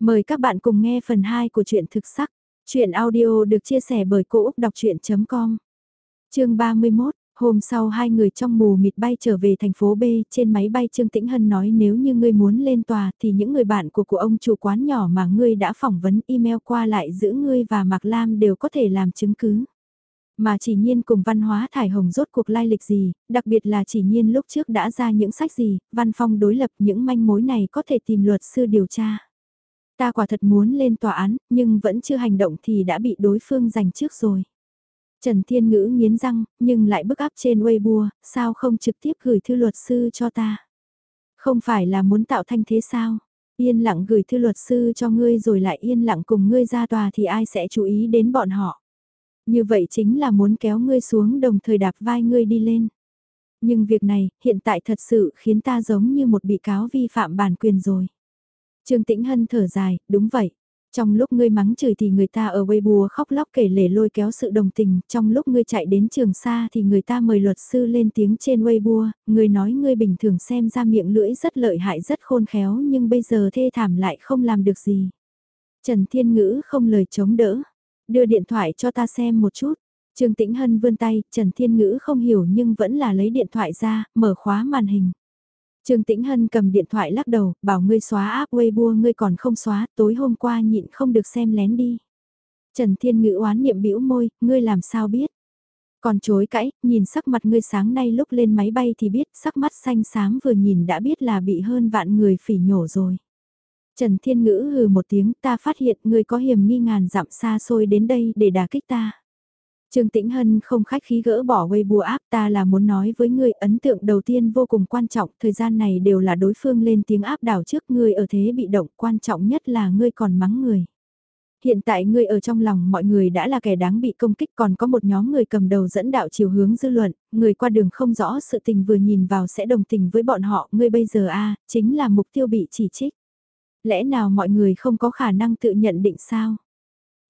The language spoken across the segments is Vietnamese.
Mời các bạn cùng nghe phần 2 của truyện thực sắc. truyện audio được chia sẻ bởi Cô Úc Đọc Chuyện.com Chương 31 Hôm sau hai người trong mù mịt bay trở về thành phố B, trên máy bay Trương Tĩnh Hân nói nếu như ngươi muốn lên tòa thì những người bạn của của ông chủ quán nhỏ mà ngươi đã phỏng vấn email qua lại giữa ngươi và Mạc Lam đều có thể làm chứng cứ. Mà chỉ nhiên cùng văn hóa thải hồng rốt cuộc lai lịch gì, đặc biệt là chỉ nhiên lúc trước đã ra những sách gì, văn phong đối lập những manh mối này có thể tìm luật sư điều tra. Ta quả thật muốn lên tòa án, nhưng vẫn chưa hành động thì đã bị đối phương giành trước rồi. Trần Thiên Ngữ nghiến răng, nhưng lại bức áp trên Weibo, sao không trực tiếp gửi thư luật sư cho ta? Không phải là muốn tạo thanh thế sao? Yên lặng gửi thư luật sư cho ngươi rồi lại yên lặng cùng ngươi ra tòa thì ai sẽ chú ý đến bọn họ? Như vậy chính là muốn kéo ngươi xuống đồng thời đạp vai ngươi đi lên. Nhưng việc này, hiện tại thật sự khiến ta giống như một bị cáo vi phạm bản quyền rồi. Trương Tĩnh Hân thở dài, đúng vậy. Trong lúc ngươi mắng chửi thì người ta ở Weibo khóc lóc kể lể lôi kéo sự đồng tình, trong lúc ngươi chạy đến trường xa thì người ta mời luật sư lên tiếng trên Weibo, ngươi nói ngươi bình thường xem ra miệng lưỡi rất lợi hại rất khôn khéo nhưng bây giờ thê thảm lại không làm được gì. Trần Thiên Ngữ không lời chống đỡ, đưa điện thoại cho ta xem một chút. Trương Tĩnh Hân vươn tay, Trần Thiên Ngữ không hiểu nhưng vẫn là lấy điện thoại ra, mở khóa màn hình. Trương Tĩnh Hân cầm điện thoại lắc đầu, bảo ngươi xóa app Weibo ngươi còn không xóa, tối hôm qua nhịn không được xem lén đi. Trần Thiên Ngữ oán niệm bĩu môi, ngươi làm sao biết? Còn chối cãi, nhìn sắc mặt ngươi sáng nay lúc lên máy bay thì biết sắc mắt xanh xám vừa nhìn đã biết là bị hơn vạn người phỉ nhổ rồi. Trần Thiên Ngữ hừ một tiếng ta phát hiện ngươi có hiểm nghi ngàn dặm xa xôi đến đây để đả kích ta. Trương Tĩnh Hân không khách khí gỡ bỏ Weibo app ta là muốn nói với ngươi ấn tượng đầu tiên vô cùng quan trọng, thời gian này đều là đối phương lên tiếng áp đảo trước ngươi ở thế bị động, quan trọng nhất là ngươi còn mắng người. Hiện tại ngươi ở trong lòng mọi người đã là kẻ đáng bị công kích còn có một nhóm người cầm đầu dẫn đạo chiều hướng dư luận, người qua đường không rõ sự tình vừa nhìn vào sẽ đồng tình với bọn họ, ngươi bây giờ a chính là mục tiêu bị chỉ trích. Lẽ nào mọi người không có khả năng tự nhận định sao?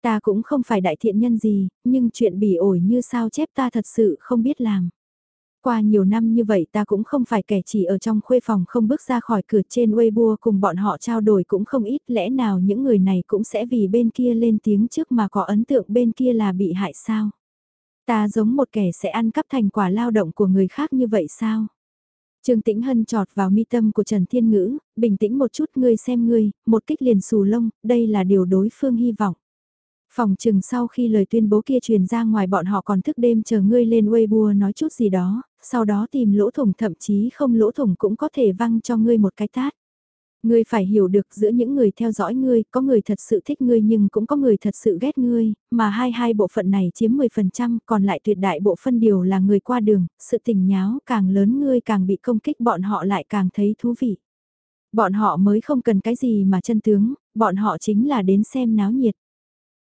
Ta cũng không phải đại thiện nhân gì, nhưng chuyện bỉ ổi như sao chép ta thật sự không biết làm. Qua nhiều năm như vậy ta cũng không phải kẻ chỉ ở trong khuê phòng không bước ra khỏi cửa trên Weibo cùng bọn họ trao đổi cũng không ít lẽ nào những người này cũng sẽ vì bên kia lên tiếng trước mà có ấn tượng bên kia là bị hại sao? Ta giống một kẻ sẽ ăn cắp thành quả lao động của người khác như vậy sao? Trương Tĩnh Hân trọt vào mi tâm của Trần Thiên Ngữ, bình tĩnh một chút ngươi xem ngươi, một kích liền xù lông, đây là điều đối phương hy vọng. Phòng chừng sau khi lời tuyên bố kia truyền ra ngoài bọn họ còn thức đêm chờ ngươi lên Weibo nói chút gì đó, sau đó tìm lỗ thủng thậm chí không lỗ thủng cũng có thể văng cho ngươi một cái tát. Ngươi phải hiểu được giữa những người theo dõi ngươi, có người thật sự thích ngươi nhưng cũng có người thật sự ghét ngươi, mà hai hai bộ phận này chiếm 10%, còn lại tuyệt đại bộ phân điều là người qua đường, sự tình nháo càng lớn ngươi càng bị công kích bọn họ lại càng thấy thú vị. Bọn họ mới không cần cái gì mà chân tướng, bọn họ chính là đến xem náo nhiệt.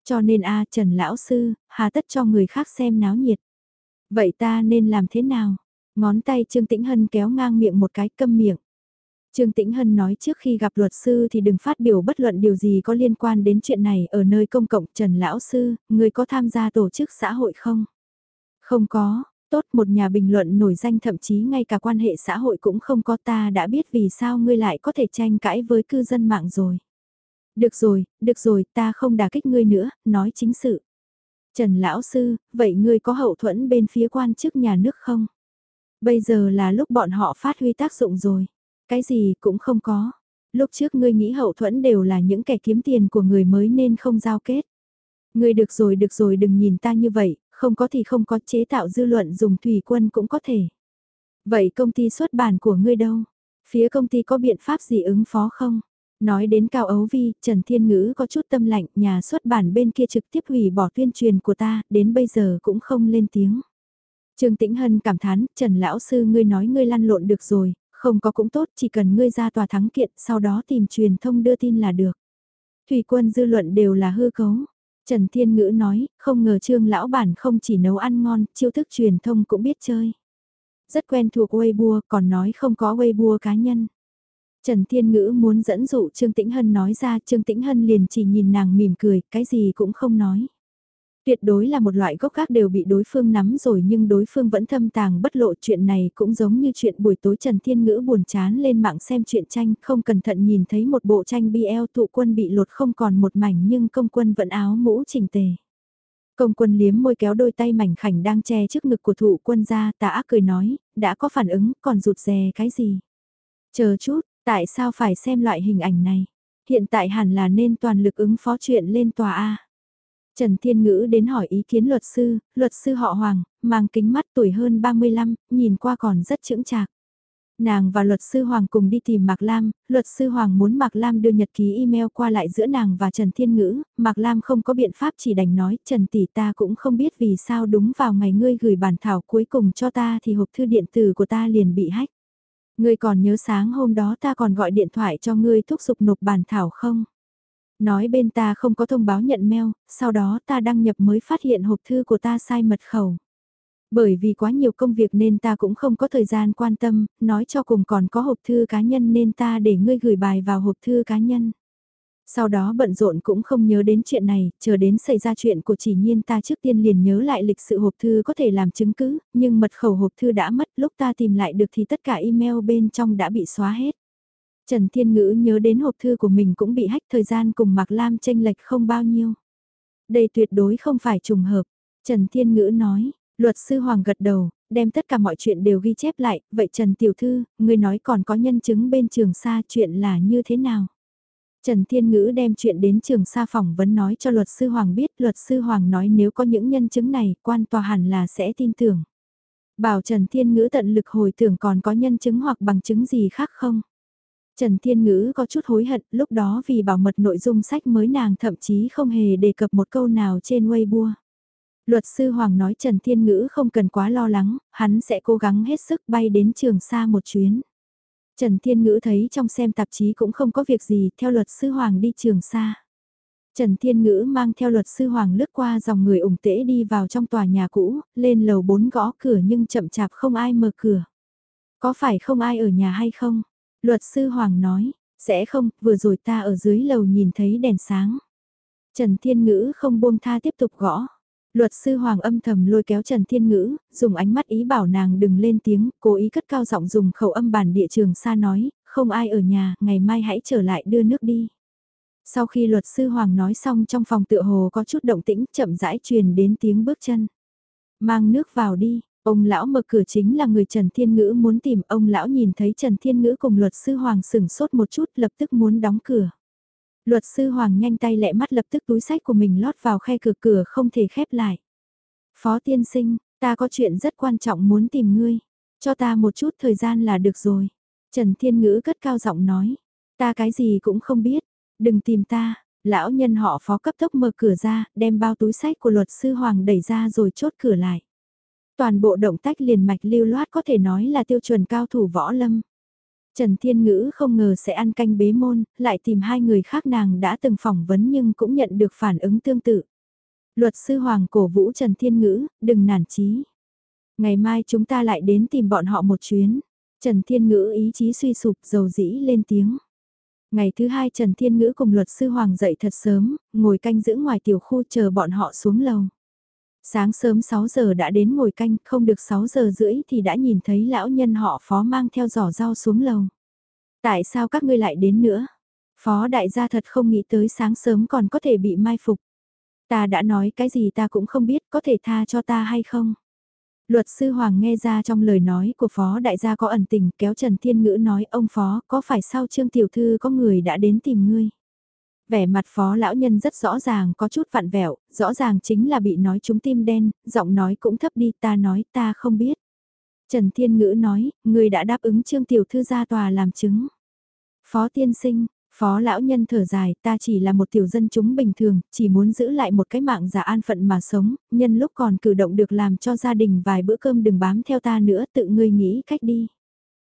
Cho nên a Trần Lão Sư, hà tất cho người khác xem náo nhiệt. Vậy ta nên làm thế nào? Ngón tay Trương Tĩnh Hân kéo ngang miệng một cái câm miệng. Trương Tĩnh Hân nói trước khi gặp luật sư thì đừng phát biểu bất luận điều gì có liên quan đến chuyện này ở nơi công cộng Trần Lão Sư, người có tham gia tổ chức xã hội không? Không có, tốt một nhà bình luận nổi danh thậm chí ngay cả quan hệ xã hội cũng không có ta đã biết vì sao ngươi lại có thể tranh cãi với cư dân mạng rồi. Được rồi, được rồi, ta không đả kích ngươi nữa, nói chính sự. Trần Lão Sư, vậy ngươi có hậu thuẫn bên phía quan chức nhà nước không? Bây giờ là lúc bọn họ phát huy tác dụng rồi. Cái gì cũng không có. Lúc trước ngươi nghĩ hậu thuẫn đều là những kẻ kiếm tiền của người mới nên không giao kết. Ngươi được rồi được rồi đừng nhìn ta như vậy, không có thì không có chế tạo dư luận dùng thủy quân cũng có thể. Vậy công ty xuất bản của ngươi đâu? Phía công ty có biện pháp gì ứng phó không? Nói đến Cao Ấu Vi, Trần Thiên Ngữ có chút tâm lạnh, nhà xuất bản bên kia trực tiếp hủy bỏ tuyên truyền của ta, đến bây giờ cũng không lên tiếng. Trương Tĩnh Hân cảm thán, Trần Lão Sư ngươi nói ngươi lăn lộn được rồi, không có cũng tốt, chỉ cần ngươi ra tòa thắng kiện, sau đó tìm truyền thông đưa tin là được. Thủy quân dư luận đều là hư cấu. Trần Thiên Ngữ nói, không ngờ Trương Lão Bản không chỉ nấu ăn ngon, chiêu thức truyền thông cũng biết chơi. Rất quen thuộc Weibo, còn nói không có Weibo cá nhân. Trần Thiên Ngữ muốn dẫn dụ Trương Tĩnh Hân nói ra Trương Tĩnh Hân liền chỉ nhìn nàng mỉm cười, cái gì cũng không nói. Tuyệt đối là một loại gốc gác đều bị đối phương nắm rồi nhưng đối phương vẫn thâm tàng bất lộ chuyện này cũng giống như chuyện buổi tối Trần Thiên Ngữ buồn chán lên mạng xem chuyện tranh không cẩn thận nhìn thấy một bộ tranh BL tụ quân bị lột không còn một mảnh nhưng công quân vẫn áo mũ chỉnh tề. Công quân liếm môi kéo đôi tay mảnh khảnh đang che trước ngực của thụ quân ra tà ác cười nói, đã có phản ứng còn rụt rè cái gì. Chờ chút, tại sao phải xem loại hình ảnh này? Hiện tại hẳn là nên toàn lực ứng phó chuyện lên tòa A. Trần Thiên Ngữ đến hỏi ý kiến luật sư, luật sư họ Hoàng, mang kính mắt tuổi hơn 35, nhìn qua còn rất chững chạc. Nàng và luật sư Hoàng cùng đi tìm Mạc Lam, luật sư Hoàng muốn Mạc Lam đưa nhật ký email qua lại giữa nàng và Trần Thiên Ngữ, Mạc Lam không có biện pháp chỉ đành nói Trần tỷ ta cũng không biết vì sao đúng vào ngày ngươi gửi bản thảo cuối cùng cho ta thì hộp thư điện tử của ta liền bị hack. Ngươi còn nhớ sáng hôm đó ta còn gọi điện thoại cho ngươi thúc giục nộp bản thảo không? Nói bên ta không có thông báo nhận mail, sau đó ta đăng nhập mới phát hiện hộp thư của ta sai mật khẩu. Bởi vì quá nhiều công việc nên ta cũng không có thời gian quan tâm, nói cho cùng còn có hộp thư cá nhân nên ta để ngươi gửi bài vào hộp thư cá nhân. Sau đó bận rộn cũng không nhớ đến chuyện này, chờ đến xảy ra chuyện của chỉ nhiên ta trước tiên liền nhớ lại lịch sự hộp thư có thể làm chứng cứ, nhưng mật khẩu hộp thư đã mất lúc ta tìm lại được thì tất cả email bên trong đã bị xóa hết. Trần Thiên Ngữ nhớ đến hộp thư của mình cũng bị hách thời gian cùng Mạc Lam tranh lệch không bao nhiêu. Đây tuyệt đối không phải trùng hợp. Trần Thiên Ngữ nói, luật sư Hoàng gật đầu, đem tất cả mọi chuyện đều ghi chép lại, vậy Trần Tiểu Thư, người nói còn có nhân chứng bên trường xa chuyện là như thế nào? Trần Thiên Ngữ đem chuyện đến trường Sa phỏng vấn nói cho luật sư Hoàng biết, luật sư Hoàng nói nếu có những nhân chứng này, quan tòa hẳn là sẽ tin tưởng. Bảo Trần Thiên Ngữ tận lực hồi tưởng còn có nhân chứng hoặc bằng chứng gì khác không? Trần Thiên Ngữ có chút hối hận, lúc đó vì bảo mật nội dung sách mới nàng thậm chí không hề đề cập một câu nào trên Weibo. Luật sư Hoàng nói Trần Thiên Ngữ không cần quá lo lắng, hắn sẽ cố gắng hết sức bay đến trường xa một chuyến. Trần Thiên Ngữ thấy trong xem tạp chí cũng không có việc gì, theo luật sư Hoàng đi trường xa. Trần Thiên Ngữ mang theo luật sư Hoàng lướt qua dòng người ủng tễ đi vào trong tòa nhà cũ, lên lầu 4 gõ cửa nhưng chậm chạp không ai mở cửa. Có phải không ai ở nhà hay không? Luật sư Hoàng nói, sẽ không, vừa rồi ta ở dưới lầu nhìn thấy đèn sáng. Trần Thiên Ngữ không buông tha tiếp tục gõ. Luật sư Hoàng âm thầm lôi kéo Trần Thiên Ngữ, dùng ánh mắt ý bảo nàng đừng lên tiếng, cố ý cất cao giọng dùng khẩu âm bản địa trường xa nói, không ai ở nhà, ngày mai hãy trở lại đưa nước đi. Sau khi luật sư Hoàng nói xong trong phòng tựa hồ có chút động tĩnh chậm rãi truyền đến tiếng bước chân. Mang nước vào đi, Ông lão mở cửa chính là người Trần Thiên Ngữ muốn tìm, ông lão nhìn thấy Trần Thiên Ngữ cùng luật sư Hoàng sừng sốt một chút lập tức muốn đóng cửa. Luật sư Hoàng nhanh tay lẹ mắt lập tức túi sách của mình lót vào khe cửa cửa không thể khép lại. Phó tiên sinh, ta có chuyện rất quan trọng muốn tìm ngươi. Cho ta một chút thời gian là được rồi. Trần Thiên Ngữ cất cao giọng nói. Ta cái gì cũng không biết. Đừng tìm ta. Lão nhân họ phó cấp tốc mở cửa ra, đem bao túi sách của luật sư Hoàng đẩy ra rồi chốt cửa lại. Toàn bộ động tác liền mạch lưu loát có thể nói là tiêu chuẩn cao thủ võ lâm. Trần Thiên Ngữ không ngờ sẽ ăn canh bế môn, lại tìm hai người khác nàng đã từng phỏng vấn nhưng cũng nhận được phản ứng tương tự. Luật sư Hoàng cổ vũ Trần Thiên Ngữ, đừng nản chí. Ngày mai chúng ta lại đến tìm bọn họ một chuyến. Trần Thiên Ngữ ý chí suy sụp dầu dĩ lên tiếng. Ngày thứ hai Trần Thiên Ngữ cùng luật sư Hoàng dậy thật sớm, ngồi canh giữ ngoài tiểu khu chờ bọn họ xuống lầu. Sáng sớm 6 giờ đã đến ngồi canh, không được 6 giờ rưỡi thì đã nhìn thấy lão nhân họ phó mang theo giỏ rau xuống lầu. Tại sao các ngươi lại đến nữa? Phó đại gia thật không nghĩ tới sáng sớm còn có thể bị mai phục. Ta đã nói cái gì ta cũng không biết, có thể tha cho ta hay không? Luật sư Hoàng nghe ra trong lời nói của Phó Đại gia có ẩn tình kéo Trần Thiên Ngữ nói ông Phó có phải sau Trương Tiểu Thư có người đã đến tìm ngươi? Vẻ mặt phó lão nhân rất rõ ràng có chút vặn vẹo, rõ ràng chính là bị nói trúng tim đen, giọng nói cũng thấp đi ta nói ta không biết. Trần Thiên Ngữ nói, người đã đáp ứng Trương Tiểu Thư ra tòa làm chứng. Phó tiên sinh, phó lão nhân thở dài, ta chỉ là một tiểu dân chúng bình thường, chỉ muốn giữ lại một cái mạng giả an phận mà sống, nhân lúc còn cử động được làm cho gia đình vài bữa cơm đừng bám theo ta nữa, tự ngươi nghĩ cách đi.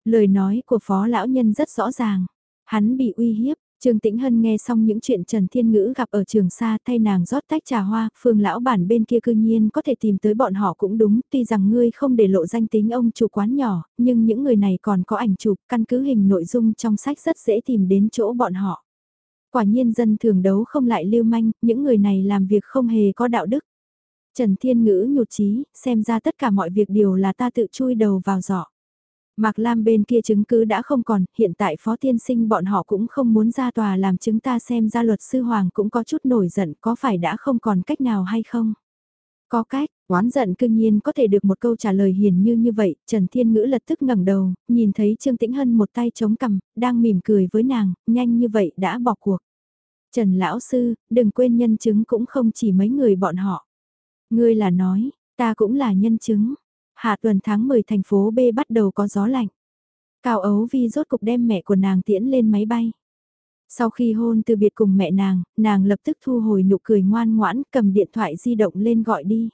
Lời nói của phó lão nhân rất rõ ràng, hắn bị uy hiếp, Trương Tĩnh Hân nghe xong những chuyện Trần Thiên Ngữ gặp ở trường xa thay nàng rót tách trà hoa, phương lão bản bên kia cư nhiên có thể tìm tới bọn họ cũng đúng, tuy rằng ngươi không để lộ danh tính ông chủ quán nhỏ, nhưng những người này còn có ảnh chụp, căn cứ hình nội dung trong sách rất dễ tìm đến chỗ bọn họ. Quả nhiên dân thường đấu không lại lưu manh, những người này làm việc không hề có đạo đức. Trần Thiên Ngữ nhụt chí, xem ra tất cả mọi việc đều là ta tự chui đầu vào giỏ. Mạc Lam bên kia chứng cứ đã không còn, hiện tại phó tiên sinh bọn họ cũng không muốn ra tòa làm chứng ta xem ra luật sư Hoàng cũng có chút nổi giận có phải đã không còn cách nào hay không? Có cách, oán giận cương nhiên có thể được một câu trả lời hiền như như vậy, Trần Thiên Ngữ lập tức ngẩng đầu, nhìn thấy Trương Tĩnh Hân một tay chống cằm, đang mỉm cười với nàng, nhanh như vậy đã bỏ cuộc. Trần Lão Sư, đừng quên nhân chứng cũng không chỉ mấy người bọn họ. Ngươi là nói, ta cũng là nhân chứng. Hạ tuần tháng 10 thành phố B bắt đầu có gió lạnh. Cao Ấu Vi rốt cục đem mẹ của nàng tiễn lên máy bay. Sau khi hôn từ biệt cùng mẹ nàng, nàng lập tức thu hồi nụ cười ngoan ngoãn cầm điện thoại di động lên gọi đi.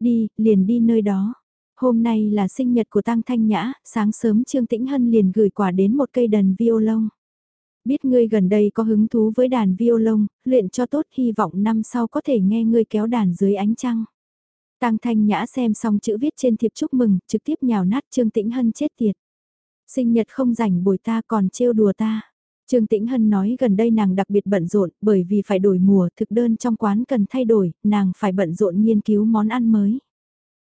Đi, liền đi nơi đó. Hôm nay là sinh nhật của Tăng Thanh Nhã, sáng sớm Trương Tĩnh Hân liền gửi quà đến một cây đàn violon. Biết ngươi gần đây có hứng thú với đàn violon, luyện cho tốt hy vọng năm sau có thể nghe ngươi kéo đàn dưới ánh trăng. Tăng Thanh Nhã xem xong chữ viết trên thiệp chúc mừng, trực tiếp nhào nát Trương Tĩnh Hân chết tiệt. Sinh nhật không rảnh bồi ta còn trêu đùa ta. Trương Tĩnh Hân nói gần đây nàng đặc biệt bận rộn bởi vì phải đổi mùa thực đơn trong quán cần thay đổi, nàng phải bận rộn nghiên cứu món ăn mới.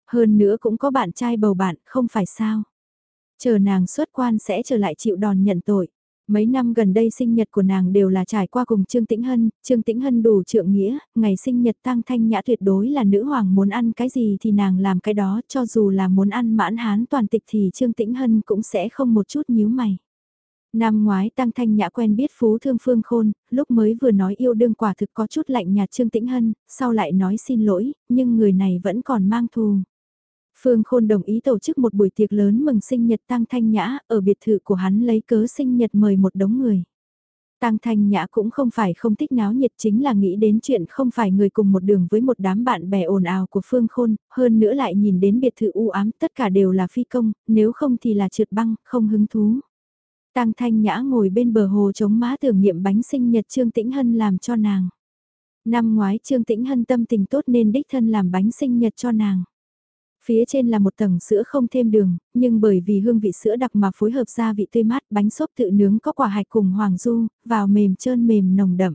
Hơn nữa cũng có bạn trai bầu bạn, không phải sao. Chờ nàng xuất quan sẽ trở lại chịu đòn nhận tội. Mấy năm gần đây sinh nhật của nàng đều là trải qua cùng Trương Tĩnh Hân, Trương Tĩnh Hân đủ trượng nghĩa, ngày sinh nhật tăng thanh nhã tuyệt đối là nữ hoàng muốn ăn cái gì thì nàng làm cái đó, cho dù là muốn ăn mãn hán toàn tịch thì Trương Tĩnh Hân cũng sẽ không một chút nhíu mày. Năm ngoái Tăng Thanh Nhã quen biết Phú Thương Phương Khôn, lúc mới vừa nói yêu đương quả thực có chút lạnh nhạt Trương Tĩnh Hân, sau lại nói xin lỗi, nhưng người này vẫn còn mang thù. Phương Khôn đồng ý tổ chức một buổi tiệc lớn mừng sinh nhật Tăng Thanh Nhã, ở biệt thự của hắn lấy cớ sinh nhật mời một đống người. Tăng Thanh Nhã cũng không phải không thích náo nhiệt chính là nghĩ đến chuyện không phải người cùng một đường với một đám bạn bè ồn ào của Phương Khôn, hơn nữa lại nhìn đến biệt thự u ám tất cả đều là phi công, nếu không thì là trượt băng, không hứng thú. Tăng Thanh Nhã ngồi bên bờ hồ chống má tưởng niệm bánh sinh nhật Trương Tĩnh Hân làm cho nàng. Năm ngoái Trương Tĩnh Hân tâm tình tốt nên đích thân làm bánh sinh nhật cho nàng. Phía trên là một tầng sữa không thêm đường, nhưng bởi vì hương vị sữa đặc mà phối hợp gia vị tươi mát bánh xốp tự nướng có quả hạch cùng hoàng du, vào mềm trơn mềm nồng đậm.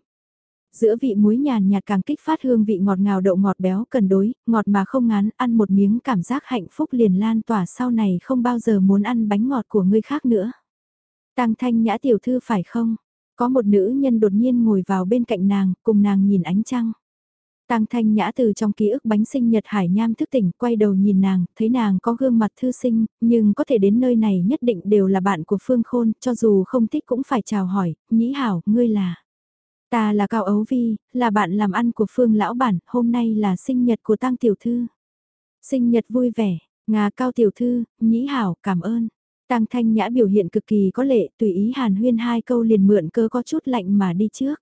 Giữa vị muối nhàn nhạt càng kích phát hương vị ngọt ngào đậu ngọt béo cần đối, ngọt mà không ngán, ăn một miếng cảm giác hạnh phúc liền lan tỏa sau này không bao giờ muốn ăn bánh ngọt của người khác nữa. Tăng thanh nhã tiểu thư phải không? Có một nữ nhân đột nhiên ngồi vào bên cạnh nàng, cùng nàng nhìn ánh trăng. Tăng thanh nhã từ trong ký ức bánh sinh nhật hải nham thức tỉnh, quay đầu nhìn nàng, thấy nàng có gương mặt thư sinh, nhưng có thể đến nơi này nhất định đều là bạn của Phương Khôn, cho dù không thích cũng phải chào hỏi, nhĩ hảo, ngươi là... Ta là Cao Ấu Vi, là bạn làm ăn của Phương Lão Bản, hôm nay là sinh nhật của Tăng Tiểu Thư. Sinh nhật vui vẻ, Ngà Cao Tiểu Thư, nhĩ hảo, cảm ơn. Tăng Thanh Nhã biểu hiện cực kỳ có lệ, tùy ý hàn huyên hai câu liền mượn cơ có chút lạnh mà đi trước.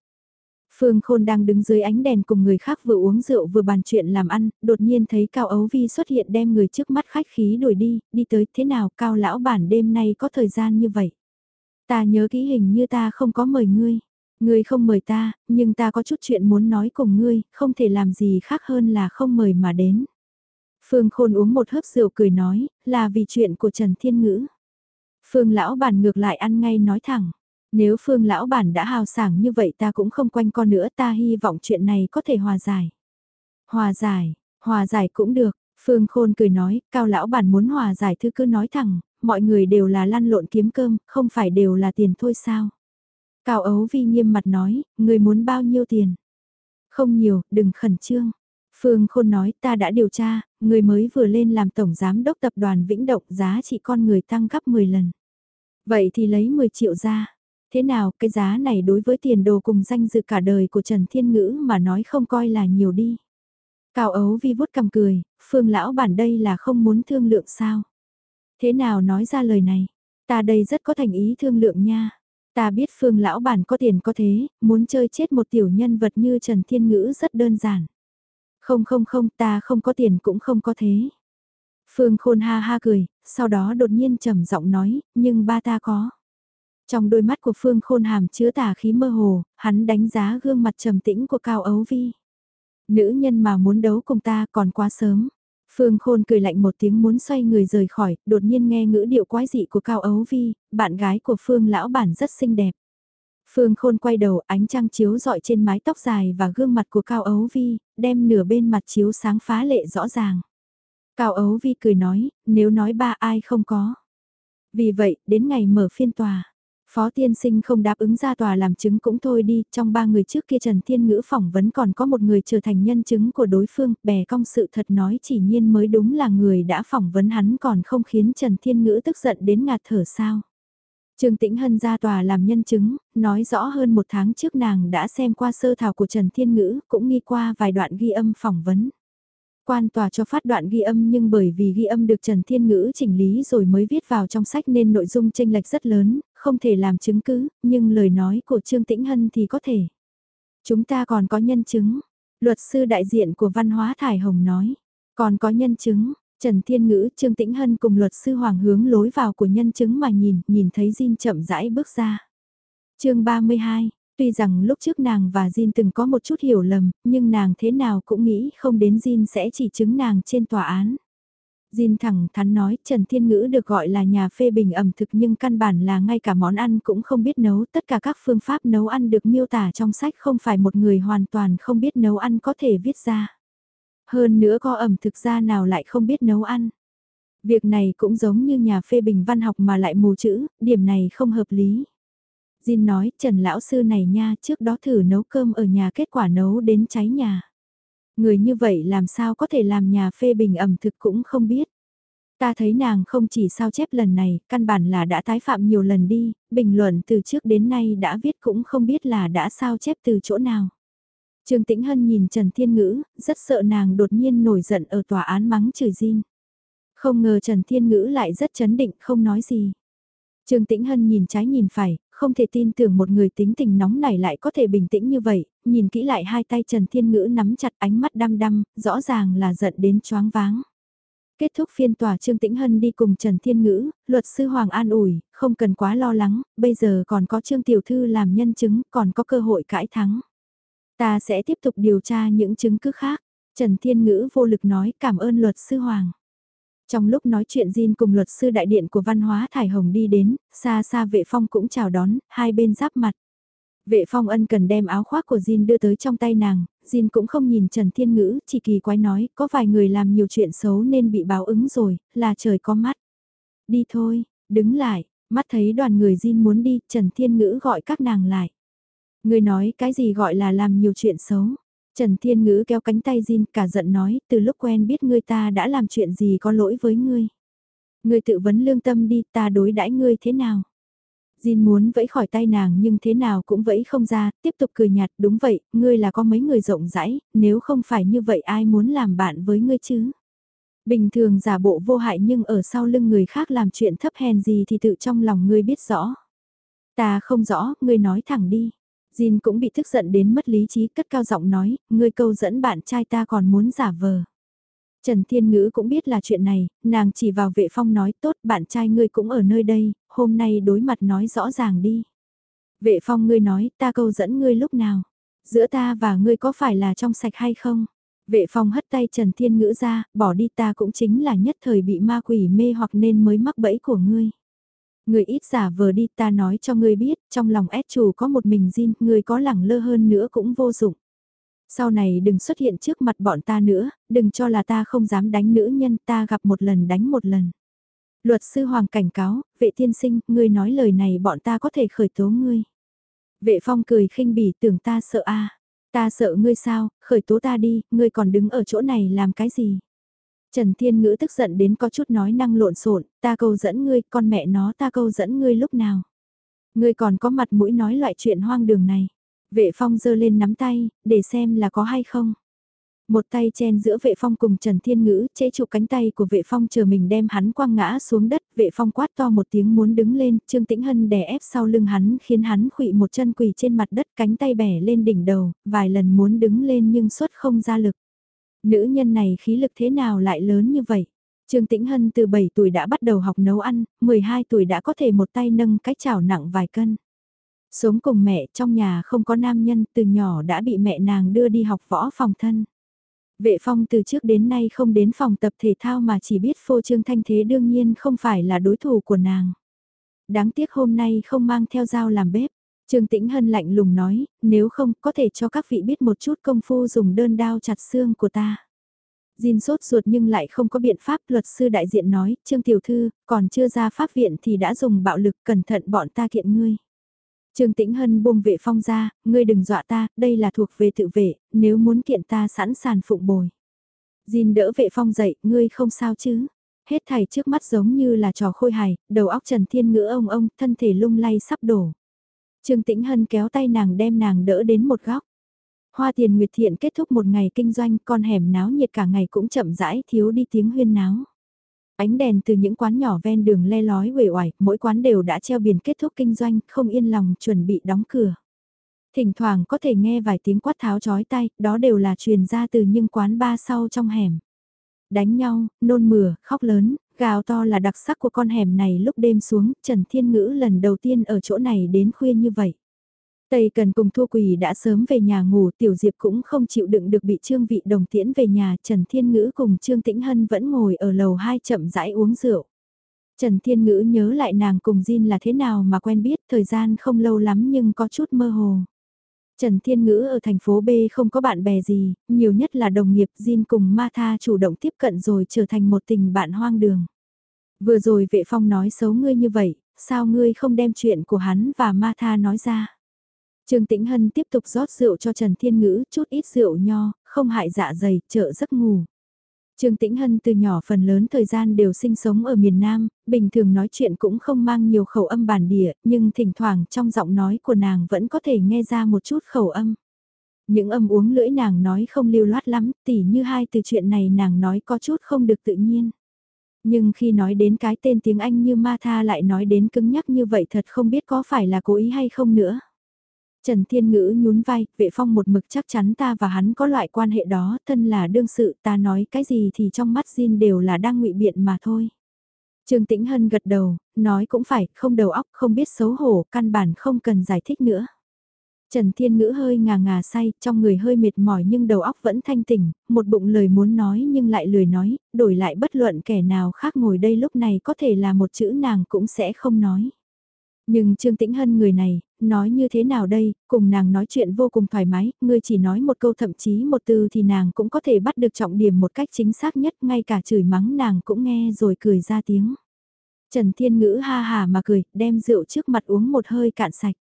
Phương Khôn đang đứng dưới ánh đèn cùng người khác vừa uống rượu vừa bàn chuyện làm ăn, đột nhiên thấy Cao Ấu Vi xuất hiện đem người trước mắt khách khí đuổi đi, đi tới thế nào Cao Lão Bản đêm nay có thời gian như vậy. Ta nhớ kỹ hình như ta không có mời ngươi. Ngươi không mời ta, nhưng ta có chút chuyện muốn nói cùng ngươi, không thể làm gì khác hơn là không mời mà đến. Phương Khôn uống một hớp rượu cười nói, là vì chuyện của Trần Thiên Ngữ. Phương lão bản ngược lại ăn ngay nói thẳng. Nếu phương lão bản đã hào sảng như vậy ta cũng không quanh con nữa ta hy vọng chuyện này có thể hòa giải. Hòa giải, hòa giải cũng được, phương khôn cười nói, cao lão bản muốn hòa giải thư cứ nói thẳng, mọi người đều là lăn lộn kiếm cơm, không phải đều là tiền thôi sao. Cao ấu vi nghiêm mặt nói, người muốn bao nhiêu tiền? Không nhiều, đừng khẩn trương. Phương Khôn nói ta đã điều tra, người mới vừa lên làm tổng giám đốc tập đoàn Vĩnh Động giá trị con người tăng gấp 10 lần. Vậy thì lấy 10 triệu ra. Thế nào, cái giá này đối với tiền đồ cùng danh dự cả đời của Trần Thiên Ngữ mà nói không coi là nhiều đi. Cao ấu vi vút cầm cười, phương lão bản đây là không muốn thương lượng sao. Thế nào nói ra lời này, ta đây rất có thành ý thương lượng nha. Ta biết phương lão bản có tiền có thế, muốn chơi chết một tiểu nhân vật như Trần Thiên Ngữ rất đơn giản. Không không không, ta không có tiền cũng không có thế. Phương Khôn ha ha cười, sau đó đột nhiên trầm giọng nói, nhưng ba ta có. Trong đôi mắt của Phương Khôn hàm chứa tà khí mơ hồ, hắn đánh giá gương mặt trầm tĩnh của Cao Ấu Vi. Nữ nhân mà muốn đấu cùng ta còn quá sớm. Phương Khôn cười lạnh một tiếng muốn xoay người rời khỏi, đột nhiên nghe ngữ điệu quái dị của Cao Ấu Vi, bạn gái của Phương lão bản rất xinh đẹp. Phương Khôn quay đầu ánh trăng chiếu dọi trên mái tóc dài và gương mặt của Cao Ấu Vi, đem nửa bên mặt chiếu sáng phá lệ rõ ràng. Cao Ấu Vi cười nói, nếu nói ba ai không có. Vì vậy, đến ngày mở phiên tòa, Phó tiên sinh không đáp ứng ra tòa làm chứng cũng thôi đi, trong ba người trước kia Trần Thiên Ngữ phỏng vấn còn có một người trở thành nhân chứng của đối phương, bè cong sự thật nói chỉ nhiên mới đúng là người đã phỏng vấn hắn còn không khiến Trần Thiên Ngữ tức giận đến ngạt thở sao. Trương Tĩnh Hân ra tòa làm nhân chứng, nói rõ hơn một tháng trước nàng đã xem qua sơ thảo của Trần Thiên Ngữ, cũng nghi qua vài đoạn ghi âm phỏng vấn. Quan tòa cho phát đoạn ghi âm nhưng bởi vì ghi âm được Trần Thiên Ngữ chỉnh lý rồi mới viết vào trong sách nên nội dung tranh lệch rất lớn, không thể làm chứng cứ, nhưng lời nói của Trương Tĩnh Hân thì có thể. Chúng ta còn có nhân chứng. Luật sư đại diện của Văn hóa Thải Hồng nói. Còn có nhân chứng, Trần Thiên Ngữ, Trương Tĩnh Hân cùng luật sư Hoàng hướng lối vào của nhân chứng mà nhìn, nhìn thấy Jin chậm rãi bước ra. chương 32, tuy rằng lúc trước nàng và Jin từng có một chút hiểu lầm, nhưng nàng thế nào cũng nghĩ không đến Jin sẽ chỉ chứng nàng trên tòa án. Jin thẳng thắn nói Trần Thiên Ngữ được gọi là nhà phê bình ẩm thực nhưng căn bản là ngay cả món ăn cũng không biết nấu. Tất cả các phương pháp nấu ăn được miêu tả trong sách không phải một người hoàn toàn không biết nấu ăn có thể viết ra. Hơn nữa có ẩm thực gia nào lại không biết nấu ăn. Việc này cũng giống như nhà phê bình văn học mà lại mù chữ, điểm này không hợp lý. Jin nói, Trần Lão Sư này nha, trước đó thử nấu cơm ở nhà kết quả nấu đến cháy nhà. Người như vậy làm sao có thể làm nhà phê bình ẩm thực cũng không biết. Ta thấy nàng không chỉ sao chép lần này, căn bản là đã tái phạm nhiều lần đi, bình luận từ trước đến nay đã viết cũng không biết là đã sao chép từ chỗ nào. Trương Tĩnh Hân nhìn Trần Thiên Ngữ, rất sợ nàng đột nhiên nổi giận ở tòa án mắng chửi Jin. Không ngờ Trần Thiên Ngữ lại rất chấn định không nói gì. Trương Tĩnh Hân nhìn trái nhìn phải, không thể tin tưởng một người tính tình nóng này lại có thể bình tĩnh như vậy, nhìn kỹ lại hai tay Trần Thiên Ngữ nắm chặt ánh mắt đăm đăm, rõ ràng là giận đến choáng váng. Kết thúc phiên tòa Trương Tĩnh Hân đi cùng Trần Thiên Ngữ, luật sư Hoàng an ủi, không cần quá lo lắng, bây giờ còn có Trương Tiểu Thư làm nhân chứng, còn có cơ hội cãi thắng. Ta sẽ tiếp tục điều tra những chứng cứ khác. Trần Thiên Ngữ vô lực nói cảm ơn luật sư Hoàng. Trong lúc nói chuyện Jin cùng luật sư đại điện của văn hóa Thải Hồng đi đến, xa xa vệ phong cũng chào đón, hai bên giáp mặt. Vệ phong ân cần đem áo khoác của Jin đưa tới trong tay nàng, Jin cũng không nhìn Trần Thiên Ngữ, chỉ kỳ quái nói, có vài người làm nhiều chuyện xấu nên bị báo ứng rồi, là trời có mắt. Đi thôi, đứng lại, mắt thấy đoàn người Jin muốn đi, Trần Thiên Ngữ gọi các nàng lại. Người nói cái gì gọi là làm nhiều chuyện xấu. Trần Thiên Ngữ kéo cánh tay Jin cả giận nói, từ lúc quen biết ngươi ta đã làm chuyện gì có lỗi với ngươi. Ngươi tự vấn lương tâm đi, ta đối đãi ngươi thế nào? Jin muốn vẫy khỏi tay nàng nhưng thế nào cũng vẫy không ra, tiếp tục cười nhạt, đúng vậy, ngươi là có mấy người rộng rãi, nếu không phải như vậy ai muốn làm bạn với ngươi chứ? Bình thường giả bộ vô hại nhưng ở sau lưng người khác làm chuyện thấp hèn gì thì tự trong lòng ngươi biết rõ. Ta không rõ, ngươi nói thẳng đi. Jin cũng bị tức giận đến mất lý trí cất cao giọng nói, ngươi câu dẫn bạn trai ta còn muốn giả vờ. Trần Thiên Ngữ cũng biết là chuyện này, nàng chỉ vào vệ phong nói tốt bạn trai ngươi cũng ở nơi đây, hôm nay đối mặt nói rõ ràng đi. Vệ phong ngươi nói ta câu dẫn ngươi lúc nào, giữa ta và ngươi có phải là trong sạch hay không? Vệ phong hất tay Trần Thiên Ngữ ra, bỏ đi ta cũng chính là nhất thời bị ma quỷ mê hoặc nên mới mắc bẫy của ngươi. Người ít giả vờ đi ta nói cho ngươi biết, trong lòng ép chủ có một mình Jin, người có lẳng lơ hơn nữa cũng vô dụng. Sau này đừng xuất hiện trước mặt bọn ta nữa, đừng cho là ta không dám đánh nữ nhân ta gặp một lần đánh một lần. Luật sư Hoàng cảnh cáo, vệ tiên sinh, ngươi nói lời này bọn ta có thể khởi tố ngươi. Vệ phong cười khinh bỉ tưởng ta sợ a Ta sợ ngươi sao, khởi tố ta đi, ngươi còn đứng ở chỗ này làm cái gì? Trần Thiên Ngữ tức giận đến có chút nói năng lộn xộn, ta câu dẫn ngươi, con mẹ nó ta câu dẫn ngươi lúc nào. Ngươi còn có mặt mũi nói loại chuyện hoang đường này. Vệ phong giơ lên nắm tay, để xem là có hay không. Một tay chen giữa vệ phong cùng Trần Thiên Ngữ, chế trụ cánh tay của vệ phong chờ mình đem hắn quăng ngã xuống đất, vệ phong quát to một tiếng muốn đứng lên, Trương Tĩnh Hân đè ép sau lưng hắn khiến hắn khụy một chân quỳ trên mặt đất cánh tay bẻ lên đỉnh đầu, vài lần muốn đứng lên nhưng suất không ra lực. Nữ nhân này khí lực thế nào lại lớn như vậy? Trương Tĩnh Hân từ 7 tuổi đã bắt đầu học nấu ăn, 12 tuổi đã có thể một tay nâng cái chảo nặng vài cân. Sống cùng mẹ trong nhà không có nam nhân từ nhỏ đã bị mẹ nàng đưa đi học võ phòng thân. Vệ phong từ trước đến nay không đến phòng tập thể thao mà chỉ biết phô trương thanh thế đương nhiên không phải là đối thủ của nàng. Đáng tiếc hôm nay không mang theo dao làm bếp. Trương Tĩnh Hân lạnh lùng nói, nếu không có thể cho các vị biết một chút công phu dùng đơn đao chặt xương của ta. Jin sốt ruột nhưng lại không có biện pháp luật sư đại diện nói, Trương Tiểu Thư, còn chưa ra pháp viện thì đã dùng bạo lực cẩn thận bọn ta kiện ngươi. Trương Tĩnh Hân buông vệ phong ra, ngươi đừng dọa ta, đây là thuộc về tự vệ, nếu muốn kiện ta sẵn sàng phụng bồi. Jin đỡ vệ phong dậy, ngươi không sao chứ. Hết thảy trước mắt giống như là trò khôi hài, đầu óc Trần Thiên Ngữ ông ông, thân thể lung lay sắp đổ. Trương Tĩnh Hân kéo tay nàng đem nàng đỡ đến một góc. Hoa tiền nguyệt thiện kết thúc một ngày kinh doanh con hẻm náo nhiệt cả ngày cũng chậm rãi thiếu đi tiếng huyên náo. Ánh đèn từ những quán nhỏ ven đường le lói uể oải, mỗi quán đều đã treo biển kết thúc kinh doanh, không yên lòng chuẩn bị đóng cửa. Thỉnh thoảng có thể nghe vài tiếng quát tháo chói tay, đó đều là truyền ra từ những quán ba sau trong hẻm. Đánh nhau, nôn mửa, khóc lớn, gào to là đặc sắc của con hẻm này lúc đêm xuống, Trần Thiên Ngữ lần đầu tiên ở chỗ này đến khuya như vậy. Tây Cần cùng Thu Quỳ đã sớm về nhà ngủ, Tiểu Diệp cũng không chịu đựng được bị Trương Vị Đồng tiễn về nhà, Trần Thiên Ngữ cùng Trương Tĩnh Hân vẫn ngồi ở lầu 2 chậm rãi uống rượu. Trần Thiên Ngữ nhớ lại nàng cùng Jin là thế nào mà quen biết, thời gian không lâu lắm nhưng có chút mơ hồ. Trần Thiên Ngữ ở thành phố B không có bạn bè gì, nhiều nhất là đồng nghiệp Jin cùng Ma Tha chủ động tiếp cận rồi trở thành một tình bạn hoang đường. Vừa rồi vệ phong nói xấu ngươi như vậy, sao ngươi không đem chuyện của hắn và Ma Tha nói ra? Trương Tĩnh Hân tiếp tục rót rượu cho Trần Thiên Ngữ, chút ít rượu nho, không hại dạ dày, trợ giấc ngủ. Trương Tĩnh Hân từ nhỏ phần lớn thời gian đều sinh sống ở miền Nam, bình thường nói chuyện cũng không mang nhiều khẩu âm bản địa, nhưng thỉnh thoảng trong giọng nói của nàng vẫn có thể nghe ra một chút khẩu âm. Những âm uống lưỡi nàng nói không lưu loát lắm, tỉ như hai từ chuyện này nàng nói có chút không được tự nhiên. Nhưng khi nói đến cái tên tiếng Anh như ma tha lại nói đến cứng nhắc như vậy thật không biết có phải là cố ý hay không nữa. Trần Thiên Ngữ nhún vai, vệ phong một mực chắc chắn ta và hắn có loại quan hệ đó, thân là đương sự ta nói cái gì thì trong mắt Jin đều là đang ngụy biện mà thôi. Trương Tĩnh Hân gật đầu, nói cũng phải, không đầu óc, không biết xấu hổ, căn bản không cần giải thích nữa. Trần Thiên Ngữ hơi ngà ngà say, trong người hơi mệt mỏi nhưng đầu óc vẫn thanh tỉnh, một bụng lời muốn nói nhưng lại lười nói, đổi lại bất luận kẻ nào khác ngồi đây lúc này có thể là một chữ nàng cũng sẽ không nói. Nhưng Trương Tĩnh Hân người này, nói như thế nào đây, cùng nàng nói chuyện vô cùng thoải mái, ngươi chỉ nói một câu thậm chí một từ thì nàng cũng có thể bắt được trọng điểm một cách chính xác nhất, ngay cả chửi mắng nàng cũng nghe rồi cười ra tiếng. Trần Thiên Ngữ ha hà mà cười, đem rượu trước mặt uống một hơi cạn sạch.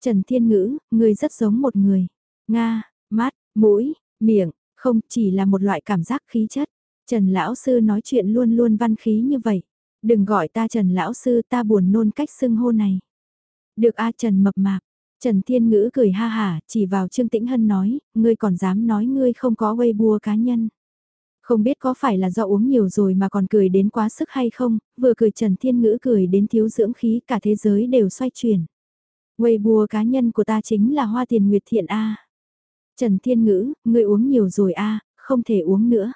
Trần Thiên Ngữ, ngươi rất giống một người. Nga, mắt, mũi, miệng, không chỉ là một loại cảm giác khí chất. Trần Lão Sư nói chuyện luôn luôn văn khí như vậy. Đừng gọi ta Trần Lão Sư ta buồn nôn cách xưng hô này. Được A Trần mập mạp. Trần Thiên Ngữ cười ha hả, chỉ vào Trương Tĩnh Hân nói, ngươi còn dám nói ngươi không có Weibo cá nhân. Không biết có phải là do uống nhiều rồi mà còn cười đến quá sức hay không, vừa cười Trần Thiên Ngữ cười đến thiếu dưỡng khí cả thế giới đều xoay chuyển. Weibo cá nhân của ta chính là Hoa Tiền Nguyệt Thiện A. Trần Thiên Ngữ, ngươi uống nhiều rồi A, không thể uống nữa.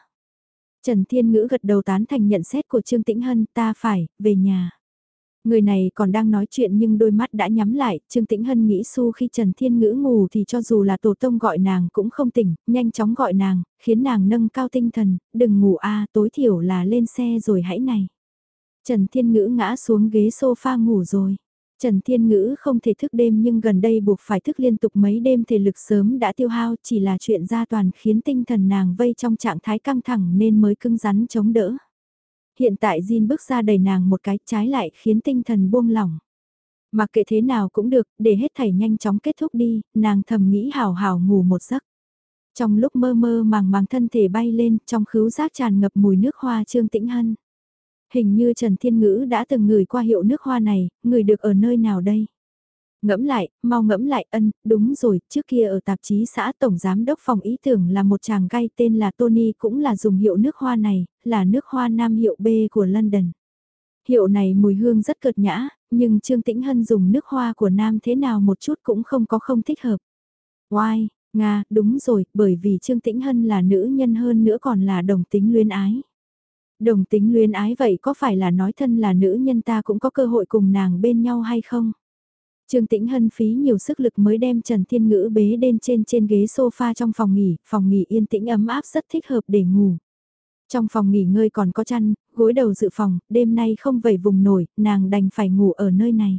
Trần Thiên Ngữ gật đầu tán thành nhận xét của Trương Tĩnh Hân, ta phải, về nhà. Người này còn đang nói chuyện nhưng đôi mắt đã nhắm lại, Trương Tĩnh Hân nghĩ su khi Trần Thiên Ngữ ngủ thì cho dù là tổ tông gọi nàng cũng không tỉnh, nhanh chóng gọi nàng, khiến nàng nâng cao tinh thần, đừng ngủ a tối thiểu là lên xe rồi hãy này. Trần Thiên Ngữ ngã xuống ghế sofa ngủ rồi. Trần Thiên Ngữ không thể thức đêm nhưng gần đây buộc phải thức liên tục mấy đêm thể lực sớm đã tiêu hao chỉ là chuyện gia toàn khiến tinh thần nàng vây trong trạng thái căng thẳng nên mới cứng rắn chống đỡ. Hiện tại Jin bước ra đầy nàng một cái trái lại khiến tinh thần buông lỏng. Mà kệ thế nào cũng được, để hết thảy nhanh chóng kết thúc đi, nàng thầm nghĩ hào hào ngủ một giấc. Trong lúc mơ mơ màng màng thân thể bay lên, trong khứu giác tràn ngập mùi nước hoa trương tĩnh hân. Hình như Trần Thiên Ngữ đã từng ngửi qua hiệu nước hoa này, ngửi được ở nơi nào đây? Ngẫm lại, mau ngẫm lại ân, đúng rồi, trước kia ở tạp chí xã Tổng Giám đốc phòng ý tưởng là một chàng gay tên là Tony cũng là dùng hiệu nước hoa này, là nước hoa nam hiệu B của London. Hiệu này mùi hương rất cợt nhã, nhưng Trương Tĩnh Hân dùng nước hoa của nam thế nào một chút cũng không có không thích hợp. Why, Nga, đúng rồi, bởi vì Trương Tĩnh Hân là nữ nhân hơn nữa còn là đồng tính luyến ái. Đồng tính luyến ái vậy có phải là nói thân là nữ nhân ta cũng có cơ hội cùng nàng bên nhau hay không? Trương Tĩnh Hân phí nhiều sức lực mới đem Trần Thiên Ngữ bế lên trên trên ghế sofa trong phòng nghỉ, phòng nghỉ yên tĩnh ấm áp rất thích hợp để ngủ. Trong phòng nghỉ ngơi còn có chăn, gối đầu dự phòng, đêm nay không vẩy vùng nổi, nàng đành phải ngủ ở nơi này.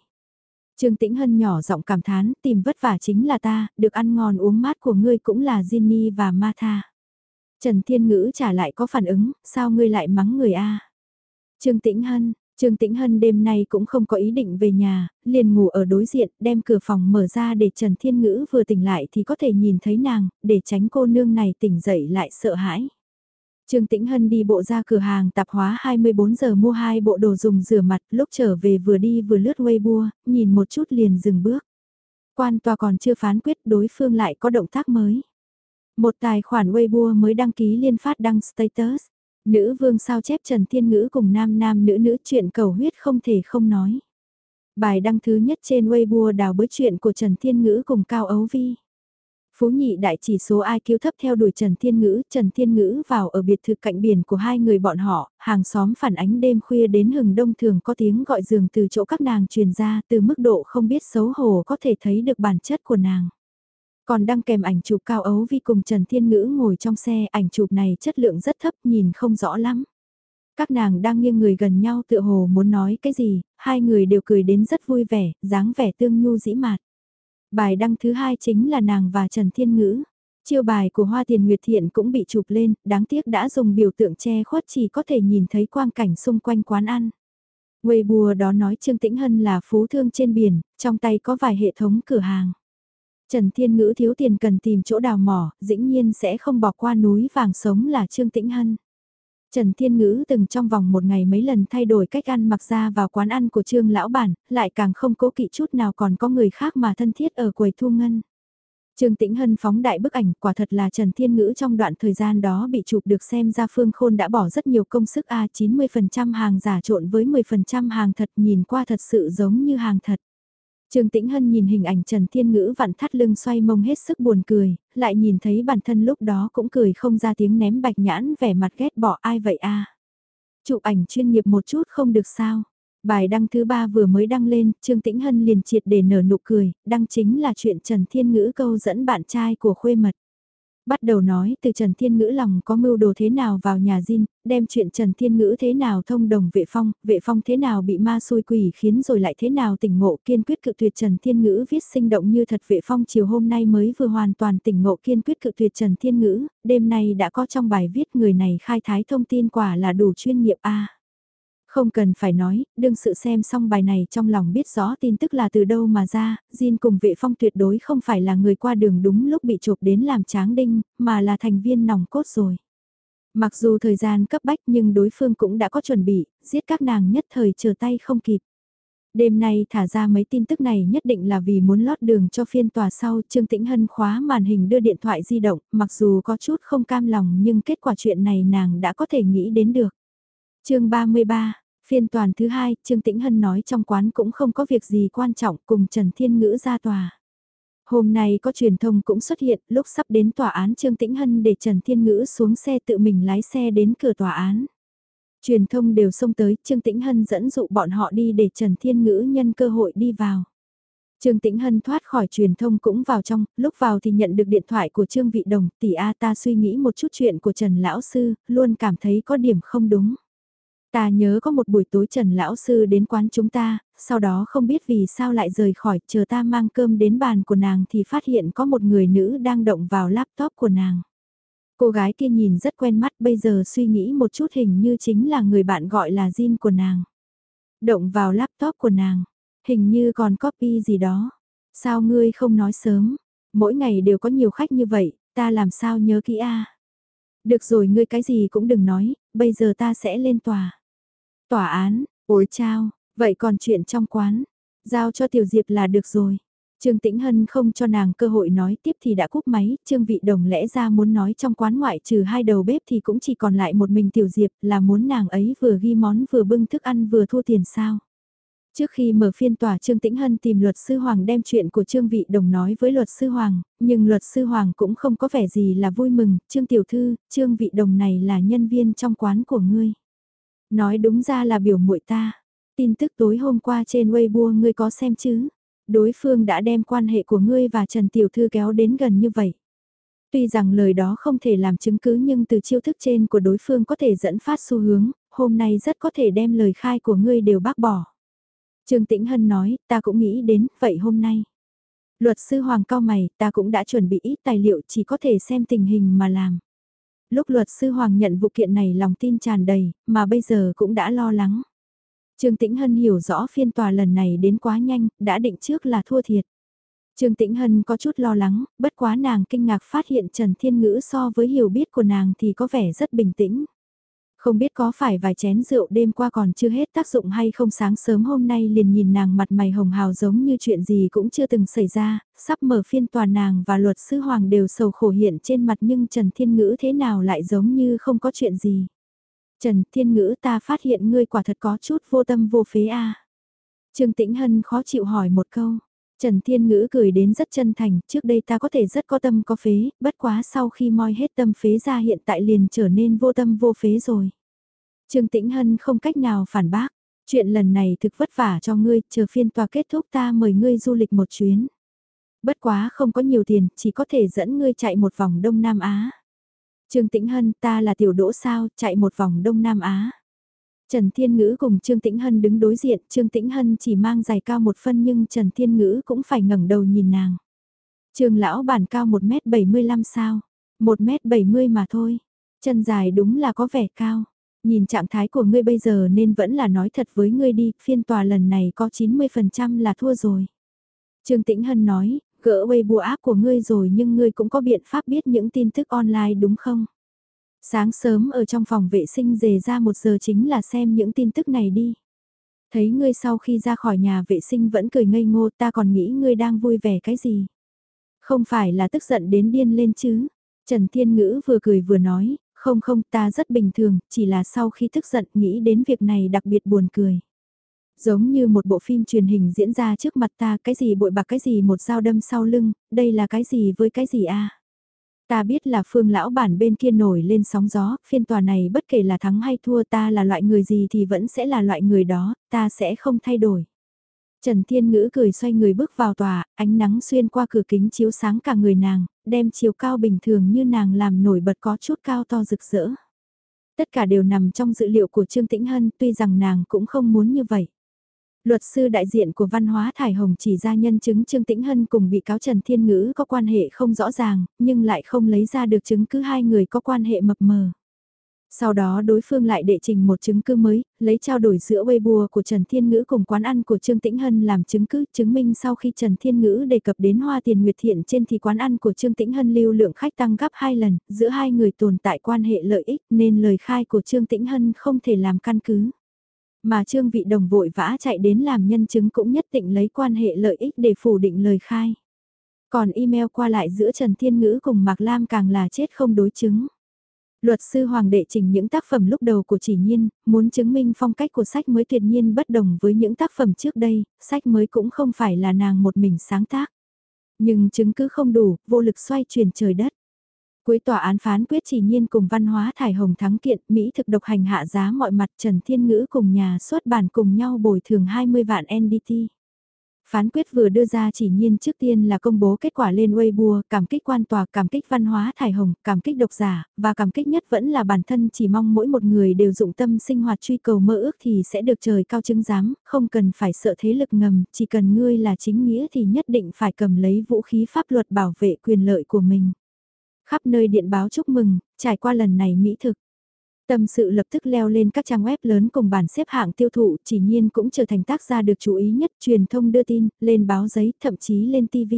Trương Tĩnh Hân nhỏ giọng cảm thán, tìm vất vả chính là ta, được ăn ngon uống mát của ngươi cũng là Ginny và Martha. Trần Thiên Ngữ trả lại có phản ứng, sao ngươi lại mắng người a? Trương Tĩnh Hân, Trương Tĩnh Hân đêm nay cũng không có ý định về nhà, liền ngủ ở đối diện, đem cửa phòng mở ra để Trần Thiên Ngữ vừa tỉnh lại thì có thể nhìn thấy nàng, để tránh cô nương này tỉnh dậy lại sợ hãi. Trương Tĩnh Hân đi bộ ra cửa hàng tạp hóa 24 giờ mua hai bộ đồ dùng rửa mặt, lúc trở về vừa đi vừa lướt Weibo, nhìn một chút liền dừng bước. Quan tòa còn chưa phán quyết đối phương lại có động tác mới. Một tài khoản Weibo mới đăng ký liên phát đăng status. Nữ vương sao chép Trần Thiên Ngữ cùng nam nam nữ nữ chuyện cầu huyết không thể không nói. Bài đăng thứ nhất trên Weibo đào bới chuyện của Trần Thiên Ngữ cùng Cao Ấu Vi. Phú nhị đại chỉ số IQ thấp theo đuổi Trần Thiên Ngữ, Trần Thiên Ngữ vào ở biệt thự cạnh biển của hai người bọn họ, hàng xóm phản ánh đêm khuya đến hừng đông thường có tiếng gọi giường từ chỗ các nàng truyền ra từ mức độ không biết xấu hổ có thể thấy được bản chất của nàng. Còn đăng kèm ảnh chụp cao ấu vi cùng Trần Thiên Ngữ ngồi trong xe, ảnh chụp này chất lượng rất thấp nhìn không rõ lắm. Các nàng đang nghiêng người gần nhau tựa hồ muốn nói cái gì, hai người đều cười đến rất vui vẻ, dáng vẻ tương nhu dĩ mạt. Bài đăng thứ hai chính là nàng và Trần Thiên Ngữ. Chiêu bài của Hoa Tiền Nguyệt Thiện cũng bị chụp lên, đáng tiếc đã dùng biểu tượng che khuất chỉ có thể nhìn thấy quang cảnh xung quanh quán ăn. Weibo đó nói Trương Tĩnh Hân là phú thương trên biển, trong tay có vài hệ thống cửa hàng. Trần Thiên Ngữ thiếu tiền cần tìm chỗ đào mỏ, dĩ nhiên sẽ không bỏ qua núi vàng sống là Trương Tĩnh Hân. Trần Thiên Ngữ từng trong vòng một ngày mấy lần thay đổi cách ăn mặc ra vào quán ăn của Trương Lão Bản, lại càng không cố kỵ chút nào còn có người khác mà thân thiết ở quầy thu ngân. Trương Tĩnh Hân phóng đại bức ảnh quả thật là Trần Thiên Ngữ trong đoạn thời gian đó bị chụp được xem ra Phương Khôn đã bỏ rất nhiều công sức à, A 90% hàng giả trộn với 10% hàng thật nhìn qua thật sự giống như hàng thật. Trương Tĩnh Hân nhìn hình ảnh Trần Thiên Ngữ vặn thắt lưng xoay mông hết sức buồn cười, lại nhìn thấy bản thân lúc đó cũng cười không ra tiếng ném bạch nhãn vẻ mặt ghét bỏ ai vậy a Chụp ảnh chuyên nghiệp một chút không được sao. Bài đăng thứ ba vừa mới đăng lên, Trương Tĩnh Hân liền triệt để nở nụ cười, đăng chính là chuyện Trần Thiên Ngữ câu dẫn bạn trai của khuê mật. Bắt đầu nói từ Trần Thiên Ngữ lòng có mưu đồ thế nào vào nhà Jin, đem chuyện Trần Thiên Ngữ thế nào thông đồng vệ phong, vệ phong thế nào bị ma xui quỷ khiến rồi lại thế nào tỉnh ngộ kiên quyết cự tuyệt Trần Thiên Ngữ viết sinh động như thật. Vệ phong chiều hôm nay mới vừa hoàn toàn tỉnh ngộ kiên quyết cự tuyệt Trần Thiên Ngữ, đêm nay đã có trong bài viết người này khai thái thông tin quả là đủ chuyên nghiệp a không cần phải nói, đương sự xem xong bài này trong lòng biết rõ tin tức là từ đâu mà ra, Jin cùng vệ phong tuyệt đối không phải là người qua đường đúng lúc bị chụp đến làm tráng đinh, mà là thành viên nòng cốt rồi. Mặc dù thời gian cấp bách nhưng đối phương cũng đã có chuẩn bị, giết các nàng nhất thời chờ tay không kịp. Đêm nay thả ra mấy tin tức này nhất định là vì muốn lót đường cho phiên tòa sau Trương Tĩnh Hân khóa màn hình đưa điện thoại di động, mặc dù có chút không cam lòng nhưng kết quả chuyện này nàng đã có thể nghĩ đến được chương 33, phiên toàn thứ hai, Trương Tĩnh Hân nói trong quán cũng không có việc gì quan trọng cùng Trần Thiên Ngữ ra tòa. Hôm nay có truyền thông cũng xuất hiện, lúc sắp đến tòa án Trương Tĩnh Hân để Trần Thiên Ngữ xuống xe tự mình lái xe đến cửa tòa án. Truyền thông đều xông tới, Trương Tĩnh Hân dẫn dụ bọn họ đi để Trần Thiên Ngữ nhân cơ hội đi vào. Trương Tĩnh Hân thoát khỏi truyền thông cũng vào trong, lúc vào thì nhận được điện thoại của Trương Vị Đồng, tỷ A ta suy nghĩ một chút chuyện của Trần Lão Sư, luôn cảm thấy có điểm không đúng. Ta nhớ có một buổi tối Trần Lão Sư đến quán chúng ta, sau đó không biết vì sao lại rời khỏi, chờ ta mang cơm đến bàn của nàng thì phát hiện có một người nữ đang động vào laptop của nàng. Cô gái kia nhìn rất quen mắt bây giờ suy nghĩ một chút hình như chính là người bạn gọi là Jin của nàng. Động vào laptop của nàng, hình như còn copy gì đó. Sao ngươi không nói sớm? Mỗi ngày đều có nhiều khách như vậy, ta làm sao nhớ kỹ a? Được rồi ngươi cái gì cũng đừng nói, bây giờ ta sẽ lên tòa. Tòa án, ôi chao, vậy còn chuyện trong quán, giao cho Tiểu Diệp là được rồi. Trương Tĩnh Hân không cho nàng cơ hội nói tiếp thì đã cúp máy, Trương Vị Đồng lẽ ra muốn nói trong quán ngoại trừ hai đầu bếp thì cũng chỉ còn lại một mình Tiểu Diệp là muốn nàng ấy vừa ghi món vừa bưng thức ăn vừa thu tiền sao. Trước khi mở phiên tòa Trương Tĩnh Hân tìm luật sư Hoàng đem chuyện của Trương Vị Đồng nói với luật sư Hoàng, nhưng luật sư Hoàng cũng không có vẻ gì là vui mừng, Trương Tiểu Thư, Trương Vị Đồng này là nhân viên trong quán của ngươi. Nói đúng ra là biểu muội ta. Tin tức tối hôm qua trên Weibo ngươi có xem chứ? Đối phương đã đem quan hệ của ngươi và Trần Tiểu Thư kéo đến gần như vậy. Tuy rằng lời đó không thể làm chứng cứ nhưng từ chiêu thức trên của đối phương có thể dẫn phát xu hướng, hôm nay rất có thể đem lời khai của ngươi đều bác bỏ. Trương Tĩnh Hân nói, ta cũng nghĩ đến, vậy hôm nay. Luật sư Hoàng cao mày, ta cũng đã chuẩn bị ít tài liệu chỉ có thể xem tình hình mà làm. Lúc luật sư Hoàng nhận vụ kiện này lòng tin tràn đầy, mà bây giờ cũng đã lo lắng. Trương Tĩnh Hân hiểu rõ phiên tòa lần này đến quá nhanh, đã định trước là thua thiệt. Trương Tĩnh Hân có chút lo lắng, bất quá nàng kinh ngạc phát hiện Trần Thiên Ngữ so với hiểu biết của nàng thì có vẻ rất bình tĩnh. Không biết có phải vài chén rượu đêm qua còn chưa hết tác dụng hay không sáng sớm hôm nay liền nhìn nàng mặt mày hồng hào giống như chuyện gì cũng chưa từng xảy ra, sắp mở phiên tòa nàng và luật sư Hoàng đều sầu khổ hiện trên mặt nhưng Trần Thiên Ngữ thế nào lại giống như không có chuyện gì. Trần Thiên Ngữ ta phát hiện ngươi quả thật có chút vô tâm vô phế a Trương Tĩnh Hân khó chịu hỏi một câu. Trần Thiên Ngữ cười đến rất chân thành, trước đây ta có thể rất có tâm có phế, bất quá sau khi moi hết tâm phế ra hiện tại liền trở nên vô tâm vô phế rồi. Trương Tĩnh Hân không cách nào phản bác, chuyện lần này thực vất vả cho ngươi, chờ phiên tòa kết thúc ta mời ngươi du lịch một chuyến. Bất quá không có nhiều tiền, chỉ có thể dẫn ngươi chạy một vòng Đông Nam Á. Trương Tĩnh Hân ta là tiểu đỗ sao, chạy một vòng Đông Nam Á. Trần Thiên Ngữ cùng Trương Tĩnh Hân đứng đối diện, Trương Tĩnh Hân chỉ mang giày cao một phân nhưng Trần Thiên Ngữ cũng phải ngẩng đầu nhìn nàng. Trương lão bản cao 1m75 sao? 1m70 mà thôi. Chân dài đúng là có vẻ cao. Nhìn trạng thái của ngươi bây giờ nên vẫn là nói thật với ngươi đi, phiên tòa lần này có 90% là thua rồi. Trương Tĩnh Hân nói, gỡ Weibo app của ngươi rồi nhưng ngươi cũng có biện pháp biết những tin tức online đúng không? Sáng sớm ở trong phòng vệ sinh dề ra một giờ chính là xem những tin tức này đi. Thấy ngươi sau khi ra khỏi nhà vệ sinh vẫn cười ngây ngô ta còn nghĩ ngươi đang vui vẻ cái gì. Không phải là tức giận đến điên lên chứ. Trần Thiên Ngữ vừa cười vừa nói, không không ta rất bình thường, chỉ là sau khi tức giận nghĩ đến việc này đặc biệt buồn cười. Giống như một bộ phim truyền hình diễn ra trước mặt ta cái gì bội bạc cái gì một dao đâm sau lưng, đây là cái gì với cái gì a Ta biết là phương lão bản bên kia nổi lên sóng gió, phiên tòa này bất kể là thắng hay thua ta là loại người gì thì vẫn sẽ là loại người đó, ta sẽ không thay đổi. Trần Thiên Ngữ cười xoay người bước vào tòa, ánh nắng xuyên qua cửa kính chiếu sáng cả người nàng, đem chiều cao bình thường như nàng làm nổi bật có chút cao to rực rỡ. Tất cả đều nằm trong dự liệu của Trương Tĩnh Hân tuy rằng nàng cũng không muốn như vậy. Luật sư đại diện của văn hóa Thải Hồng chỉ ra nhân chứng Trương Tĩnh Hân cùng bị cáo Trần Thiên Ngữ có quan hệ không rõ ràng, nhưng lại không lấy ra được chứng cứ hai người có quan hệ mập mờ. Sau đó đối phương lại đệ trình một chứng cứ mới, lấy trao đổi giữa Weibo của Trần Thiên Ngữ cùng quán ăn của Trương Tĩnh Hân làm chứng cứ, chứng minh sau khi Trần Thiên Ngữ đề cập đến hoa tiền nguyệt thiện trên thì quán ăn của Trương Tĩnh Hân lưu lượng khách tăng gấp hai lần, giữa hai người tồn tại quan hệ lợi ích nên lời khai của Trương Tĩnh Hân không thể làm căn cứ. Mà Trương Vị Đồng vội vã chạy đến làm nhân chứng cũng nhất định lấy quan hệ lợi ích để phủ định lời khai. Còn email qua lại giữa Trần Thiên Ngữ cùng Mạc Lam càng là chết không đối chứng. Luật sư Hoàng đệ trình những tác phẩm lúc đầu của chỉ nhiên, muốn chứng minh phong cách của sách mới tuyệt nhiên bất đồng với những tác phẩm trước đây, sách mới cũng không phải là nàng một mình sáng tác. Nhưng chứng cứ không đủ, vô lực xoay chuyển trời đất. Cuối tòa án phán quyết chỉ nhiên cùng văn hóa thải hồng thắng kiện, Mỹ thực độc hành hạ giá mọi mặt Trần Thiên Ngữ cùng nhà xuất bản cùng nhau bồi thường 20 vạn NDT. Phán quyết vừa đưa ra chỉ nhiên trước tiên là công bố kết quả lên Weibo, cảm kích quan tòa, cảm kích văn hóa thải hồng, cảm kích độc giả, và cảm kích nhất vẫn là bản thân chỉ mong mỗi một người đều dụng tâm sinh hoạt truy cầu mơ ước thì sẽ được trời cao chứng giám, không cần phải sợ thế lực ngầm, chỉ cần ngươi là chính nghĩa thì nhất định phải cầm lấy vũ khí pháp luật bảo vệ quyền lợi của mình. Khắp nơi điện báo chúc mừng, trải qua lần này mỹ thực. Tâm sự lập tức leo lên các trang web lớn cùng bản xếp hạng tiêu thụ, chỉ nhiên cũng trở thành tác gia được chú ý nhất, truyền thông đưa tin, lên báo giấy, thậm chí lên TV.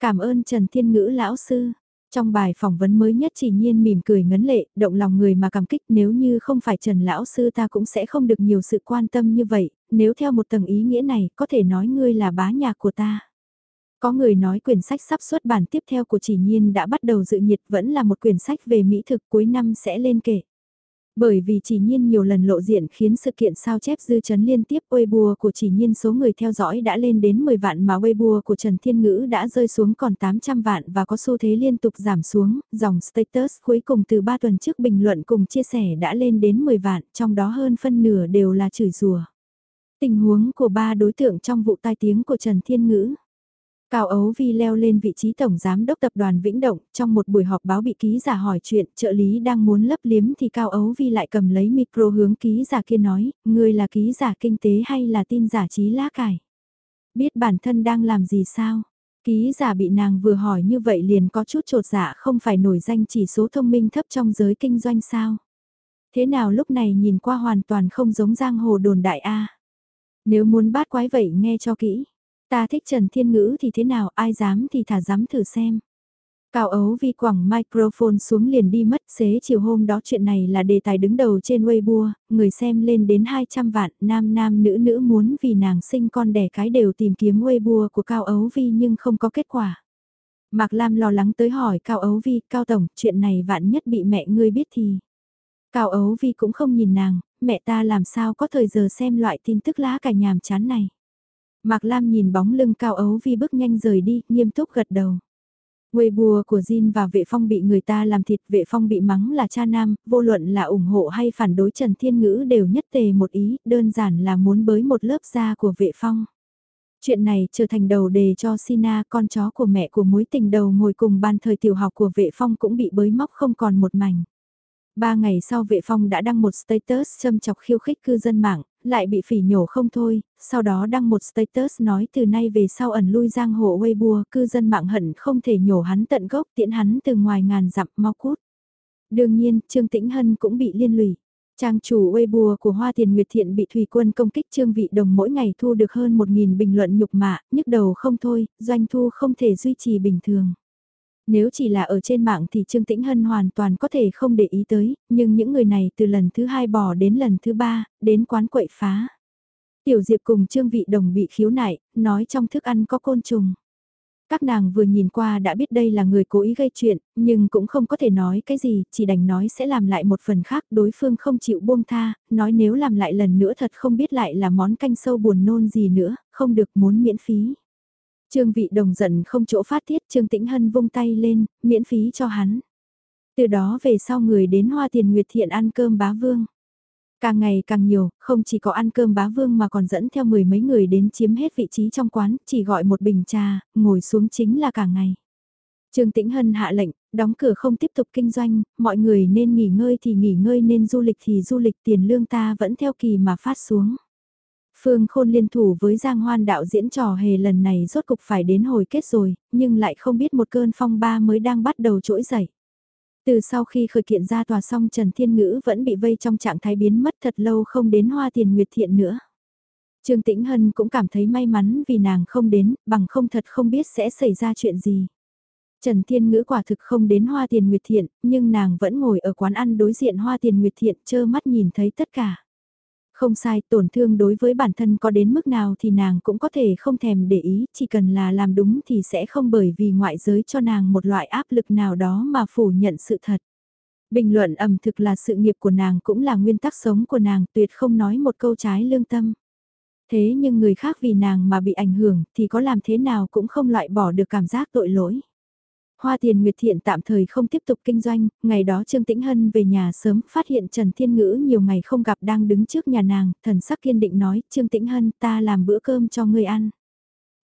Cảm ơn Trần Thiên Ngữ lão sư. Trong bài phỏng vấn mới nhất chỉ nhiên mỉm cười ngấn lệ, động lòng người mà cảm kích nếu như không phải Trần Lão Sư ta cũng sẽ không được nhiều sự quan tâm như vậy, nếu theo một tầng ý nghĩa này có thể nói ngươi là bá nhạc của ta. Có người nói quyển sách sắp xuất bản tiếp theo của chỉ nhiên đã bắt đầu dự nhiệt vẫn là một quyển sách về mỹ thực cuối năm sẽ lên kể. Bởi vì chỉ nhiên nhiều lần lộ diện khiến sự kiện sao chép dư chấn liên tiếp Weibo của chỉ nhiên số người theo dõi đã lên đến 10 vạn mà Weibo của Trần Thiên Ngữ đã rơi xuống còn 800 vạn và có xu thế liên tục giảm xuống, dòng status cuối cùng từ 3 tuần trước bình luận cùng chia sẻ đã lên đến 10 vạn, trong đó hơn phân nửa đều là chửi rủa. Tình huống của ba đối tượng trong vụ tai tiếng của Trần Thiên Ngữ Cao Ấu Vi leo lên vị trí tổng giám đốc tập đoàn Vĩnh Động, trong một buổi họp báo bị ký giả hỏi chuyện, trợ lý đang muốn lấp liếm thì Cao Ấu Vi lại cầm lấy micro hướng ký giả kia nói, người là ký giả kinh tế hay là tin giả trí lá cải? Biết bản thân đang làm gì sao? Ký giả bị nàng vừa hỏi như vậy liền có chút trột dạ không phải nổi danh chỉ số thông minh thấp trong giới kinh doanh sao? Thế nào lúc này nhìn qua hoàn toàn không giống giang hồ đồn đại A? Nếu muốn bát quái vậy nghe cho kỹ. Ta thích Trần Thiên Ngữ thì thế nào, ai dám thì thả dám thử xem. Cao ấu vi quẳng microphone xuống liền đi mất xế chiều hôm đó chuyện này là đề tài đứng đầu trên Weibo, người xem lên đến 200 vạn, nam nam nữ nữ muốn vì nàng sinh con đẻ cái đều tìm kiếm Weibo của Cao ấu vi nhưng không có kết quả. Mạc Lam lo lắng tới hỏi Cao ấu vi, Cao Tổng, chuyện này vạn nhất bị mẹ ngươi biết thì. Cao ấu vi cũng không nhìn nàng, mẹ ta làm sao có thời giờ xem loại tin tức lá cả nhàm chán này. Mạc Lam nhìn bóng lưng cao ấu vi bước nhanh rời đi, nghiêm túc gật đầu. Quê bùa của Jin và vệ phong bị người ta làm thịt, vệ phong bị mắng là cha nam, vô luận là ủng hộ hay phản đối Trần Thiên Ngữ đều nhất tề một ý, đơn giản là muốn bới một lớp da của vệ phong. Chuyện này trở thành đầu đề cho Sina, con chó của mẹ của mối tình đầu ngồi cùng ban thời tiểu học của vệ phong cũng bị bới móc không còn một mảnh. Ba ngày sau vệ phong đã đăng một status châm chọc khiêu khích cư dân mạng, lại bị phỉ nhổ không thôi, sau đó đăng một status nói từ nay về sau ẩn lui giang hồ Weibo cư dân mạng hận không thể nhổ hắn tận gốc tiễn hắn từ ngoài ngàn dặm mau cút. Đương nhiên, Trương Tĩnh Hân cũng bị liên lụy. Trang chủ Weibo của Hoa Tiền Nguyệt Thiện bị Thủy Quân công kích Trương Vị Đồng mỗi ngày thu được hơn 1.000 bình luận nhục mạ, nhức đầu không thôi, doanh thu không thể duy trì bình thường. Nếu chỉ là ở trên mạng thì Trương Tĩnh Hân hoàn toàn có thể không để ý tới, nhưng những người này từ lần thứ hai bỏ đến lần thứ ba, đến quán quậy phá. Tiểu Diệp cùng Trương Vị Đồng bị khiếu nại, nói trong thức ăn có côn trùng. Các nàng vừa nhìn qua đã biết đây là người cố ý gây chuyện, nhưng cũng không có thể nói cái gì, chỉ đành nói sẽ làm lại một phần khác, đối phương không chịu buông tha, nói nếu làm lại lần nữa thật không biết lại là món canh sâu buồn nôn gì nữa, không được muốn miễn phí. Trương vị đồng giận không chỗ phát tiết Trương Tĩnh Hân vung tay lên, miễn phí cho hắn. Từ đó về sau người đến Hoa Tiền Nguyệt Thiện ăn cơm bá vương. Càng ngày càng nhiều, không chỉ có ăn cơm bá vương mà còn dẫn theo mười mấy người đến chiếm hết vị trí trong quán, chỉ gọi một bình trà, ngồi xuống chính là cả ngày. Trương Tĩnh Hân hạ lệnh, đóng cửa không tiếp tục kinh doanh, mọi người nên nghỉ ngơi thì nghỉ ngơi nên du lịch thì du lịch tiền lương ta vẫn theo kỳ mà phát xuống. Phương Khôn liên thủ với Giang Hoan đạo diễn trò hề lần này rốt cục phải đến hồi kết rồi, nhưng lại không biết một cơn phong ba mới đang bắt đầu trỗi dậy. Từ sau khi khởi kiện ra tòa xong Trần Thiên Ngữ vẫn bị vây trong trạng thái biến mất thật lâu không đến hoa tiền nguyệt thiện nữa. Trương Tĩnh Hân cũng cảm thấy may mắn vì nàng không đến, bằng không thật không biết sẽ xảy ra chuyện gì. Trần Thiên Ngữ quả thực không đến Hoa Tiền Nguyệt Thiện, nhưng nàng vẫn ngồi ở quán ăn đối diện Hoa Tiền Nguyệt Thiện chơ mắt nhìn thấy tất cả. Không sai, tổn thương đối với bản thân có đến mức nào thì nàng cũng có thể không thèm để ý, chỉ cần là làm đúng thì sẽ không bởi vì ngoại giới cho nàng một loại áp lực nào đó mà phủ nhận sự thật. Bình luận ẩm thực là sự nghiệp của nàng cũng là nguyên tắc sống của nàng tuyệt không nói một câu trái lương tâm. Thế nhưng người khác vì nàng mà bị ảnh hưởng thì có làm thế nào cũng không loại bỏ được cảm giác tội lỗi. Hoa Tiền Nguyệt Thiện tạm thời không tiếp tục kinh doanh, ngày đó Trương Tĩnh Hân về nhà sớm phát hiện Trần Thiên Ngữ nhiều ngày không gặp đang đứng trước nhà nàng, thần sắc kiên định nói, Trương Tĩnh Hân ta làm bữa cơm cho ngươi ăn.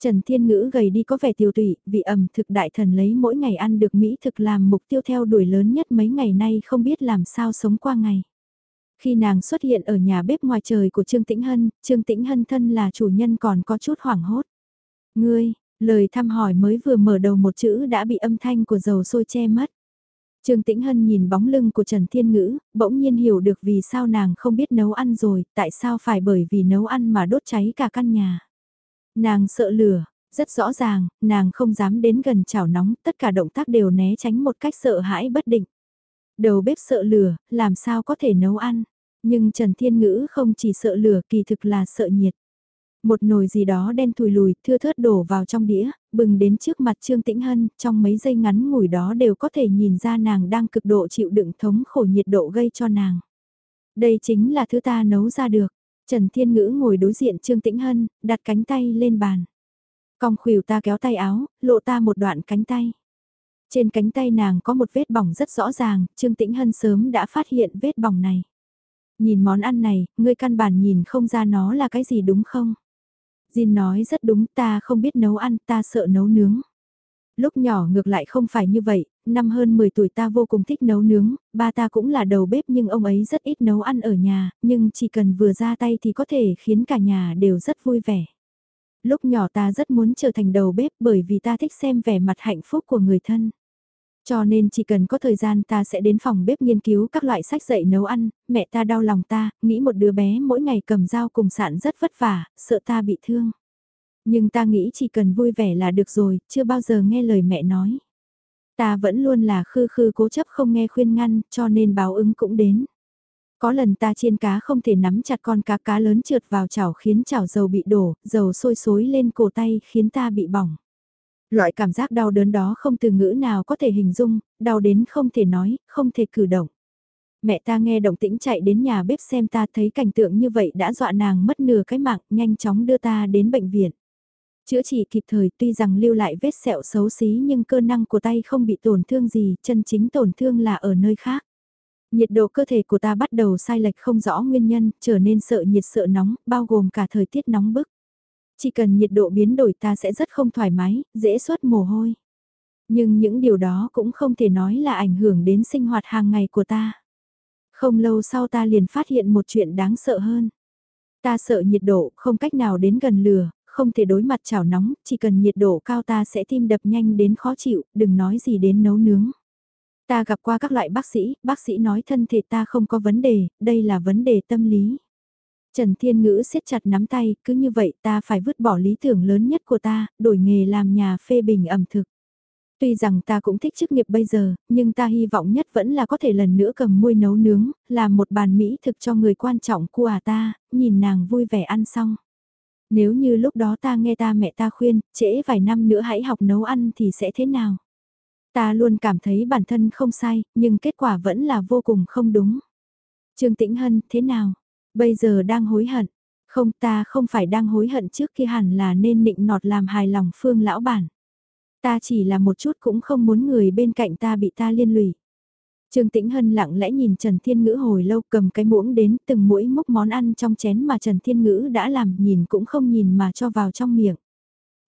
Trần Thiên Ngữ gầy đi có vẻ tiêu tụy, vị ẩm thực đại thần lấy mỗi ngày ăn được Mỹ thực làm mục tiêu theo đuổi lớn nhất mấy ngày nay không biết làm sao sống qua ngày. Khi nàng xuất hiện ở nhà bếp ngoài trời của Trương Tĩnh Hân, Trương Tĩnh Hân thân là chủ nhân còn có chút hoảng hốt. Ngươi, Lời thăm hỏi mới vừa mở đầu một chữ đã bị âm thanh của dầu sôi che mất. Trương Tĩnh Hân nhìn bóng lưng của Trần Thiên Ngữ, bỗng nhiên hiểu được vì sao nàng không biết nấu ăn rồi, tại sao phải bởi vì nấu ăn mà đốt cháy cả căn nhà. Nàng sợ lửa, rất rõ ràng, nàng không dám đến gần chảo nóng, tất cả động tác đều né tránh một cách sợ hãi bất định. Đầu bếp sợ lửa, làm sao có thể nấu ăn. Nhưng Trần Thiên Ngữ không chỉ sợ lửa kỳ thực là sợ nhiệt. Một nồi gì đó đen thùi lùi, thưa thớt đổ vào trong đĩa, bừng đến trước mặt Trương Tĩnh Hân, trong mấy giây ngắn ngủi đó đều có thể nhìn ra nàng đang cực độ chịu đựng thống khổ nhiệt độ gây cho nàng. Đây chính là thứ ta nấu ra được. Trần Thiên Ngữ ngồi đối diện Trương Tĩnh Hân, đặt cánh tay lên bàn. Cong khuỷu ta kéo tay áo, lộ ta một đoạn cánh tay. Trên cánh tay nàng có một vết bỏng rất rõ ràng, Trương Tĩnh Hân sớm đã phát hiện vết bỏng này. Nhìn món ăn này, ngươi căn bản nhìn không ra nó là cái gì đúng không? Jin nói rất đúng ta không biết nấu ăn ta sợ nấu nướng. Lúc nhỏ ngược lại không phải như vậy, năm hơn 10 tuổi ta vô cùng thích nấu nướng, ba ta cũng là đầu bếp nhưng ông ấy rất ít nấu ăn ở nhà, nhưng chỉ cần vừa ra tay thì có thể khiến cả nhà đều rất vui vẻ. Lúc nhỏ ta rất muốn trở thành đầu bếp bởi vì ta thích xem vẻ mặt hạnh phúc của người thân. Cho nên chỉ cần có thời gian ta sẽ đến phòng bếp nghiên cứu các loại sách dạy nấu ăn, mẹ ta đau lòng ta, nghĩ một đứa bé mỗi ngày cầm dao cùng sạn rất vất vả, sợ ta bị thương. Nhưng ta nghĩ chỉ cần vui vẻ là được rồi, chưa bao giờ nghe lời mẹ nói. Ta vẫn luôn là khư khư cố chấp không nghe khuyên ngăn, cho nên báo ứng cũng đến. Có lần ta chiên cá không thể nắm chặt con cá cá lớn trượt vào chảo khiến chảo dầu bị đổ, dầu sôi sối lên cổ tay khiến ta bị bỏng. Loại cảm giác đau đớn đó không từ ngữ nào có thể hình dung, đau đến không thể nói, không thể cử động. Mẹ ta nghe động tĩnh chạy đến nhà bếp xem ta thấy cảnh tượng như vậy đã dọa nàng mất nửa cái mạng, nhanh chóng đưa ta đến bệnh viện. Chữa trị kịp thời tuy rằng lưu lại vết sẹo xấu xí nhưng cơ năng của tay không bị tổn thương gì, chân chính tổn thương là ở nơi khác. Nhiệt độ cơ thể của ta bắt đầu sai lệch không rõ nguyên nhân, trở nên sợ nhiệt sợ nóng, bao gồm cả thời tiết nóng bức. Chỉ cần nhiệt độ biến đổi ta sẽ rất không thoải mái, dễ xuất mồ hôi. Nhưng những điều đó cũng không thể nói là ảnh hưởng đến sinh hoạt hàng ngày của ta. Không lâu sau ta liền phát hiện một chuyện đáng sợ hơn. Ta sợ nhiệt độ, không cách nào đến gần lửa, không thể đối mặt chảo nóng, chỉ cần nhiệt độ cao ta sẽ tim đập nhanh đến khó chịu, đừng nói gì đến nấu nướng. Ta gặp qua các loại bác sĩ, bác sĩ nói thân thể ta không có vấn đề, đây là vấn đề tâm lý. Trần Thiên Ngữ siết chặt nắm tay, cứ như vậy ta phải vứt bỏ lý tưởng lớn nhất của ta, đổi nghề làm nhà phê bình ẩm thực. Tuy rằng ta cũng thích chức nghiệp bây giờ, nhưng ta hy vọng nhất vẫn là có thể lần nữa cầm muôi nấu nướng, làm một bàn mỹ thực cho người quan trọng của à ta, nhìn nàng vui vẻ ăn xong. Nếu như lúc đó ta nghe ta mẹ ta khuyên, trễ vài năm nữa hãy học nấu ăn thì sẽ thế nào? Ta luôn cảm thấy bản thân không sai, nhưng kết quả vẫn là vô cùng không đúng. Trương Tĩnh Hân, thế nào? Bây giờ đang hối hận. Không ta không phải đang hối hận trước kia hẳn là nên nịnh nọt làm hài lòng phương lão bản. Ta chỉ là một chút cũng không muốn người bên cạnh ta bị ta liên lụy. Trương Tĩnh Hân lặng lẽ nhìn Trần Thiên Ngữ hồi lâu cầm cái muỗng đến từng mũi múc món ăn trong chén mà Trần Thiên Ngữ đã làm nhìn cũng không nhìn mà cho vào trong miệng.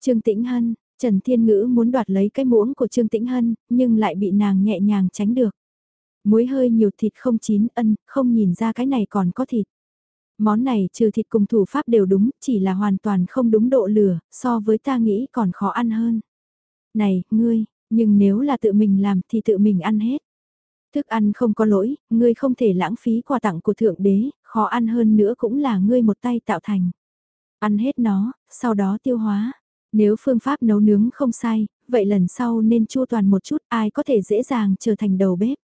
Trương Tĩnh Hân, Trần Thiên Ngữ muốn đoạt lấy cái muỗng của Trương Tĩnh Hân, nhưng lại bị nàng nhẹ nhàng tránh được. Muối hơi nhiều thịt không chín ân, không nhìn ra cái này còn có thịt. Món này trừ thịt cùng thủ pháp đều đúng, chỉ là hoàn toàn không đúng độ lửa, so với ta nghĩ còn khó ăn hơn. Này, ngươi, nhưng nếu là tự mình làm thì tự mình ăn hết. Thức ăn không có lỗi, ngươi không thể lãng phí quà tặng của Thượng Đế, khó ăn hơn nữa cũng là ngươi một tay tạo thành. Ăn hết nó, sau đó tiêu hóa. Nếu phương pháp nấu nướng không sai, vậy lần sau nên chua toàn một chút ai có thể dễ dàng trở thành đầu bếp.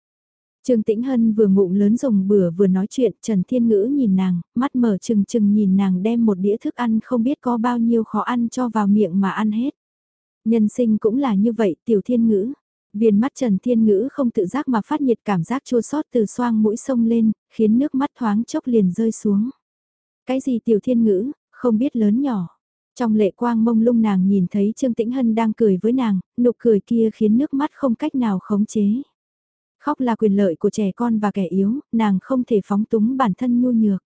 Trương Tĩnh Hân vừa ngụm lớn rồng bữa vừa nói chuyện, Trần Thiên Ngữ nhìn nàng, mắt mở trừng trừng nhìn nàng đem một đĩa thức ăn không biết có bao nhiêu khó ăn cho vào miệng mà ăn hết. Nhân sinh cũng là như vậy, Tiểu Thiên Ngữ. Viên mắt Trần Thiên Ngữ không tự giác mà phát nhiệt cảm giác chua xót từ xoang mũi sông lên, khiến nước mắt thoáng chốc liền rơi xuống. Cái gì Tiểu Thiên Ngữ, không biết lớn nhỏ. Trong lệ quang mông lung nàng nhìn thấy Trương Tĩnh Hân đang cười với nàng, nụ cười kia khiến nước mắt không cách nào khống chế. Khóc là quyền lợi của trẻ con và kẻ yếu, nàng không thể phóng túng bản thân nhu nhược.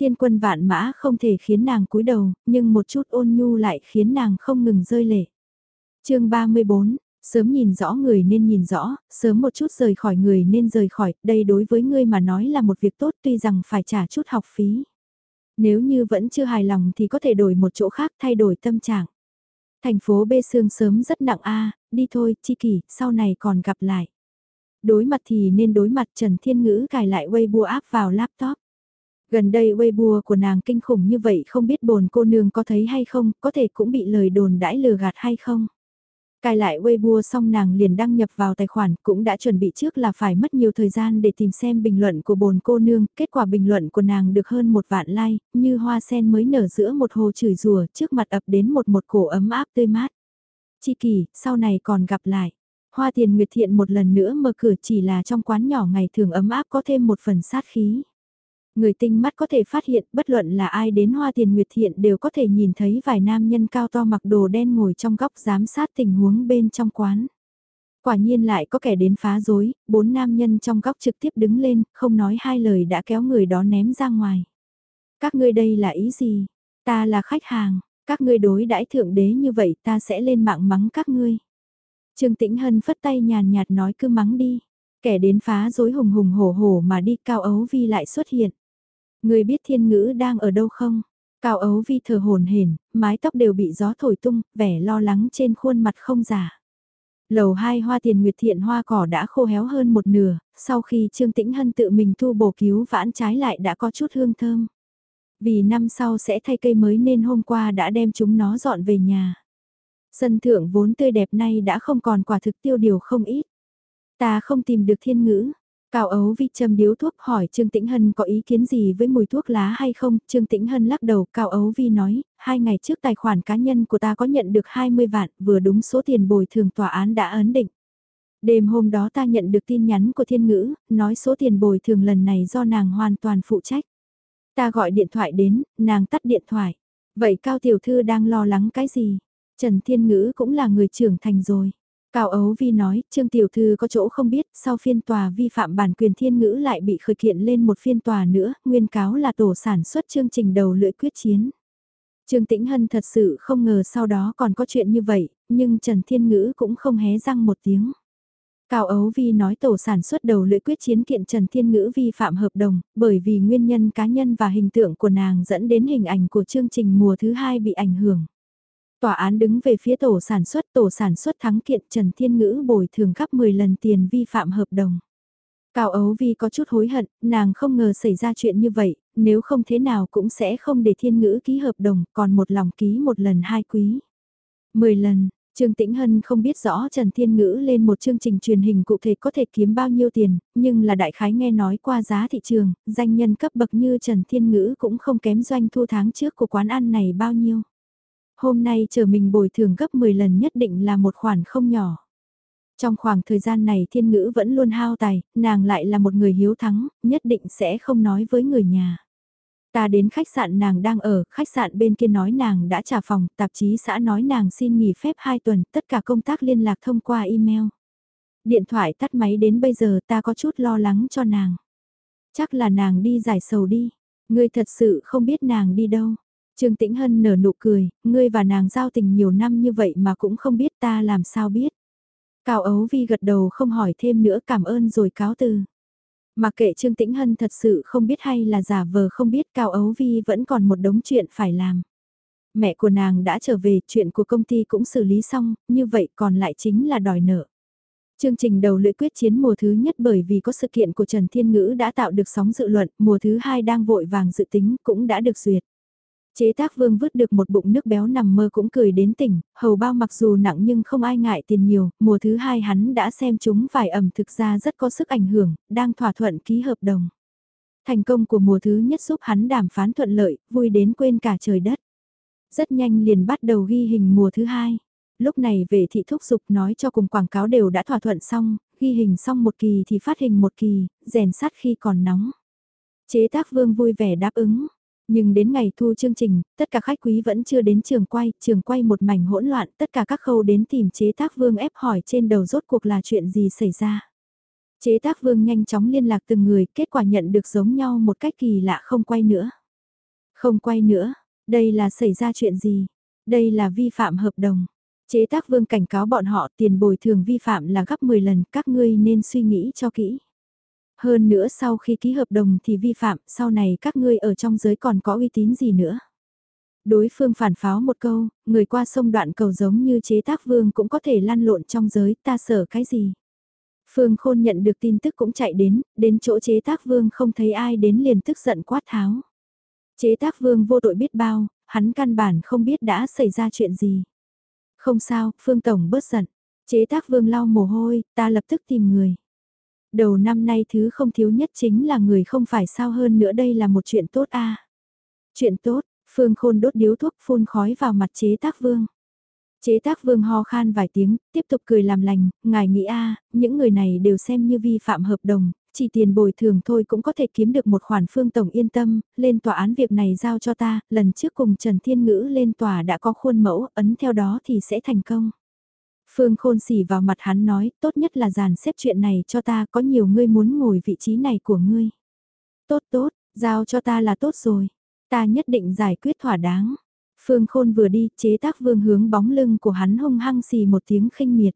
Thiên quân vạn mã không thể khiến nàng cúi đầu, nhưng một chút ôn nhu lại khiến nàng không ngừng rơi lệ. chương 34, sớm nhìn rõ người nên nhìn rõ, sớm một chút rời khỏi người nên rời khỏi, đây đối với ngươi mà nói là một việc tốt tuy rằng phải trả chút học phí. Nếu như vẫn chưa hài lòng thì có thể đổi một chỗ khác thay đổi tâm trạng. Thành phố Bê Sương sớm rất nặng a đi thôi, chi kỷ, sau này còn gặp lại. Đối mặt thì nên đối mặt Trần Thiên Ngữ cài lại Weibo app vào laptop. Gần đây Weibo của nàng kinh khủng như vậy không biết bồn cô nương có thấy hay không, có thể cũng bị lời đồn đãi lừa gạt hay không. Cài lại Weibo xong nàng liền đăng nhập vào tài khoản cũng đã chuẩn bị trước là phải mất nhiều thời gian để tìm xem bình luận của bồn cô nương, kết quả bình luận của nàng được hơn một vạn like, như hoa sen mới nở giữa một hồ chửi rùa trước mặt ập đến một một cổ ấm áp tươi mát. Chi kỳ, sau này còn gặp lại. Hoa tiền nguyệt thiện một lần nữa mở cửa chỉ là trong quán nhỏ ngày thường ấm áp có thêm một phần sát khí. Người tinh mắt có thể phát hiện bất luận là ai đến hoa tiền nguyệt thiện đều có thể nhìn thấy vài nam nhân cao to mặc đồ đen ngồi trong góc giám sát tình huống bên trong quán. Quả nhiên lại có kẻ đến phá rối, bốn nam nhân trong góc trực tiếp đứng lên, không nói hai lời đã kéo người đó ném ra ngoài. Các ngươi đây là ý gì? Ta là khách hàng, Các ngươi đối đãi thượng đế như vậy ta sẽ lên mạng mắng các ngươi. Trương Tĩnh Hân phất tay nhàn nhạt nói cứ mắng đi. Kẻ đến phá dối hùng hùng hổ hổ mà đi cao ấu vi lại xuất hiện. Người biết thiên ngữ đang ở đâu không? Cao ấu vi thờ hồn hển, mái tóc đều bị gió thổi tung, vẻ lo lắng trên khuôn mặt không giả. Lầu hai hoa tiền nguyệt thiện hoa cỏ đã khô héo hơn một nửa, sau khi Trương Tĩnh Hân tự mình thu bổ cứu vãn trái lại đã có chút hương thơm. Vì năm sau sẽ thay cây mới nên hôm qua đã đem chúng nó dọn về nhà. Sân thượng vốn tươi đẹp nay đã không còn quả thực tiêu điều không ít. Ta không tìm được thiên ngữ. Cao ấu vi châm điếu thuốc hỏi Trương Tĩnh Hân có ý kiến gì với mùi thuốc lá hay không. Trương Tĩnh Hân lắc đầu Cao ấu vi nói, hai ngày trước tài khoản cá nhân của ta có nhận được 20 vạn, vừa đúng số tiền bồi thường tòa án đã ấn định. Đêm hôm đó ta nhận được tin nhắn của thiên ngữ, nói số tiền bồi thường lần này do nàng hoàn toàn phụ trách. Ta gọi điện thoại đến, nàng tắt điện thoại. Vậy Cao Tiểu Thư đang lo lắng cái gì? Trần Thiên Ngữ cũng là người trưởng thành rồi. Cao Ấu Vi nói, Trương Tiểu Thư có chỗ không biết, sau phiên tòa vi phạm bản quyền thiên ngữ lại bị khởi kiện lên một phiên tòa nữa, nguyên cáo là tổ sản xuất chương trình đầu lưỡi quyết chiến. Trương Tĩnh Hân thật sự không ngờ sau đó còn có chuyện như vậy, nhưng Trần Thiên Ngữ cũng không hé răng một tiếng. Cao Ấu Vi nói tổ sản xuất đầu lưỡi quyết chiến kiện Trần Thiên Ngữ vi phạm hợp đồng, bởi vì nguyên nhân cá nhân và hình tượng của nàng dẫn đến hình ảnh của chương trình mùa thứ hai bị ảnh hưởng. Tòa án đứng về phía tổ sản xuất, tổ sản xuất thắng kiện Trần Thiên Ngữ bồi thường gấp 10 lần tiền vi phạm hợp đồng. Cao Ấu Vi có chút hối hận, nàng không ngờ xảy ra chuyện như vậy, nếu không thế nào cũng sẽ không để Thiên Ngữ ký hợp đồng, còn một lòng ký một lần hai quý. 10 lần, Trương Tĩnh Hân không biết rõ Trần Thiên Ngữ lên một chương trình truyền hình cụ thể có thể kiếm bao nhiêu tiền, nhưng là đại khái nghe nói qua giá thị trường, danh nhân cấp bậc như Trần Thiên Ngữ cũng không kém doanh thu tháng trước của quán ăn này bao nhiêu. Hôm nay chờ mình bồi thường gấp 10 lần nhất định là một khoản không nhỏ. Trong khoảng thời gian này Thiên Ngữ vẫn luôn hao tài, nàng lại là một người hiếu thắng, nhất định sẽ không nói với người nhà. Ta đến khách sạn nàng đang ở, khách sạn bên kia nói nàng đã trả phòng, tạp chí xã nói nàng xin nghỉ phép 2 tuần, tất cả công tác liên lạc thông qua email. Điện thoại tắt máy đến bây giờ ta có chút lo lắng cho nàng. Chắc là nàng đi giải sầu đi, ngươi thật sự không biết nàng đi đâu. Trương Tĩnh Hân nở nụ cười, ngươi và nàng giao tình nhiều năm như vậy mà cũng không biết ta làm sao biết. Cao Ấu Vi gật đầu không hỏi thêm nữa cảm ơn rồi cáo từ. Mà kệ Trương Tĩnh Hân thật sự không biết hay là giả vờ không biết Cao Ấu Vi vẫn còn một đống chuyện phải làm. Mẹ của nàng đã trở về, chuyện của công ty cũng xử lý xong, như vậy còn lại chính là đòi nợ. Chương trình đầu lưỡi quyết chiến mùa thứ nhất bởi vì có sự kiện của Trần Thiên Ngữ đã tạo được sóng dự luận, mùa thứ hai đang vội vàng dự tính cũng đã được duyệt. Chế tác vương vứt được một bụng nước béo nằm mơ cũng cười đến tỉnh, hầu bao mặc dù nặng nhưng không ai ngại tiền nhiều, mùa thứ hai hắn đã xem chúng vài ẩm thực ra rất có sức ảnh hưởng, đang thỏa thuận ký hợp đồng. Thành công của mùa thứ nhất giúp hắn đàm phán thuận lợi, vui đến quên cả trời đất. Rất nhanh liền bắt đầu ghi hình mùa thứ hai. Lúc này về thị thúc dục nói cho cùng quảng cáo đều đã thỏa thuận xong, ghi hình xong một kỳ thì phát hình một kỳ, rèn sắt khi còn nóng. Chế tác vương vui vẻ đáp ứng, nhưng đến ngày thu chương trình, tất cả khách quý vẫn chưa đến trường quay, trường quay một mảnh hỗn loạn, tất cả các khâu đến tìm chế tác vương ép hỏi trên đầu rốt cuộc là chuyện gì xảy ra. Chế tác vương nhanh chóng liên lạc từng người, kết quả nhận được giống nhau một cách kỳ lạ không quay nữa. Không quay nữa, đây là xảy ra chuyện gì? Đây là vi phạm hợp đồng. Chế tác vương cảnh cáo bọn họ tiền bồi thường vi phạm là gấp 10 lần, các ngươi nên suy nghĩ cho kỹ. Hơn nữa sau khi ký hợp đồng thì vi phạm, sau này các ngươi ở trong giới còn có uy tín gì nữa. Đối phương phản pháo một câu, người qua sông đoạn cầu giống như chế tác vương cũng có thể lăn lộn trong giới, ta sợ cái gì. Phương Khôn nhận được tin tức cũng chạy đến, đến chỗ chế tác vương không thấy ai đến liền tức giận quát tháo. Chế tác vương vô tội biết bao, hắn căn bản không biết đã xảy ra chuyện gì. Không sao, Phương Tổng bớt giận. Chế tác vương lau mồ hôi, ta lập tức tìm người. Đầu năm nay thứ không thiếu nhất chính là người không phải sao hơn nữa đây là một chuyện tốt a Chuyện tốt, Phương Khôn đốt điếu thuốc phun khói vào mặt chế tác vương. Chế tác vương ho khan vài tiếng, tiếp tục cười làm lành, ngài nghĩ a những người này đều xem như vi phạm hợp đồng, chỉ tiền bồi thường thôi cũng có thể kiếm được một khoản phương tổng yên tâm, lên tòa án việc này giao cho ta, lần trước cùng Trần Thiên Ngữ lên tòa đã có khuôn mẫu, ấn theo đó thì sẽ thành công. Phương Khôn xỉ vào mặt hắn nói, tốt nhất là dàn xếp chuyện này cho ta, có nhiều ngươi muốn ngồi vị trí này của ngươi. Tốt tốt, giao cho ta là tốt rồi, ta nhất định giải quyết thỏa đáng. Phương Khôn vừa đi, chế tác vương hướng bóng lưng của hắn hung hăng xì một tiếng khinh miệt.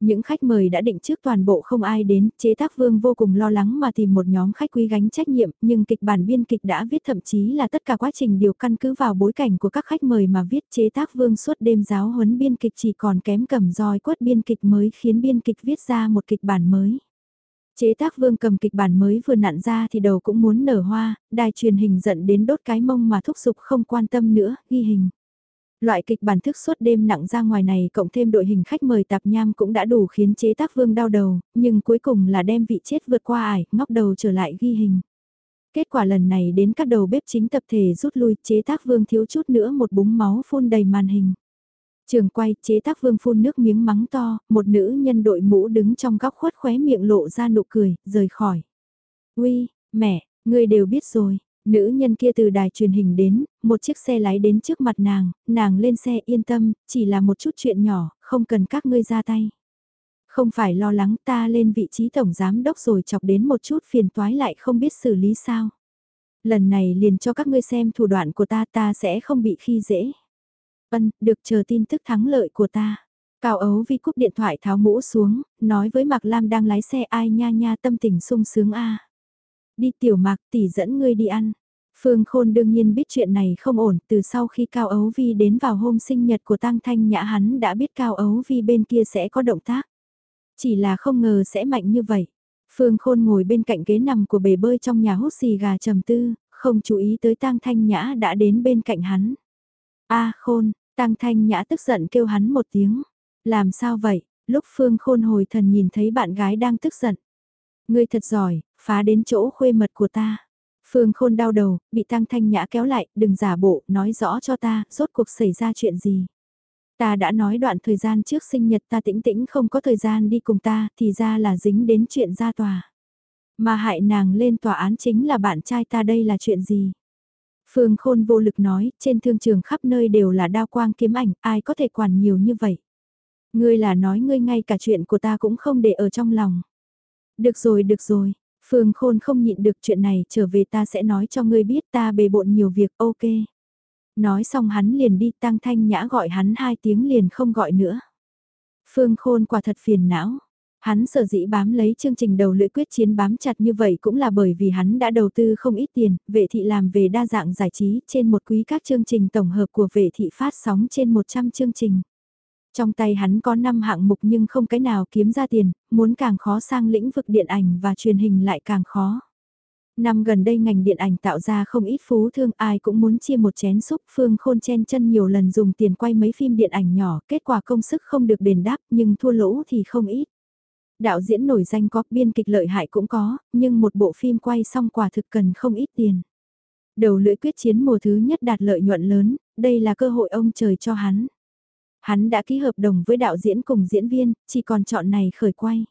Những khách mời đã định trước toàn bộ không ai đến, chế tác vương vô cùng lo lắng mà tìm một nhóm khách quý gánh trách nhiệm, nhưng kịch bản biên kịch đã viết thậm chí là tất cả quá trình đều căn cứ vào bối cảnh của các khách mời mà viết chế tác vương suốt đêm giáo huấn biên kịch chỉ còn kém cầm roi quất biên kịch mới khiến biên kịch viết ra một kịch bản mới. Chế tác vương cầm kịch bản mới vừa nặn ra thì đầu cũng muốn nở hoa, đài truyền hình giận đến đốt cái mông mà thúc giục không quan tâm nữa, ghi hình. Loại kịch bản thức suốt đêm nặng ra ngoài này cộng thêm đội hình khách mời tạp nham cũng đã đủ khiến chế tác vương đau đầu, nhưng cuối cùng là đem vị chết vượt qua ải, ngóc đầu trở lại ghi hình. Kết quả lần này đến các đầu bếp chính tập thể rút lui chế tác vương thiếu chút nữa một búng máu phun đầy màn hình. Trường quay chế tác vương phun nước miếng mắng to, một nữ nhân đội mũ đứng trong góc khuất khóe miệng lộ ra nụ cười, rời khỏi. Uy, mẹ, người đều biết rồi, Nữ nhân kia từ đài truyền hình đến, một chiếc xe lái đến trước mặt nàng, nàng lên xe yên tâm, chỉ là một chút chuyện nhỏ, không cần các ngươi ra tay. Không phải lo lắng ta lên vị trí tổng giám đốc rồi chọc đến một chút phiền toái lại không biết xử lý sao. Lần này liền cho các ngươi xem thủ đoạn của ta ta sẽ không bị khi dễ. Vân, được chờ tin tức thắng lợi của ta. Cao ấu vi cúp điện thoại tháo mũ xuống, nói với Mạc Lam đang lái xe ai nha nha tâm tình sung sướng a đi tiểu mạc tỷ dẫn ngươi đi ăn. Phương Khôn đương nhiên biết chuyện này không ổn, từ sau khi Cao Ấu Vi đến vào hôm sinh nhật của Tăng Thanh Nhã hắn đã biết Cao Ấu Vi bên kia sẽ có động tác. Chỉ là không ngờ sẽ mạnh như vậy. Phương Khôn ngồi bên cạnh ghế nằm của bể bơi trong nhà hút xì gà trầm tư, không chú ý tới Tăng Thanh Nhã đã đến bên cạnh hắn. A Khôn, Tăng Thanh Nhã tức giận kêu hắn một tiếng. Làm sao vậy? Lúc Phương Khôn hồi thần nhìn thấy bạn gái đang tức giận. Ngươi thật giỏi, phá đến chỗ khuê mật của ta. Phương Khôn đau đầu, bị Tăng Thanh Nhã kéo lại, đừng giả bộ, nói rõ cho ta, rốt cuộc xảy ra chuyện gì. Ta đã nói đoạn thời gian trước sinh nhật ta tĩnh tĩnh không có thời gian đi cùng ta, thì ra là dính đến chuyện ra tòa. Mà hại nàng lên tòa án chính là bạn trai ta đây là chuyện gì. Phương Khôn vô lực nói, trên thương trường khắp nơi đều là đao quang kiếm ảnh, ai có thể quản nhiều như vậy. Ngươi là nói ngươi ngay cả chuyện của ta cũng không để ở trong lòng. Được rồi, được rồi, Phương Khôn không nhịn được chuyện này trở về ta sẽ nói cho ngươi biết ta bề bộn nhiều việc ok. Nói xong hắn liền đi tăng thanh nhã gọi hắn hai tiếng liền không gọi nữa. Phương Khôn quả thật phiền não. Hắn sở dĩ bám lấy chương trình đầu lưỡi quyết chiến bám chặt như vậy cũng là bởi vì hắn đã đầu tư không ít tiền, vệ thị làm về đa dạng giải trí trên một quý các chương trình tổng hợp của vệ thị phát sóng trên 100 chương trình. Trong tay hắn có 5 hạng mục nhưng không cái nào kiếm ra tiền, muốn càng khó sang lĩnh vực điện ảnh và truyền hình lại càng khó. Năm gần đây ngành điện ảnh tạo ra không ít phú thương ai cũng muốn chia một chén súp phương khôn chen chân nhiều lần dùng tiền quay mấy phim điện ảnh nhỏ, kết quả công sức không được đền đáp nhưng thua lỗ thì không ít. Đạo diễn nổi danh có, biên kịch lợi hại cũng có, nhưng một bộ phim quay xong quả thực cần không ít tiền. Đầu lưỡi quyết chiến mùa thứ nhất đạt lợi nhuận lớn, đây là cơ hội ông trời cho hắn. Hắn đã ký hợp đồng với đạo diễn cùng diễn viên, chỉ còn chọn này khởi quay.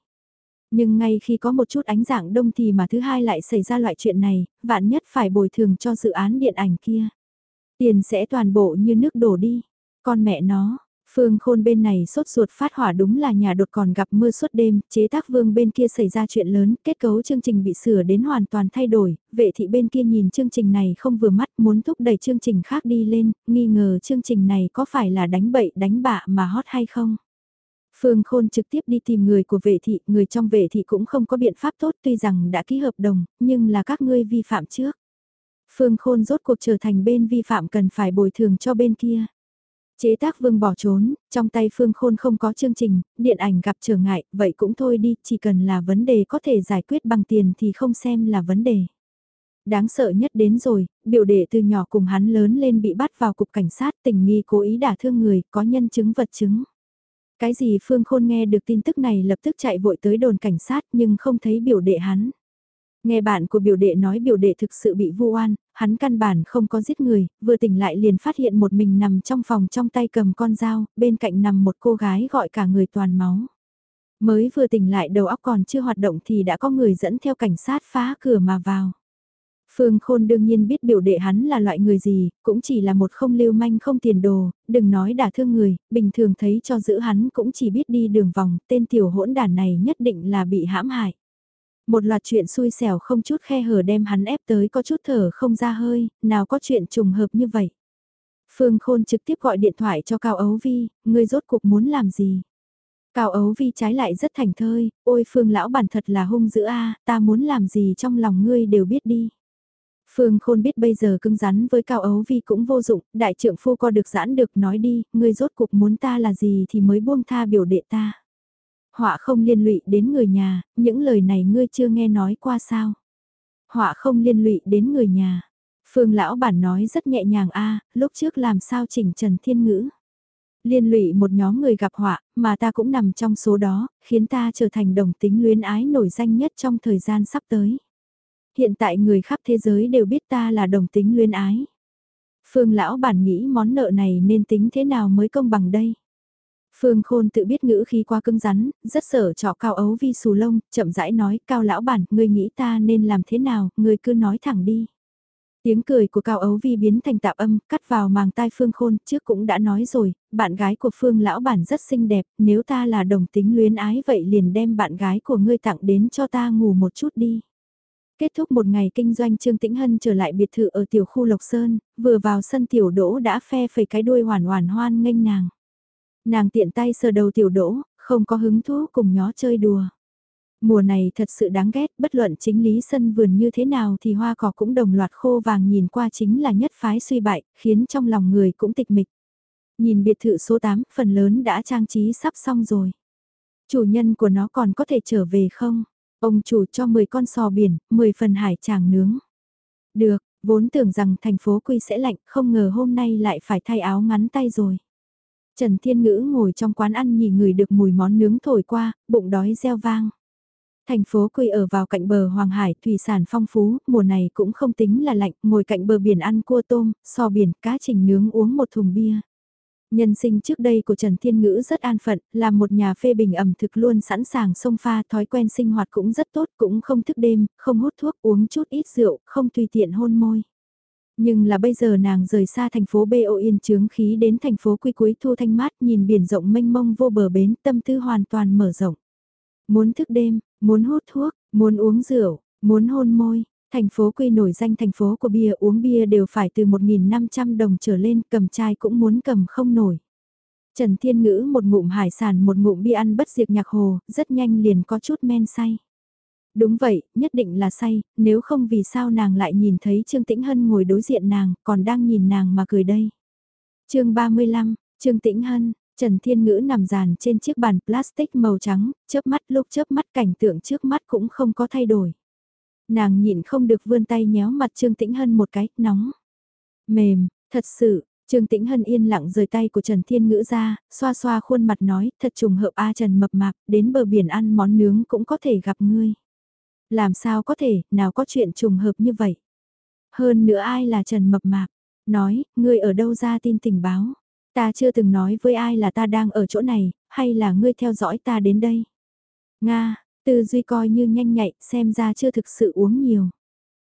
Nhưng ngay khi có một chút ánh dạng đông thì mà thứ hai lại xảy ra loại chuyện này, vạn nhất phải bồi thường cho dự án điện ảnh kia. Tiền sẽ toàn bộ như nước đổ đi. Con mẹ nó, Phương Khôn bên này sốt ruột phát hỏa đúng là nhà đột còn gặp mưa suốt đêm, chế tác vương bên kia xảy ra chuyện lớn, kết cấu chương trình bị sửa đến hoàn toàn thay đổi, vệ thị bên kia nhìn chương trình này không vừa mắt muốn thúc đẩy chương trình khác đi lên, nghi ngờ chương trình này có phải là đánh bậy đánh bạ mà hot hay không. Phương Khôn trực tiếp đi tìm người của vệ thị, người trong vệ thị cũng không có biện pháp tốt tuy rằng đã ký hợp đồng, nhưng là các ngươi vi phạm trước. Phương Khôn rốt cuộc trở thành bên vi phạm cần phải bồi thường cho bên kia. Chế tác vương bỏ trốn, trong tay Phương Khôn không có chương trình, điện ảnh gặp trở ngại, vậy cũng thôi đi, chỉ cần là vấn đề có thể giải quyết bằng tiền thì không xem là vấn đề. Đáng sợ nhất đến rồi, biểu đệ từ nhỏ cùng hắn lớn lên bị bắt vào cục cảnh sát tình nghi cố ý đả thương người, có nhân chứng vật chứng. Cái gì Phương Khôn nghe được tin tức này lập tức chạy vội tới đồn cảnh sát nhưng không thấy biểu đệ hắn. Nghe bạn của biểu đệ nói biểu đệ thực sự bị vu oan, hắn căn bản không có giết người, vừa tỉnh lại liền phát hiện một mình nằm trong phòng trong tay cầm con dao, bên cạnh nằm một cô gái gọi cả người toàn máu. Mới vừa tỉnh lại đầu óc còn chưa hoạt động thì đã có người dẫn theo cảnh sát phá cửa mà vào. Phương Khôn đương nhiên biết biểu đệ hắn là loại người gì, cũng chỉ là một không lưu manh không tiền đồ, đừng nói đả thương người, bình thường thấy cho giữ hắn cũng chỉ biết đi đường vòng, tên tiểu hỗn đàn này nhất định là bị hãm hại. Một loạt chuyện xui xẻo không chút khe hở đem hắn ép tới có chút thở không ra hơi, nào có chuyện trùng hợp như vậy. Phương Khôn trực tiếp gọi điện thoại cho Cao Ấu Vi, ngươi rốt cuộc muốn làm gì? Cao Ấu Vi trái lại rất thành thơi, ôi Phương lão bản thật là hung dữ a, ta muốn làm gì trong lòng ngươi đều biết đi. Phương Khôn biết bây giờ cứng rắn với Cao Ấu Vi cũng vô dụng, đại trưởng phu co được giãn được nói đi, ngươi rốt cuộc muốn ta là gì thì mới buông tha biểu đệ ta. Họa không liên lụy đến người nhà, những lời này ngươi chưa nghe nói qua sao. Họa không liên lụy đến người nhà. Phương lão bản nói rất nhẹ nhàng a, lúc trước làm sao chỉnh Trần Thiên Ngữ. Liên lụy một nhóm người gặp họa, mà ta cũng nằm trong số đó, khiến ta trở thành đồng tính luyến ái nổi danh nhất trong thời gian sắp tới. Hiện tại người khắp thế giới đều biết ta là đồng tính luyến ái. Phương lão bản nghĩ món nợ này nên tính thế nào mới công bằng đây? Phương Khôn tự biết ngữ khi qua cứng rắn, rất sợ trọ cao ấu vi xù lông, chậm rãi nói, cao lão bản, ngươi nghĩ ta nên làm thế nào, ngươi cứ nói thẳng đi. Tiếng cười của Cao Ấu Vi biến thành tạp âm, cắt vào màng tai Phương Khôn, trước cũng đã nói rồi, bạn gái của Phương lão bản rất xinh đẹp, nếu ta là đồng tính luyến ái vậy liền đem bạn gái của ngươi tặng đến cho ta ngủ một chút đi. Kết thúc một ngày kinh doanh Trương Tĩnh Hân trở lại biệt thự ở tiểu khu Lộc Sơn, vừa vào sân tiểu đỗ đã phe phẩy cái đuôi hoàn hoàn hoan nghênh nàng. Nàng tiện tay sờ đầu tiểu đỗ, không có hứng thú cùng nhó chơi đùa. Mùa này thật sự đáng ghét, bất luận chính lý sân vườn như thế nào thì hoa cỏ cũng đồng loạt khô vàng nhìn qua chính là nhất phái suy bại, khiến trong lòng người cũng tịch mịch. Nhìn biệt thự số 8, phần lớn đã trang trí sắp xong rồi. Chủ nhân của nó còn có thể trở về không? Ông chủ cho 10 con sò biển, 10 phần hải tràng nướng. Được, vốn tưởng rằng thành phố Quy sẽ lạnh, không ngờ hôm nay lại phải thay áo ngắn tay rồi. Trần Thiên Ngữ ngồi trong quán ăn nhì người được mùi món nướng thổi qua, bụng đói reo vang. Thành phố Quy ở vào cạnh bờ Hoàng Hải, thủy sản phong phú, mùa này cũng không tính là lạnh, ngồi cạnh bờ biển ăn cua tôm, sò biển, cá trình nướng uống một thùng bia. Nhân sinh trước đây của Trần Thiên Ngữ rất an phận, là một nhà phê bình ẩm thực luôn sẵn sàng sông pha, thói quen sinh hoạt cũng rất tốt, cũng không thức đêm, không hút thuốc, uống chút ít rượu, không tùy tiện hôn môi. Nhưng là bây giờ nàng rời xa thành phố Bê Ô Yên chướng khí đến thành phố Quy Cuối Thu Thanh Mát nhìn biển rộng mênh mông vô bờ bến tâm tư hoàn toàn mở rộng. Muốn thức đêm, muốn hút thuốc, muốn uống rượu, muốn hôn môi, thành phố Quy nổi danh thành phố của bia uống bia đều phải từ 1.500 đồng trở lên cầm chai cũng muốn cầm không nổi. Trần Thiên Ngữ một ngụm hải sản một ngụm bia ăn bất diệt nhạc hồ, rất nhanh liền có chút men say. Đúng vậy, nhất định là say, nếu không vì sao nàng lại nhìn thấy Trương Tĩnh Hân ngồi đối diện nàng, còn đang nhìn nàng mà cười đây. chương 35, Trương Tĩnh Hân, Trần Thiên Ngữ nằm dàn trên chiếc bàn plastic màu trắng, chớp mắt lúc chớp mắt cảnh tượng trước mắt cũng không có thay đổi. Nàng nhịn không được vươn tay nhéo mặt Trương Tĩnh Hân một cái, nóng. Mềm, thật sự, Trương Tĩnh Hân yên lặng rời tay của Trần Thiên Ngữ ra, xoa xoa khuôn mặt nói, thật trùng hợp A Trần mập mạp, đến bờ biển ăn món nướng cũng có thể gặp ngươi. Làm sao có thể, nào có chuyện trùng hợp như vậy. Hơn nữa ai là Trần mập mạp, nói, ngươi ở đâu ra tin tình báo. Ta chưa từng nói với ai là ta đang ở chỗ này, hay là ngươi theo dõi ta đến đây. Nga, tư duy coi như nhanh nhạy, xem ra chưa thực sự uống nhiều.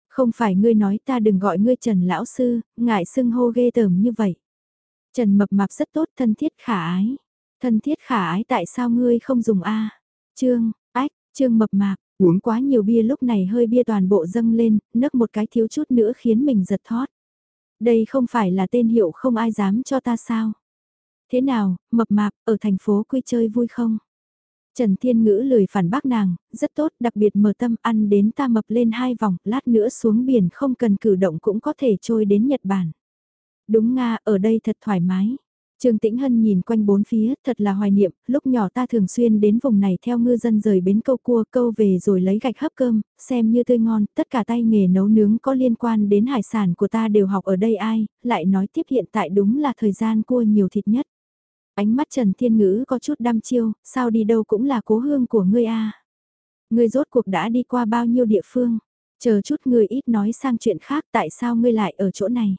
Không phải ngươi nói ta đừng gọi ngươi Trần Lão Sư, ngại xưng hô ghê tởm như vậy. Trần mập mạp rất tốt thân thiết khả ái. Thân thiết khả ái tại sao ngươi không dùng A? Trương, ách, trương mập mạp, uống quá nhiều bia lúc này hơi bia toàn bộ dâng lên, nấc một cái thiếu chút nữa khiến mình giật thót. Đây không phải là tên hiệu không ai dám cho ta sao? Thế nào, mập mạp, ở thành phố quy chơi vui không? Trần Thiên Ngữ lười phản bác nàng, rất tốt, đặc biệt mở tâm ăn đến ta mập lên hai vòng, lát nữa xuống biển không cần cử động cũng có thể trôi đến Nhật Bản. Đúng Nga, ở đây thật thoải mái. Trương Tĩnh Hân nhìn quanh bốn phía, thật là hoài niệm, lúc nhỏ ta thường xuyên đến vùng này theo ngư dân rời bến câu cua câu về rồi lấy gạch hấp cơm, xem như tươi ngon, tất cả tay nghề nấu nướng có liên quan đến hải sản của ta đều học ở đây ai, lại nói tiếp hiện tại đúng là thời gian cua nhiều thịt nhất. Ánh mắt Trần Thiên Ngữ có chút đăm chiêu, sao đi đâu cũng là cố hương của ngươi a Ngươi rốt cuộc đã đi qua bao nhiêu địa phương, chờ chút ngươi ít nói sang chuyện khác tại sao ngươi lại ở chỗ này.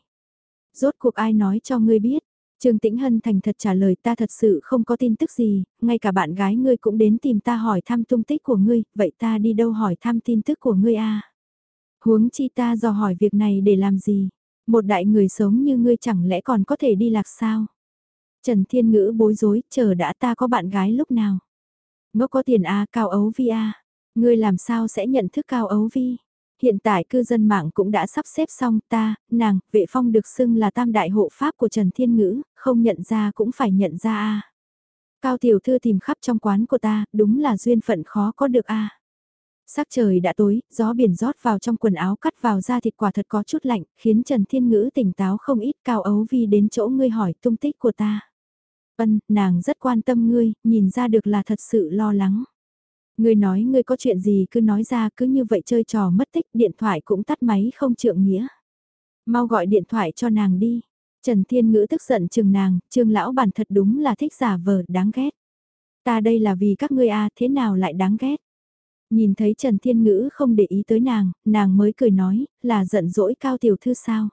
Rốt cuộc ai nói cho ngươi biết, Trương Tĩnh Hân thành thật trả lời ta thật sự không có tin tức gì, ngay cả bạn gái ngươi cũng đến tìm ta hỏi thăm tung tích của ngươi, vậy ta đi đâu hỏi thăm tin tức của ngươi a? Huống chi ta dò hỏi việc này để làm gì? Một đại người sống như ngươi chẳng lẽ còn có thể đi lạc sao? Trần Thiên Ngữ bối rối, chờ đã ta có bạn gái lúc nào? Ngốc có tiền a Cao Ấu Vi a Ngươi làm sao sẽ nhận thức Cao Ấu Vi? Hiện tại cư dân mạng cũng đã sắp xếp xong ta, nàng, vệ phong được xưng là tam đại hộ pháp của Trần Thiên Ngữ, không nhận ra cũng phải nhận ra a. Cao tiểu thư tìm khắp trong quán của ta, đúng là duyên phận khó có được a. Sắc trời đã tối, gió biển rót vào trong quần áo cắt vào da thịt quả thật có chút lạnh, khiến Trần Thiên Ngữ tỉnh táo không ít cao ấu vi đến chỗ ngươi hỏi tung tích của ta. Ân, nàng rất quan tâm ngươi, nhìn ra được là thật sự lo lắng. Ngươi nói ngươi có chuyện gì cứ nói ra cứ như vậy chơi trò mất tích điện thoại cũng tắt máy không trượng nghĩa. Mau gọi điện thoại cho nàng đi. Trần Thiên Ngữ tức giận chừng nàng, trương lão bản thật đúng là thích giả vờ đáng ghét. Ta đây là vì các ngươi a thế nào lại đáng ghét. Nhìn thấy Trần Thiên Ngữ không để ý tới nàng, nàng mới cười nói, là giận dỗi cao tiểu thư sao.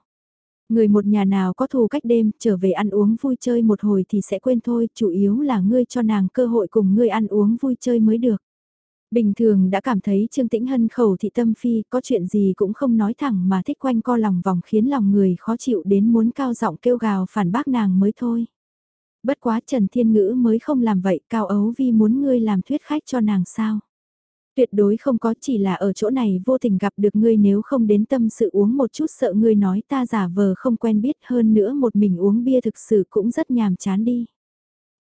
Người một nhà nào có thù cách đêm, trở về ăn uống vui chơi một hồi thì sẽ quên thôi, chủ yếu là ngươi cho nàng cơ hội cùng ngươi ăn uống vui chơi mới được. Bình thường đã cảm thấy Trương Tĩnh Hân khẩu thị tâm phi có chuyện gì cũng không nói thẳng mà thích quanh co lòng vòng khiến lòng người khó chịu đến muốn cao giọng kêu gào phản bác nàng mới thôi. Bất quá Trần Thiên Ngữ mới không làm vậy, Cao Ấu Vi muốn ngươi làm thuyết khách cho nàng sao. Tuyệt đối không có chỉ là ở chỗ này vô tình gặp được ngươi nếu không đến tâm sự uống một chút sợ ngươi nói ta giả vờ không quen biết hơn nữa một mình uống bia thực sự cũng rất nhàm chán đi.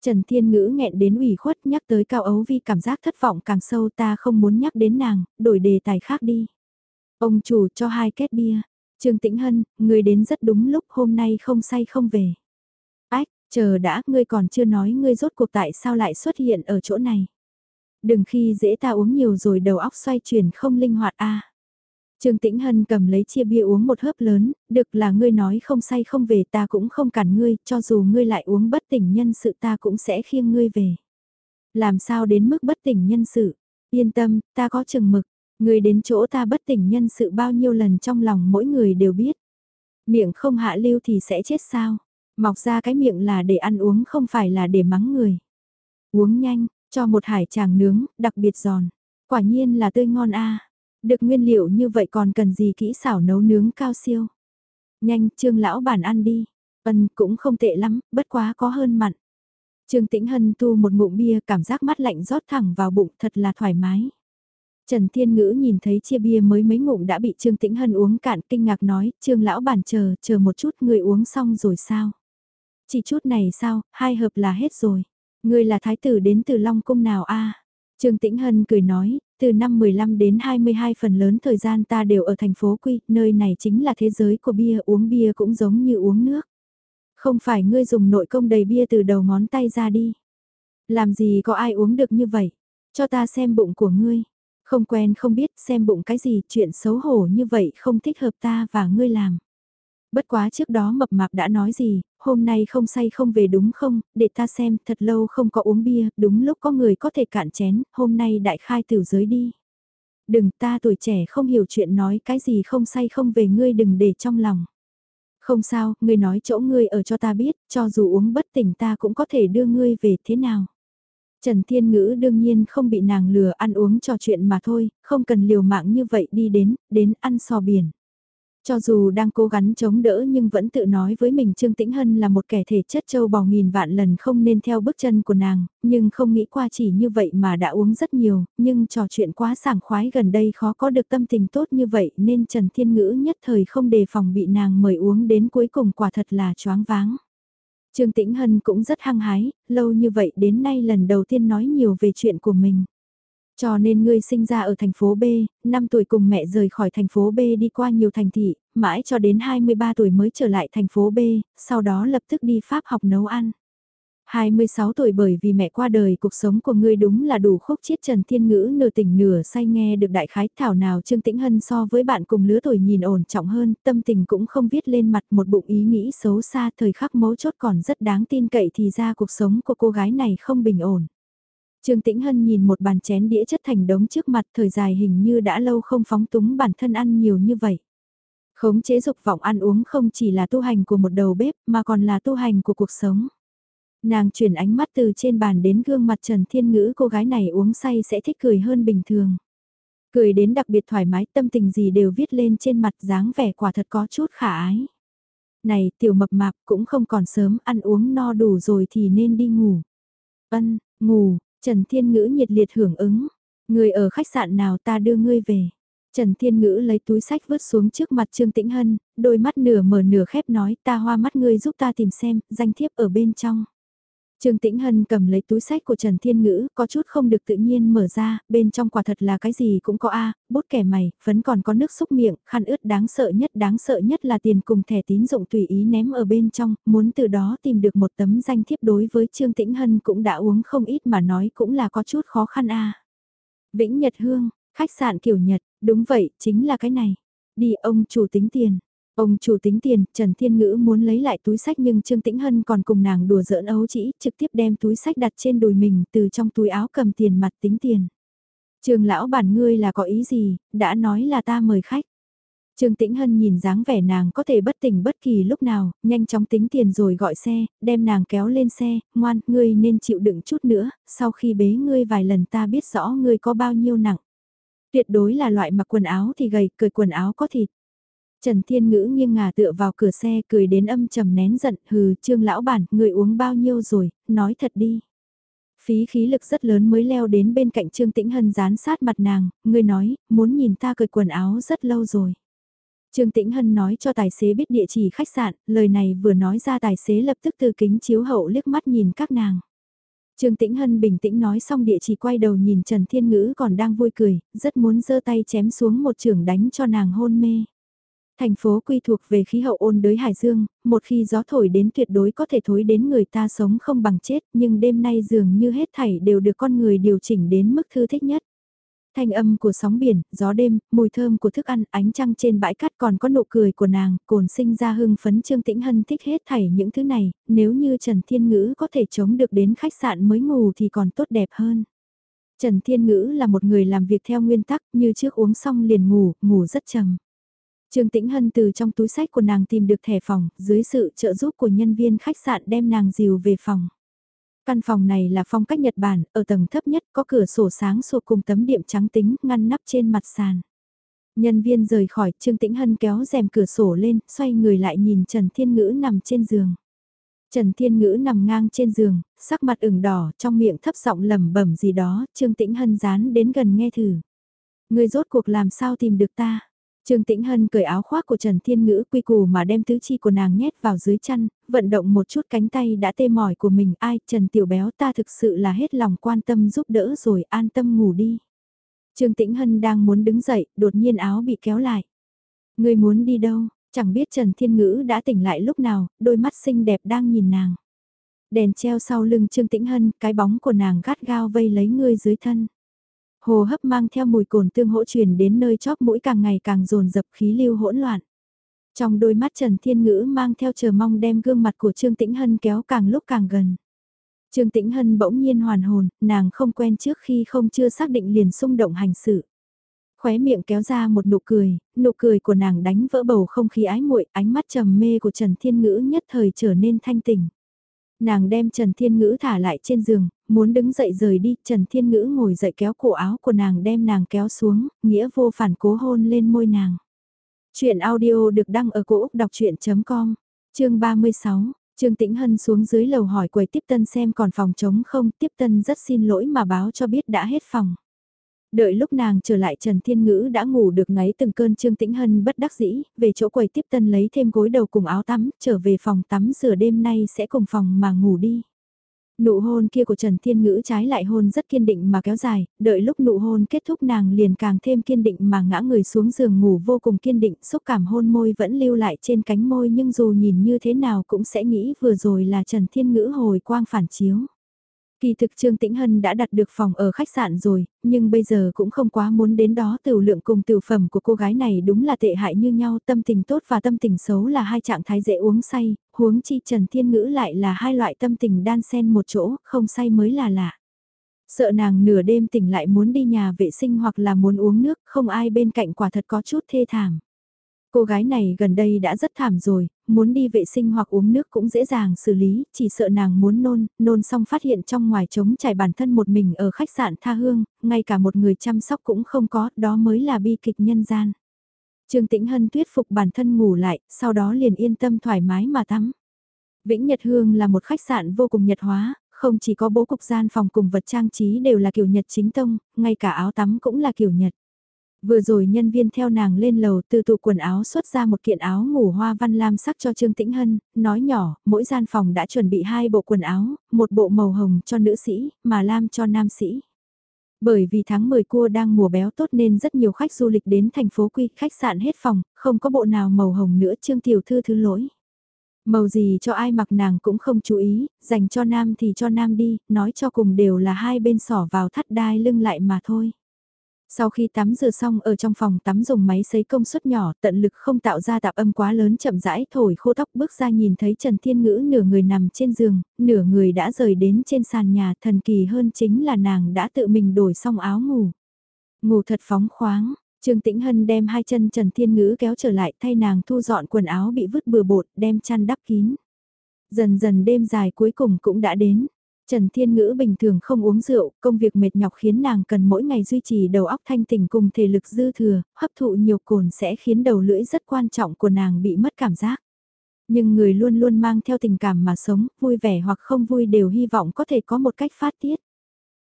Trần Thiên Ngữ nghẹn đến ủy khuất nhắc tới Cao Ấu Vi cảm giác thất vọng càng sâu ta không muốn nhắc đến nàng, đổi đề tài khác đi. Ông chủ cho hai két bia. Trương Tĩnh Hân, người đến rất đúng lúc hôm nay không say không về. Ách, chờ đã, ngươi còn chưa nói ngươi rốt cuộc tại sao lại xuất hiện ở chỗ này. Đừng khi dễ ta uống nhiều rồi đầu óc xoay chuyển không linh hoạt a. Trương Tĩnh Hân cầm lấy chia bia uống một hớp lớn, được là ngươi nói không say không về ta cũng không cản ngươi, cho dù ngươi lại uống bất tỉnh nhân sự ta cũng sẽ khiêng ngươi về. Làm sao đến mức bất tỉnh nhân sự? Yên tâm, ta có chừng mực, ngươi đến chỗ ta bất tỉnh nhân sự bao nhiêu lần trong lòng mỗi người đều biết. Miệng không hạ lưu thì sẽ chết sao? Mọc ra cái miệng là để ăn uống không phải là để mắng người. Uống nhanh, cho một hải tràng nướng, đặc biệt giòn. Quả nhiên là tươi ngon a. Được nguyên liệu như vậy còn cần gì kỹ xảo nấu nướng cao siêu. Nhanh, trương lão bản ăn đi. Ân cũng không tệ lắm, bất quá có hơn mặn. Trương Tĩnh Hân tu một ngụm bia cảm giác mắt lạnh rót thẳng vào bụng thật là thoải mái. Trần Thiên Ngữ nhìn thấy chia bia mới mấy ngụm đã bị Trương Tĩnh Hân uống cạn kinh ngạc nói, Trương lão bản chờ, chờ một chút người uống xong rồi sao? Chỉ chút này sao, hai hợp là hết rồi. Người là thái tử đến từ Long Cung nào a Trương Tĩnh Hân cười nói, từ năm 15 đến 22 phần lớn thời gian ta đều ở thành phố Quy, nơi này chính là thế giới của bia, uống bia cũng giống như uống nước. Không phải ngươi dùng nội công đầy bia từ đầu ngón tay ra đi. Làm gì có ai uống được như vậy? Cho ta xem bụng của ngươi. Không quen không biết xem bụng cái gì, chuyện xấu hổ như vậy không thích hợp ta và ngươi làm. Bất quá trước đó mập mạp đã nói gì, hôm nay không say không về đúng không, để ta xem, thật lâu không có uống bia, đúng lúc có người có thể cạn chén, hôm nay đại khai tiểu giới đi. Đừng ta tuổi trẻ không hiểu chuyện nói cái gì không say không về ngươi đừng để trong lòng. Không sao, ngươi nói chỗ ngươi ở cho ta biết, cho dù uống bất tỉnh ta cũng có thể đưa ngươi về thế nào. Trần Thiên Ngữ đương nhiên không bị nàng lừa ăn uống trò chuyện mà thôi, không cần liều mạng như vậy đi đến, đến ăn sò biển. Cho dù đang cố gắng chống đỡ nhưng vẫn tự nói với mình Trương Tĩnh Hân là một kẻ thể chất châu bò nghìn vạn lần không nên theo bước chân của nàng, nhưng không nghĩ qua chỉ như vậy mà đã uống rất nhiều, nhưng trò chuyện quá sảng khoái gần đây khó có được tâm tình tốt như vậy nên Trần Thiên Ngữ nhất thời không đề phòng bị nàng mời uống đến cuối cùng quả thật là choáng váng. Trương Tĩnh Hân cũng rất hăng hái, lâu như vậy đến nay lần đầu tiên nói nhiều về chuyện của mình. Cho nên ngươi sinh ra ở thành phố B, 5 tuổi cùng mẹ rời khỏi thành phố B đi qua nhiều thành thị, mãi cho đến 23 tuổi mới trở lại thành phố B, sau đó lập tức đi Pháp học nấu ăn. 26 tuổi bởi vì mẹ qua đời cuộc sống của ngươi đúng là đủ khúc chiết Trần Thiên Ngữ nửa tỉnh nửa say nghe được đại khái thảo nào Trương Tĩnh Hân so với bạn cùng lứa tuổi nhìn ổn trọng hơn, tâm tình cũng không viết lên mặt một bụng ý nghĩ xấu xa thời khắc mấu chốt còn rất đáng tin cậy thì ra cuộc sống của cô gái này không bình ổn. Trương Tĩnh Hân nhìn một bàn chén đĩa chất thành đống trước mặt thời dài hình như đã lâu không phóng túng bản thân ăn nhiều như vậy. Khống chế dục vọng ăn uống không chỉ là tu hành của một đầu bếp mà còn là tu hành của cuộc sống. Nàng chuyển ánh mắt từ trên bàn đến gương mặt Trần Thiên Ngữ cô gái này uống say sẽ thích cười hơn bình thường. Cười đến đặc biệt thoải mái tâm tình gì đều viết lên trên mặt dáng vẻ quả thật có chút khả ái. Này tiểu mập mạp cũng không còn sớm ăn uống no đủ rồi thì nên đi ngủ. Ân, ngủ, Trần Thiên Ngữ nhiệt liệt hưởng ứng. Người ở khách sạn nào ta đưa ngươi về. Trần Thiên Ngữ lấy túi sách vứt xuống trước mặt Trương Tĩnh Hân, đôi mắt nửa mở nửa khép nói ta hoa mắt ngươi giúp ta tìm xem, danh thiếp ở bên trong. Trương Tĩnh Hân cầm lấy túi sách của Trần Thiên Ngữ, có chút không được tự nhiên mở ra, bên trong quả thật là cái gì cũng có a, à, bút kẻ mày, phấn còn có nước xúc miệng, khăn ướt đáng sợ nhất đáng sợ nhất là tiền cùng thẻ tín dụng tùy ý ném ở bên trong, muốn từ đó tìm được một tấm danh thiếp đối với Trương Tĩnh Hân cũng đã uống không ít mà nói cũng là có chút khó khăn a. À. Vĩnh Nhật Hương, khách sạn kiểu Nhật, đúng vậy, chính là cái này. Đi ông chủ tính tiền. Ông chủ tính tiền, Trần Thiên Ngữ muốn lấy lại túi sách nhưng Trương Tĩnh Hân còn cùng nàng đùa giỡn ấu chỉ, trực tiếp đem túi sách đặt trên đùi mình từ trong túi áo cầm tiền mặt tính tiền. Trường lão bản ngươi là có ý gì, đã nói là ta mời khách. Trương Tĩnh Hân nhìn dáng vẻ nàng có thể bất tỉnh bất kỳ lúc nào, nhanh chóng tính tiền rồi gọi xe, đem nàng kéo lên xe, ngoan, ngươi nên chịu đựng chút nữa, sau khi bế ngươi vài lần ta biết rõ ngươi có bao nhiêu nặng. Tuyệt đối là loại mặc quần áo thì gầy, cười quần áo có thịt. Trần Thiên Ngữ nghiêng ngả tựa vào cửa xe cười đến âm trầm nén giận, hừ, trương lão bản, người uống bao nhiêu rồi, nói thật đi. Phí khí lực rất lớn mới leo đến bên cạnh Trương Tĩnh Hân dán sát mặt nàng, người nói, muốn nhìn ta cởi quần áo rất lâu rồi. Trương Tĩnh Hân nói cho tài xế biết địa chỉ khách sạn, lời này vừa nói ra tài xế lập tức từ kính chiếu hậu liếc mắt nhìn các nàng. Trương Tĩnh Hân bình tĩnh nói xong địa chỉ quay đầu nhìn Trần Thiên Ngữ còn đang vui cười, rất muốn giơ tay chém xuống một trường đánh cho nàng hôn mê. Thành phố quy thuộc về khí hậu ôn đới Hải Dương, một khi gió thổi đến tuyệt đối có thể thối đến người ta sống không bằng chết, nhưng đêm nay dường như hết thảy đều được con người điều chỉnh đến mức thư thích nhất. Thanh âm của sóng biển, gió đêm, mùi thơm của thức ăn, ánh trăng trên bãi cát còn có nụ cười của nàng, cồn sinh ra hưng phấn Trương Tĩnh Hân thích hết thảy những thứ này, nếu như Trần Thiên Ngữ có thể chống được đến khách sạn mới ngủ thì còn tốt đẹp hơn. Trần Thiên Ngữ là một người làm việc theo nguyên tắc như trước uống xong liền ngủ, ngủ rất trầm. Trương Tĩnh Hân từ trong túi sách của nàng tìm được thẻ phòng, dưới sự trợ giúp của nhân viên khách sạn đem nàng dìu về phòng. Căn phòng này là phong cách Nhật Bản, ở tầng thấp nhất có cửa sổ sáng sụp cùng tấm điểm trắng tính ngăn nắp trên mặt sàn. Nhân viên rời khỏi, Trương Tĩnh Hân kéo rèm cửa sổ lên, xoay người lại nhìn Trần Thiên Ngữ nằm trên giường. Trần Thiên Ngữ nằm ngang trên giường, sắc mặt ửng đỏ, trong miệng thấp giọng lẩm bẩm gì đó, Trương Tĩnh Hân dán đến gần nghe thử. Người rốt cuộc làm sao tìm được ta? Trương Tĩnh Hân cởi áo khoác của Trần Thiên Ngữ quy củ mà đem tứ chi của nàng nhét vào dưới chăn, vận động một chút cánh tay đã tê mỏi của mình. Ai, Trần Tiểu Béo ta thực sự là hết lòng quan tâm giúp đỡ rồi an tâm ngủ đi. Trương Tĩnh Hân đang muốn đứng dậy, đột nhiên áo bị kéo lại. Người muốn đi đâu, chẳng biết Trần Thiên Ngữ đã tỉnh lại lúc nào, đôi mắt xinh đẹp đang nhìn nàng. Đèn treo sau lưng Trương Tĩnh Hân, cái bóng của nàng gắt gao vây lấy ngươi dưới thân. Hồ hấp mang theo mùi cồn tương hỗ truyền đến nơi chóp mũi càng ngày càng dồn dập khí lưu hỗn loạn. Trong đôi mắt Trần Thiên Ngữ mang theo chờ mong đem gương mặt của Trương Tĩnh Hân kéo càng lúc càng gần. Trương Tĩnh Hân bỗng nhiên hoàn hồn, nàng không quen trước khi không chưa xác định liền xung động hành sự. Khóe miệng kéo ra một nụ cười, nụ cười của nàng đánh vỡ bầu không khí ái muội, ánh mắt trầm mê của Trần Thiên Ngữ nhất thời trở nên thanh tình. Nàng đem Trần Thiên Ngữ thả lại trên giường, muốn đứng dậy rời đi, Trần Thiên Ngữ ngồi dậy kéo cổ áo của nàng đem nàng kéo xuống, nghĩa vô phản cố hôn lên môi nàng. Chuyện audio được đăng ở cổ Úc đọc chuyện.com, chương 36. Trương Tĩnh Hân xuống dưới lầu hỏi quầy tiếp tân xem còn phòng trống không, tiếp tân rất xin lỗi mà báo cho biết đã hết phòng. Đợi lúc nàng trở lại Trần Thiên Ngữ đã ngủ được ngáy từng cơn Trương Tĩnh Hân bất đắc dĩ, về chỗ quầy tiếp tân lấy thêm gối đầu cùng áo tắm, trở về phòng tắm rửa đêm nay sẽ cùng phòng mà ngủ đi. Nụ hôn kia của Trần Thiên Ngữ trái lại hôn rất kiên định mà kéo dài, đợi lúc nụ hôn kết thúc nàng liền càng thêm kiên định mà ngã người xuống giường ngủ vô cùng kiên định, xúc cảm hôn môi vẫn lưu lại trên cánh môi nhưng dù nhìn như thế nào cũng sẽ nghĩ vừa rồi là Trần Thiên Ngữ hồi quang phản chiếu. Kỳ thực Trương Tĩnh Hân đã đặt được phòng ở khách sạn rồi, nhưng bây giờ cũng không quá muốn đến đó tiểu lượng cùng tiểu phẩm của cô gái này đúng là tệ hại như nhau, tâm tình tốt và tâm tình xấu là hai trạng thái dễ uống say, huống chi Trần Thiên Ngữ lại là hai loại tâm tình đan xen một chỗ, không say mới là lạ. Sợ nàng nửa đêm tỉnh lại muốn đi nhà vệ sinh hoặc là muốn uống nước, không ai bên cạnh quả thật có chút thê thảm. Cô gái này gần đây đã rất thảm rồi, muốn đi vệ sinh hoặc uống nước cũng dễ dàng xử lý, chỉ sợ nàng muốn nôn, nôn xong phát hiện trong ngoài trống trải bản thân một mình ở khách sạn tha hương, ngay cả một người chăm sóc cũng không có, đó mới là bi kịch nhân gian. Trương Tĩnh Hân thuyết phục bản thân ngủ lại, sau đó liền yên tâm thoải mái mà tắm. Vĩnh Nhật Hương là một khách sạn vô cùng nhật hóa, không chỉ có bố cục gian phòng cùng vật trang trí đều là kiểu Nhật chính tông, ngay cả áo tắm cũng là kiểu Nhật. Vừa rồi nhân viên theo nàng lên lầu từ tủ quần áo xuất ra một kiện áo ngủ hoa văn lam sắc cho Trương Tĩnh Hân, nói nhỏ, mỗi gian phòng đã chuẩn bị hai bộ quần áo, một bộ màu hồng cho nữ sĩ, mà lam cho nam sĩ. Bởi vì tháng 10 cua đang mùa béo tốt nên rất nhiều khách du lịch đến thành phố Quy, khách sạn hết phòng, không có bộ nào màu hồng nữa Trương Tiểu Thư thứ lỗi. Màu gì cho ai mặc nàng cũng không chú ý, dành cho nam thì cho nam đi, nói cho cùng đều là hai bên sỏ vào thắt đai lưng lại mà thôi. Sau khi tắm rửa xong ở trong phòng tắm dùng máy sấy công suất nhỏ tận lực không tạo ra tạp âm quá lớn chậm rãi thổi khô tóc bước ra nhìn thấy Trần Thiên Ngữ nửa người nằm trên giường, nửa người đã rời đến trên sàn nhà thần kỳ hơn chính là nàng đã tự mình đổi xong áo ngủ. Ngủ thật phóng khoáng, Trương Tĩnh Hân đem hai chân Trần Thiên Ngữ kéo trở lại thay nàng thu dọn quần áo bị vứt bừa bột đem chăn đắp kín. Dần dần đêm dài cuối cùng cũng đã đến. Trần Thiên Ngữ bình thường không uống rượu, công việc mệt nhọc khiến nàng cần mỗi ngày duy trì đầu óc thanh tỉnh cùng thể lực dư thừa, hấp thụ nhiều cồn sẽ khiến đầu lưỡi rất quan trọng của nàng bị mất cảm giác. Nhưng người luôn luôn mang theo tình cảm mà sống, vui vẻ hoặc không vui đều hy vọng có thể có một cách phát tiết.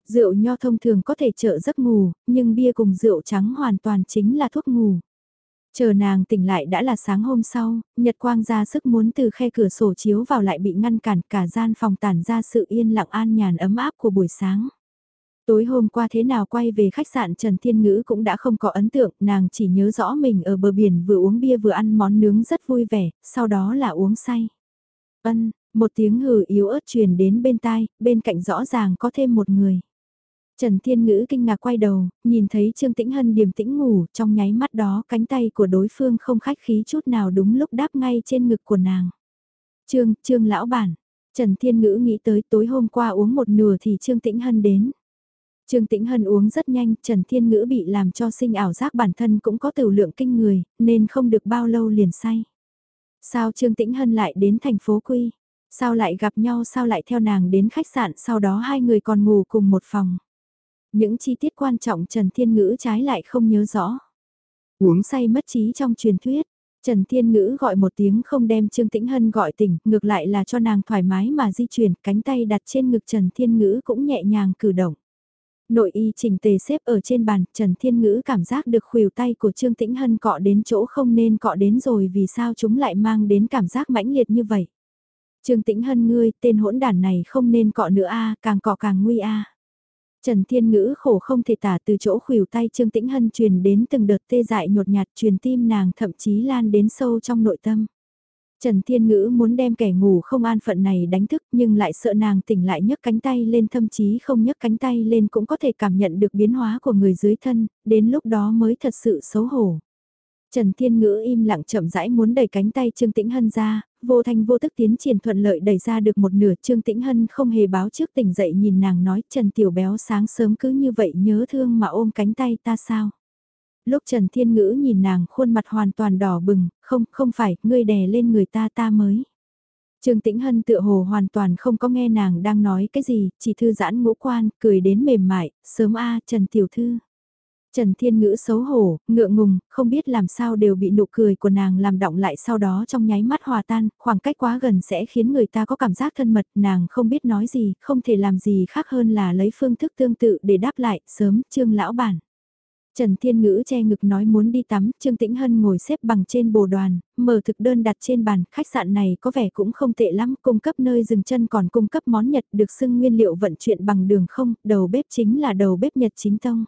Rượu nho thông thường có thể trợ giấc ngủ, nhưng bia cùng rượu trắng hoàn toàn chính là thuốc ngủ. Chờ nàng tỉnh lại đã là sáng hôm sau, Nhật Quang ra sức muốn từ khe cửa sổ chiếu vào lại bị ngăn cản cả gian phòng tản ra sự yên lặng an nhàn ấm áp của buổi sáng. Tối hôm qua thế nào quay về khách sạn Trần Thiên Ngữ cũng đã không có ấn tượng, nàng chỉ nhớ rõ mình ở bờ biển vừa uống bia vừa ăn món nướng rất vui vẻ, sau đó là uống say. Ân, một tiếng hừ yếu ớt truyền đến bên tai, bên cạnh rõ ràng có thêm một người. Trần Thiên Ngữ kinh ngạc quay đầu, nhìn thấy Trương Tĩnh Hân điềm tĩnh ngủ, trong nháy mắt đó cánh tay của đối phương không khách khí chút nào đúng lúc đáp ngay trên ngực của nàng. Trương, Trương lão bản. Trần Thiên Ngữ nghĩ tới tối hôm qua uống một nửa thì Trương Tĩnh Hân đến. Trương Tĩnh Hân uống rất nhanh, Trần Thiên Ngữ bị làm cho sinh ảo giác bản thân cũng có tiểu lượng kinh người, nên không được bao lâu liền say. Sao Trương Tĩnh Hân lại đến thành phố Quy? Sao lại gặp nhau sao lại theo nàng đến khách sạn sau đó hai người còn ngủ cùng một phòng? Những chi tiết quan trọng Trần Thiên Ngữ trái lại không nhớ rõ. Uống say mất trí trong truyền thuyết. Trần Thiên Ngữ gọi một tiếng không đem Trương Tĩnh Hân gọi tỉnh, ngược lại là cho nàng thoải mái mà di chuyển, cánh tay đặt trên ngực Trần Thiên Ngữ cũng nhẹ nhàng cử động. Nội y chỉnh tề xếp ở trên bàn, Trần Thiên Ngữ cảm giác được khuỷu tay của Trương Tĩnh Hân cọ đến chỗ không nên cọ đến rồi vì sao chúng lại mang đến cảm giác mãnh liệt như vậy. Trương Tĩnh Hân ngươi, tên hỗn đản này không nên cọ nữa a càng cọ càng nguy a Trần Thiên Ngữ khổ không thể tả từ chỗ khuỷu tay Trương Tĩnh Hân truyền đến từng đợt tê dại nhột nhạt truyền tim nàng thậm chí lan đến sâu trong nội tâm. Trần Thiên Ngữ muốn đem kẻ ngủ không an phận này đánh thức nhưng lại sợ nàng tỉnh lại nhấc cánh tay lên thậm chí không nhấc cánh tay lên cũng có thể cảm nhận được biến hóa của người dưới thân, đến lúc đó mới thật sự xấu hổ. Trần Thiên Ngữ im lặng chậm rãi muốn đẩy cánh tay Trương Tĩnh Hân ra, vô thanh vô tức tiến triển thuận lợi đẩy ra được một nửa Trương Tĩnh Hân không hề báo trước tỉnh dậy nhìn nàng nói Trần Tiểu Béo sáng sớm cứ như vậy nhớ thương mà ôm cánh tay ta sao. Lúc Trần Thiên Ngữ nhìn nàng khuôn mặt hoàn toàn đỏ bừng, không, không phải, ngươi đè lên người ta ta mới. Trương Tĩnh Hân tựa hồ hoàn toàn không có nghe nàng đang nói cái gì, chỉ thư giãn ngũ quan, cười đến mềm mại, sớm a Trần Tiểu Thư. Trần Thiên Ngữ xấu hổ, ngượng ngùng, không biết làm sao đều bị nụ cười của nàng làm động lại sau đó trong nháy mắt hòa tan, khoảng cách quá gần sẽ khiến người ta có cảm giác thân mật, nàng không biết nói gì, không thể làm gì khác hơn là lấy phương thức tương tự để đáp lại, sớm, trương lão bản. Trần Thiên Ngữ che ngực nói muốn đi tắm, Trương Tĩnh Hân ngồi xếp bằng trên bồ đoàn, mở thực đơn đặt trên bàn, khách sạn này có vẻ cũng không tệ lắm, cung cấp nơi dừng chân còn cung cấp món Nhật được xưng nguyên liệu vận chuyển bằng đường không, đầu bếp chính là đầu bếp Nhật chính tông.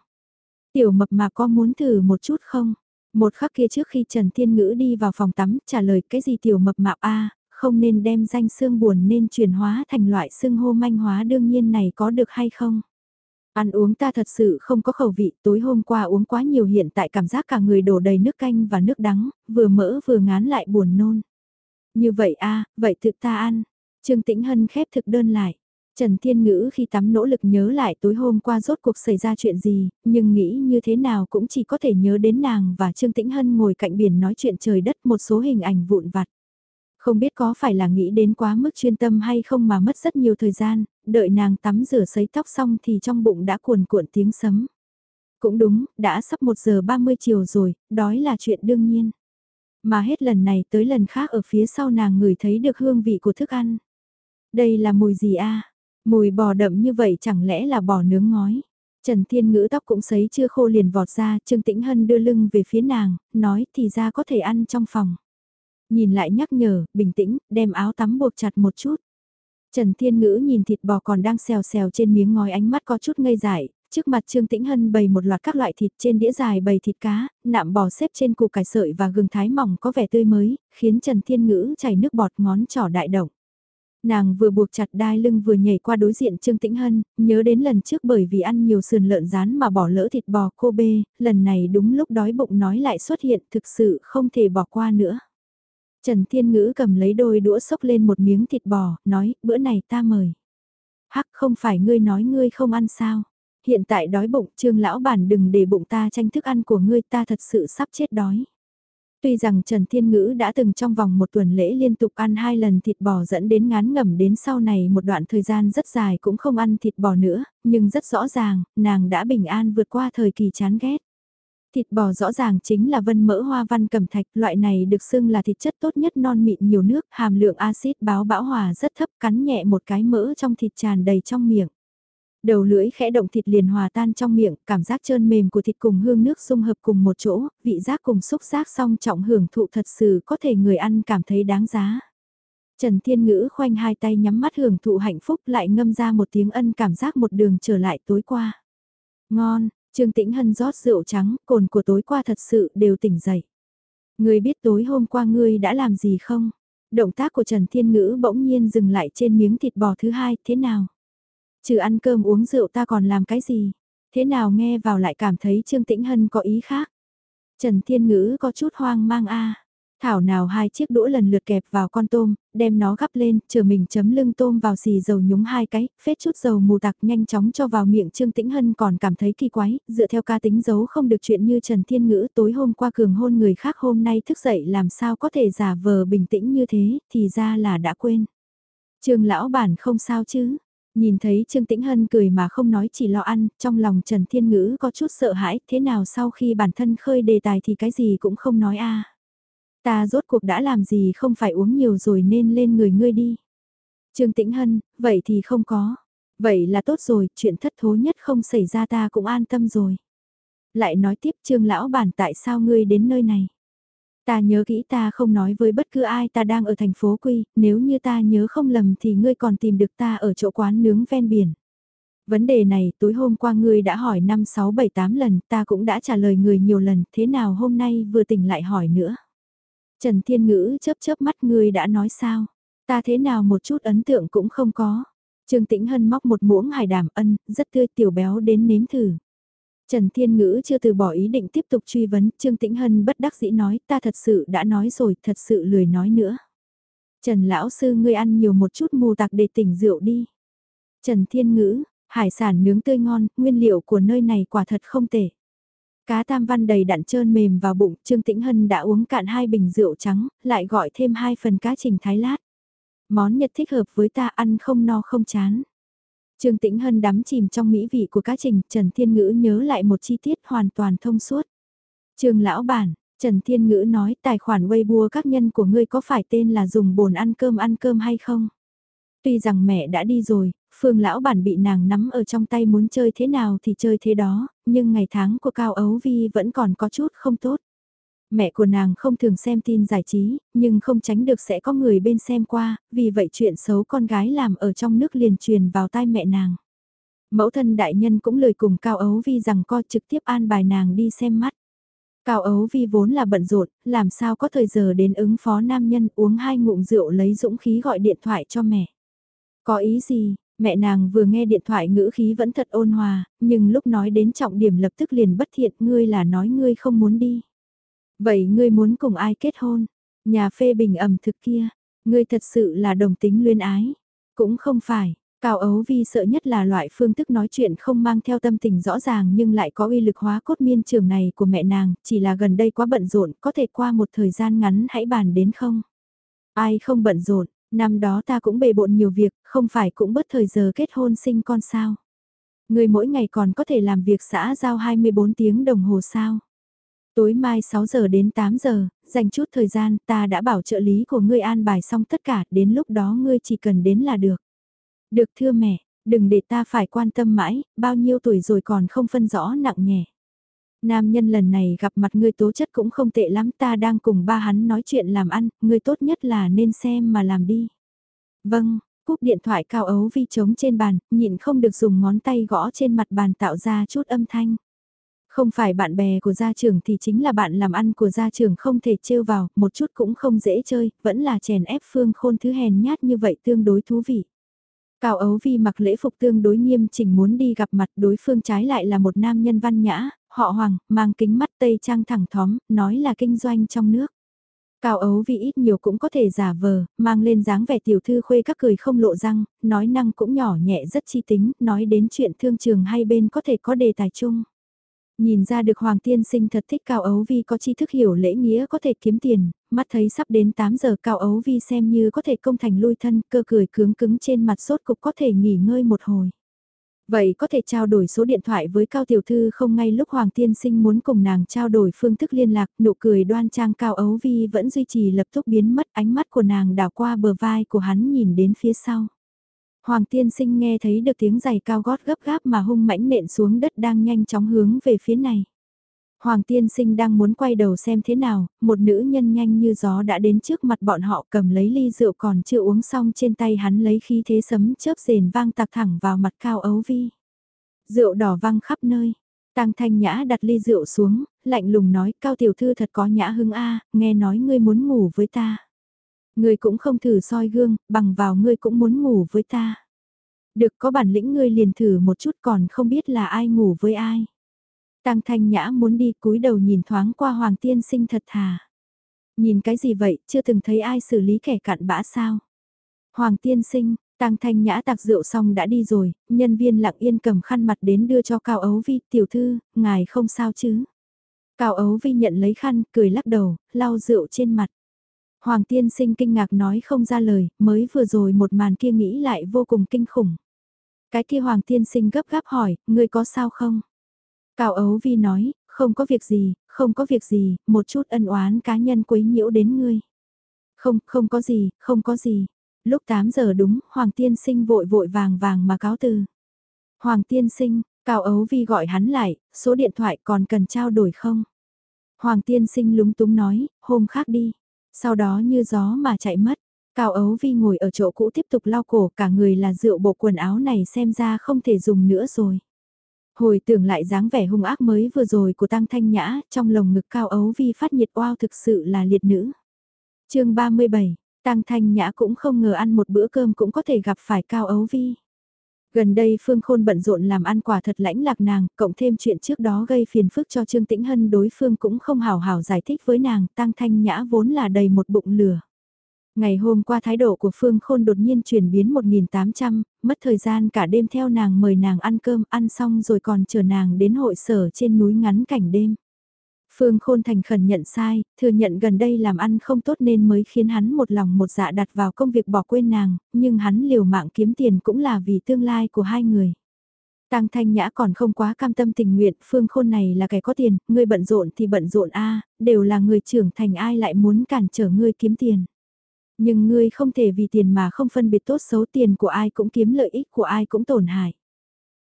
Tiểu mập mà có muốn thử một chút không? Một khắc kia trước khi Trần Thiên Ngữ đi vào phòng tắm trả lời cái gì tiểu mập mạp a không nên đem danh xương buồn nên chuyển hóa thành loại xương hô manh hóa đương nhiên này có được hay không? Ăn uống ta thật sự không có khẩu vị, tối hôm qua uống quá nhiều hiện tại cảm giác cả người đổ đầy nước canh và nước đắng, vừa mỡ vừa ngán lại buồn nôn. Như vậy a vậy thực ta ăn. Trương Tĩnh Hân khép thực đơn lại. Trần Thiên Ngữ khi tắm nỗ lực nhớ lại tối hôm qua rốt cuộc xảy ra chuyện gì, nhưng nghĩ như thế nào cũng chỉ có thể nhớ đến nàng và Trương Tĩnh Hân ngồi cạnh biển nói chuyện trời đất một số hình ảnh vụn vặt. Không biết có phải là nghĩ đến quá mức chuyên tâm hay không mà mất rất nhiều thời gian, đợi nàng tắm rửa sấy tóc xong thì trong bụng đã cuồn cuộn tiếng sấm. Cũng đúng, đã sắp 1 giờ 30 chiều rồi, đói là chuyện đương nhiên. Mà hết lần này tới lần khác ở phía sau nàng ngửi thấy được hương vị của thức ăn. Đây là mùi gì a Mùi bò đậm như vậy chẳng lẽ là bò nướng ngói. Trần Thiên Ngữ tóc cũng sấy chưa khô liền vọt ra, Trương Tĩnh Hân đưa lưng về phía nàng, nói thì ra có thể ăn trong phòng. Nhìn lại nhắc nhở, bình tĩnh, đem áo tắm buộc chặt một chút. Trần Thiên Ngữ nhìn thịt bò còn đang xèo xèo trên miếng ngói ánh mắt có chút ngây dại, trước mặt Trương Tĩnh Hân bày một loạt các loại thịt trên đĩa dài bày thịt cá, nạm bò xếp trên củ cải sợi và gừng thái mỏng có vẻ tươi mới, khiến Trần Thiên Ngữ chảy nước bọt ngón trỏ đại động. Nàng vừa buộc chặt đai lưng vừa nhảy qua đối diện Trương Tĩnh Hân, nhớ đến lần trước bởi vì ăn nhiều sườn lợn rán mà bỏ lỡ thịt bò cô bê, lần này đúng lúc đói bụng nói lại xuất hiện thực sự không thể bỏ qua nữa. Trần Thiên Ngữ cầm lấy đôi đũa xốc lên một miếng thịt bò, nói, bữa này ta mời. Hắc không phải ngươi nói ngươi không ăn sao. Hiện tại đói bụng, trương lão bản đừng để bụng ta tranh thức ăn của ngươi ta thật sự sắp chết đói. Tuy rằng Trần Thiên Ngữ đã từng trong vòng một tuần lễ liên tục ăn hai lần thịt bò dẫn đến ngán ngẩm đến sau này một đoạn thời gian rất dài cũng không ăn thịt bò nữa, nhưng rất rõ ràng, nàng đã bình an vượt qua thời kỳ chán ghét. Thịt bò rõ ràng chính là vân mỡ hoa văn cẩm thạch, loại này được xưng là thịt chất tốt nhất non mịn nhiều nước, hàm lượng axit báo bão hòa rất thấp, cắn nhẹ một cái mỡ trong thịt tràn đầy trong miệng. Đầu lưỡi khẽ động thịt liền hòa tan trong miệng, cảm giác trơn mềm của thịt cùng hương nước xung hợp cùng một chỗ, vị giác cùng xúc giác song trọng hưởng thụ thật sự có thể người ăn cảm thấy đáng giá. Trần Thiên Ngữ khoanh hai tay nhắm mắt hưởng thụ hạnh phúc lại ngâm ra một tiếng ân cảm giác một đường trở lại tối qua. Ngon, Trương Tĩnh Hân rót rượu trắng, cồn của tối qua thật sự đều tỉnh dậy. Ngươi biết tối hôm qua ngươi đã làm gì không? Động tác của Trần Thiên Ngữ bỗng nhiên dừng lại trên miếng thịt bò thứ hai, thế nào? Trừ ăn cơm uống rượu ta còn làm cái gì? Thế nào nghe vào lại cảm thấy Trương Tĩnh Hân có ý khác? Trần Thiên Ngữ có chút hoang mang a Thảo nào hai chiếc đũa lần lượt kẹp vào con tôm, đem nó gắp lên, chờ mình chấm lưng tôm vào xì dầu nhúng hai cái, phết chút dầu mù tặc nhanh chóng cho vào miệng Trương Tĩnh Hân còn cảm thấy kỳ quái, dựa theo ca tính giấu không được chuyện như Trần Thiên Ngữ tối hôm qua cường hôn người khác hôm nay thức dậy làm sao có thể giả vờ bình tĩnh như thế, thì ra là đã quên. Trương lão bản không sao chứ, Nhìn thấy Trương Tĩnh Hân cười mà không nói chỉ lo ăn, trong lòng Trần Thiên Ngữ có chút sợ hãi, thế nào sau khi bản thân khơi đề tài thì cái gì cũng không nói a Ta rốt cuộc đã làm gì không phải uống nhiều rồi nên lên người ngươi đi. Trương Tĩnh Hân, vậy thì không có. Vậy là tốt rồi, chuyện thất thố nhất không xảy ra ta cũng an tâm rồi. Lại nói tiếp Trương Lão Bản tại sao ngươi đến nơi này? Ta nhớ kỹ ta không nói với bất cứ ai ta đang ở thành phố Quy, nếu như ta nhớ không lầm thì ngươi còn tìm được ta ở chỗ quán nướng ven biển. Vấn đề này tối hôm qua ngươi đã hỏi 5, 6, 7, 8 lần, ta cũng đã trả lời người nhiều lần, thế nào hôm nay vừa tỉnh lại hỏi nữa. Trần Thiên Ngữ chớp chớp mắt ngươi đã nói sao, ta thế nào một chút ấn tượng cũng không có. Trương Tĩnh Hân móc một muỗng hải đảm ân, rất tươi tiểu béo đến nếm thử. Trần Thiên Ngữ chưa từ bỏ ý định tiếp tục truy vấn, Trương Tĩnh Hân bất đắc dĩ nói, ta thật sự đã nói rồi, thật sự lười nói nữa. Trần Lão Sư ngươi ăn nhiều một chút mù tạc để tỉnh rượu đi. Trần Thiên Ngữ, hải sản nướng tươi ngon, nguyên liệu của nơi này quả thật không tệ. Cá tam văn đầy đặn trơn mềm vào bụng, Trương Tĩnh Hân đã uống cạn hai bình rượu trắng, lại gọi thêm hai phần cá trình thái lát. Món nhật thích hợp với ta ăn không no không chán. Trương Tĩnh Hân đắm chìm trong mỹ vị của cá trình, Trần Thiên Ngữ nhớ lại một chi tiết hoàn toàn thông suốt. Trương Lão Bản, Trần Thiên Ngữ nói tài khoản Weibo các nhân của ngươi có phải tên là dùng bồn ăn cơm ăn cơm hay không? Tuy rằng mẹ đã đi rồi, Phương Lão Bản bị nàng nắm ở trong tay muốn chơi thế nào thì chơi thế đó, nhưng ngày tháng của Cao Ấu Vi vẫn còn có chút không tốt. Mẹ của nàng không thường xem tin giải trí, nhưng không tránh được sẽ có người bên xem qua, vì vậy chuyện xấu con gái làm ở trong nước liền truyền vào tai mẹ nàng. Mẫu thân đại nhân cũng lời cùng Cao Ấu Vi rằng co trực tiếp an bài nàng đi xem mắt. Cao Ấu Vi vốn là bận rộn, làm sao có thời giờ đến ứng phó nam nhân uống hai ngụm rượu lấy dũng khí gọi điện thoại cho mẹ. Có ý gì, mẹ nàng vừa nghe điện thoại ngữ khí vẫn thật ôn hòa, nhưng lúc nói đến trọng điểm lập tức liền bất thiện ngươi là nói ngươi không muốn đi. Vậy ngươi muốn cùng ai kết hôn? Nhà phê bình ẩm thực kia, ngươi thật sự là đồng tính luyên ái. Cũng không phải, Cao Ấu Vi sợ nhất là loại phương thức nói chuyện không mang theo tâm tình rõ ràng nhưng lại có uy lực hóa cốt miên trường này của mẹ nàng, chỉ là gần đây quá bận rộn, có thể qua một thời gian ngắn hãy bàn đến không? Ai không bận rộn, năm đó ta cũng bề bộn nhiều việc, không phải cũng bớt thời giờ kết hôn sinh con sao? Người mỗi ngày còn có thể làm việc xã giao 24 tiếng đồng hồ sao? Tối mai 6 giờ đến 8 giờ, dành chút thời gian ta đã bảo trợ lý của ngươi an bài xong tất cả, đến lúc đó ngươi chỉ cần đến là được. Được thưa mẹ, Đừng để ta phải quan tâm mãi, bao nhiêu tuổi rồi còn không phân rõ nặng nhẹ. Nam nhân lần này gặp mặt ngươi tố chất cũng không tệ lắm ta đang cùng ba hắn nói chuyện làm ăn, ngươi tốt nhất là nên xem mà làm đi. Vâng, cúp điện thoại cao ấu vi trống trên bàn, nhịn không được dùng ngón tay gõ trên mặt bàn tạo ra chút âm thanh. Không phải bạn bè của gia trưởng thì chính là bạn làm ăn của gia trưởng không thể trêu vào, một chút cũng không dễ chơi, vẫn là chèn ép phương khôn thứ hèn nhát như vậy tương đối thú vị. Cao Ấu Vi mặc lễ phục tương đối nghiêm chỉnh muốn đi gặp mặt đối phương trái lại là một nam nhân văn nhã, họ hoàng, mang kính mắt tây trang thẳng thóm, nói là kinh doanh trong nước. Cao ấu vì ít nhiều cũng có thể giả vờ, mang lên dáng vẻ tiểu thư khuê các cười không lộ răng, nói năng cũng nhỏ nhẹ rất chi tính, nói đến chuyện thương trường hay bên có thể có đề tài chung. Nhìn ra được Hoàng Tiên Sinh thật thích Cao Ấu Vi có tri thức hiểu lễ nghĩa có thể kiếm tiền, mắt thấy sắp đến 8 giờ Cao Ấu Vi xem như có thể công thành lui thân, cơ cười cứng cứng trên mặt sốt cục có thể nghỉ ngơi một hồi. Vậy có thể trao đổi số điện thoại với Cao Tiểu Thư không ngay lúc Hoàng Tiên Sinh muốn cùng nàng trao đổi phương thức liên lạc, nụ cười đoan trang Cao Ấu Vi vẫn duy trì lập tức biến mất ánh mắt của nàng đảo qua bờ vai của hắn nhìn đến phía sau. Hoàng Tiên Sinh nghe thấy được tiếng giày cao gót gấp gáp mà hung mãnh nện xuống đất đang nhanh chóng hướng về phía này. Hoàng Tiên Sinh đang muốn quay đầu xem thế nào, một nữ nhân nhanh như gió đã đến trước mặt bọn họ cầm lấy ly rượu còn chưa uống xong trên tay hắn lấy khí thế sấm chớp rền vang tạc thẳng vào mặt cao ấu vi. Rượu đỏ văng khắp nơi. Tăng Thanh Nhã đặt ly rượu xuống, lạnh lùng nói cao tiểu thư thật có nhã hưng a, nghe nói ngươi muốn ngủ với ta. Ngươi cũng không thử soi gương, bằng vào ngươi cũng muốn ngủ với ta. Được có bản lĩnh ngươi liền thử một chút còn không biết là ai ngủ với ai. Tăng Thanh Nhã muốn đi cúi đầu nhìn thoáng qua Hoàng Tiên Sinh thật thà. Nhìn cái gì vậy, chưa từng thấy ai xử lý kẻ cặn bã sao? Hoàng Tiên Sinh, Tăng Thanh Nhã tạc rượu xong đã đi rồi, nhân viên lặng yên cầm khăn mặt đến đưa cho Cao Ấu Vi, tiểu thư, ngài không sao chứ? Cao Ấu Vi nhận lấy khăn, cười lắc đầu, lau rượu trên mặt. Hoàng Tiên Sinh kinh ngạc nói không ra lời, mới vừa rồi một màn kia nghĩ lại vô cùng kinh khủng. Cái kia Hoàng Tiên Sinh gấp gáp hỏi, ngươi có sao không? Cao Ấu Vi nói, không có việc gì, không có việc gì, một chút ân oán cá nhân quấy nhiễu đến ngươi. Không, không có gì, không có gì. Lúc 8 giờ đúng, Hoàng Tiên Sinh vội vội vàng vàng mà cáo từ. Hoàng Tiên Sinh, Cao Ấu Vi gọi hắn lại, số điện thoại còn cần trao đổi không? Hoàng Tiên Sinh lúng túng nói, hôm khác đi. Sau đó như gió mà chạy mất. Cao Ấu Vi ngồi ở chỗ cũ tiếp tục lau cổ cả người là rượu bộ quần áo này xem ra không thể dùng nữa rồi. Hồi tưởng lại dáng vẻ hung ác mới vừa rồi của Tăng Thanh Nhã, trong lồng ngực cao ấu vi phát nhiệt oao thực sự là liệt nữ. chương 37, Tăng Thanh Nhã cũng không ngờ ăn một bữa cơm cũng có thể gặp phải cao ấu vi. Gần đây Phương Khôn bận rộn làm ăn quả thật lãnh lạc nàng, cộng thêm chuyện trước đó gây phiền phức cho Trương Tĩnh Hân đối phương cũng không hào hào giải thích với nàng, Tăng Thanh Nhã vốn là đầy một bụng lửa. Ngày hôm qua thái độ của Phương Khôn đột nhiên chuyển biến 1.800, mất thời gian cả đêm theo nàng mời nàng ăn cơm, ăn xong rồi còn chờ nàng đến hội sở trên núi ngắn cảnh đêm. Phương Khôn thành khẩn nhận sai, thừa nhận gần đây làm ăn không tốt nên mới khiến hắn một lòng một dạ đặt vào công việc bỏ quên nàng, nhưng hắn liều mạng kiếm tiền cũng là vì tương lai của hai người. Tăng Thanh Nhã còn không quá cam tâm tình nguyện, Phương Khôn này là kẻ có tiền, ngươi bận rộn thì bận rộn a, đều là người trưởng thành ai lại muốn cản trở ngươi kiếm tiền. Nhưng ngươi không thể vì tiền mà không phân biệt tốt xấu tiền của ai cũng kiếm lợi ích của ai cũng tổn hại.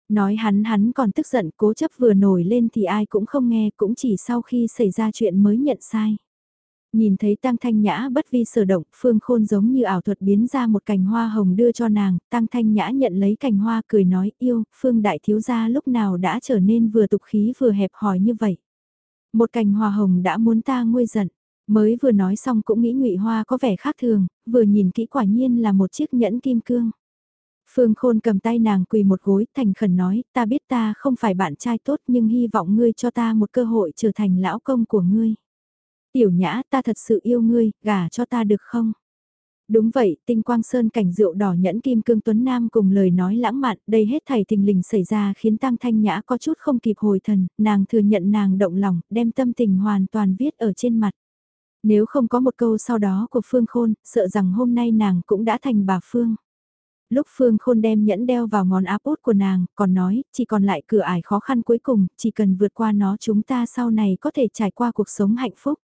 Nói hắn hắn còn tức giận cố chấp vừa nổi lên thì ai cũng không nghe cũng chỉ sau khi xảy ra chuyện mới nhận sai. Nhìn thấy Tăng Thanh Nhã bất vi sở động, Phương Khôn giống như ảo thuật biến ra một cành hoa hồng đưa cho nàng, Tăng Thanh Nhã nhận lấy cành hoa cười nói yêu, Phương Đại Thiếu Gia lúc nào đã trở nên vừa tục khí vừa hẹp hòi như vậy. Một cành hoa hồng đã muốn ta nguôi giận. Mới vừa nói xong cũng nghĩ ngụy Hoa có vẻ khác thường, vừa nhìn kỹ quả nhiên là một chiếc nhẫn kim cương. Phương Khôn cầm tay nàng quỳ một gối thành khẩn nói, ta biết ta không phải bạn trai tốt nhưng hy vọng ngươi cho ta một cơ hội trở thành lão công của ngươi. Tiểu nhã ta thật sự yêu ngươi, gả cho ta được không? Đúng vậy, tinh quang sơn cảnh rượu đỏ nhẫn kim cương tuấn nam cùng lời nói lãng mạn, đây hết thảy tình lình xảy ra khiến tăng thanh nhã có chút không kịp hồi thần, nàng thừa nhận nàng động lòng, đem tâm tình hoàn toàn viết ở trên mặt. Nếu không có một câu sau đó của Phương Khôn, sợ rằng hôm nay nàng cũng đã thành bà Phương. Lúc Phương Khôn đem nhẫn đeo vào ngón áp út của nàng, còn nói, chỉ còn lại cửa ải khó khăn cuối cùng, chỉ cần vượt qua nó chúng ta sau này có thể trải qua cuộc sống hạnh phúc.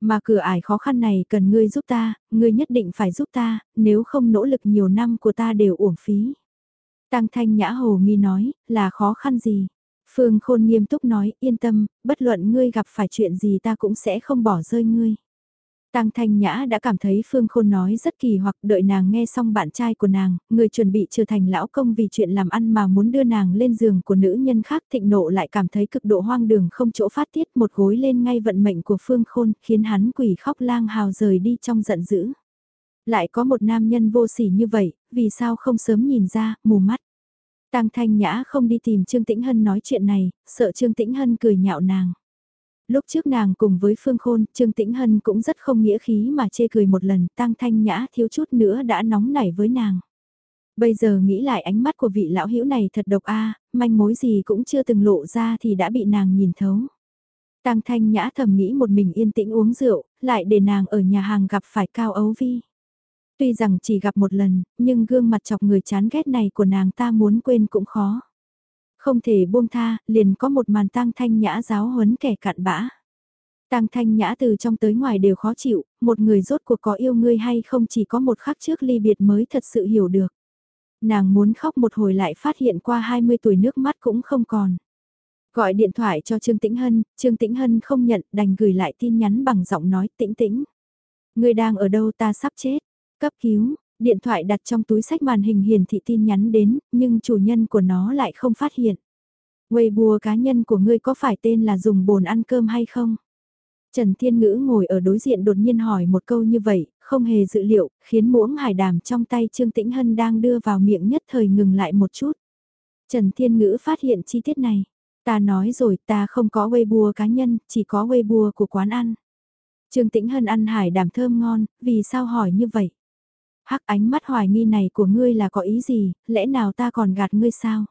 Mà cửa ải khó khăn này cần ngươi giúp ta, ngươi nhất định phải giúp ta, nếu không nỗ lực nhiều năm của ta đều uổng phí. Tăng Thanh Nhã hồ nghi nói, là khó khăn gì? Phương Khôn nghiêm túc nói, yên tâm, bất luận ngươi gặp phải chuyện gì ta cũng sẽ không bỏ rơi ngươi. Tăng Thanh Nhã đã cảm thấy Phương Khôn nói rất kỳ hoặc đợi nàng nghe xong bạn trai của nàng, người chuẩn bị trở thành lão công vì chuyện làm ăn mà muốn đưa nàng lên giường của nữ nhân khác thịnh nộ lại cảm thấy cực độ hoang đường không chỗ phát tiết một gối lên ngay vận mệnh của Phương Khôn khiến hắn quỷ khóc lang hào rời đi trong giận dữ. Lại có một nam nhân vô sỉ như vậy, vì sao không sớm nhìn ra, mù mắt. Tăng Thanh Nhã không đi tìm Trương Tĩnh Hân nói chuyện này, sợ Trương Tĩnh Hân cười nhạo nàng. Lúc trước nàng cùng với Phương Khôn, Trương Tĩnh Hân cũng rất không nghĩa khí mà chê cười một lần, Tăng Thanh Nhã thiếu chút nữa đã nóng nảy với nàng. Bây giờ nghĩ lại ánh mắt của vị lão hữu này thật độc a, manh mối gì cũng chưa từng lộ ra thì đã bị nàng nhìn thấu. Tăng Thanh Nhã thầm nghĩ một mình yên tĩnh uống rượu, lại để nàng ở nhà hàng gặp phải Cao Ấu Vi. Tuy rằng chỉ gặp một lần, nhưng gương mặt chọc người chán ghét này của nàng ta muốn quên cũng khó. Không thể buông tha, liền có một màn tang thanh nhã giáo huấn kẻ cặn bã. Tang thanh nhã từ trong tới ngoài đều khó chịu, một người rốt cuộc có yêu ngươi hay không chỉ có một khắc trước ly biệt mới thật sự hiểu được. Nàng muốn khóc một hồi lại phát hiện qua 20 tuổi nước mắt cũng không còn. Gọi điện thoại cho Trương Tĩnh Hân, Trương Tĩnh Hân không nhận đành gửi lại tin nhắn bằng giọng nói tĩnh tĩnh. Người đang ở đâu ta sắp chết. Cấp cứu, điện thoại đặt trong túi sách màn hình hiển thị tin nhắn đến, nhưng chủ nhân của nó lại không phát hiện. Weibo cá nhân của ngươi có phải tên là dùng bồn ăn cơm hay không? Trần Thiên Ngữ ngồi ở đối diện đột nhiên hỏi một câu như vậy, không hề dự liệu, khiến muỗng hải đàm trong tay Trương Tĩnh Hân đang đưa vào miệng nhất thời ngừng lại một chút. Trần Thiên Ngữ phát hiện chi tiết này. Ta nói rồi ta không có Weibo cá nhân, chỉ có Weibo của quán ăn. Trương Tĩnh Hân ăn hải đàm thơm ngon, vì sao hỏi như vậy? Hắc ánh mắt hoài nghi này của ngươi là có ý gì, lẽ nào ta còn gạt ngươi sao?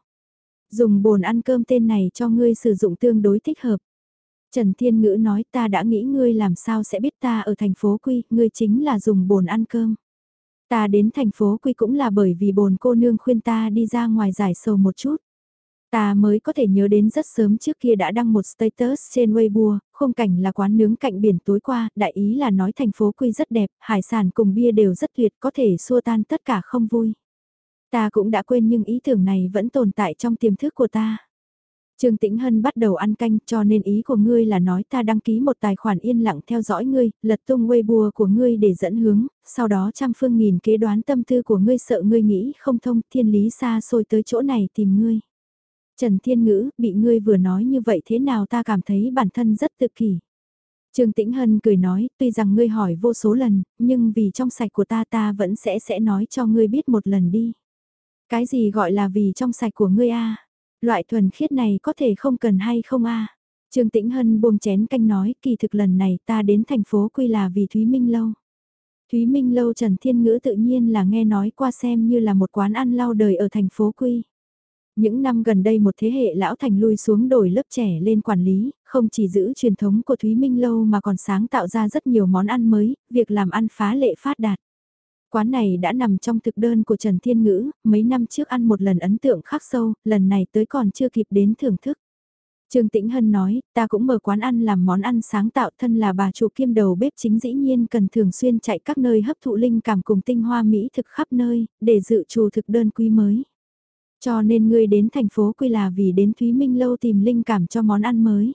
Dùng bồn ăn cơm tên này cho ngươi sử dụng tương đối thích hợp. Trần Thiên Ngữ nói ta đã nghĩ ngươi làm sao sẽ biết ta ở thành phố Quy, ngươi chính là dùng bồn ăn cơm. Ta đến thành phố Quy cũng là bởi vì bồn cô nương khuyên ta đi ra ngoài giải sầu một chút. Ta mới có thể nhớ đến rất sớm trước kia đã đăng một status trên Weibo, khung cảnh là quán nướng cạnh biển tối qua, đại ý là nói thành phố Quy rất đẹp, hải sản cùng bia đều rất tuyệt có thể xua tan tất cả không vui. Ta cũng đã quên nhưng ý tưởng này vẫn tồn tại trong tiềm thức của ta. Trương Tĩnh Hân bắt đầu ăn canh cho nên ý của ngươi là nói ta đăng ký một tài khoản yên lặng theo dõi ngươi, lật tung Weibo của ngươi để dẫn hướng, sau đó trăm phương nghìn kế đoán tâm tư của ngươi sợ ngươi nghĩ không thông thiên lý xa xôi tới chỗ này tìm ngươi. Trần Thiên Ngữ, bị ngươi vừa nói như vậy thế nào ta cảm thấy bản thân rất tự kỷ. Trương Tĩnh Hân cười nói, tuy rằng ngươi hỏi vô số lần, nhưng vì trong sạch của ta ta vẫn sẽ sẽ nói cho ngươi biết một lần đi. Cái gì gọi là vì trong sạch của ngươi a? Loại thuần khiết này có thể không cần hay không a? Trương Tĩnh Hân buông chén canh nói, kỳ thực lần này ta đến thành phố Quy là vì Thúy Minh Lâu. Thúy Minh Lâu Trần Thiên Ngữ tự nhiên là nghe nói qua xem như là một quán ăn lau đời ở thành phố Quy. Những năm gần đây một thế hệ lão thành lui xuống đổi lớp trẻ lên quản lý, không chỉ giữ truyền thống của Thúy Minh Lâu mà còn sáng tạo ra rất nhiều món ăn mới, việc làm ăn phá lệ phát đạt. Quán này đã nằm trong thực đơn của Trần Thiên Ngữ, mấy năm trước ăn một lần ấn tượng khắc sâu, lần này tới còn chưa kịp đến thưởng thức. Trương Tĩnh Hân nói, ta cũng mở quán ăn làm món ăn sáng tạo thân là bà chủ kiêm đầu bếp chính dĩ nhiên cần thường xuyên chạy các nơi hấp thụ linh cảm cùng tinh hoa mỹ thực khắp nơi, để dự trù thực đơn quý mới. Cho nên ngươi đến thành phố Quy là vì đến Thúy Minh Lâu tìm linh cảm cho món ăn mới.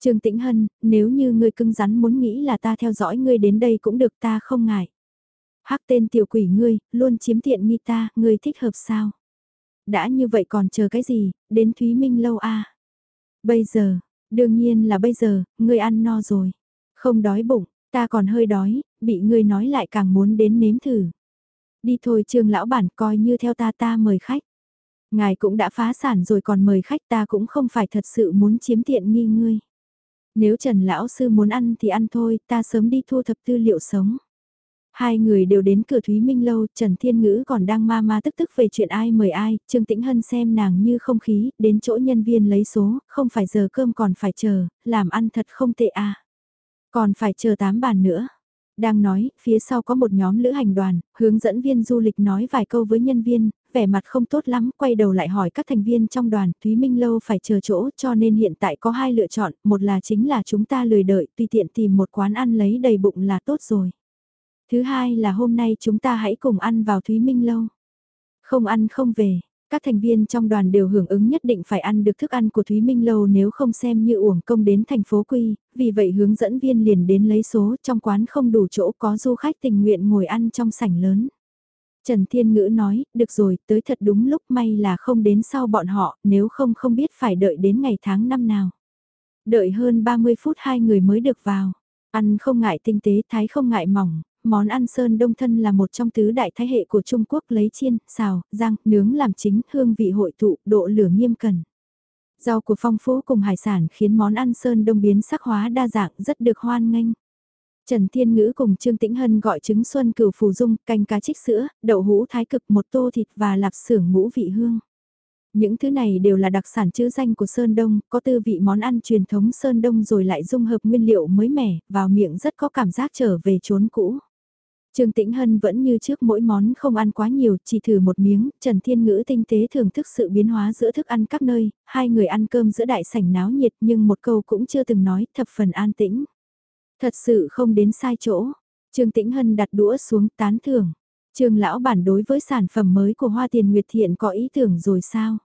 Trương Tĩnh Hân, nếu như ngươi cưng rắn muốn nghĩ là ta theo dõi ngươi đến đây cũng được ta không ngại. Hắc tên tiểu quỷ ngươi, luôn chiếm tiện nghi ta, ngươi thích hợp sao? Đã như vậy còn chờ cái gì, đến Thúy Minh Lâu à? Bây giờ, đương nhiên là bây giờ, ngươi ăn no rồi. Không đói bụng, ta còn hơi đói, bị ngươi nói lại càng muốn đến nếm thử. Đi thôi trương lão bản coi như theo ta ta mời khách. Ngài cũng đã phá sản rồi còn mời khách ta cũng không phải thật sự muốn chiếm tiện nghi ngươi. Nếu Trần Lão Sư muốn ăn thì ăn thôi, ta sớm đi thu thập tư liệu sống. Hai người đều đến cửa Thúy Minh Lâu, Trần Thiên Ngữ còn đang ma ma tức tức về chuyện ai mời ai, Trương Tĩnh Hân xem nàng như không khí, đến chỗ nhân viên lấy số, không phải giờ cơm còn phải chờ, làm ăn thật không tệ à. Còn phải chờ tám bàn nữa. Đang nói, phía sau có một nhóm lữ hành đoàn, hướng dẫn viên du lịch nói vài câu với nhân viên, vẻ mặt không tốt lắm, quay đầu lại hỏi các thành viên trong đoàn, Thúy Minh Lâu phải chờ chỗ cho nên hiện tại có hai lựa chọn, một là chính là chúng ta lười đợi, tùy tiện tìm một quán ăn lấy đầy bụng là tốt rồi. Thứ hai là hôm nay chúng ta hãy cùng ăn vào Thúy Minh Lâu. Không ăn không về, Các thành viên trong đoàn đều hưởng ứng nhất định phải ăn được thức ăn của Thúy Minh Lâu nếu không xem như uổng công đến thành phố Quy, vì vậy hướng dẫn viên liền đến lấy số trong quán không đủ chỗ có du khách tình nguyện ngồi ăn trong sảnh lớn. Trần Thiên Ngữ nói, được rồi, tới thật đúng lúc may là không đến sau bọn họ, nếu không không biết phải đợi đến ngày tháng năm nào. Đợi hơn 30 phút hai người mới được vào. Ăn không ngại tinh tế, thái không ngại mỏng, món ăn sơn đông thân là một trong tứ đại thái hệ của Trung Quốc lấy chiên, xào, rang, nướng làm chính, hương vị hội tụ, độ lửa nghiêm cẩn. Rau của phong phú cùng hải sản khiến món ăn sơn đông biến sắc hóa đa dạng rất được hoan nghênh. Trần Thiên Ngữ cùng Trương Tĩnh Hân gọi trứng xuân cửu phù dung, canh cá trích sữa, đậu hũ thái cực một tô thịt và lạp xưởng ngũ vị hương. Những thứ này đều là đặc sản chữ danh của Sơn Đông, có tư vị món ăn truyền thống Sơn Đông rồi lại dung hợp nguyên liệu mới mẻ, vào miệng rất có cảm giác trở về chốn cũ. Trương Tĩnh Hân vẫn như trước mỗi món không ăn quá nhiều, chỉ thử một miếng, Trần Thiên Ngữ tinh tế thưởng thức sự biến hóa giữa thức ăn các nơi, hai người ăn cơm giữa đại sảnh náo nhiệt nhưng một câu cũng chưa từng nói, thập phần an tĩnh. Thật sự không đến sai chỗ. Trương Tĩnh Hân đặt đũa xuống tán thưởng. Trương lão bản đối với sản phẩm mới của Hoa Tiền Nguyệt Thiện có ý tưởng rồi sao?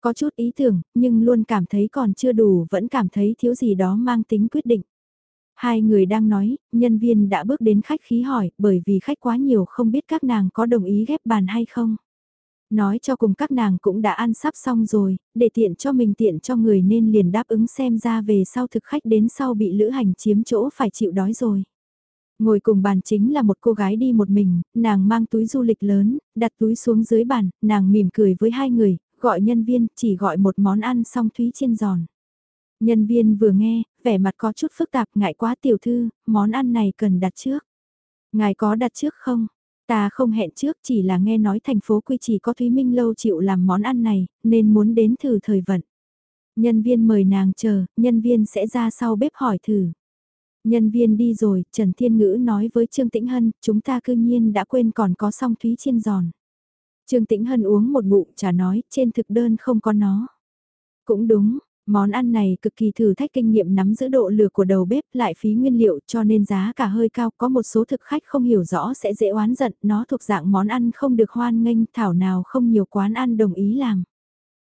Có chút ý tưởng, nhưng luôn cảm thấy còn chưa đủ, vẫn cảm thấy thiếu gì đó mang tính quyết định. Hai người đang nói, nhân viên đã bước đến khách khí hỏi, bởi vì khách quá nhiều không biết các nàng có đồng ý ghép bàn hay không. Nói cho cùng các nàng cũng đã ăn sắp xong rồi, để tiện cho mình tiện cho người nên liền đáp ứng xem ra về sau thực khách đến sau bị lữ hành chiếm chỗ phải chịu đói rồi. Ngồi cùng bàn chính là một cô gái đi một mình, nàng mang túi du lịch lớn, đặt túi xuống dưới bàn, nàng mỉm cười với hai người, gọi nhân viên, chỉ gọi một món ăn xong thúy chiên giòn. Nhân viên vừa nghe, vẻ mặt có chút phức tạp ngại quá tiểu thư, món ăn này cần đặt trước. Ngài có đặt trước không? Ta không hẹn trước chỉ là nghe nói thành phố Quy chỉ có Thúy Minh Lâu chịu làm món ăn này, nên muốn đến thử thời vận. Nhân viên mời nàng chờ, nhân viên sẽ ra sau bếp hỏi thử. Nhân viên đi rồi, Trần Thiên Ngữ nói với Trương Tĩnh Hân, chúng ta cư nhiên đã quên còn có song Thúy chiên giòn. Trương Tĩnh Hân uống một ngụm trà nói, trên thực đơn không có nó. Cũng đúng, Món ăn này cực kỳ thử thách kinh nghiệm nắm giữ độ lửa của đầu bếp lại phí nguyên liệu cho nên giá cả hơi cao có một số thực khách không hiểu rõ sẽ dễ oán giận nó thuộc dạng món ăn không được hoan nghênh thảo nào không nhiều quán ăn đồng ý làm.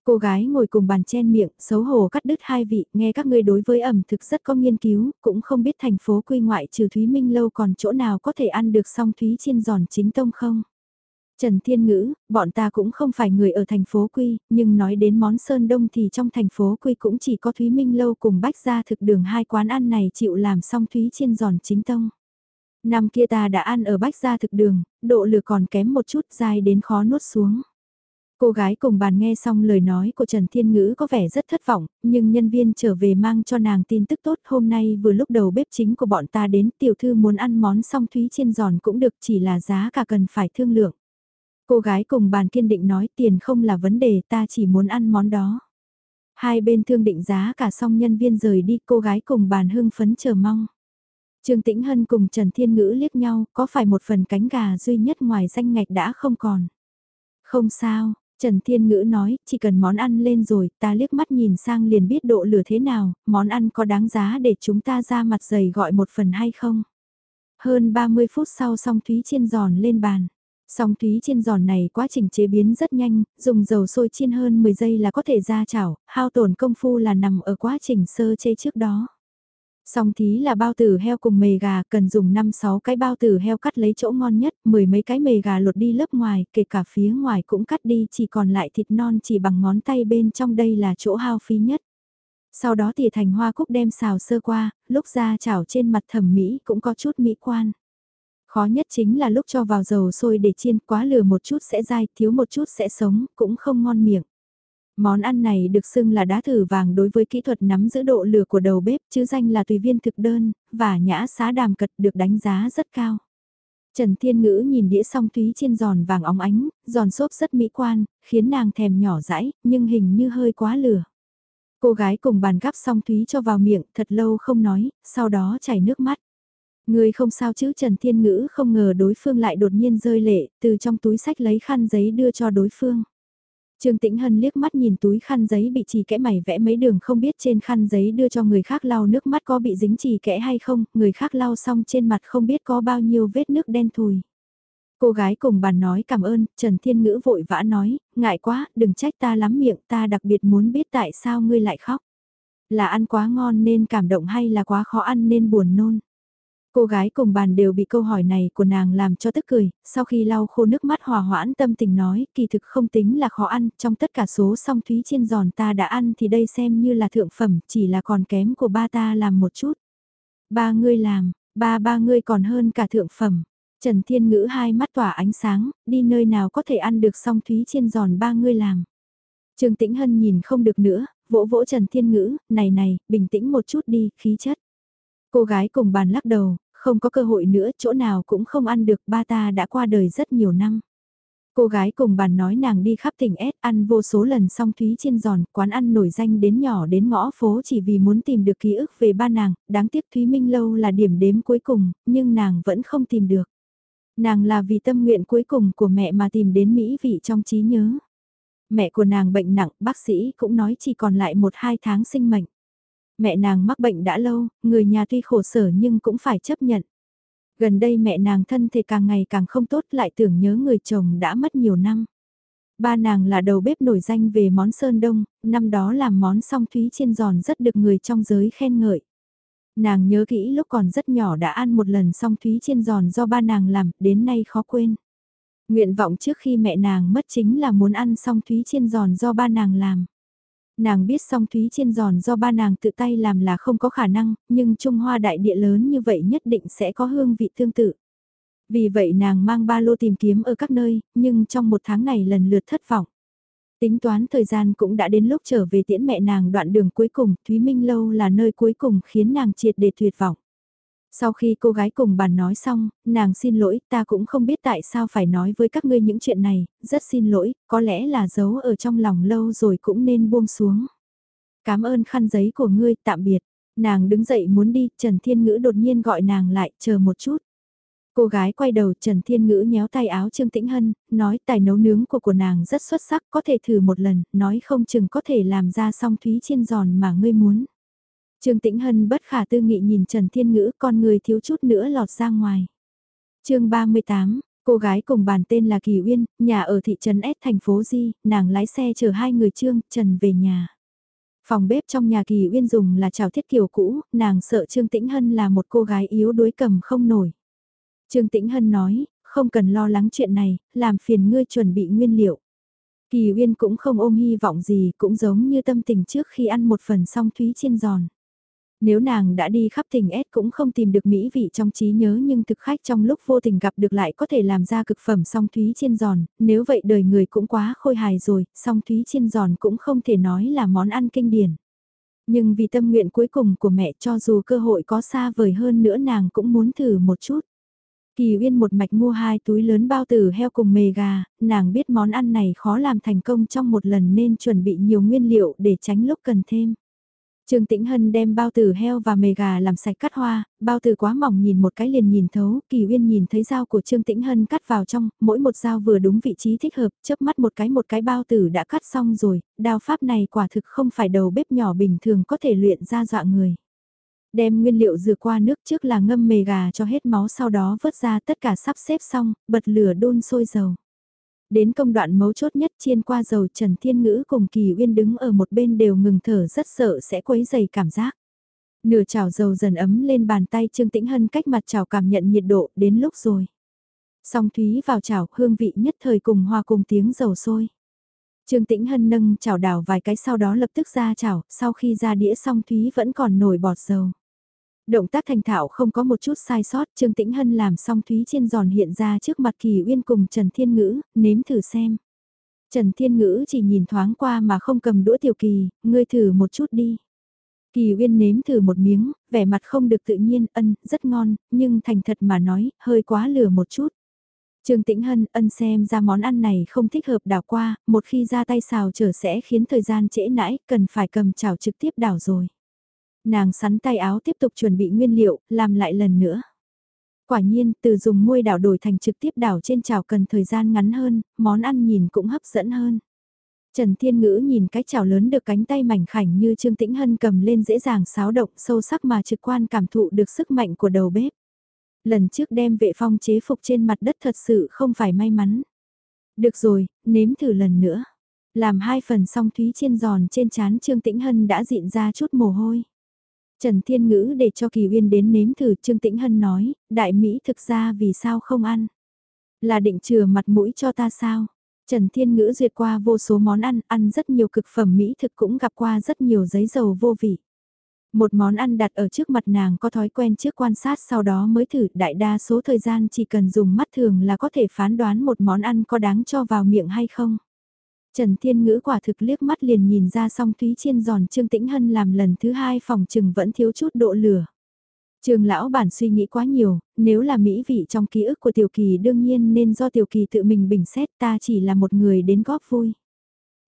Cô gái ngồi cùng bàn chen miệng, xấu hổ cắt đứt hai vị, nghe các ngươi đối với ẩm thực rất có nghiên cứu, cũng không biết thành phố quy ngoại trừ Thúy Minh lâu còn chỗ nào có thể ăn được song Thúy chiên giòn chính tông không. Trần Thiên Ngữ, bọn ta cũng không phải người ở thành phố Quy, nhưng nói đến món Sơn Đông thì trong thành phố Quy cũng chỉ có Thúy Minh Lâu cùng Bách Gia thực đường hai quán ăn này chịu làm xong Thúy chiên giòn chính tông. Năm kia ta đã ăn ở Bách Gia thực đường, độ lửa còn kém một chút dài đến khó nuốt xuống. Cô gái cùng bàn nghe xong lời nói của Trần Thiên Ngữ có vẻ rất thất vọng, nhưng nhân viên trở về mang cho nàng tin tức tốt hôm nay vừa lúc đầu bếp chính của bọn ta đến tiểu thư muốn ăn món song thúy chiên giòn cũng được chỉ là giá cả cần phải thương lượng. Cô gái cùng bàn kiên định nói tiền không là vấn đề ta chỉ muốn ăn món đó. Hai bên thương định giá cả xong nhân viên rời đi cô gái cùng bàn hưng phấn chờ mong. Trương Tĩnh Hân cùng Trần Thiên Ngữ liếc nhau có phải một phần cánh gà duy nhất ngoài danh ngạch đã không còn. Không sao, Trần Thiên Ngữ nói, chỉ cần món ăn lên rồi, ta liếc mắt nhìn sang liền biết độ lửa thế nào, món ăn có đáng giá để chúng ta ra mặt dày gọi một phần hay không. Hơn 30 phút sau song Thúy chiên giòn lên bàn. Song thúy chiên giòn này quá trình chế biến rất nhanh, dùng dầu sôi chiên hơn 10 giây là có thể ra chảo, hao tổn công phu là nằm ở quá trình sơ chế trước đó. Song thí là bao tử heo cùng mề gà, cần dùng 5-6 cái bao tử heo cắt lấy chỗ ngon nhất, mười mấy cái mề gà lột đi lớp ngoài, kể cả phía ngoài cũng cắt đi, chỉ còn lại thịt non chỉ bằng ngón tay bên trong đây là chỗ hao phí nhất. Sau đó thì thành hoa cúc đem xào sơ qua, lúc ra chảo trên mặt thẩm mỹ cũng có chút mỹ quan. Khó nhất chính là lúc cho vào dầu sôi để chiên quá lừa một chút sẽ dai, thiếu một chút sẽ sống, cũng không ngon miệng. Món ăn này được xưng là đá thử vàng đối với kỹ thuật nắm giữ độ lửa của đầu bếp, chứ danh là tùy viên thực đơn, và nhã xá đàm cật được đánh giá rất cao. Trần Thiên Ngữ nhìn đĩa song túy chiên giòn vàng óng ánh, giòn xốp rất mỹ quan, khiến nàng thèm nhỏ dãi, nhưng hình như hơi quá lửa. Cô gái cùng bàn gắp song túy cho vào miệng thật lâu không nói, sau đó chảy nước mắt. Người không sao chứ Trần Thiên Ngữ không ngờ đối phương lại đột nhiên rơi lệ, từ trong túi sách lấy khăn giấy đưa cho đối phương. Trương Tĩnh Hân liếc mắt nhìn túi khăn giấy bị trì kẽ mày vẽ mấy đường không biết trên khăn giấy đưa cho người khác lau nước mắt có bị dính trì kẽ hay không, người khác lau xong trên mặt không biết có bao nhiêu vết nước đen thùi. Cô gái cùng bàn nói cảm ơn, Trần Thiên Ngữ vội vã nói, ngại quá, đừng trách ta lắm miệng, ta đặc biệt muốn biết tại sao ngươi lại khóc. Là ăn quá ngon nên cảm động hay là quá khó ăn nên buồn nôn. Cô gái cùng bàn đều bị câu hỏi này của nàng làm cho tức cười, sau khi lau khô nước mắt hòa hoãn tâm tình nói, kỳ thực không tính là khó ăn, trong tất cả số song thúy chiên giòn ta đã ăn thì đây xem như là thượng phẩm, chỉ là còn kém của ba ta làm một chút. Ba ngươi làm, ba ba ngươi còn hơn cả thượng phẩm. Trần Thiên Ngữ hai mắt tỏa ánh sáng, đi nơi nào có thể ăn được song thúy chiên giòn ba ngươi làm. Trương Tĩnh Hân nhìn không được nữa, vỗ vỗ Trần Thiên Ngữ, này này, bình tĩnh một chút đi, khí chất. Cô gái cùng bàn lắc đầu, không có cơ hội nữa, chỗ nào cũng không ăn được, ba ta đã qua đời rất nhiều năm. Cô gái cùng bàn nói nàng đi khắp tỉnh S ăn vô số lần song thúy chiên giòn, quán ăn nổi danh đến nhỏ đến ngõ phố chỉ vì muốn tìm được ký ức về ba nàng, đáng tiếc Thúy Minh Lâu là điểm đếm cuối cùng, nhưng nàng vẫn không tìm được. Nàng là vì tâm nguyện cuối cùng của mẹ mà tìm đến Mỹ vị trong trí nhớ. Mẹ của nàng bệnh nặng, bác sĩ cũng nói chỉ còn lại một hai tháng sinh mệnh. Mẹ nàng mắc bệnh đã lâu, người nhà tuy khổ sở nhưng cũng phải chấp nhận. Gần đây mẹ nàng thân thể càng ngày càng không tốt lại tưởng nhớ người chồng đã mất nhiều năm. Ba nàng là đầu bếp nổi danh về món sơn đông, năm đó làm món song thúy chiên giòn rất được người trong giới khen ngợi. Nàng nhớ kỹ lúc còn rất nhỏ đã ăn một lần song thúy chiên giòn do ba nàng làm, đến nay khó quên. Nguyện vọng trước khi mẹ nàng mất chính là muốn ăn song thúy chiên giòn do ba nàng làm. Nàng biết song thúy chiên giòn do ba nàng tự tay làm là không có khả năng, nhưng Trung Hoa đại địa lớn như vậy nhất định sẽ có hương vị tương tự. Vì vậy nàng mang ba lô tìm kiếm ở các nơi, nhưng trong một tháng này lần lượt thất vọng. Tính toán thời gian cũng đã đến lúc trở về tiễn mẹ nàng đoạn đường cuối cùng, Thúy Minh Lâu là nơi cuối cùng khiến nàng triệt để tuyệt vọng. Sau khi cô gái cùng bàn nói xong, nàng xin lỗi, ta cũng không biết tại sao phải nói với các ngươi những chuyện này, rất xin lỗi, có lẽ là giấu ở trong lòng lâu rồi cũng nên buông xuống. Cảm ơn khăn giấy của ngươi, tạm biệt. Nàng đứng dậy muốn đi, Trần Thiên Ngữ đột nhiên gọi nàng lại, chờ một chút. Cô gái quay đầu Trần Thiên Ngữ nhéo tay áo Trương Tĩnh Hân, nói tài nấu nướng của của nàng rất xuất sắc, có thể thử một lần, nói không chừng có thể làm ra song thúy chiên giòn mà ngươi muốn. Trương Tĩnh Hân bất khả tư nghị nhìn Trần Thiên Ngữ con người thiếu chút nữa lọt ra ngoài. chương 38, cô gái cùng bàn tên là Kỳ Uyên, nhà ở thị trấn S thành phố Di, nàng lái xe chở hai người Trương, Trần về nhà. Phòng bếp trong nhà Kỳ Uyên dùng là chảo thiết kiểu cũ, nàng sợ Trương Tĩnh Hân là một cô gái yếu đuối cầm không nổi. Trương Tĩnh Hân nói, không cần lo lắng chuyện này, làm phiền ngươi chuẩn bị nguyên liệu. Kỳ Uyên cũng không ôm hy vọng gì, cũng giống như tâm tình trước khi ăn một phần song thúy chiên giòn. Nếu nàng đã đi khắp tỉnh S cũng không tìm được mỹ vị trong trí nhớ nhưng thực khách trong lúc vô tình gặp được lại có thể làm ra cực phẩm song thúy chiên giòn, nếu vậy đời người cũng quá khôi hài rồi, song thúy chiên giòn cũng không thể nói là món ăn kinh điển. Nhưng vì tâm nguyện cuối cùng của mẹ cho dù cơ hội có xa vời hơn nữa nàng cũng muốn thử một chút. Kỳ Uyên một mạch mua hai túi lớn bao tử heo cùng mề gà, nàng biết món ăn này khó làm thành công trong một lần nên chuẩn bị nhiều nguyên liệu để tránh lúc cần thêm. Trương Tĩnh Hân đem bao tử heo và mề gà làm sạch cắt hoa, bao tử quá mỏng nhìn một cái liền nhìn thấu, Kỳ Uyên nhìn thấy dao của Trương Tĩnh Hân cắt vào trong, mỗi một dao vừa đúng vị trí thích hợp, chớp mắt một cái một cái bao tử đã cắt xong rồi, đao pháp này quả thực không phải đầu bếp nhỏ bình thường có thể luyện ra dọa người. Đem nguyên liệu rửa qua nước trước là ngâm mề gà cho hết máu sau đó vớt ra tất cả sắp xếp xong, bật lửa đun sôi dầu. Đến công đoạn mấu chốt nhất chiên qua dầu Trần Thiên Ngữ cùng Kỳ Uyên đứng ở một bên đều ngừng thở rất sợ sẽ quấy dày cảm giác. Nửa chảo dầu dần ấm lên bàn tay Trương Tĩnh Hân cách mặt chảo cảm nhận nhiệt độ đến lúc rồi. Song Thúy vào chảo hương vị nhất thời cùng hòa cùng tiếng dầu sôi. Trương Tĩnh Hân nâng chảo đảo vài cái sau đó lập tức ra chảo, sau khi ra đĩa song Thúy vẫn còn nổi bọt dầu. Động tác thành thạo không có một chút sai sót, Trương Tĩnh Hân làm xong Thúy trên giòn hiện ra trước mặt Kỳ Uyên cùng Trần Thiên Ngữ, nếm thử xem. Trần Thiên Ngữ chỉ nhìn thoáng qua mà không cầm đũa tiểu kỳ, ngươi thử một chút đi. Kỳ Uyên nếm thử một miếng, vẻ mặt không được tự nhiên, ân, rất ngon, nhưng thành thật mà nói, hơi quá lửa một chút. Trương Tĩnh Hân ân xem ra món ăn này không thích hợp đảo qua, một khi ra tay xào trở sẽ khiến thời gian trễ nãi, cần phải cầm chảo trực tiếp đảo rồi. Nàng sắn tay áo tiếp tục chuẩn bị nguyên liệu, làm lại lần nữa. Quả nhiên, từ dùng muôi đảo đổi thành trực tiếp đảo trên chảo cần thời gian ngắn hơn, món ăn nhìn cũng hấp dẫn hơn. Trần Thiên Ngữ nhìn cái chảo lớn được cánh tay mảnh khảnh như Trương Tĩnh Hân cầm lên dễ dàng xáo động sâu sắc mà trực quan cảm thụ được sức mạnh của đầu bếp. Lần trước đem vệ phong chế phục trên mặt đất thật sự không phải may mắn. Được rồi, nếm thử lần nữa. Làm hai phần xong thúy chiên giòn trên chán Trương Tĩnh Hân đã dịn ra chút mồ hôi. Trần Thiên Ngữ để cho Kỳ Uyên đến nếm thử Trương Tĩnh Hân nói, đại Mỹ thực ra vì sao không ăn? Là định chừa mặt mũi cho ta sao? Trần Thiên Ngữ duyệt qua vô số món ăn, ăn rất nhiều cực phẩm Mỹ thực cũng gặp qua rất nhiều giấy dầu vô vị. Một món ăn đặt ở trước mặt nàng có thói quen trước quan sát sau đó mới thử đại đa số thời gian chỉ cần dùng mắt thường là có thể phán đoán một món ăn có đáng cho vào miệng hay không. Trần Thiên Ngữ quả thực liếc mắt liền nhìn ra song Thúy Chiên giòn Trương Tĩnh Hân làm lần thứ hai phòng trừng vẫn thiếu chút độ lửa. Trường lão bản suy nghĩ quá nhiều, nếu là mỹ vị trong ký ức của Tiểu Kỳ đương nhiên nên do Tiểu Kỳ tự mình bình xét ta chỉ là một người đến góp vui.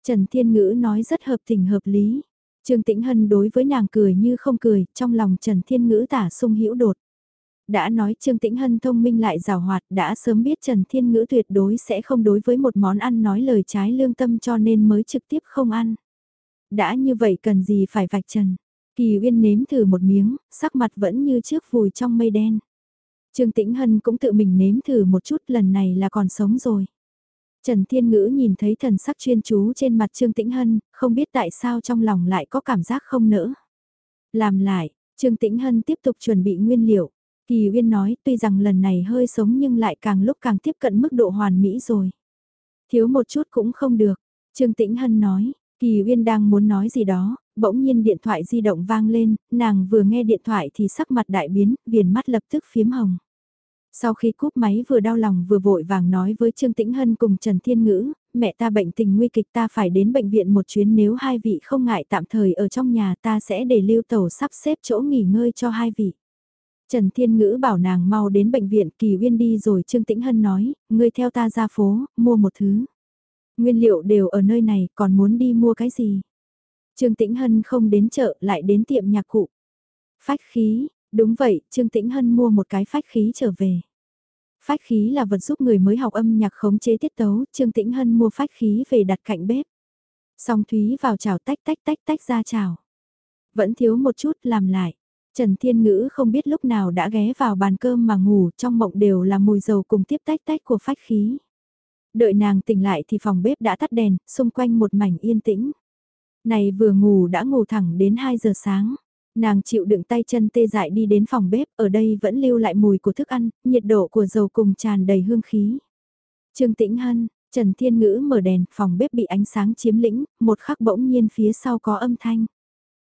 Trần Thiên Ngữ nói rất hợp tình hợp lý. Trương Tĩnh Hân đối với nàng cười như không cười, trong lòng Trần Thiên Ngữ tả sung hữu đột. Đã nói Trương Tĩnh Hân thông minh lại rào hoạt, đã sớm biết Trần Thiên Ngữ tuyệt đối sẽ không đối với một món ăn nói lời trái lương tâm cho nên mới trực tiếp không ăn. Đã như vậy cần gì phải vạch trần. Kỳ Uyên nếm thử một miếng, sắc mặt vẫn như trước vùi trong mây đen. Trương Tĩnh Hân cũng tự mình nếm thử một chút lần này là còn sống rồi. Trần Thiên Ngữ nhìn thấy thần sắc chuyên chú trên mặt Trương Tĩnh Hân, không biết tại sao trong lòng lại có cảm giác không nỡ. Làm lại, Trương Tĩnh Hân tiếp tục chuẩn bị nguyên liệu. Kỳ Uyên nói tuy rằng lần này hơi sống nhưng lại càng lúc càng tiếp cận mức độ hoàn mỹ rồi. Thiếu một chút cũng không được. Trương Tĩnh Hân nói, Kỳ Uyên đang muốn nói gì đó, bỗng nhiên điện thoại di động vang lên, nàng vừa nghe điện thoại thì sắc mặt đại biến, viền mắt lập tức phiếm hồng. Sau khi cúp máy vừa đau lòng vừa vội vàng nói với Trương Tĩnh Hân cùng Trần Thiên Ngữ, mẹ ta bệnh tình nguy kịch ta phải đến bệnh viện một chuyến nếu hai vị không ngại tạm thời ở trong nhà ta sẽ để lưu tàu sắp xếp chỗ nghỉ ngơi cho hai vị. Trần Thiên Ngữ bảo nàng mau đến bệnh viện Kỳ Uyên đi rồi Trương Tĩnh Hân nói, ngươi theo ta ra phố, mua một thứ. Nguyên liệu đều ở nơi này, còn muốn đi mua cái gì? Trương Tĩnh Hân không đến chợ lại đến tiệm nhạc cụ. Phách khí, đúng vậy, Trương Tĩnh Hân mua một cái phách khí trở về. Phách khí là vật giúp người mới học âm nhạc khống chế tiết tấu, Trương Tĩnh Hân mua phách khí về đặt cạnh bếp. Song Thúy vào chảo tách tách tách tách ra chảo. Vẫn thiếu một chút làm lại. Trần Thiên Ngữ không biết lúc nào đã ghé vào bàn cơm mà ngủ trong mộng đều là mùi dầu cùng tiếp tách tách của phách khí. Đợi nàng tỉnh lại thì phòng bếp đã tắt đèn, xung quanh một mảnh yên tĩnh. Này vừa ngủ đã ngủ thẳng đến 2 giờ sáng. Nàng chịu đựng tay chân tê dại đi đến phòng bếp, ở đây vẫn lưu lại mùi của thức ăn, nhiệt độ của dầu cùng tràn đầy hương khí. Trương Tĩnh Hân, Trần Thiên Ngữ mở đèn, phòng bếp bị ánh sáng chiếm lĩnh, một khắc bỗng nhiên phía sau có âm thanh.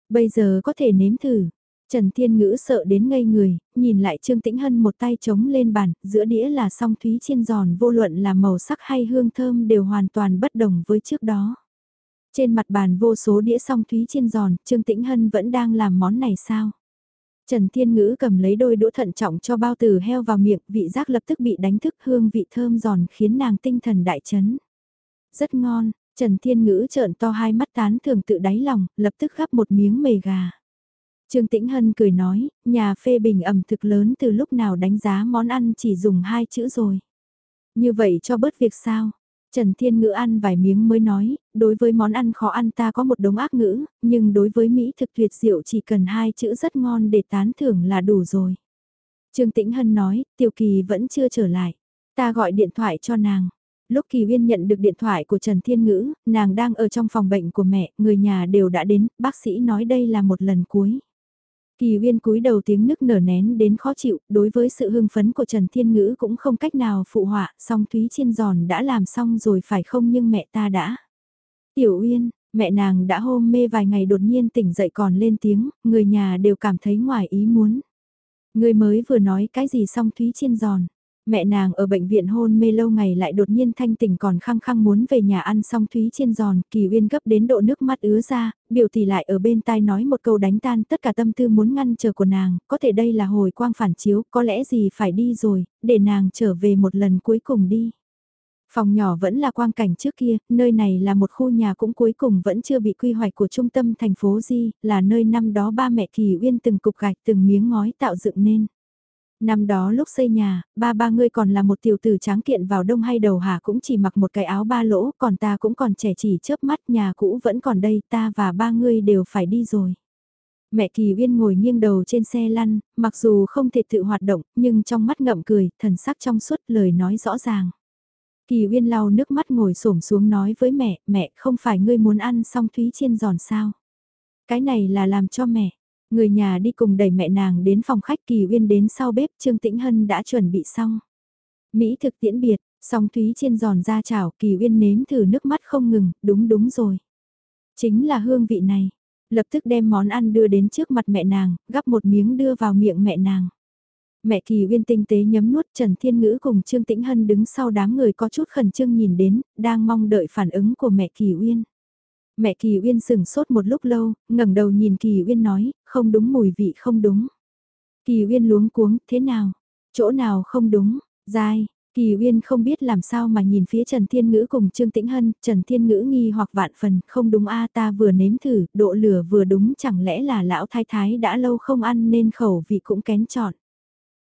Bây giờ có thể nếm thử. Trần Thiên Ngữ sợ đến ngây người, nhìn lại Trương Tĩnh Hân một tay chống lên bàn, giữa đĩa là song thúy chiên giòn vô luận là màu sắc hay hương thơm đều hoàn toàn bất đồng với trước đó. Trên mặt bàn vô số đĩa song thúy chiên giòn, Trương Tĩnh Hân vẫn đang làm món này sao? Trần Thiên Ngữ cầm lấy đôi đũa thận trọng cho bao tử heo vào miệng, vị giác lập tức bị đánh thức hương vị thơm giòn khiến nàng tinh thần đại chấn. Rất ngon, Trần Thiên Ngữ trợn to hai mắt tán thường tự đáy lòng, lập tức gắp một miếng mề gà. Trương Tĩnh Hân cười nói, nhà phê bình ẩm thực lớn từ lúc nào đánh giá món ăn chỉ dùng hai chữ rồi. Như vậy cho bớt việc sao? Trần Thiên Ngữ ăn vài miếng mới nói, đối với món ăn khó ăn ta có một đống ác ngữ, nhưng đối với Mỹ thực tuyệt diệu chỉ cần hai chữ rất ngon để tán thưởng là đủ rồi. Trương Tĩnh Hân nói, Tiểu Kỳ vẫn chưa trở lại. Ta gọi điện thoại cho nàng. Lúc Kỳ Uyên nhận được điện thoại của Trần Thiên Ngữ, nàng đang ở trong phòng bệnh của mẹ, người nhà đều đã đến, bác sĩ nói đây là một lần cuối. Kỳ Uyên cúi đầu tiếng nức nở nén đến khó chịu, đối với sự hưng phấn của Trần Thiên Ngữ cũng không cách nào phụ họa, song Thúy Chiên giòn đã làm xong rồi phải không nhưng mẹ ta đã. Tiểu Uyên, mẹ nàng đã hôn mê vài ngày đột nhiên tỉnh dậy còn lên tiếng, người nhà đều cảm thấy ngoài ý muốn. Người mới vừa nói cái gì song Thúy Chiên giòn. Mẹ nàng ở bệnh viện hôn mê lâu ngày lại đột nhiên thanh tỉnh còn khăng khăng muốn về nhà ăn xong thúy chiên giòn, kỳ uyên gấp đến độ nước mắt ứa ra, biểu tỷ lại ở bên tai nói một câu đánh tan tất cả tâm tư muốn ngăn chờ của nàng, có thể đây là hồi quang phản chiếu, có lẽ gì phải đi rồi, để nàng trở về một lần cuối cùng đi. Phòng nhỏ vẫn là quang cảnh trước kia, nơi này là một khu nhà cũng cuối cùng vẫn chưa bị quy hoạch của trung tâm thành phố Di, là nơi năm đó ba mẹ Kỳ Uyên từng cục gạch từng miếng ngói tạo dựng nên. Năm đó lúc xây nhà, ba ba ngươi còn là một tiểu tử tráng kiện vào đông hay đầu hà cũng chỉ mặc một cái áo ba lỗ, còn ta cũng còn trẻ chỉ chớp mắt nhà cũ vẫn còn đây, ta và ba ngươi đều phải đi rồi. Mẹ Kỳ Uyên ngồi nghiêng đầu trên xe lăn, mặc dù không thể tự hoạt động, nhưng trong mắt ngậm cười, thần sắc trong suốt lời nói rõ ràng. Kỳ Uyên lau nước mắt ngồi xổm xuống nói với mẹ, mẹ không phải ngươi muốn ăn xong thúy chiên giòn sao. Cái này là làm cho mẹ. Người nhà đi cùng đẩy mẹ nàng đến phòng khách Kỳ Uyên đến sau bếp Trương Tĩnh Hân đã chuẩn bị xong. Mỹ thực tiễn biệt, song thúy chiên giòn ra chảo Kỳ Uyên nếm thử nước mắt không ngừng, đúng đúng rồi. Chính là hương vị này. Lập tức đem món ăn đưa đến trước mặt mẹ nàng, gắp một miếng đưa vào miệng mẹ nàng. Mẹ Kỳ Uyên tinh tế nhấm nuốt Trần Thiên Ngữ cùng Trương Tĩnh Hân đứng sau đám người có chút khẩn trương nhìn đến, đang mong đợi phản ứng của mẹ Kỳ Uyên. Mẹ Kỳ Uyên sừng sốt một lúc lâu, ngẩng đầu nhìn Kỳ Uyên nói, không đúng mùi vị không đúng. Kỳ Uyên luống cuống, thế nào? Chỗ nào không đúng? Dai, Kỳ Uyên không biết làm sao mà nhìn phía Trần Thiên Ngữ cùng Trương Tĩnh Hân, Trần Thiên Ngữ nghi hoặc vạn phần, không đúng a ta vừa nếm thử, độ lửa vừa đúng chẳng lẽ là lão thái thái đã lâu không ăn nên khẩu vị cũng kén chọn.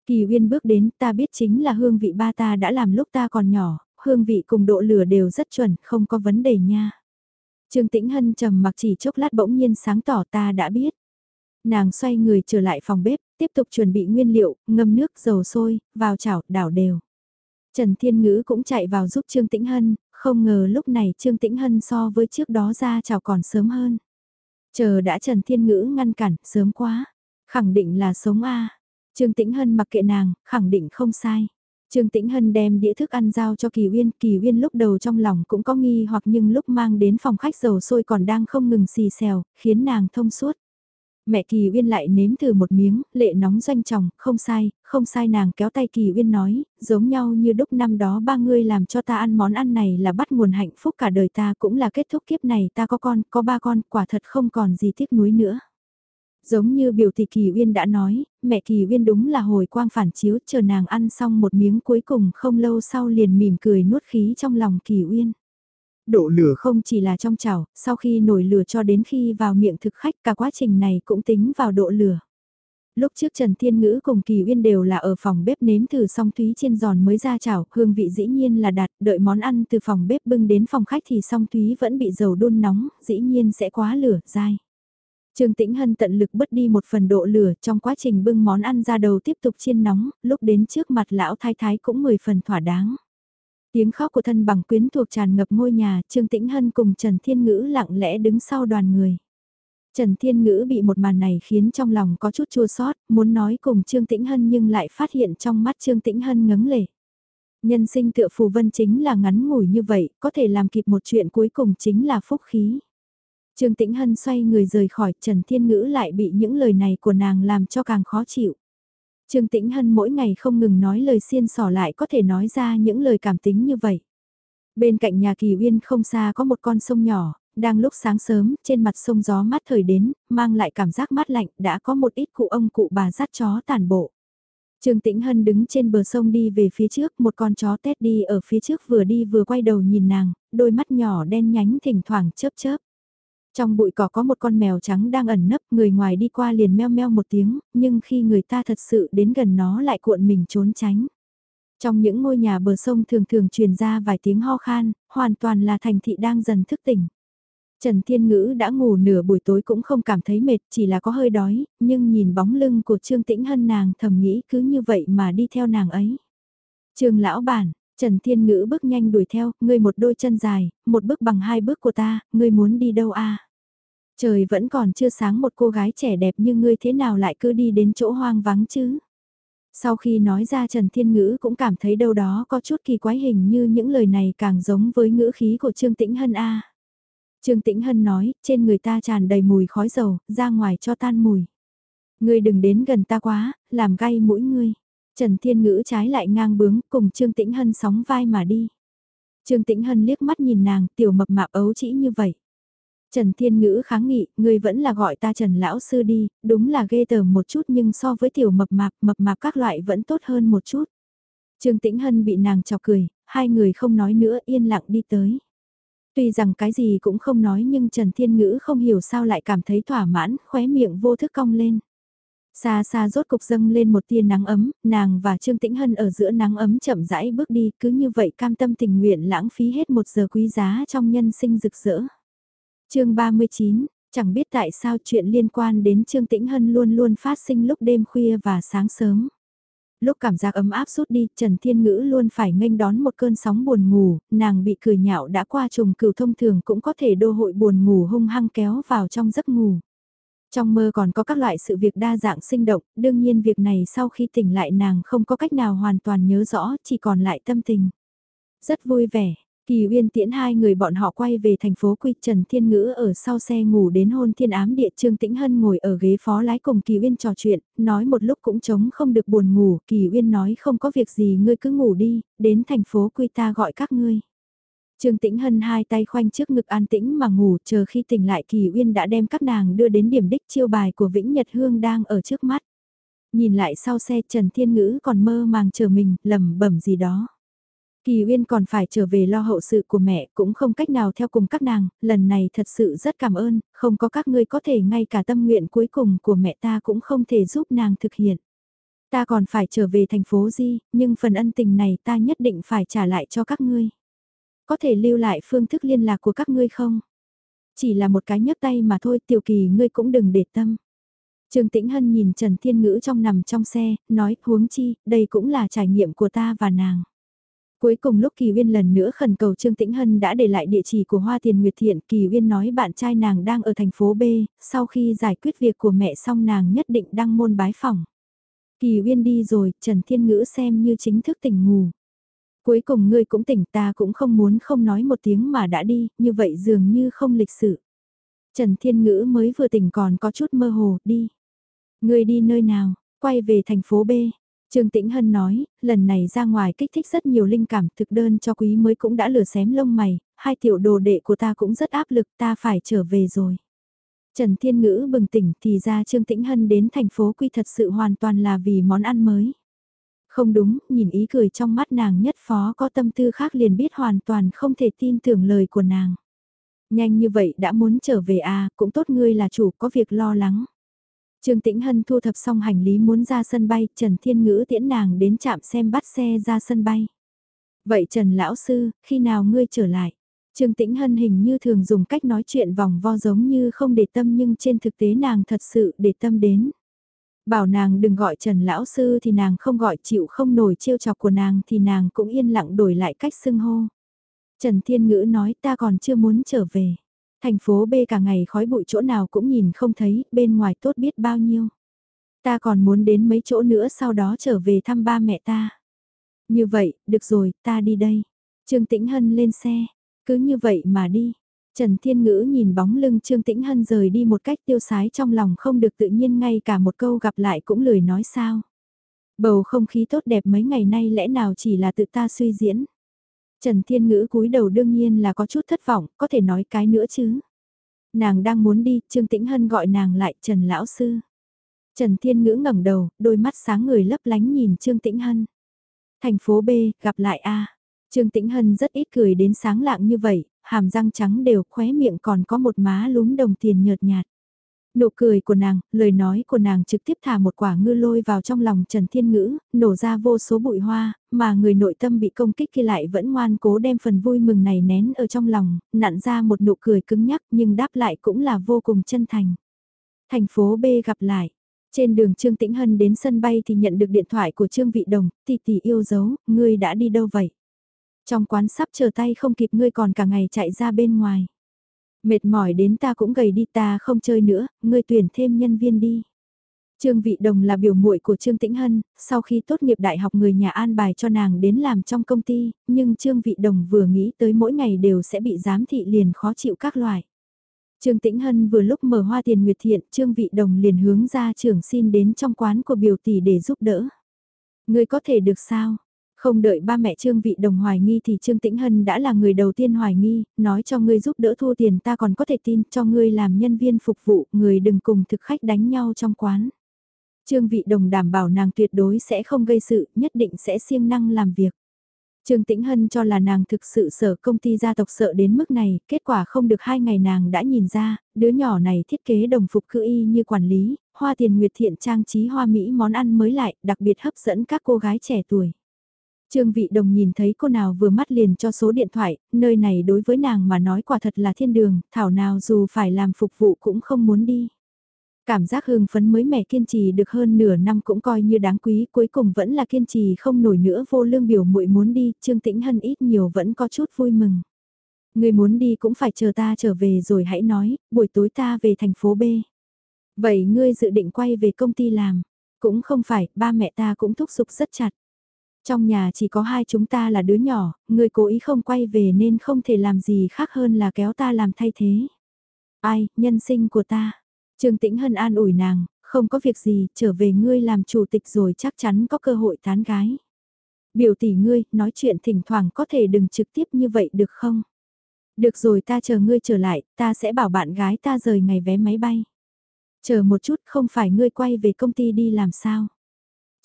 Kỳ Uyên bước đến, ta biết chính là hương vị ba ta đã làm lúc ta còn nhỏ, hương vị cùng độ lửa đều rất chuẩn, không có vấn đề nha. Trương Tĩnh Hân trầm mặc chỉ chốc lát bỗng nhiên sáng tỏ ta đã biết. Nàng xoay người trở lại phòng bếp, tiếp tục chuẩn bị nguyên liệu, ngâm nước dầu sôi, vào chảo, đảo đều. Trần Thiên Ngữ cũng chạy vào giúp Trương Tĩnh Hân, không ngờ lúc này Trương Tĩnh Hân so với trước đó ra chảo còn sớm hơn. Chờ đã Trần Thiên Ngữ ngăn cản, sớm quá. Khẳng định là sống A. Trương Tĩnh Hân mặc kệ nàng, khẳng định không sai. Trương Tĩnh Hân đem đĩa thức ăn giao cho Kỳ Uyên, Kỳ Uyên lúc đầu trong lòng cũng có nghi hoặc nhưng lúc mang đến phòng khách dầu sôi còn đang không ngừng xì xèo, khiến nàng thông suốt. Mẹ Kỳ Uyên lại nếm thử một miếng, lệ nóng doanh chồng, không sai, không sai nàng kéo tay Kỳ Uyên nói, giống nhau như đúc năm đó ba người làm cho ta ăn món ăn này là bắt nguồn hạnh phúc cả đời ta cũng là kết thúc kiếp này ta có con, có ba con, quả thật không còn gì tiếc nuối nữa. Giống như biểu tỷ Kỳ Uyên đã nói, mẹ Kỳ Uyên đúng là hồi quang phản chiếu chờ nàng ăn xong một miếng cuối cùng không lâu sau liền mỉm cười nuốt khí trong lòng Kỳ Uyên. Độ lửa không chỉ là trong chảo, sau khi nổi lửa cho đến khi vào miệng thực khách cả quá trình này cũng tính vào độ lửa. Lúc trước Trần Thiên Ngữ cùng Kỳ Uyên đều là ở phòng bếp nếm thử xong thúy chiên giòn mới ra chảo, hương vị dĩ nhiên là đạt, đợi món ăn từ phòng bếp bưng đến phòng khách thì song thúy vẫn bị dầu đun nóng, dĩ nhiên sẽ quá lửa, dai. Trương Tĩnh Hân tận lực bớt đi một phần độ lửa trong quá trình bưng món ăn ra đầu tiếp tục chiên nóng, lúc đến trước mặt lão thái thái cũng 10 phần thỏa đáng. Tiếng khóc của thân bằng quyến thuộc tràn ngập ngôi nhà, Trương Tĩnh Hân cùng Trần Thiên Ngữ lặng lẽ đứng sau đoàn người. Trần Thiên Ngữ bị một màn này khiến trong lòng có chút chua sót, muốn nói cùng Trương Tĩnh Hân nhưng lại phát hiện trong mắt Trương Tĩnh Hân ngấn lệ. Nhân sinh tựa phù vân chính là ngắn ngủi như vậy, có thể làm kịp một chuyện cuối cùng chính là phúc khí. Trương Tĩnh Hân xoay người rời khỏi, Trần Thiên Ngữ lại bị những lời này của nàng làm cho càng khó chịu. Trương Tĩnh Hân mỗi ngày không ngừng nói lời xiên sỏ lại có thể nói ra những lời cảm tính như vậy. Bên cạnh nhà Kỳ Uyên không xa có một con sông nhỏ, đang lúc sáng sớm, trên mặt sông gió mát thời đến, mang lại cảm giác mát lạnh, đã có một ít cụ ông cụ bà dắt chó tàn bộ. Trương Tĩnh Hân đứng trên bờ sông đi về phía trước, một con chó tét đi ở phía trước vừa đi vừa quay đầu nhìn nàng, đôi mắt nhỏ đen nhánh thỉnh thoảng chớp chớp. Trong bụi cỏ có một con mèo trắng đang ẩn nấp, người ngoài đi qua liền meo meo một tiếng, nhưng khi người ta thật sự đến gần nó lại cuộn mình trốn tránh. Trong những ngôi nhà bờ sông thường thường truyền ra vài tiếng ho khan, hoàn toàn là thành thị đang dần thức tỉnh. Trần Thiên Ngữ đã ngủ nửa buổi tối cũng không cảm thấy mệt, chỉ là có hơi đói, nhưng nhìn bóng lưng của Trương Tĩnh Hân nàng thầm nghĩ cứ như vậy mà đi theo nàng ấy. Trương lão bản, Trần Thiên Ngữ bước nhanh đuổi theo, ngươi một đôi chân dài, một bước bằng hai bước của ta, ngươi muốn đi đâu a? Trời vẫn còn chưa sáng một cô gái trẻ đẹp như ngươi thế nào lại cứ đi đến chỗ hoang vắng chứ? Sau khi nói ra Trần Thiên Ngữ cũng cảm thấy đâu đó có chút kỳ quái hình như những lời này càng giống với ngữ khí của Trương Tĩnh Hân A. Trương Tĩnh Hân nói, trên người ta tràn đầy mùi khói dầu, ra ngoài cho tan mùi. Ngươi đừng đến gần ta quá, làm gay mũi ngươi. Trần Thiên Ngữ trái lại ngang bướng, cùng Trương Tĩnh Hân sóng vai mà đi. Trương Tĩnh Hân liếc mắt nhìn nàng, tiểu mập mạp ấu chỉ như vậy. Trần Thiên Ngữ kháng nghị, ngươi vẫn là gọi ta Trần Lão Sư đi, đúng là ghê tởm một chút nhưng so với tiểu mập mạp, mập mạp các loại vẫn tốt hơn một chút. Trương Tĩnh Hân bị nàng chọc cười, hai người không nói nữa yên lặng đi tới. Tuy rằng cái gì cũng không nói nhưng Trần Thiên Ngữ không hiểu sao lại cảm thấy thỏa mãn, khóe miệng vô thức cong lên. Xa xa rốt cục dâng lên một tia nắng ấm, nàng và Trương Tĩnh Hân ở giữa nắng ấm chậm rãi bước đi, cứ như vậy cam tâm tình nguyện lãng phí hết một giờ quý giá trong nhân sinh rực rỡ chương 39, Chẳng biết tại sao chuyện liên quan đến Trương Tĩnh Hân luôn luôn phát sinh lúc đêm khuya và sáng sớm. Lúc cảm giác ấm áp rút đi, Trần Thiên Ngữ luôn phải nghênh đón một cơn sóng buồn ngủ, nàng bị cười nhạo đã qua trùng cửu thông thường cũng có thể đô hội buồn ngủ hung hăng kéo vào trong giấc ngủ. Trong mơ còn có các loại sự việc đa dạng sinh động, đương nhiên việc này sau khi tỉnh lại nàng không có cách nào hoàn toàn nhớ rõ, chỉ còn lại tâm tình. Rất vui vẻ, Kỳ Uyên tiễn hai người bọn họ quay về thành phố Quy Trần Thiên Ngữ ở sau xe ngủ đến hôn thiên ám địa Trương Tĩnh Hân ngồi ở ghế phó lái cùng Kỳ Uyên trò chuyện, nói một lúc cũng chống không được buồn ngủ, Kỳ Uyên nói không có việc gì ngươi cứ ngủ đi, đến thành phố Quy ta gọi các ngươi. Trương Tĩnh Hân hai tay khoanh trước ngực an tĩnh mà ngủ chờ khi tỉnh lại Kỳ Uyên đã đem các nàng đưa đến điểm đích chiêu bài của Vĩnh Nhật Hương đang ở trước mắt. Nhìn lại sau xe Trần Thiên Ngữ còn mơ màng chờ mình, lầm bẩm gì đó. Kỳ Uyên còn phải trở về lo hậu sự của mẹ cũng không cách nào theo cùng các nàng, lần này thật sự rất cảm ơn, không có các ngươi có thể ngay cả tâm nguyện cuối cùng của mẹ ta cũng không thể giúp nàng thực hiện. Ta còn phải trở về thành phố Di, nhưng phần ân tình này ta nhất định phải trả lại cho các ngươi. Có thể lưu lại phương thức liên lạc của các ngươi không? Chỉ là một cái nhấc tay mà thôi, tiểu kỳ ngươi cũng đừng để tâm. Trương Tĩnh Hân nhìn Trần Thiên Ngữ trong nằm trong xe, nói huống chi, đây cũng là trải nghiệm của ta và nàng. Cuối cùng lúc Kỳ Uyên lần nữa khẩn cầu Trương Tĩnh Hân đã để lại địa chỉ của Hoa Tiền Nguyệt Thiện, Kỳ Uyên nói bạn trai nàng đang ở thành phố B, sau khi giải quyết việc của mẹ xong nàng nhất định đăng môn bái phòng. Kỳ Uyên đi rồi, Trần Thiên Ngữ xem như chính thức tỉnh ngủ. Cuối cùng ngươi cũng tỉnh ta cũng không muốn không nói một tiếng mà đã đi, như vậy dường như không lịch sự. Trần Thiên Ngữ mới vừa tỉnh còn có chút mơ hồ, đi. Ngươi đi nơi nào, quay về thành phố B, Trương Tĩnh Hân nói, lần này ra ngoài kích thích rất nhiều linh cảm thực đơn cho quý mới cũng đã lửa xém lông mày, hai tiểu đồ đệ của ta cũng rất áp lực ta phải trở về rồi. Trần Thiên Ngữ bừng tỉnh thì ra Trương Tĩnh Hân đến thành phố quy thật sự hoàn toàn là vì món ăn mới. Không đúng, nhìn ý cười trong mắt nàng nhất phó có tâm tư khác liền biết hoàn toàn không thể tin tưởng lời của nàng. Nhanh như vậy đã muốn trở về à, cũng tốt ngươi là chủ có việc lo lắng. Trương Tĩnh Hân thu thập xong hành lý muốn ra sân bay, Trần Thiên Ngữ tiễn nàng đến trạm xem bắt xe ra sân bay. Vậy Trần Lão Sư, khi nào ngươi trở lại? Trương Tĩnh Hân hình như thường dùng cách nói chuyện vòng vo giống như không để tâm nhưng trên thực tế nàng thật sự để tâm đến. Bảo nàng đừng gọi Trần Lão Sư thì nàng không gọi chịu không nổi chiêu chọc của nàng thì nàng cũng yên lặng đổi lại cách xưng hô. Trần Thiên Ngữ nói ta còn chưa muốn trở về. Thành phố B cả ngày khói bụi chỗ nào cũng nhìn không thấy, bên ngoài tốt biết bao nhiêu. Ta còn muốn đến mấy chỗ nữa sau đó trở về thăm ba mẹ ta. Như vậy, được rồi, ta đi đây. Trương Tĩnh Hân lên xe, cứ như vậy mà đi. Trần Thiên Ngữ nhìn bóng lưng Trương Tĩnh Hân rời đi một cách tiêu sái trong lòng không được tự nhiên ngay cả một câu gặp lại cũng lười nói sao. Bầu không khí tốt đẹp mấy ngày nay lẽ nào chỉ là tự ta suy diễn. Trần Thiên Ngữ cúi đầu đương nhiên là có chút thất vọng, có thể nói cái nữa chứ. Nàng đang muốn đi, Trương Tĩnh Hân gọi nàng lại Trần Lão Sư. Trần Thiên Ngữ ngẩng đầu, đôi mắt sáng người lấp lánh nhìn Trương Tĩnh Hân. Thành phố B, gặp lại A. Trương Tĩnh Hân rất ít cười đến sáng lạng như vậy, hàm răng trắng đều khóe miệng còn có một má lúm đồng tiền nhợt nhạt. Nụ cười của nàng, lời nói của nàng trực tiếp thả một quả ngư lôi vào trong lòng Trần Thiên Ngữ, nổ ra vô số bụi hoa, mà người nội tâm bị công kích kia lại vẫn ngoan cố đem phần vui mừng này nén ở trong lòng, nặn ra một nụ cười cứng nhắc nhưng đáp lại cũng là vô cùng chân thành. Thành phố B gặp lại. Trên đường Trương Tĩnh Hân đến sân bay thì nhận được điện thoại của Trương Vị Đồng, tỷ tỷ yêu dấu, ngươi đã đi đâu vậy? Trong quán sắp chờ tay không kịp ngươi còn cả ngày chạy ra bên ngoài. Mệt mỏi đến ta cũng gầy đi ta không chơi nữa, ngươi tuyển thêm nhân viên đi. Trương Vị Đồng là biểu muội của Trương Tĩnh Hân, sau khi tốt nghiệp đại học người nhà an bài cho nàng đến làm trong công ty, nhưng Trương Vị Đồng vừa nghĩ tới mỗi ngày đều sẽ bị giám thị liền khó chịu các loại. Trương Tĩnh Hân vừa lúc mở hoa tiền nguyệt thiện, Trương Vị Đồng liền hướng ra trưởng xin đến trong quán của biểu tỷ để giúp đỡ. Người có thể được sao? Không đợi ba mẹ Trương Vị Đồng hoài nghi thì Trương Tĩnh Hân đã là người đầu tiên hoài nghi, nói cho ngươi giúp đỡ thu tiền ta còn có thể tin cho ngươi làm nhân viên phục vụ, người đừng cùng thực khách đánh nhau trong quán. Trương Vị Đồng đảm bảo nàng tuyệt đối sẽ không gây sự, nhất định sẽ siêng năng làm việc. Trương Tĩnh Hân cho là nàng thực sự sợ công ty gia tộc sợ đến mức này, kết quả không được hai ngày nàng đã nhìn ra, đứa nhỏ này thiết kế đồng phục cư y như quản lý, hoa tiền nguyệt thiện trang trí hoa mỹ món ăn mới lại, đặc biệt hấp dẫn các cô gái trẻ tuổi. Trương Vị Đồng nhìn thấy cô nào vừa mắt liền cho số điện thoại, nơi này đối với nàng mà nói quả thật là thiên đường, thảo nào dù phải làm phục vụ cũng không muốn đi. Cảm giác hưng phấn mới mẻ kiên trì được hơn nửa năm cũng coi như đáng quý, cuối cùng vẫn là kiên trì không nổi nữa vô lương biểu muội muốn đi, Trương Tĩnh Hân ít nhiều vẫn có chút vui mừng. Người muốn đi cũng phải chờ ta trở về rồi hãy nói, buổi tối ta về thành phố B. Vậy ngươi dự định quay về công ty làm? Cũng không phải, ba mẹ ta cũng thúc giục rất chặt. Trong nhà chỉ có hai chúng ta là đứa nhỏ, người cố ý không quay về nên không thể làm gì khác hơn là kéo ta làm thay thế. Ai, nhân sinh của ta. Trương Tĩnh Hân an ủi nàng, không có việc gì, trở về ngươi làm chủ tịch rồi chắc chắn có cơ hội tán gái. Biểu tỷ ngươi, nói chuyện thỉnh thoảng có thể đừng trực tiếp như vậy được không? Được rồi ta chờ ngươi trở lại, ta sẽ bảo bạn gái ta rời ngày vé máy bay. Chờ một chút không phải ngươi quay về công ty đi làm sao?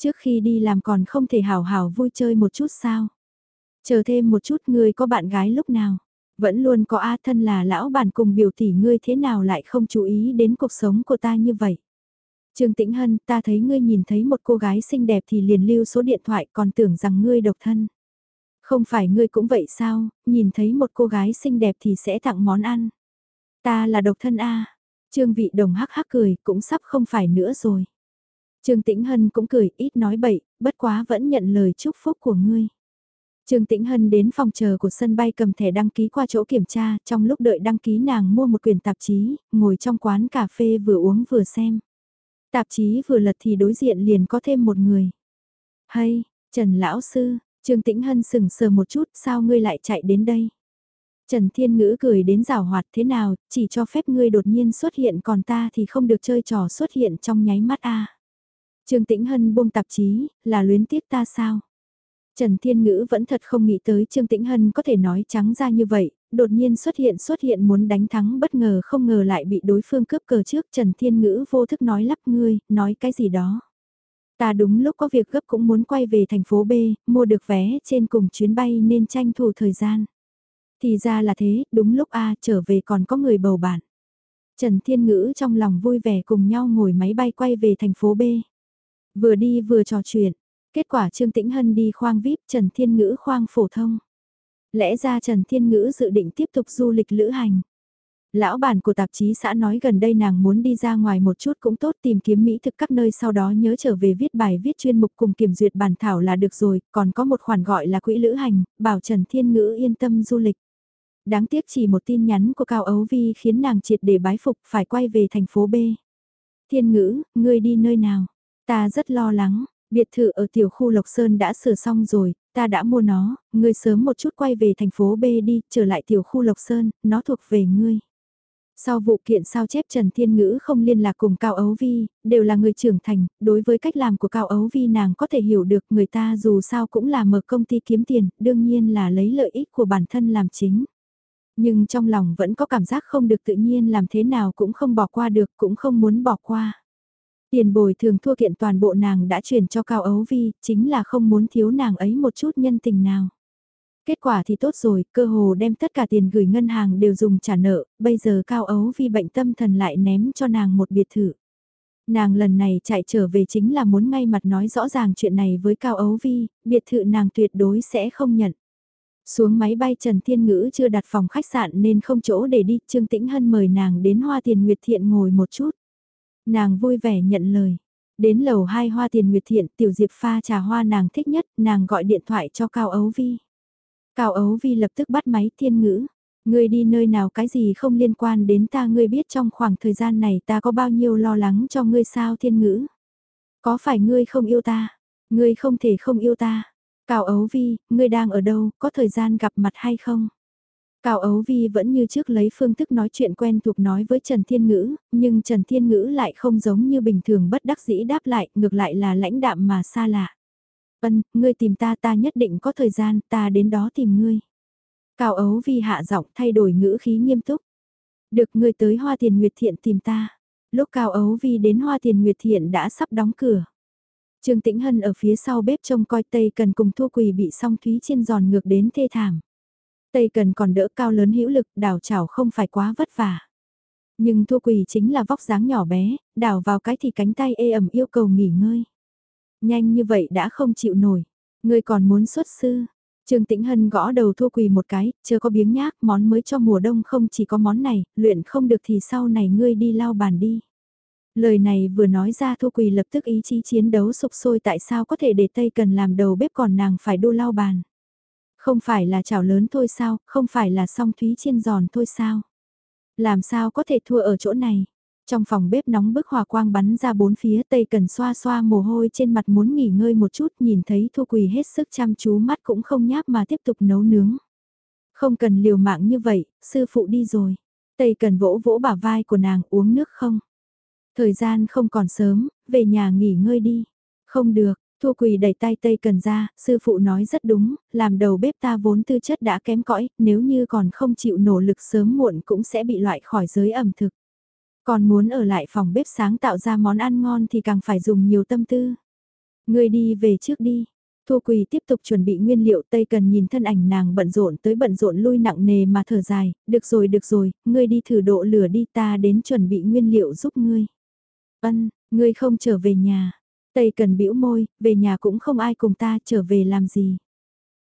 Trước khi đi làm còn không thể hào hào vui chơi một chút sao? Chờ thêm một chút ngươi có bạn gái lúc nào? Vẫn luôn có A thân là lão bản cùng biểu tỷ ngươi thế nào lại không chú ý đến cuộc sống của ta như vậy? Trương Tĩnh Hân, ta thấy ngươi nhìn thấy một cô gái xinh đẹp thì liền lưu số điện thoại còn tưởng rằng ngươi độc thân. Không phải ngươi cũng vậy sao, nhìn thấy một cô gái xinh đẹp thì sẽ tặng món ăn. Ta là độc thân A. Trương Vị Đồng hắc hắc cười, cũng sắp không phải nữa rồi. Trương Tĩnh Hân cũng cười, ít nói bậy, bất quá vẫn nhận lời chúc phúc của ngươi. Trương Tĩnh Hân đến phòng chờ của sân bay cầm thẻ đăng ký qua chỗ kiểm tra, trong lúc đợi đăng ký nàng mua một quyển tạp chí, ngồi trong quán cà phê vừa uống vừa xem. Tạp chí vừa lật thì đối diện liền có thêm một người. Hay, Trần Lão Sư, Trương Tĩnh Hân sừng sờ một chút, sao ngươi lại chạy đến đây? Trần Thiên Ngữ cười đến rào hoạt thế nào, chỉ cho phép ngươi đột nhiên xuất hiện còn ta thì không được chơi trò xuất hiện trong nháy mắt a. Trương Tĩnh Hân buông tạp chí, là luyến tiếc ta sao? Trần Thiên Ngữ vẫn thật không nghĩ tới Trương Tĩnh Hân có thể nói trắng ra như vậy, đột nhiên xuất hiện xuất hiện muốn đánh thắng bất ngờ không ngờ lại bị đối phương cướp cờ trước Trần Thiên Ngữ vô thức nói lắp ngươi, nói cái gì đó. Ta đúng lúc có việc gấp cũng muốn quay về thành phố B, mua được vé trên cùng chuyến bay nên tranh thủ thời gian. Thì ra là thế, đúng lúc A trở về còn có người bầu bạn. Trần Thiên Ngữ trong lòng vui vẻ cùng nhau ngồi máy bay quay về thành phố B. Vừa đi vừa trò chuyện, kết quả Trương Tĩnh Hân đi khoang VIP Trần Thiên Ngữ khoang phổ thông. Lẽ ra Trần Thiên Ngữ dự định tiếp tục du lịch lữ hành. Lão bản của tạp chí xã nói gần đây nàng muốn đi ra ngoài một chút cũng tốt tìm kiếm mỹ thực các nơi sau đó nhớ trở về viết bài viết chuyên mục cùng kiểm duyệt bản thảo là được rồi, còn có một khoản gọi là quỹ lữ hành, bảo Trần Thiên Ngữ yên tâm du lịch. Đáng tiếc chỉ một tin nhắn của Cao Ấu Vi khiến nàng triệt để bái phục phải quay về thành phố B. Thiên Ngữ, ngươi đi nơi nào? Ta rất lo lắng, biệt thự ở tiểu khu Lộc Sơn đã sửa xong rồi, ta đã mua nó, ngươi sớm một chút quay về thành phố B đi, trở lại tiểu khu Lộc Sơn, nó thuộc về ngươi. Sau vụ kiện sao chép Trần Thiên Ngữ không liên lạc cùng Cao Ấu Vi, đều là người trưởng thành, đối với cách làm của Cao Ấu Vi nàng có thể hiểu được người ta dù sao cũng là mở công ty kiếm tiền, đương nhiên là lấy lợi ích của bản thân làm chính. Nhưng trong lòng vẫn có cảm giác không được tự nhiên làm thế nào cũng không bỏ qua được, cũng không muốn bỏ qua. Tiền bồi thường thua kiện toàn bộ nàng đã chuyển cho Cao Ấu Vi, chính là không muốn thiếu nàng ấy một chút nhân tình nào. Kết quả thì tốt rồi, cơ hồ đem tất cả tiền gửi ngân hàng đều dùng trả nợ, bây giờ Cao Ấu vi bệnh tâm thần lại ném cho nàng một biệt thự. Nàng lần này chạy trở về chính là muốn ngay mặt nói rõ ràng chuyện này với Cao Ấu Vi, biệt thự nàng tuyệt đối sẽ không nhận. Xuống máy bay Trần Thiên Ngữ chưa đặt phòng khách sạn nên không chỗ để đi, Trương Tĩnh Hân mời nàng đến Hoa Tiền Nguyệt Thiện ngồi một chút. Nàng vui vẻ nhận lời. Đến lầu hai Hoa Tiền Nguyệt Thiện, Tiểu Diệp pha trà hoa nàng thích nhất, nàng gọi điện thoại cho Cao Ấu Vi. Cao Ấu Vi lập tức bắt máy thiên ngữ. Ngươi đi nơi nào cái gì không liên quan đến ta ngươi biết trong khoảng thời gian này ta có bao nhiêu lo lắng cho ngươi sao thiên ngữ. Có phải ngươi không yêu ta? Ngươi không thể không yêu ta. Cao Ấu Vi, ngươi đang ở đâu, có thời gian gặp mặt hay không? Cao Ấu Vi vẫn như trước lấy phương thức nói chuyện quen thuộc nói với Trần Thiên Ngữ, nhưng Trần Thiên Ngữ lại không giống như bình thường bất đắc dĩ đáp lại, ngược lại là lãnh đạm mà xa lạ. Vân, ngươi tìm ta ta nhất định có thời gian, ta đến đó tìm ngươi. Cao ấu vi hạ giọng thay đổi ngữ khí nghiêm túc. Được ngươi tới Hoa Tiền Nguyệt Thiện tìm ta. Lúc Cao ấu vi đến Hoa Tiền Nguyệt Thiện đã sắp đóng cửa. Trương Tĩnh Hân ở phía sau bếp trông coi Tây Cần cùng Thu Quỳ bị song thúy trên giòn ngược đến thê thảm. Tây Cần còn đỡ cao lớn hữu lực, đào chảo không phải quá vất vả. Nhưng thua Quỳ chính là vóc dáng nhỏ bé, đào vào cái thì cánh tay ê ẩm yêu cầu nghỉ ngơi. Nhanh như vậy đã không chịu nổi. Ngươi còn muốn xuất sư? Trương Tĩnh Hân gõ đầu thua quỳ một cái, chưa có biếng nhác, món mới cho mùa đông không chỉ có món này, luyện không được thì sau này ngươi đi lau bàn đi. Lời này vừa nói ra thua Quỳ lập tức ý chí chiến đấu sụp sôi tại sao có thể để Tây Cần làm đầu bếp còn nàng phải đô lau bàn. Không phải là chảo lớn thôi sao, không phải là song thúy chiên giòn thôi sao. Làm sao có thể thua ở chỗ này. Trong phòng bếp nóng bức hòa quang bắn ra bốn phía Tây Cần xoa xoa mồ hôi trên mặt muốn nghỉ ngơi một chút nhìn thấy Thu Quỳ hết sức chăm chú mắt cũng không nháp mà tiếp tục nấu nướng. Không cần liều mạng như vậy, sư phụ đi rồi. Tây Cần vỗ vỗ bả vai của nàng uống nước không? Thời gian không còn sớm, về nhà nghỉ ngơi đi. Không được, Thua quỳ đẩy tay Tây Cần ra, sư phụ nói rất đúng, làm đầu bếp ta vốn tư chất đã kém cõi, nếu như còn không chịu nỗ lực sớm muộn cũng sẽ bị loại khỏi giới ẩm thực. Còn muốn ở lại phòng bếp sáng tạo ra món ăn ngon thì càng phải dùng nhiều tâm tư. Người đi về trước đi. Thua quỳ tiếp tục chuẩn bị nguyên liệu Tây Cần nhìn thân ảnh nàng bận rộn tới bận rộn lui nặng nề mà thở dài, được rồi được rồi, ngươi đi thử độ lửa đi ta đến chuẩn bị nguyên liệu giúp ngươi. Ân, ngươi không trở về nhà. Tây cần bĩu môi, về nhà cũng không ai cùng ta trở về làm gì.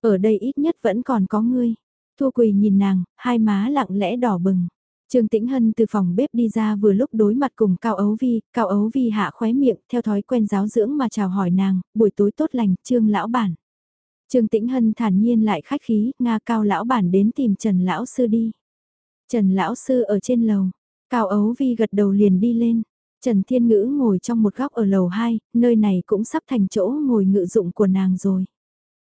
Ở đây ít nhất vẫn còn có ngươi. Thu Quỳ nhìn nàng, hai má lặng lẽ đỏ bừng. Trương Tĩnh Hân từ phòng bếp đi ra vừa lúc đối mặt cùng Cao Ấu Vi, Cao Ấu Vi hạ khóe miệng theo thói quen giáo dưỡng mà chào hỏi nàng, buổi tối tốt lành, Trương Lão Bản. Trương Tĩnh Hân thản nhiên lại khách khí, Nga Cao Lão Bản đến tìm Trần Lão Sư đi. Trần Lão Sư ở trên lầu, Cao Ấu Vi gật đầu liền đi lên. Trần Thiên Ngữ ngồi trong một góc ở lầu 2, nơi này cũng sắp thành chỗ ngồi ngự dụng của nàng rồi.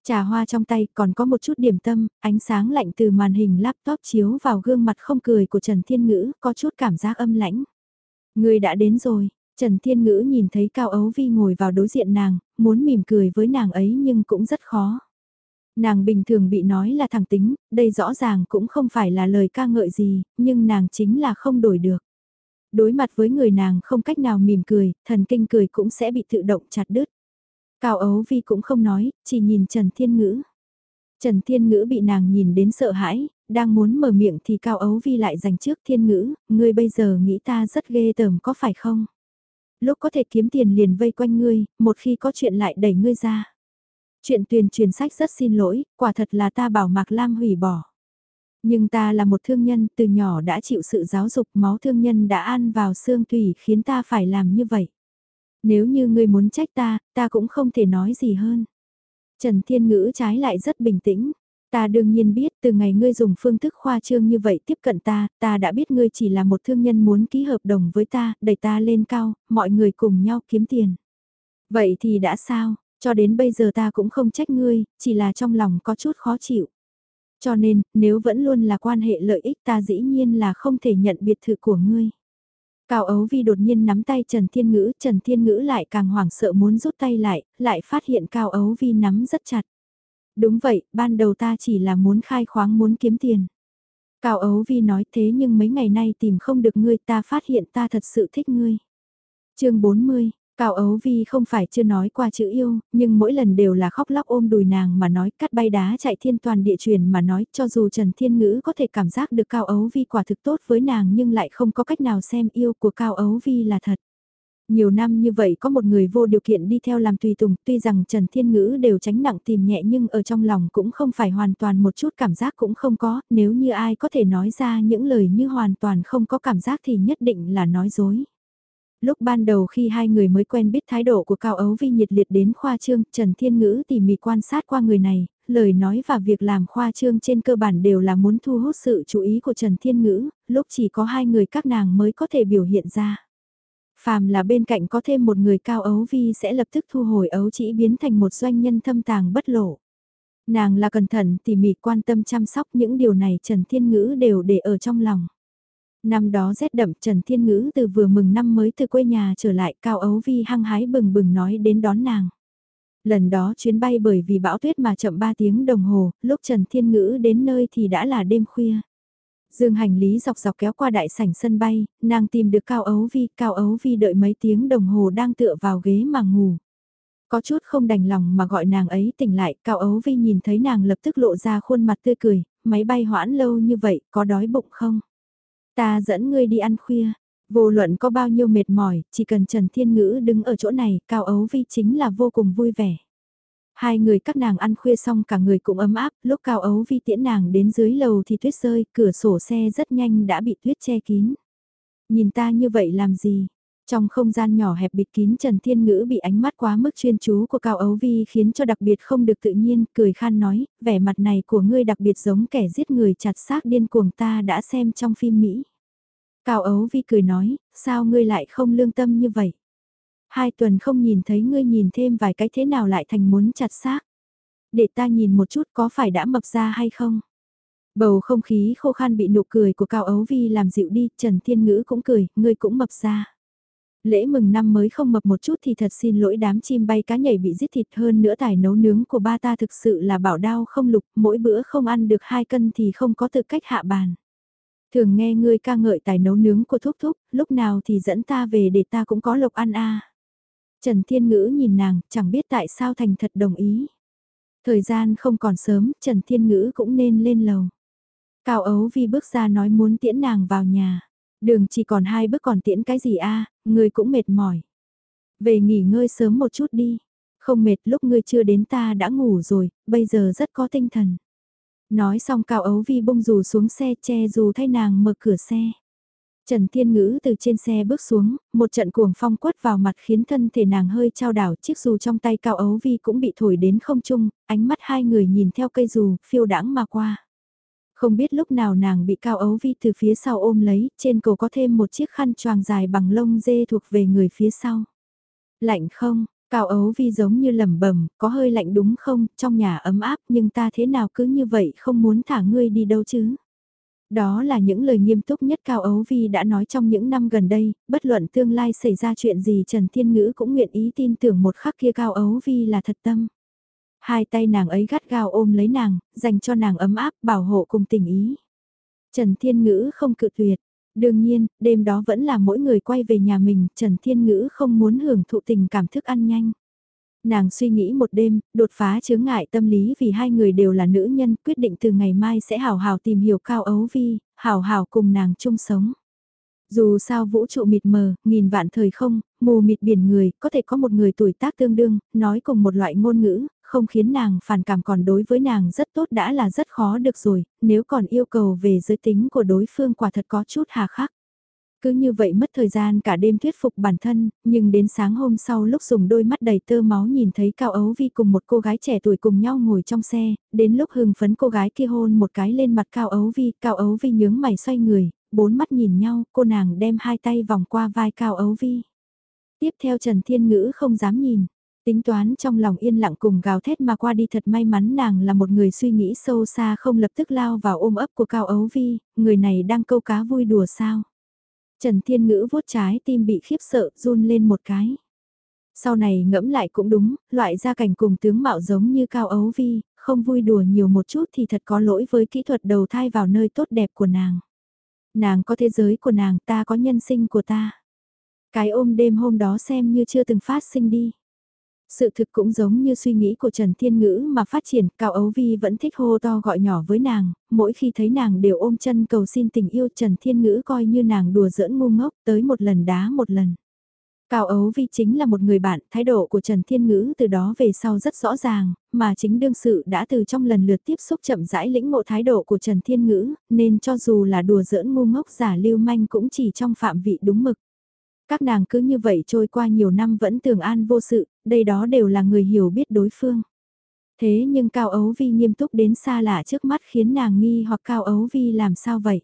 Trà hoa trong tay còn có một chút điểm tâm, ánh sáng lạnh từ màn hình laptop chiếu vào gương mặt không cười của Trần Thiên Ngữ, có chút cảm giác âm lãnh. Người đã đến rồi, Trần Thiên Ngữ nhìn thấy Cao Ấu Vi ngồi vào đối diện nàng, muốn mỉm cười với nàng ấy nhưng cũng rất khó. Nàng bình thường bị nói là thẳng tính, đây rõ ràng cũng không phải là lời ca ngợi gì, nhưng nàng chính là không đổi được. Đối mặt với người nàng không cách nào mỉm cười, thần kinh cười cũng sẽ bị tự động chặt đứt. Cao Ấu Vi cũng không nói, chỉ nhìn Trần Thiên Ngữ. Trần Thiên Ngữ bị nàng nhìn đến sợ hãi, đang muốn mở miệng thì Cao Ấu Vi lại giành trước Thiên Ngữ, ngươi bây giờ nghĩ ta rất ghê tởm có phải không? Lúc có thể kiếm tiền liền vây quanh ngươi, một khi có chuyện lại đẩy ngươi ra. Chuyện tuyên truyền sách rất xin lỗi, quả thật là ta bảo Mạc Lam hủy bỏ. Nhưng ta là một thương nhân, từ nhỏ đã chịu sự giáo dục máu thương nhân đã ăn vào xương tùy khiến ta phải làm như vậy. Nếu như ngươi muốn trách ta, ta cũng không thể nói gì hơn. Trần Thiên Ngữ trái lại rất bình tĩnh. Ta đương nhiên biết từ ngày ngươi dùng phương thức khoa trương như vậy tiếp cận ta, ta đã biết ngươi chỉ là một thương nhân muốn ký hợp đồng với ta, đẩy ta lên cao, mọi người cùng nhau kiếm tiền. Vậy thì đã sao, cho đến bây giờ ta cũng không trách ngươi, chỉ là trong lòng có chút khó chịu. Cho nên, nếu vẫn luôn là quan hệ lợi ích ta dĩ nhiên là không thể nhận biệt thự của ngươi. Cao Ấu Vi đột nhiên nắm tay Trần Thiên Ngữ, Trần Thiên Ngữ lại càng hoảng sợ muốn rút tay lại, lại phát hiện Cao Ấu Vi nắm rất chặt. Đúng vậy, ban đầu ta chỉ là muốn khai khoáng muốn kiếm tiền. Cao Ấu Vi nói thế nhưng mấy ngày nay tìm không được ngươi ta phát hiện ta thật sự thích ngươi. chương 40, Cao Ấu Vi không phải chưa nói qua chữ yêu, nhưng mỗi lần đều là khóc lóc ôm đùi nàng mà nói cắt bay đá chạy thiên toàn địa truyền mà nói cho dù Trần Thiên Ngữ có thể cảm giác được Cao Ấu Vi quả thực tốt với nàng nhưng lại không có cách nào xem yêu của Cao Ấu Vi là thật. Nhiều năm như vậy có một người vô điều kiện đi theo làm tùy tùng tuy rằng Trần Thiên Ngữ đều tránh nặng tìm nhẹ nhưng ở trong lòng cũng không phải hoàn toàn một chút cảm giác cũng không có, nếu như ai có thể nói ra những lời như hoàn toàn không có cảm giác thì nhất định là nói dối. Lúc ban đầu khi hai người mới quen biết thái độ của Cao Ấu Vi nhiệt liệt đến khoa trương, Trần Thiên Ngữ tỉ mỉ quan sát qua người này, lời nói và việc làm khoa trương trên cơ bản đều là muốn thu hút sự chú ý của Trần Thiên Ngữ, lúc chỉ có hai người các nàng mới có thể biểu hiện ra. Phàm là bên cạnh có thêm một người Cao Ấu Vi sẽ lập tức thu hồi ấu chỉ biến thành một doanh nhân thâm tàng bất lộ. Nàng là cẩn thận tỉ mỉ quan tâm chăm sóc những điều này Trần Thiên Ngữ đều để ở trong lòng. Năm đó rét đậm Trần Thiên Ngữ từ vừa mừng năm mới từ quê nhà trở lại Cao Ấu Vi hăng hái bừng bừng nói đến đón nàng. Lần đó chuyến bay bởi vì bão tuyết mà chậm 3 tiếng đồng hồ, lúc Trần Thiên Ngữ đến nơi thì đã là đêm khuya. Dương hành lý dọc dọc kéo qua đại sảnh sân bay, nàng tìm được Cao Ấu Vi, Cao Ấu Vi đợi mấy tiếng đồng hồ đang tựa vào ghế mà ngủ. Có chút không đành lòng mà gọi nàng ấy tỉnh lại, Cao Ấu Vi nhìn thấy nàng lập tức lộ ra khuôn mặt tươi cười, máy bay hoãn lâu như vậy, có đói bụng không? Ta dẫn ngươi đi ăn khuya. Vô luận có bao nhiêu mệt mỏi, chỉ cần Trần Thiên Ngữ đứng ở chỗ này, Cao Ấu Vi chính là vô cùng vui vẻ. Hai người các nàng ăn khuya xong cả người cũng ấm áp, lúc cao ấu vi tiễn nàng đến dưới lầu thì tuyết rơi, cửa sổ xe rất nhanh đã bị tuyết che kín. Nhìn ta như vậy làm gì? Trong không gian nhỏ hẹp bịt kín Trần Thiên Ngữ bị ánh mắt quá mức chuyên chú của Cao Ấu Vi khiến cho đặc biệt không được tự nhiên, cười khan nói, vẻ mặt này của ngươi đặc biệt giống kẻ giết người chặt xác điên cuồng ta đã xem trong phim Mỹ. Cao Ấu Vi cười nói, sao ngươi lại không lương tâm như vậy? Hai tuần không nhìn thấy ngươi nhìn thêm vài cái thế nào lại thành muốn chặt xác. Để ta nhìn một chút có phải đã mập ra hay không? Bầu không khí khô khan bị nụ cười của Cao Ấu Vi làm dịu đi, Trần Thiên Ngữ cũng cười, ngươi cũng mập ra. Lễ mừng năm mới không mập một chút thì thật xin lỗi đám chim bay cá nhảy bị giết thịt hơn nữa tài nấu nướng của ba ta thực sự là bảo đao không lục, mỗi bữa không ăn được hai cân thì không có tư cách hạ bàn. Thường nghe ngươi ca ngợi tài nấu nướng của thúc thúc, lúc nào thì dẫn ta về để ta cũng có lộc ăn a. Trần Thiên Ngữ nhìn nàng, chẳng biết tại sao thành thật đồng ý. Thời gian không còn sớm, Trần Thiên Ngữ cũng nên lên lầu. Cao Ấu Vi bước ra nói muốn tiễn nàng vào nhà. Đường chỉ còn hai bước còn tiễn cái gì a người cũng mệt mỏi. Về nghỉ ngơi sớm một chút đi. Không mệt lúc ngươi chưa đến ta đã ngủ rồi, bây giờ rất có tinh thần. Nói xong Cao Ấu Vi bung dù xuống xe che dù thay nàng mở cửa xe. Trần Thiên Ngữ từ trên xe bước xuống, một trận cuồng phong quất vào mặt khiến thân thể nàng hơi trao đảo chiếc dù trong tay Cao Ấu Vi cũng bị thổi đến không trung, ánh mắt hai người nhìn theo cây dù, phiêu đãng mà qua. Không biết lúc nào nàng bị Cao Ấu Vi từ phía sau ôm lấy, trên cổ có thêm một chiếc khăn choàng dài bằng lông dê thuộc về người phía sau. Lạnh không, Cao Ấu Vi giống như lẩm bẩm, có hơi lạnh đúng không, trong nhà ấm áp nhưng ta thế nào cứ như vậy không muốn thả ngươi đi đâu chứ. Đó là những lời nghiêm túc nhất Cao Ấu Vi đã nói trong những năm gần đây, bất luận tương lai xảy ra chuyện gì Trần Thiên Ngữ cũng nguyện ý tin tưởng một khắc kia Cao Ấu Vi là thật tâm. Hai tay nàng ấy gắt gao ôm lấy nàng, dành cho nàng ấm áp bảo hộ cùng tình ý. Trần Thiên Ngữ không cự tuyệt. Đương nhiên, đêm đó vẫn là mỗi người quay về nhà mình, Trần Thiên Ngữ không muốn hưởng thụ tình cảm thức ăn nhanh. Nàng suy nghĩ một đêm, đột phá chướng ngại tâm lý vì hai người đều là nữ nhân, quyết định từ ngày mai sẽ hào hào tìm hiểu Cao Ấu Vi, hào hào cùng nàng chung sống. Dù sao vũ trụ mịt mờ, nghìn vạn thời không, mù mịt biển người, có thể có một người tuổi tác tương đương, nói cùng một loại ngôn ngữ, không khiến nàng phản cảm còn đối với nàng rất tốt đã là rất khó được rồi, nếu còn yêu cầu về giới tính của đối phương quả thật có chút hà khắc. Cứ như vậy mất thời gian cả đêm thuyết phục bản thân, nhưng đến sáng hôm sau lúc dùng đôi mắt đầy tơ máu nhìn thấy Cao Ấu Vi cùng một cô gái trẻ tuổi cùng nhau ngồi trong xe, đến lúc hưng phấn cô gái kia hôn một cái lên mặt Cao Ấu Vi, Cao Ấu Vi nhướng mày xoay người, bốn mắt nhìn nhau, cô nàng đem hai tay vòng qua vai Cao Ấu Vi. Tiếp theo Trần Thiên Ngữ không dám nhìn, tính toán trong lòng yên lặng cùng gào thét mà qua đi thật may mắn nàng là một người suy nghĩ sâu xa không lập tức lao vào ôm ấp của Cao Ấu Vi, người này đang câu cá vui đùa sao. Trần Thiên Ngữ vuốt trái tim bị khiếp sợ run lên một cái. Sau này ngẫm lại cũng đúng, loại gia cảnh cùng tướng mạo giống như Cao Ấu Vi, không vui đùa nhiều một chút thì thật có lỗi với kỹ thuật đầu thai vào nơi tốt đẹp của nàng. Nàng có thế giới của nàng, ta có nhân sinh của ta. Cái ôm đêm hôm đó xem như chưa từng phát sinh đi. Sự thực cũng giống như suy nghĩ của Trần Thiên Ngữ mà phát triển, Cao Ấu Vi vẫn thích hô to gọi nhỏ với nàng, mỗi khi thấy nàng đều ôm chân cầu xin tình yêu Trần Thiên Ngữ coi như nàng đùa giỡn ngu ngốc tới một lần đá một lần. Cao Ấu Vi chính là một người bạn, thái độ của Trần Thiên Ngữ từ đó về sau rất rõ ràng, mà chính đương sự đã từ trong lần lượt tiếp xúc chậm rãi lĩnh ngộ thái độ của Trần Thiên Ngữ, nên cho dù là đùa giỡn ngu ngốc giả lưu manh cũng chỉ trong phạm vị đúng mực. Các nàng cứ như vậy trôi qua nhiều năm vẫn tường an vô sự, đây đó đều là người hiểu biết đối phương. Thế nhưng Cao Ấu Vi nghiêm túc đến xa lạ trước mắt khiến nàng nghi hoặc Cao Ấu Vi làm sao vậy?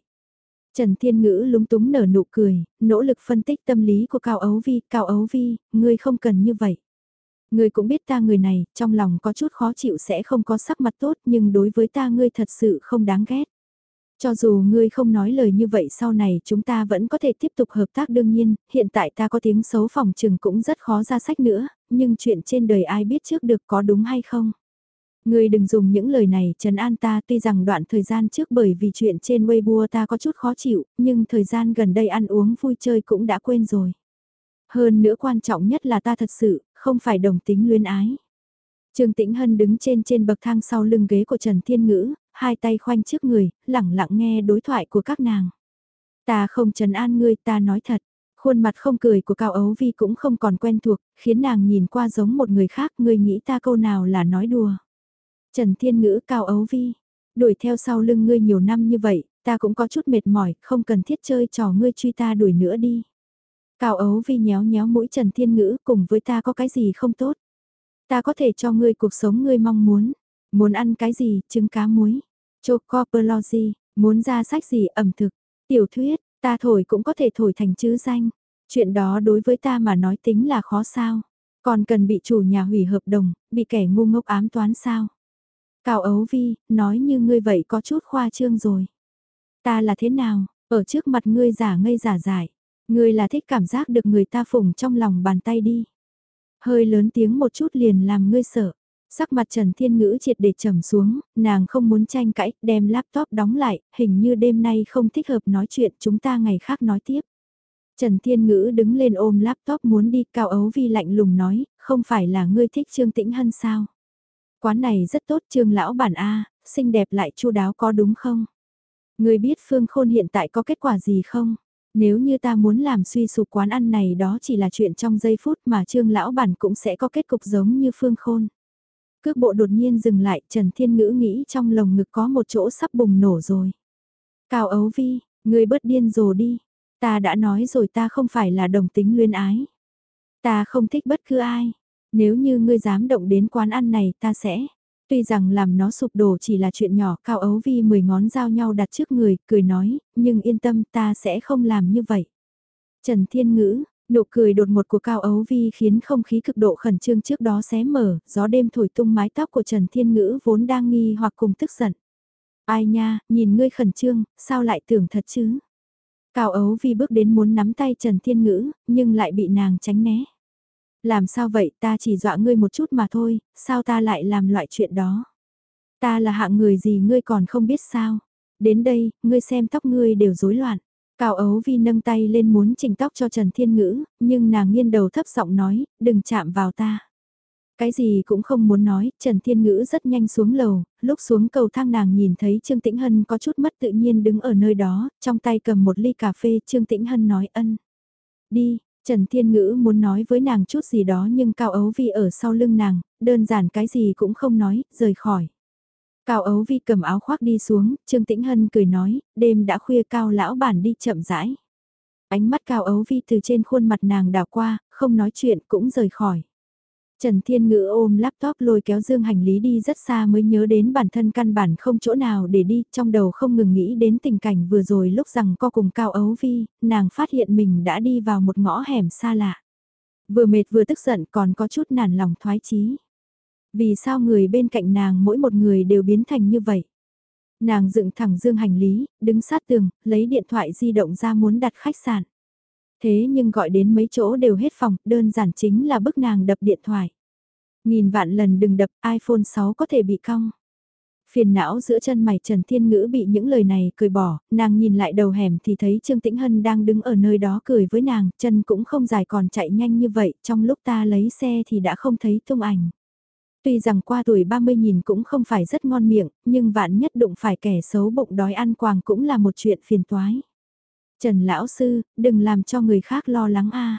Trần Thiên Ngữ lúng túng nở nụ cười, nỗ lực phân tích tâm lý của Cao Ấu Vi. Cao Ấu Vi, ngươi không cần như vậy. Ngươi cũng biết ta người này, trong lòng có chút khó chịu sẽ không có sắc mặt tốt nhưng đối với ta ngươi thật sự không đáng ghét. Cho dù ngươi không nói lời như vậy sau này chúng ta vẫn có thể tiếp tục hợp tác đương nhiên, hiện tại ta có tiếng xấu phòng trừng cũng rất khó ra sách nữa, nhưng chuyện trên đời ai biết trước được có đúng hay không. Ngươi đừng dùng những lời này trấn an ta tuy rằng đoạn thời gian trước bởi vì chuyện trên Weibo ta có chút khó chịu, nhưng thời gian gần đây ăn uống vui chơi cũng đã quên rồi. Hơn nữa quan trọng nhất là ta thật sự, không phải đồng tính luyến ái. Trương Tĩnh Hân đứng trên trên bậc thang sau lưng ghế của Trần Thiên Ngữ, hai tay khoanh trước người, lẳng lặng nghe đối thoại của các nàng. Ta không trấn an ngươi, ta nói thật. Khuôn mặt không cười của Cao Ấu Vi cũng không còn quen thuộc, khiến nàng nhìn qua giống một người khác, người nghĩ ta câu nào là nói đùa. Trần Thiên Ngữ Cao Ấu Vi, đuổi theo sau lưng ngươi nhiều năm như vậy, ta cũng có chút mệt mỏi, không cần thiết chơi trò ngươi truy ta đuổi nữa đi. Cao Ấu Vi nhéo nhéo mũi Trần Thiên Ngữ cùng với ta có cái gì không tốt. Ta có thể cho ngươi cuộc sống ngươi mong muốn. Muốn ăn cái gì, trứng cá muối. Chocopology, muốn ra sách gì ẩm thực, tiểu thuyết, ta thổi cũng có thể thổi thành chữ danh. Chuyện đó đối với ta mà nói tính là khó sao. Còn cần bị chủ nhà hủy hợp đồng, bị kẻ ngu ngốc ám toán sao. Cao Ấu Vi, nói như ngươi vậy có chút khoa trương rồi. Ta là thế nào, ở trước mặt ngươi giả ngây giả dại. Ngươi là thích cảm giác được người ta phủng trong lòng bàn tay đi. Hơi lớn tiếng một chút liền làm ngươi sợ. Sắc mặt Trần Thiên Ngữ triệt để trầm xuống, nàng không muốn tranh cãi, đem laptop đóng lại, hình như đêm nay không thích hợp nói chuyện chúng ta ngày khác nói tiếp. Trần Thiên Ngữ đứng lên ôm laptop muốn đi, Cao Ấu Vi lạnh lùng nói, không phải là ngươi thích Trương Tĩnh Hân sao? Quán này rất tốt Trương Lão Bản A, xinh đẹp lại chu đáo có đúng không? Ngươi biết Phương Khôn hiện tại có kết quả gì không? Nếu như ta muốn làm suy sụp quán ăn này đó chỉ là chuyện trong giây phút mà Trương Lão Bản cũng sẽ có kết cục giống như Phương Khôn. Cước bộ đột nhiên dừng lại, Trần Thiên Ngữ nghĩ trong lồng ngực có một chỗ sắp bùng nổ rồi. Cao Ấu Vi, ngươi bớt điên rồ đi. Ta đã nói rồi ta không phải là đồng tính luyên ái. Ta không thích bất cứ ai. Nếu như ngươi dám động đến quán ăn này ta sẽ. Tuy rằng làm nó sụp đổ chỉ là chuyện nhỏ, Cao Ấu Vi mười ngón giao nhau đặt trước người, cười nói, nhưng yên tâm ta sẽ không làm như vậy. Trần Thiên Ngữ, Nụ cười đột ngột của Cao Ấu Vi khiến không khí cực độ khẩn trương trước đó xé mở, gió đêm thổi tung mái tóc của Trần Thiên Ngữ vốn đang nghi hoặc cùng tức giận. Ai nha, nhìn ngươi khẩn trương, sao lại tưởng thật chứ? Cao Ấu Vi bước đến muốn nắm tay Trần Thiên Ngữ, nhưng lại bị nàng tránh né. Làm sao vậy ta chỉ dọa ngươi một chút mà thôi, sao ta lại làm loại chuyện đó? Ta là hạng người gì ngươi còn không biết sao? Đến đây, ngươi xem tóc ngươi đều rối loạn. Cao Ấu Vi nâng tay lên muốn chỉnh tóc cho Trần Thiên Ngữ, nhưng nàng nghiêng đầu thấp giọng nói, đừng chạm vào ta. Cái gì cũng không muốn nói, Trần Thiên Ngữ rất nhanh xuống lầu, lúc xuống cầu thang nàng nhìn thấy Trương Tĩnh Hân có chút mất tự nhiên đứng ở nơi đó, trong tay cầm một ly cà phê, Trương Tĩnh Hân nói ân. Đi, Trần Thiên Ngữ muốn nói với nàng chút gì đó nhưng Cao Ấu Vi ở sau lưng nàng, đơn giản cái gì cũng không nói, rời khỏi. Cao Ấu Vi cầm áo khoác đi xuống, Trương Tĩnh Hân cười nói, đêm đã khuya Cao lão bản đi chậm rãi. Ánh mắt Cao Ấu Vi từ trên khuôn mặt nàng đảo qua, không nói chuyện cũng rời khỏi. Trần Thiên Ngữ ôm laptop lôi kéo dương hành lý đi rất xa mới nhớ đến bản thân căn bản không chỗ nào để đi, trong đầu không ngừng nghĩ đến tình cảnh vừa rồi lúc rằng co cùng Cao Ấu Vi, nàng phát hiện mình đã đi vào một ngõ hẻm xa lạ. Vừa mệt vừa tức giận còn có chút nản lòng thoái chí. Vì sao người bên cạnh nàng mỗi một người đều biến thành như vậy? Nàng dựng thẳng dương hành lý, đứng sát tường, lấy điện thoại di động ra muốn đặt khách sạn. Thế nhưng gọi đến mấy chỗ đều hết phòng, đơn giản chính là bức nàng đập điện thoại. Nghìn vạn lần đừng đập, iPhone 6 có thể bị cong. Phiền não giữa chân mày Trần Thiên Ngữ bị những lời này cười bỏ, nàng nhìn lại đầu hẻm thì thấy Trương Tĩnh Hân đang đứng ở nơi đó cười với nàng, chân cũng không dài còn chạy nhanh như vậy, trong lúc ta lấy xe thì đã không thấy tung ảnh. Tuy rằng qua tuổi 30 nhìn cũng không phải rất ngon miệng, nhưng vạn nhất đụng phải kẻ xấu bụng đói ăn quàng cũng là một chuyện phiền toái. Trần Lão Sư, đừng làm cho người khác lo lắng a.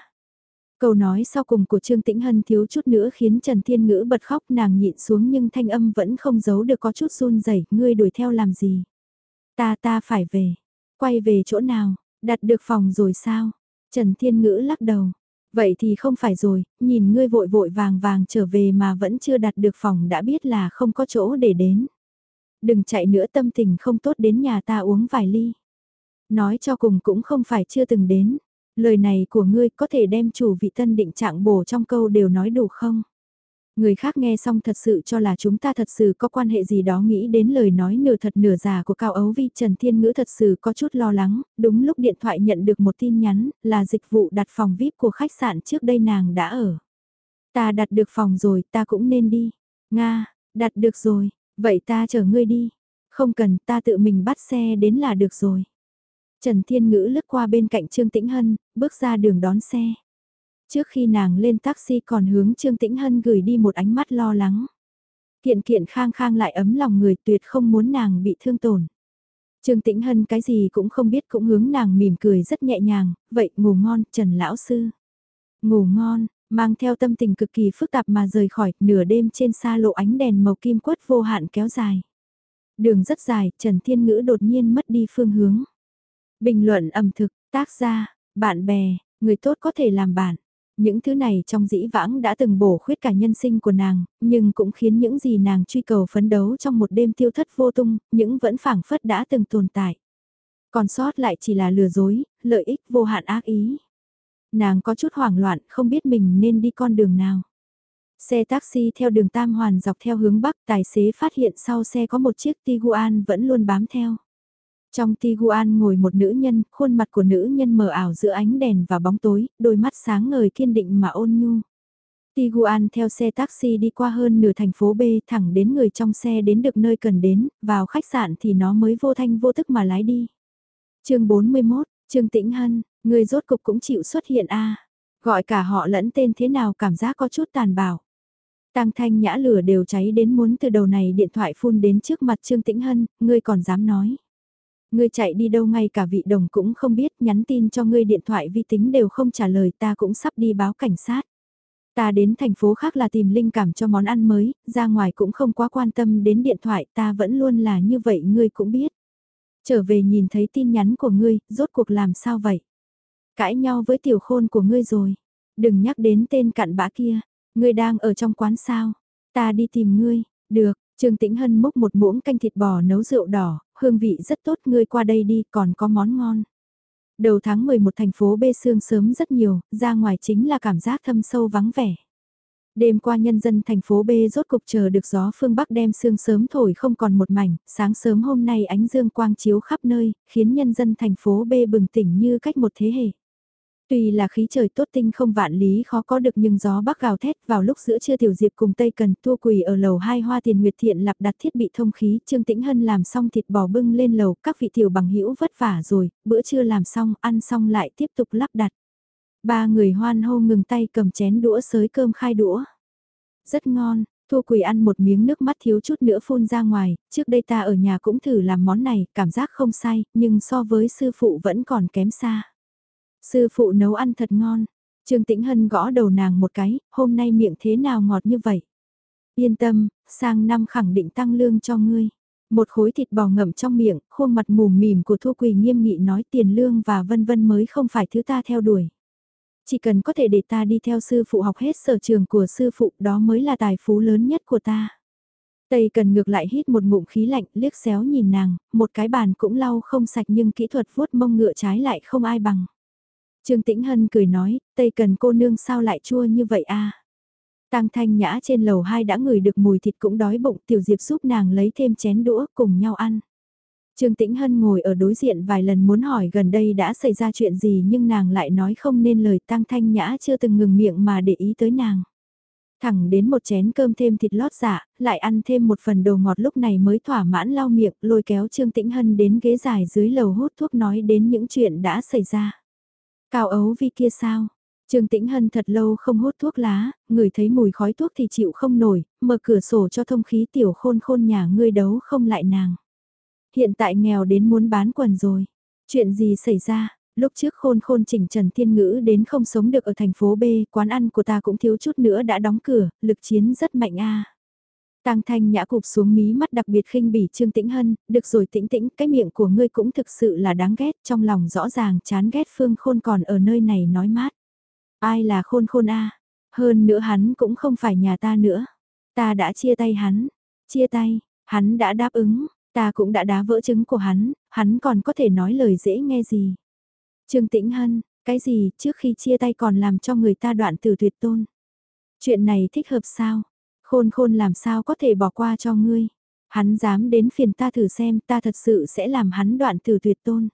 Câu nói sau cùng của Trương Tĩnh Hân thiếu chút nữa khiến Trần Thiên Ngữ bật khóc nàng nhịn xuống nhưng thanh âm vẫn không giấu được có chút run rẩy ngươi đuổi theo làm gì. Ta ta phải về. Quay về chỗ nào, đặt được phòng rồi sao? Trần Thiên Ngữ lắc đầu, Vậy thì không phải rồi, nhìn ngươi vội vội vàng vàng trở về mà vẫn chưa đặt được phòng đã biết là không có chỗ để đến. Đừng chạy nữa tâm tình không tốt đến nhà ta uống vài ly. Nói cho cùng cũng không phải chưa từng đến. Lời này của ngươi có thể đem chủ vị tân định trạng bổ trong câu đều nói đủ không? Người khác nghe xong thật sự cho là chúng ta thật sự có quan hệ gì đó nghĩ đến lời nói nửa thật nửa giả của Cao Ấu Vi Trần Thiên Ngữ thật sự có chút lo lắng, đúng lúc điện thoại nhận được một tin nhắn là dịch vụ đặt phòng VIP của khách sạn trước đây nàng đã ở. Ta đặt được phòng rồi ta cũng nên đi. Nga, đặt được rồi, vậy ta chở ngươi đi. Không cần ta tự mình bắt xe đến là được rồi. Trần Thiên Ngữ lướt qua bên cạnh Trương Tĩnh Hân, bước ra đường đón xe. Trước khi nàng lên taxi còn hướng Trương Tĩnh Hân gửi đi một ánh mắt lo lắng. Kiện kiện khang khang lại ấm lòng người tuyệt không muốn nàng bị thương tổn. Trương Tĩnh Hân cái gì cũng không biết cũng hướng nàng mỉm cười rất nhẹ nhàng, vậy ngủ ngon, Trần Lão Sư. Ngủ ngon, mang theo tâm tình cực kỳ phức tạp mà rời khỏi, nửa đêm trên xa lộ ánh đèn màu kim quất vô hạn kéo dài. Đường rất dài, Trần Thiên Ngữ đột nhiên mất đi phương hướng. Bình luận ẩm thực, tác gia, bạn bè, người tốt có thể làm bạn. Những thứ này trong dĩ vãng đã từng bổ khuyết cả nhân sinh của nàng, nhưng cũng khiến những gì nàng truy cầu phấn đấu trong một đêm tiêu thất vô tung, những vẫn phảng phất đã từng tồn tại. Còn sót lại chỉ là lừa dối, lợi ích vô hạn ác ý. Nàng có chút hoảng loạn, không biết mình nên đi con đường nào. Xe taxi theo đường Tam Hoàn dọc theo hướng Bắc, tài xế phát hiện sau xe có một chiếc Tiguan vẫn luôn bám theo. Trong Tiguan ngồi một nữ nhân, khuôn mặt của nữ nhân mờ ảo giữa ánh đèn và bóng tối, đôi mắt sáng ngời kiên định mà ôn nhu. Tiguan theo xe taxi đi qua hơn nửa thành phố B thẳng đến người trong xe đến được nơi cần đến, vào khách sạn thì nó mới vô thanh vô tức mà lái đi. chương 41, Trương Tĩnh Hân, người rốt cục cũng chịu xuất hiện a Gọi cả họ lẫn tên thế nào cảm giác có chút tàn bạo. Tăng thanh nhã lửa đều cháy đến muốn từ đầu này điện thoại phun đến trước mặt Trương Tĩnh Hân, ngươi còn dám nói. Ngươi chạy đi đâu ngay cả vị đồng cũng không biết, nhắn tin cho ngươi điện thoại vi tính đều không trả lời ta cũng sắp đi báo cảnh sát. Ta đến thành phố khác là tìm linh cảm cho món ăn mới, ra ngoài cũng không quá quan tâm đến điện thoại ta vẫn luôn là như vậy ngươi cũng biết. Trở về nhìn thấy tin nhắn của ngươi, rốt cuộc làm sao vậy? Cãi nhau với tiểu khôn của ngươi rồi. Đừng nhắc đến tên cặn bã kia. Ngươi đang ở trong quán sao? Ta đi tìm ngươi. Được, Trương Tĩnh Hân múc một muỗng canh thịt bò nấu rượu đỏ, hương vị rất tốt ngươi qua đây đi còn có món ngon. Đầu tháng 11 thành phố bê sương sớm rất nhiều, ra ngoài chính là cảm giác thâm sâu vắng vẻ. Đêm qua nhân dân thành phố B rốt cục chờ được gió phương Bắc đem sương sớm thổi không còn một mảnh, sáng sớm hôm nay ánh dương quang chiếu khắp nơi, khiến nhân dân thành phố B bừng tỉnh như cách một thế hệ. Tuy là khí trời tốt tinh không vạn lý khó có được nhưng gió bắc gào thét vào lúc giữa trưa tiểu diệp cùng Tây Cần thua quỳ ở lầu hai hoa tiền nguyệt thiện lặp đặt thiết bị thông khí, Trương Tĩnh Hân làm xong thịt bò bưng lên lầu, các vị tiểu bằng hữu vất vả rồi, bữa trưa làm xong, ăn xong lại tiếp tục lắp đặt. Ba người hoan hô ngừng tay cầm chén đũa sới cơm khai đũa. Rất ngon, Thu Quỳ ăn một miếng nước mắt thiếu chút nữa phun ra ngoài, trước đây ta ở nhà cũng thử làm món này, cảm giác không sai, nhưng so với sư phụ vẫn còn kém xa. Sư phụ nấu ăn thật ngon. Trương Tĩnh Hân gõ đầu nàng một cái, hôm nay miệng thế nào ngọt như vậy. Yên tâm, sang năm khẳng định tăng lương cho ngươi. Một khối thịt bò ngậm trong miệng, khuôn mặt mùm mỉm của Thu Quỳ nghiêm nghị nói tiền lương và vân vân mới không phải thứ ta theo đuổi. Chỉ cần có thể để ta đi theo sư phụ học hết sở trường của sư phụ đó mới là tài phú lớn nhất của ta. Tây cần ngược lại hít một ngụm khí lạnh liếc xéo nhìn nàng, một cái bàn cũng lau không sạch nhưng kỹ thuật vuốt mông ngựa trái lại không ai bằng. Trương Tĩnh Hân cười nói, Tây Cần cô nương sao lại chua như vậy a? À? Tăng Thanh Nhã trên lầu 2 đã ngửi được mùi thịt cũng đói bụng, Tiểu Diệp giúp nàng lấy thêm chén đũa cùng nhau ăn. Trương Tĩnh Hân ngồi ở đối diện vài lần muốn hỏi gần đây đã xảy ra chuyện gì nhưng nàng lại nói không nên lời Tăng Thanh Nhã chưa từng ngừng miệng mà để ý tới nàng. Thẳng đến một chén cơm thêm thịt lót dạ, lại ăn thêm một phần đồ ngọt lúc này mới thỏa mãn lau miệng lôi kéo Trương Tĩnh Hân đến ghế dài dưới lầu hút thuốc nói đến những chuyện đã xảy ra. Cao ấu vi kia sao? Trương Tĩnh Hân thật lâu không hút thuốc lá, người thấy mùi khói thuốc thì chịu không nổi, mở cửa sổ cho thông khí tiểu khôn khôn nhà ngươi đấu không lại nàng. Hiện tại nghèo đến muốn bán quần rồi. Chuyện gì xảy ra? Lúc trước khôn khôn chỉnh Trần Thiên Ngữ đến không sống được ở thành phố B, quán ăn của ta cũng thiếu chút nữa đã đóng cửa, lực chiến rất mạnh a. Tang Thanh Nhã cụp xuống mí mắt đặc biệt khinh bỉ Trương Tĩnh Hân, được rồi tĩnh tĩnh, cái miệng của ngươi cũng thực sự là đáng ghét, trong lòng rõ ràng chán ghét Phương Khôn còn ở nơi này nói mát. Ai là Khôn Khôn a? Hơn nữa hắn cũng không phải nhà ta nữa. Ta đã chia tay hắn. Chia tay, hắn đã đáp ứng, ta cũng đã đá vỡ trứng của hắn, hắn còn có thể nói lời dễ nghe gì. Trương Tĩnh Hân, cái gì trước khi chia tay còn làm cho người ta đoạn từ tuyệt tôn. Chuyện này thích hợp sao? Khôn khôn làm sao có thể bỏ qua cho ngươi. Hắn dám đến phiền ta thử xem ta thật sự sẽ làm hắn đoạn từ tuyệt tôn.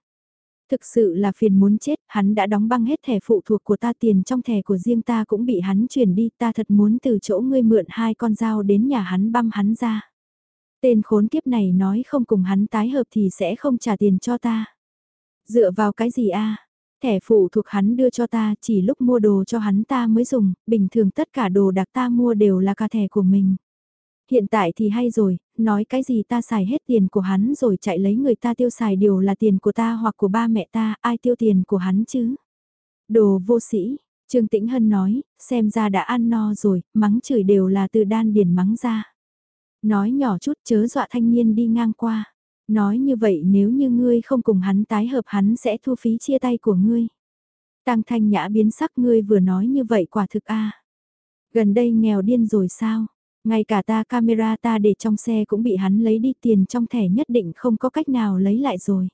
Thực sự là phiền muốn chết, hắn đã đóng băng hết thẻ phụ thuộc của ta tiền trong thẻ của riêng ta cũng bị hắn chuyển đi, ta thật muốn từ chỗ ngươi mượn hai con dao đến nhà hắn băm hắn ra. Tên khốn kiếp này nói không cùng hắn tái hợp thì sẽ không trả tiền cho ta. Dựa vào cái gì a Thẻ phụ thuộc hắn đưa cho ta chỉ lúc mua đồ cho hắn ta mới dùng, bình thường tất cả đồ đặc ta mua đều là cả thẻ của mình. Hiện tại thì hay rồi, nói cái gì ta xài hết tiền của hắn rồi chạy lấy người ta tiêu xài điều là tiền của ta hoặc của ba mẹ ta, ai tiêu tiền của hắn chứ? Đồ vô sĩ, Trương Tĩnh Hân nói, xem ra đã ăn no rồi, mắng chửi đều là từ đan điền mắng ra. Nói nhỏ chút chớ dọa thanh niên đi ngang qua. Nói như vậy nếu như ngươi không cùng hắn tái hợp hắn sẽ thu phí chia tay của ngươi. Tăng thanh nhã biến sắc ngươi vừa nói như vậy quả thực a Gần đây nghèo điên rồi sao? Ngay cả ta camera ta để trong xe cũng bị hắn lấy đi tiền trong thẻ nhất định không có cách nào lấy lại rồi.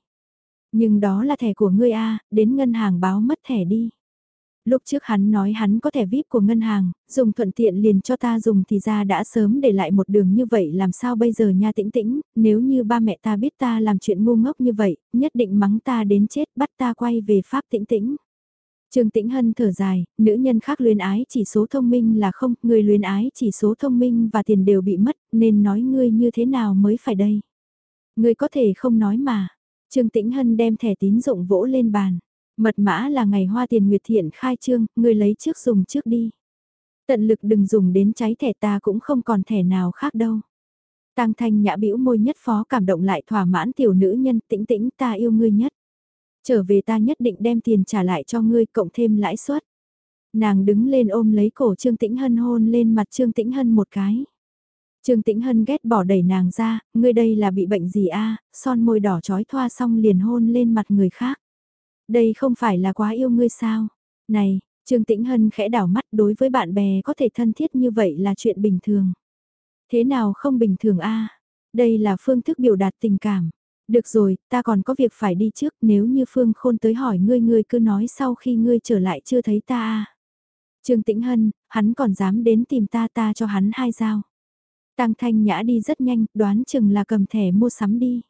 Nhưng đó là thẻ của ngươi a, đến ngân hàng báo mất thẻ đi. Lúc trước hắn nói hắn có thẻ VIP của ngân hàng, dùng thuận tiện liền cho ta dùng thì ra đã sớm để lại một đường như vậy làm sao bây giờ nha tĩnh tĩnh, nếu như ba mẹ ta biết ta làm chuyện ngu ngốc như vậy, nhất định mắng ta đến chết bắt ta quay về Pháp tĩnh tĩnh. Trương Tĩnh Hân thở dài, nữ nhân khác luyến ái chỉ số thông minh là không, người luyến ái chỉ số thông minh và tiền đều bị mất, nên nói ngươi như thế nào mới phải đây. Ngươi có thể không nói mà. Trương Tĩnh Hân đem thẻ tín dụng vỗ lên bàn. Mật mã là ngày hoa tiền nguyệt thiện khai trương, người lấy trước dùng trước đi. Tận lực đừng dùng đến cháy thẻ ta cũng không còn thẻ nào khác đâu. Tăng thanh nhã bĩu môi nhất phó cảm động lại thỏa mãn tiểu nữ nhân tĩnh tĩnh ta yêu ngươi nhất. Trở về ta nhất định đem tiền trả lại cho ngươi cộng thêm lãi suất. Nàng đứng lên ôm lấy cổ Trương Tĩnh Hân hôn lên mặt Trương Tĩnh Hân một cái. Trương Tĩnh Hân ghét bỏ đẩy nàng ra, ngươi đây là bị bệnh gì a? son môi đỏ trói thoa xong liền hôn lên mặt người khác. Đây không phải là quá yêu ngươi sao? Này, Trương Tĩnh Hân khẽ đảo mắt đối với bạn bè có thể thân thiết như vậy là chuyện bình thường. Thế nào không bình thường a? Đây là phương thức biểu đạt tình cảm. Được rồi, ta còn có việc phải đi trước nếu như Phương Khôn tới hỏi ngươi ngươi cứ nói sau khi ngươi trở lại chưa thấy ta a. Trương Tĩnh Hân, hắn còn dám đến tìm ta ta cho hắn hai dao. Tăng Thanh Nhã đi rất nhanh, đoán chừng là cầm thẻ mua sắm đi.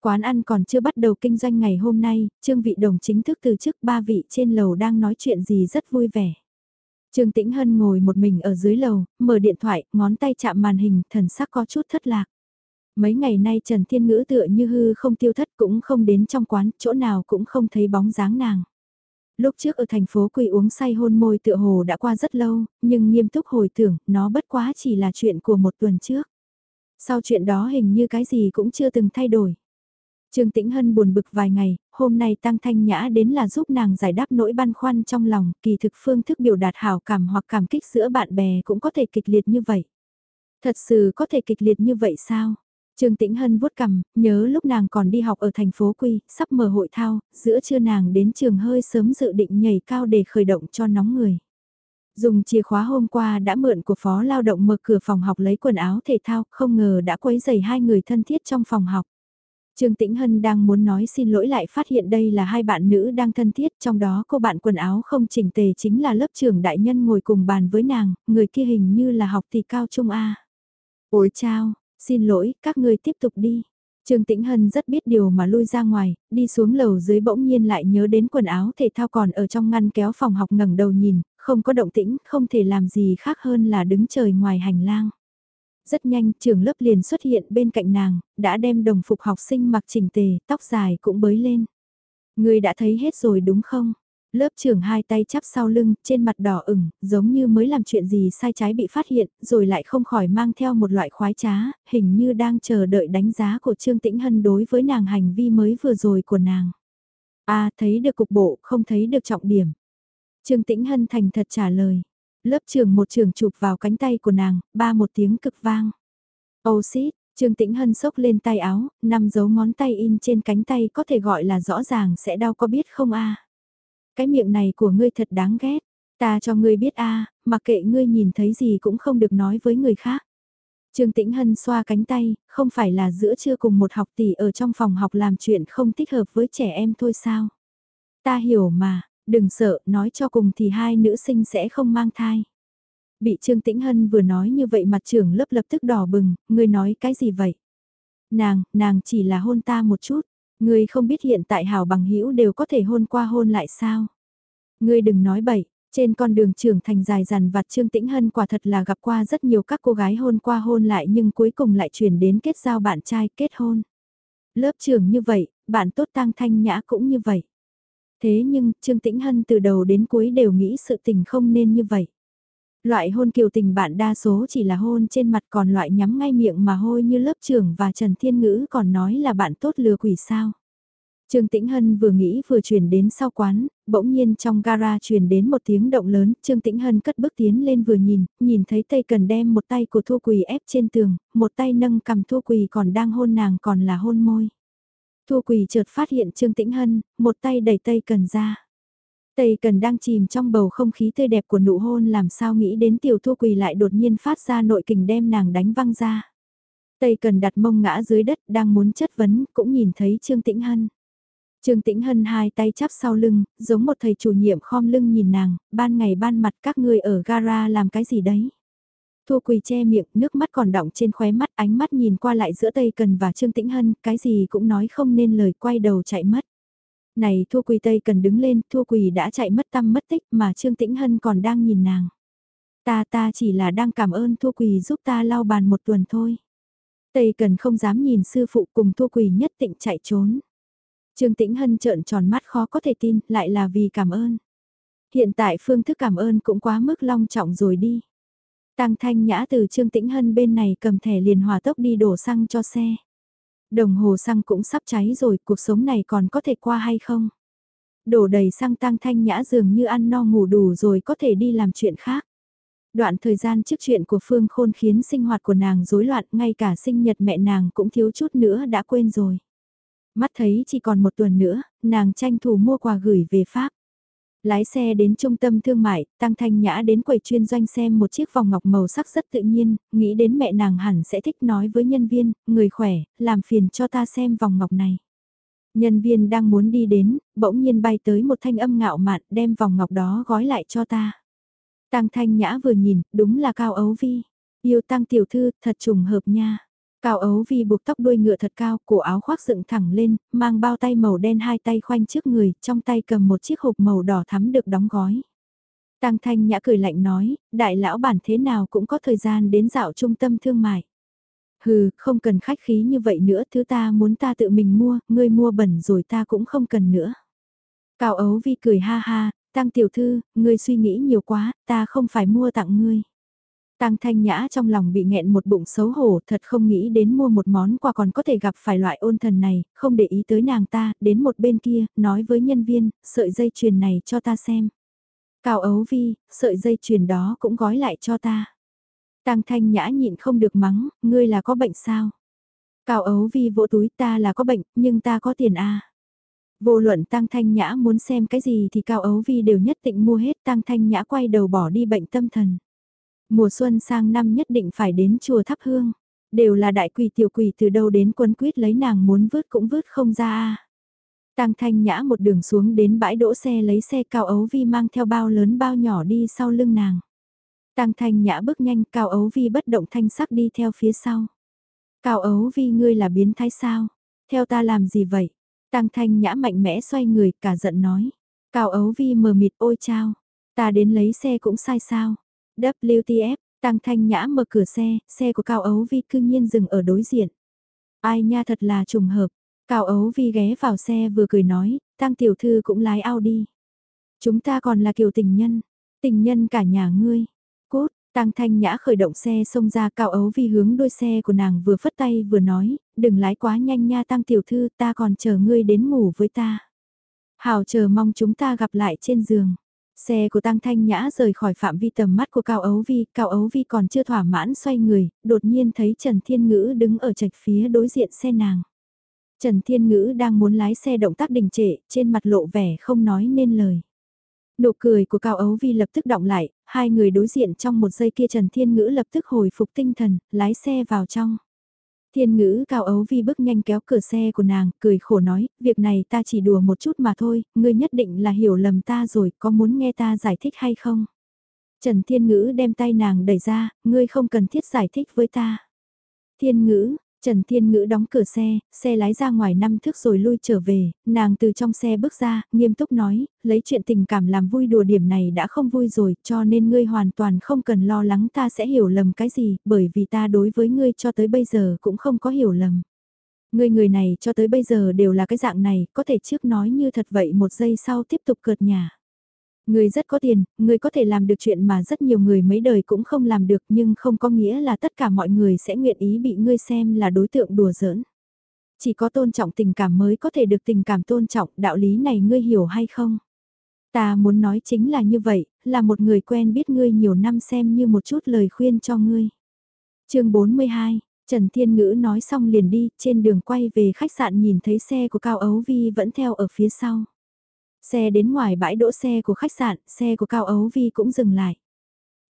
Quán ăn còn chưa bắt đầu kinh doanh ngày hôm nay, Trương Vị Đồng chính thức từ chức ba vị trên lầu đang nói chuyện gì rất vui vẻ. Trương Tĩnh Hân ngồi một mình ở dưới lầu, mở điện thoại, ngón tay chạm màn hình, thần sắc có chút thất lạc. Mấy ngày nay Trần Thiên Ngữ tựa như hư không tiêu thất cũng không đến trong quán, chỗ nào cũng không thấy bóng dáng nàng. Lúc trước ở thành phố quỳ uống say hôn môi tựa hồ đã qua rất lâu, nhưng nghiêm túc hồi tưởng, nó bất quá chỉ là chuyện của một tuần trước. Sau chuyện đó hình như cái gì cũng chưa từng thay đổi. Trương Tĩnh Hân buồn bực vài ngày, hôm nay Tăng Thanh Nhã đến là giúp nàng giải đáp nỗi băn khoăn trong lòng, kỳ thực phương thức biểu đạt hảo cảm hoặc cảm kích giữa bạn bè cũng có thể kịch liệt như vậy. Thật sự có thể kịch liệt như vậy sao? Trương Tĩnh Hân vuốt cằm, nhớ lúc nàng còn đi học ở thành phố Quy, sắp mở hội thao, giữa trưa nàng đến trường hơi sớm dự định nhảy cao để khởi động cho nóng người. Dùng chìa khóa hôm qua đã mượn của phó lao động mở cửa phòng học lấy quần áo thể thao, không ngờ đã quấy giày hai người thân thiết trong phòng học. Trương Tĩnh Hân đang muốn nói xin lỗi lại phát hiện đây là hai bạn nữ đang thân thiết, trong đó cô bạn quần áo không chỉnh tề chính là lớp trưởng đại nhân ngồi cùng bàn với nàng, người kia hình như là học tỷ cao trung A. Ôi chao, Xin lỗi, các người tiếp tục đi. Trương Tĩnh Hân rất biết điều mà lui ra ngoài, đi xuống lầu dưới bỗng nhiên lại nhớ đến quần áo thể thao còn ở trong ngăn kéo phòng học ngẩng đầu nhìn, không có động tĩnh, không thể làm gì khác hơn là đứng trời ngoài hành lang. Rất nhanh, trường lớp liền xuất hiện bên cạnh nàng, đã đem đồng phục học sinh mặc chỉnh tề, tóc dài cũng bới lên. Người đã thấy hết rồi đúng không? Lớp trưởng hai tay chắp sau lưng, trên mặt đỏ ửng, giống như mới làm chuyện gì sai trái bị phát hiện, rồi lại không khỏi mang theo một loại khoái trá, hình như đang chờ đợi đánh giá của Trương Tĩnh Hân đối với nàng hành vi mới vừa rồi của nàng. À, thấy được cục bộ, không thấy được trọng điểm. Trương Tĩnh Hân thành thật trả lời. Lớp trưởng một trường chụp vào cánh tay của nàng, ba một tiếng cực vang. Oh xít, Trương Tĩnh Hân sốc lên tay áo, năm dấu ngón tay in trên cánh tay có thể gọi là rõ ràng sẽ đau có biết không a cái miệng này của ngươi thật đáng ghét. Ta cho ngươi biết a, mặc kệ ngươi nhìn thấy gì cũng không được nói với người khác. Trương Tĩnh Hân xoa cánh tay, không phải là giữa trưa cùng một học tỷ ở trong phòng học làm chuyện không thích hợp với trẻ em thôi sao? Ta hiểu mà, đừng sợ, nói cho cùng thì hai nữ sinh sẽ không mang thai. Bị Trương Tĩnh Hân vừa nói như vậy mặt trưởng lớp lập tức đỏ bừng, ngươi nói cái gì vậy? Nàng, nàng chỉ là hôn ta một chút. Ngươi không biết hiện tại hảo bằng hữu đều có thể hôn qua hôn lại sao? Ngươi đừng nói bậy, trên con đường trưởng thành dài dằn vặt Trương Tĩnh Hân quả thật là gặp qua rất nhiều các cô gái hôn qua hôn lại nhưng cuối cùng lại chuyển đến kết giao bạn trai kết hôn. Lớp trưởng như vậy, bạn tốt tăng thanh nhã cũng như vậy. Thế nhưng, Trương Tĩnh Hân từ đầu đến cuối đều nghĩ sự tình không nên như vậy. Loại hôn kiều tình bạn đa số chỉ là hôn trên mặt còn loại nhắm ngay miệng mà hôi như lớp trưởng và Trần Thiên Ngữ còn nói là bạn tốt lừa quỷ sao. Trương Tĩnh Hân vừa nghĩ vừa chuyển đến sau quán, bỗng nhiên trong gara truyền đến một tiếng động lớn, Trương Tĩnh Hân cất bước tiến lên vừa nhìn, nhìn thấy Tây Cần đem một tay của Thu Quỳ ép trên tường, một tay nâng cầm Thu Quỳ còn đang hôn nàng còn là hôn môi. Thu Quỳ chợt phát hiện Trương Tĩnh Hân, một tay đẩy Tây Cần ra. Tây Cần đang chìm trong bầu không khí tươi đẹp của nụ hôn làm sao nghĩ đến tiểu Thu Quỳ lại đột nhiên phát ra nội kình đem nàng đánh văng ra. Tây Cần đặt mông ngã dưới đất đang muốn chất vấn cũng nhìn thấy Trương Tĩnh Hân. Trương Tĩnh Hân hai tay chắp sau lưng, giống một thầy chủ nhiệm khom lưng nhìn nàng, ban ngày ban mặt các ngươi ở gara làm cái gì đấy. Thu Quỳ che miệng, nước mắt còn đọng trên khóe mắt, ánh mắt nhìn qua lại giữa Tây Cần và Trương Tĩnh Hân, cái gì cũng nói không nên lời, quay đầu chạy mất. Này Thu Quỳ Tây Cần đứng lên, Thu Quỳ đã chạy mất tâm mất tích mà Trương Tĩnh Hân còn đang nhìn nàng. Ta ta chỉ là đang cảm ơn Thu Quỳ giúp ta lau bàn một tuần thôi. Tây Cần không dám nhìn sư phụ cùng Thu Quỳ nhất định chạy trốn. Trương Tĩnh Hân trợn tròn mắt khó có thể tin, lại là vì cảm ơn. Hiện tại phương thức cảm ơn cũng quá mức long trọng rồi đi. Tăng Thanh Nhã từ Trương Tĩnh Hân bên này cầm thẻ liền hòa tốc đi đổ xăng cho xe. Đồng hồ xăng cũng sắp cháy rồi, cuộc sống này còn có thể qua hay không? Đổ đầy xăng Tăng Thanh Nhã dường như ăn no ngủ đủ rồi có thể đi làm chuyện khác. Đoạn thời gian trước chuyện của Phương Khôn khiến sinh hoạt của nàng rối loạn, ngay cả sinh nhật mẹ nàng cũng thiếu chút nữa đã quên rồi. Mắt thấy chỉ còn một tuần nữa, nàng tranh thủ mua quà gửi về Pháp. Lái xe đến trung tâm thương mại, Tăng Thanh Nhã đến quầy chuyên doanh xem một chiếc vòng ngọc màu sắc rất tự nhiên, nghĩ đến mẹ nàng hẳn sẽ thích nói với nhân viên, người khỏe, làm phiền cho ta xem vòng ngọc này. Nhân viên đang muốn đi đến, bỗng nhiên bay tới một thanh âm ngạo mạn đem vòng ngọc đó gói lại cho ta. Tăng Thanh Nhã vừa nhìn, đúng là Cao Ấu Vi. Yêu Tăng Tiểu Thư, thật trùng hợp nha. Cao ấu vi buộc tóc đuôi ngựa thật cao, cổ áo khoác dựng thẳng lên, mang bao tay màu đen hai tay khoanh trước người, trong tay cầm một chiếc hộp màu đỏ thắm được đóng gói. Tăng Thanh Nhã cười lạnh nói, đại lão bản thế nào cũng có thời gian đến dạo trung tâm thương mại. Hừ, không cần khách khí như vậy nữa, thứ ta muốn ta tự mình mua, ngươi mua bẩn rồi ta cũng không cần nữa. Cao ấu vi cười ha ha, Tăng tiểu thư, ngươi suy nghĩ nhiều quá, ta không phải mua tặng ngươi. Tang Thanh Nhã trong lòng bị nghẹn một bụng xấu hổ thật không nghĩ đến mua một món quà còn có thể gặp phải loại ôn thần này, không để ý tới nàng ta, đến một bên kia, nói với nhân viên, sợi dây chuyền này cho ta xem. Cao ấu vi, sợi dây chuyền đó cũng gói lại cho ta. Tang Thanh Nhã nhịn không được mắng, ngươi là có bệnh sao? Cao ấu vi vỗ túi ta là có bệnh, nhưng ta có tiền à. Vô luận Tăng Thanh Nhã muốn xem cái gì thì Cao ấu vi đều nhất định mua hết Tăng Thanh Nhã quay đầu bỏ đi bệnh tâm thần. Mùa xuân sang năm nhất định phải đến chùa thắp hương. Đều là đại quỷ tiểu quỷ từ đâu đến quấn quýt lấy nàng muốn vứt cũng vứt không ra a. Tăng Thanh Nhã một đường xuống đến bãi đỗ xe lấy xe cao ấu vi mang theo bao lớn bao nhỏ đi sau lưng nàng. Tăng Thanh Nhã bước nhanh, cao ấu vi bất động thanh sắc đi theo phía sau. Cao ấu vi, ngươi là biến thái sao? Theo ta làm gì vậy? Tăng Thanh Nhã mạnh mẽ xoay người, cả giận nói. Cao ấu vi mờ mịt, ôi chao. Ta đến lấy xe cũng sai sao? WTF, Tăng Thanh Nhã mở cửa xe, xe của Cao Ấu Vi cư nhiên dừng ở đối diện. Ai nha thật là trùng hợp, Cao Ấu Vi ghé vào xe vừa cười nói, Tăng Tiểu Thư cũng lái Audi. Chúng ta còn là kiểu tình nhân, tình nhân cả nhà ngươi. Cốt, Tăng Thanh Nhã khởi động xe xông ra Cao Ấu Vi hướng đôi xe của nàng vừa phất tay vừa nói, đừng lái quá nhanh nha Tăng Tiểu Thư ta còn chờ ngươi đến ngủ với ta. Hào chờ mong chúng ta gặp lại trên giường. Xe của Tăng Thanh Nhã rời khỏi phạm vi tầm mắt của Cao Ấu Vi, Cao Ấu Vi còn chưa thỏa mãn xoay người, đột nhiên thấy Trần Thiên Ngữ đứng ở trạch phía đối diện xe nàng. Trần Thiên Ngữ đang muốn lái xe động tác đình trệ, trên mặt lộ vẻ không nói nên lời. Nụ cười của Cao Ấu Vi lập tức động lại, hai người đối diện trong một giây kia Trần Thiên Ngữ lập tức hồi phục tinh thần, lái xe vào trong. Thiên ngữ cao ấu vi bước nhanh kéo cửa xe của nàng, cười khổ nói, việc này ta chỉ đùa một chút mà thôi, ngươi nhất định là hiểu lầm ta rồi, có muốn nghe ta giải thích hay không? Trần Thiên Ngữ đem tay nàng đẩy ra, ngươi không cần thiết giải thích với ta. Thiên Ngữ, Trần Thiên Ngữ đóng cửa xe, xe lái ra ngoài năm thước rồi lui trở về, nàng từ trong xe bước ra, nghiêm túc nói, lấy chuyện tình cảm làm vui đùa điểm này đã không vui rồi, cho nên ngươi hoàn toàn không cần lo lắng ta sẽ hiểu lầm cái gì, bởi vì ta đối với ngươi cho tới bây giờ cũng không có hiểu lầm. Ngươi người này cho tới bây giờ đều là cái dạng này, có thể trước nói như thật vậy một giây sau tiếp tục cợt nhà. Người rất có tiền, người có thể làm được chuyện mà rất nhiều người mấy đời cũng không làm được nhưng không có nghĩa là tất cả mọi người sẽ nguyện ý bị ngươi xem là đối tượng đùa giỡn. Chỉ có tôn trọng tình cảm mới có thể được tình cảm tôn trọng, đạo lý này ngươi hiểu hay không? Ta muốn nói chính là như vậy, là một người quen biết ngươi nhiều năm xem như một chút lời khuyên cho ngươi. chương 42, Trần Thiên Ngữ nói xong liền đi, trên đường quay về khách sạn nhìn thấy xe của Cao Ấu Vi vẫn theo ở phía sau. Xe đến ngoài bãi đỗ xe của khách sạn, xe của Cao Ấu Vi cũng dừng lại.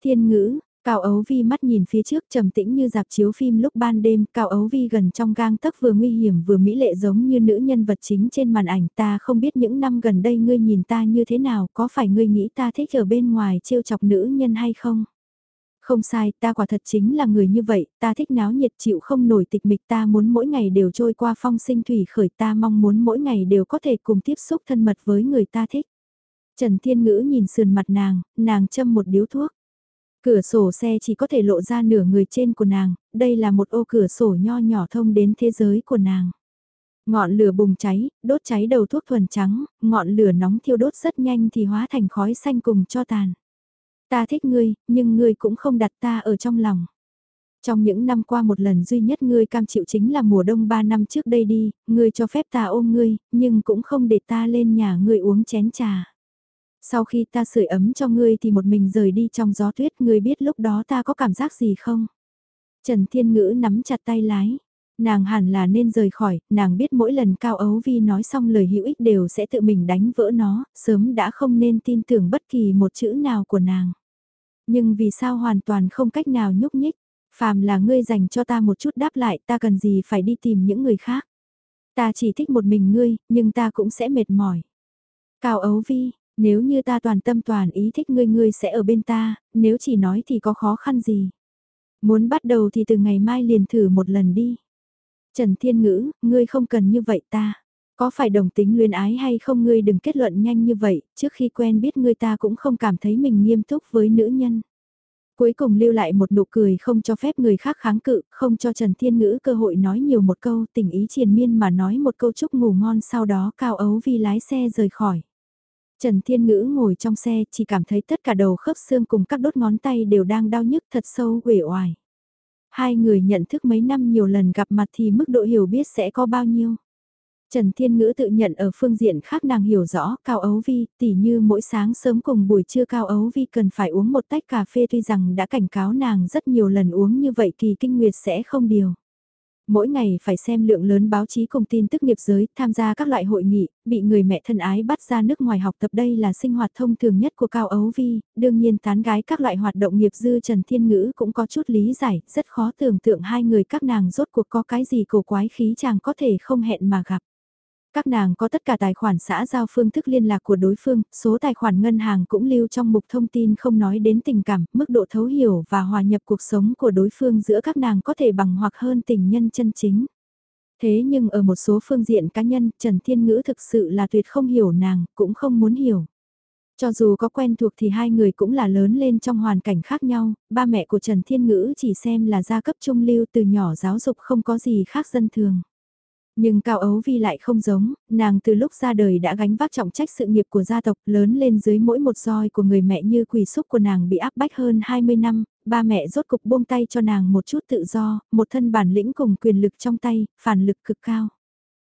Thiên Ngữ, Cao Ấu Vi mắt nhìn phía trước trầm tĩnh như dạp chiếu phim lúc ban đêm, Cao Ấu Vi gần trong gang tấc vừa nguy hiểm vừa mỹ lệ giống như nữ nhân vật chính trên màn ảnh ta không biết những năm gần đây ngươi nhìn ta như thế nào, có phải ngươi nghĩ ta thích ở bên ngoài trêu chọc nữ nhân hay không? Không sai, ta quả thật chính là người như vậy, ta thích náo nhiệt chịu không nổi tịch mịch ta muốn mỗi ngày đều trôi qua phong sinh thủy khởi ta mong muốn mỗi ngày đều có thể cùng tiếp xúc thân mật với người ta thích. Trần Thiên Ngữ nhìn sườn mặt nàng, nàng châm một điếu thuốc. Cửa sổ xe chỉ có thể lộ ra nửa người trên của nàng, đây là một ô cửa sổ nho nhỏ thông đến thế giới của nàng. Ngọn lửa bùng cháy, đốt cháy đầu thuốc thuần trắng, ngọn lửa nóng thiêu đốt rất nhanh thì hóa thành khói xanh cùng cho tàn. Ta thích ngươi, nhưng ngươi cũng không đặt ta ở trong lòng. Trong những năm qua một lần duy nhất ngươi cam chịu chính là mùa đông 3 năm trước đây đi, ngươi cho phép ta ôm ngươi, nhưng cũng không để ta lên nhà ngươi uống chén trà. Sau khi ta sưởi ấm cho ngươi thì một mình rời đi trong gió tuyết ngươi biết lúc đó ta có cảm giác gì không? Trần Thiên Ngữ nắm chặt tay lái. Nàng hẳn là nên rời khỏi, nàng biết mỗi lần Cao Ấu Vi nói xong lời hữu ích đều sẽ tự mình đánh vỡ nó, sớm đã không nên tin tưởng bất kỳ một chữ nào của nàng. Nhưng vì sao hoàn toàn không cách nào nhúc nhích, phàm là ngươi dành cho ta một chút đáp lại ta cần gì phải đi tìm những người khác. Ta chỉ thích một mình ngươi, nhưng ta cũng sẽ mệt mỏi. Cao Ấu Vi, nếu như ta toàn tâm toàn ý thích ngươi ngươi sẽ ở bên ta, nếu chỉ nói thì có khó khăn gì. Muốn bắt đầu thì từ ngày mai liền thử một lần đi. Trần Thiên Ngữ, ngươi không cần như vậy ta. Có phải đồng tính luyến ái hay không ngươi đừng kết luận nhanh như vậy, trước khi quen biết ngươi ta cũng không cảm thấy mình nghiêm túc với nữ nhân. Cuối cùng lưu lại một nụ cười không cho phép người khác kháng cự, không cho Trần Thiên Ngữ cơ hội nói nhiều một câu tình ý triền miên mà nói một câu chúc ngủ ngon sau đó cao ấu vì lái xe rời khỏi. Trần Thiên Ngữ ngồi trong xe chỉ cảm thấy tất cả đầu khớp xương cùng các đốt ngón tay đều đang đau nhức thật sâu uể oải. Hai người nhận thức mấy năm nhiều lần gặp mặt thì mức độ hiểu biết sẽ có bao nhiêu. Trần Thiên Ngữ tự nhận ở phương diện khác nàng hiểu rõ Cao Ấu Vi, tỉ như mỗi sáng sớm cùng buổi trưa Cao Ấu Vi cần phải uống một tách cà phê tuy rằng đã cảnh cáo nàng rất nhiều lần uống như vậy kỳ kinh nguyệt sẽ không điều mỗi ngày phải xem lượng lớn báo chí cùng tin tức nghiệp giới, tham gia các loại hội nghị, bị người mẹ thân ái bắt ra nước ngoài học tập đây là sinh hoạt thông thường nhất của Cao Ấu Vi, đương nhiên tán gái các loại hoạt động nghiệp dư Trần Thiên Ngữ cũng có chút lý giải, rất khó tưởng tượng hai người các nàng rốt cuộc có cái gì cổ quái khí chàng có thể không hẹn mà gặp. Các nàng có tất cả tài khoản xã giao phương thức liên lạc của đối phương, số tài khoản ngân hàng cũng lưu trong mục thông tin không nói đến tình cảm, mức độ thấu hiểu và hòa nhập cuộc sống của đối phương giữa các nàng có thể bằng hoặc hơn tình nhân chân chính. Thế nhưng ở một số phương diện cá nhân, Trần Thiên Ngữ thực sự là tuyệt không hiểu nàng, cũng không muốn hiểu. Cho dù có quen thuộc thì hai người cũng là lớn lên trong hoàn cảnh khác nhau, ba mẹ của Trần Thiên Ngữ chỉ xem là gia cấp trung lưu từ nhỏ giáo dục không có gì khác dân thường. Nhưng Cao Ấu Vi lại không giống, nàng từ lúc ra đời đã gánh vác trọng trách sự nghiệp của gia tộc lớn lên dưới mỗi một roi của người mẹ như quỳ xúc của nàng bị áp bách hơn 20 năm, ba mẹ rốt cục buông tay cho nàng một chút tự do, một thân bản lĩnh cùng quyền lực trong tay, phản lực cực cao.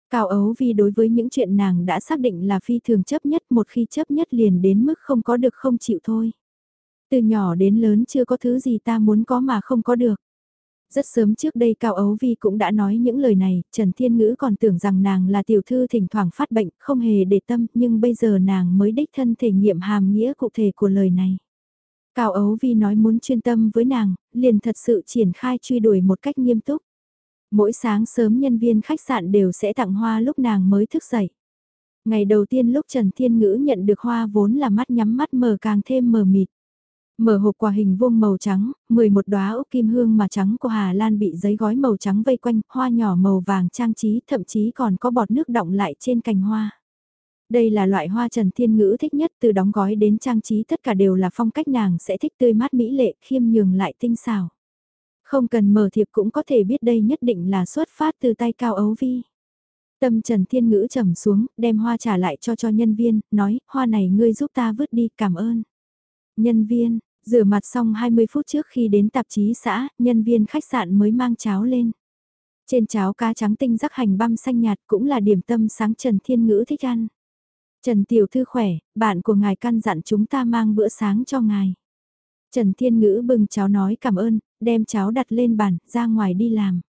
Cao Ấu Vi đối với những chuyện nàng đã xác định là phi thường chấp nhất một khi chấp nhất liền đến mức không có được không chịu thôi. Từ nhỏ đến lớn chưa có thứ gì ta muốn có mà không có được. Rất sớm trước đây Cao Ấu Vi cũng đã nói những lời này, Trần Thiên Ngữ còn tưởng rằng nàng là tiểu thư thỉnh thoảng phát bệnh, không hề để tâm, nhưng bây giờ nàng mới đích thân thể nghiệm hàm nghĩa cụ thể của lời này. Cao Ấu Vi nói muốn chuyên tâm với nàng, liền thật sự triển khai truy đuổi một cách nghiêm túc. Mỗi sáng sớm nhân viên khách sạn đều sẽ tặng hoa lúc nàng mới thức dậy. Ngày đầu tiên lúc Trần Thiên Ngữ nhận được hoa vốn là mắt nhắm mắt mờ càng thêm mờ mịt. Mở hộp quà hình vuông màu trắng, 11 đóa ốc kim hương mà trắng của Hà Lan bị giấy gói màu trắng vây quanh, hoa nhỏ màu vàng trang trí, thậm chí còn có bọt nước đọng lại trên cành hoa. Đây là loại hoa Trần Thiên Ngữ thích nhất từ đóng gói đến trang trí tất cả đều là phong cách nàng sẽ thích tươi mát mỹ lệ khiêm nhường lại tinh xảo. Không cần mở thiệp cũng có thể biết đây nhất định là xuất phát từ tay Cao Ấu Vi. Tâm Trần Thiên Ngữ trầm xuống, đem hoa trả lại cho cho nhân viên, nói, hoa này ngươi giúp ta vứt đi, cảm ơn. Nhân viên, rửa mặt xong 20 phút trước khi đến tạp chí xã, nhân viên khách sạn mới mang cháo lên. Trên cháo cá trắng tinh rắc hành băm xanh nhạt cũng là điểm tâm sáng Trần Thiên Ngữ thích ăn. Trần Tiểu Thư khỏe, bạn của ngài căn dặn chúng ta mang bữa sáng cho ngài. Trần Thiên Ngữ bưng cháo nói cảm ơn, đem cháo đặt lên bàn, ra ngoài đi làm.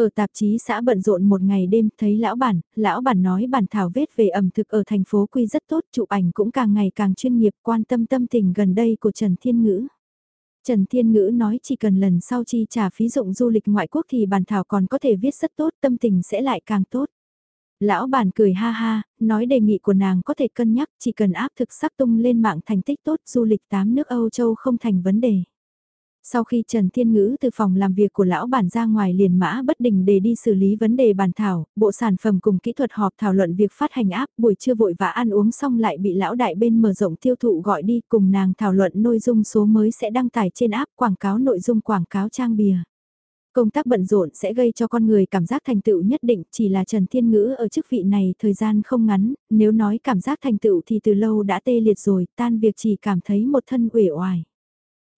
Ở tạp chí xã bận rộn một ngày đêm, thấy lão bản, lão bản nói bản thảo vết về ẩm thực ở thành phố Quy rất tốt, chụp ảnh cũng càng ngày càng chuyên nghiệp, quan tâm tâm tình gần đây của Trần Thiên Ngữ. Trần Thiên Ngữ nói chỉ cần lần sau chi trả phí dụng du lịch ngoại quốc thì bản thảo còn có thể viết rất tốt, tâm tình sẽ lại càng tốt. Lão bản cười ha ha, nói đề nghị của nàng có thể cân nhắc, chỉ cần áp thực sắc tung lên mạng thành tích tốt du lịch tám nước Âu Châu không thành vấn đề. Sau khi Trần Thiên Ngữ từ phòng làm việc của lão bản ra ngoài liền mã bất đình để đi xử lý vấn đề bàn thảo, bộ sản phẩm cùng kỹ thuật họp thảo luận việc phát hành áp buổi trưa vội vã ăn uống xong lại bị lão đại bên mở rộng tiêu thụ gọi đi cùng nàng thảo luận nội dung số mới sẽ đăng tải trên áp quảng cáo nội dung quảng cáo trang bìa. Công tác bận rộn sẽ gây cho con người cảm giác thành tựu nhất định, chỉ là Trần Thiên Ngữ ở chức vị này thời gian không ngắn, nếu nói cảm giác thành tựu thì từ lâu đã tê liệt rồi, tan việc chỉ cảm thấy một thân uể oải.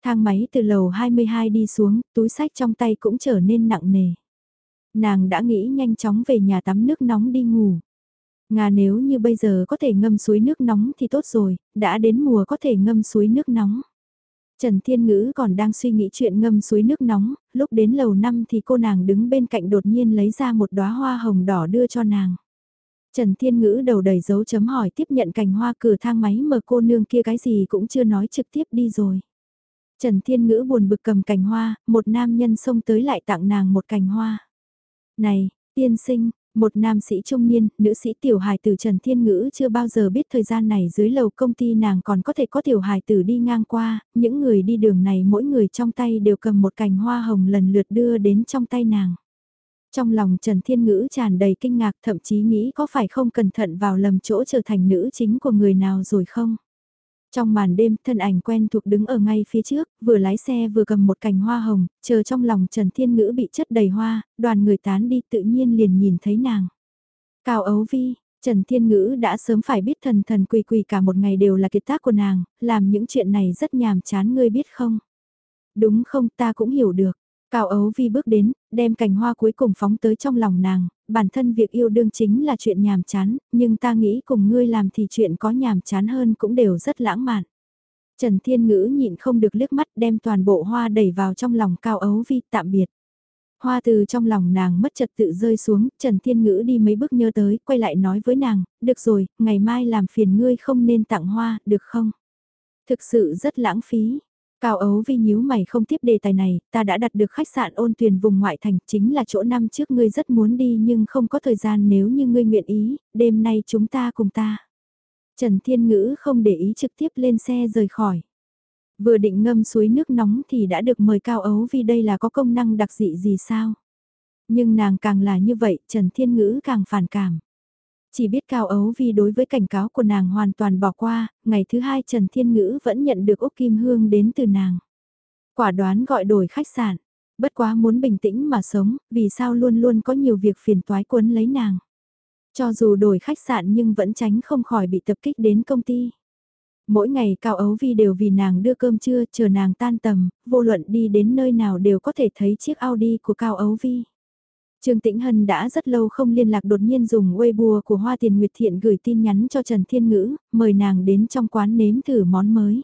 Thang máy từ lầu 22 đi xuống, túi sách trong tay cũng trở nên nặng nề. Nàng đã nghĩ nhanh chóng về nhà tắm nước nóng đi ngủ. Ngà nếu như bây giờ có thể ngâm suối nước nóng thì tốt rồi, đã đến mùa có thể ngâm suối nước nóng. Trần Thiên Ngữ còn đang suy nghĩ chuyện ngâm suối nước nóng, lúc đến lầu 5 thì cô nàng đứng bên cạnh đột nhiên lấy ra một đóa hoa hồng đỏ đưa cho nàng. Trần Thiên Ngữ đầu đầy dấu chấm hỏi tiếp nhận cành hoa cửa thang máy mở cô nương kia cái gì cũng chưa nói trực tiếp đi rồi. Trần Thiên Ngữ buồn bực cầm cành hoa, một nam nhân xông tới lại tặng nàng một cành hoa. Này, tiên sinh, một nam sĩ trung niên, nữ sĩ tiểu hài tử Trần Thiên Ngữ chưa bao giờ biết thời gian này dưới lầu công ty nàng còn có thể có tiểu hài tử đi ngang qua, những người đi đường này mỗi người trong tay đều cầm một cành hoa hồng lần lượt đưa đến trong tay nàng. Trong lòng Trần Thiên Ngữ tràn đầy kinh ngạc thậm chí nghĩ có phải không cẩn thận vào lầm chỗ trở thành nữ chính của người nào rồi không? Trong màn đêm, thân ảnh quen thuộc đứng ở ngay phía trước, vừa lái xe vừa cầm một cành hoa hồng, chờ trong lòng Trần Thiên Ngữ bị chất đầy hoa, đoàn người tán đi tự nhiên liền nhìn thấy nàng. Cao Ấu Vi, Trần Thiên Ngữ đã sớm phải biết thần thần quỳ quỳ cả một ngày đều là kiệt tác của nàng, làm những chuyện này rất nhàm chán ngươi biết không? Đúng không ta cũng hiểu được. Cao Ấu Vi bước đến, đem cành hoa cuối cùng phóng tới trong lòng nàng, bản thân việc yêu đương chính là chuyện nhàm chán, nhưng ta nghĩ cùng ngươi làm thì chuyện có nhàm chán hơn cũng đều rất lãng mạn. Trần Thiên Ngữ nhịn không được liếc mắt đem toàn bộ hoa đẩy vào trong lòng Cao Ấu Vi tạm biệt. Hoa từ trong lòng nàng mất trật tự rơi xuống, Trần Thiên Ngữ đi mấy bước nhớ tới, quay lại nói với nàng, được rồi, ngày mai làm phiền ngươi không nên tặng hoa, được không? Thực sự rất lãng phí, Cao ấu vi nhíu mày không tiếp đề tài này, ta đã đặt được khách sạn ôn tuyền vùng ngoại thành, chính là chỗ năm trước ngươi rất muốn đi nhưng không có thời gian nếu như ngươi nguyện ý, đêm nay chúng ta cùng ta. Trần Thiên Ngữ không để ý trực tiếp lên xe rời khỏi. Vừa định ngâm suối nước nóng thì đã được mời Cao ấu vì đây là có công năng đặc dị gì sao? Nhưng nàng càng là như vậy, Trần Thiên Ngữ càng phản cảm. Chỉ biết Cao Ấu vi đối với cảnh cáo của nàng hoàn toàn bỏ qua, ngày thứ hai Trần Thiên Ngữ vẫn nhận được Úc Kim Hương đến từ nàng. Quả đoán gọi đổi khách sạn, bất quá muốn bình tĩnh mà sống, vì sao luôn luôn có nhiều việc phiền toái quấn lấy nàng. Cho dù đổi khách sạn nhưng vẫn tránh không khỏi bị tập kích đến công ty. Mỗi ngày Cao Ấu Vi đều vì nàng đưa cơm trưa chờ nàng tan tầm, vô luận đi đến nơi nào đều có thể thấy chiếc Audi của Cao Ấu Vi. Trương Tĩnh Hân đã rất lâu không liên lạc đột nhiên dùng Weibo của Hoa Tiền Nguyệt Thiện gửi tin nhắn cho Trần Thiên Ngữ, mời nàng đến trong quán nếm thử món mới.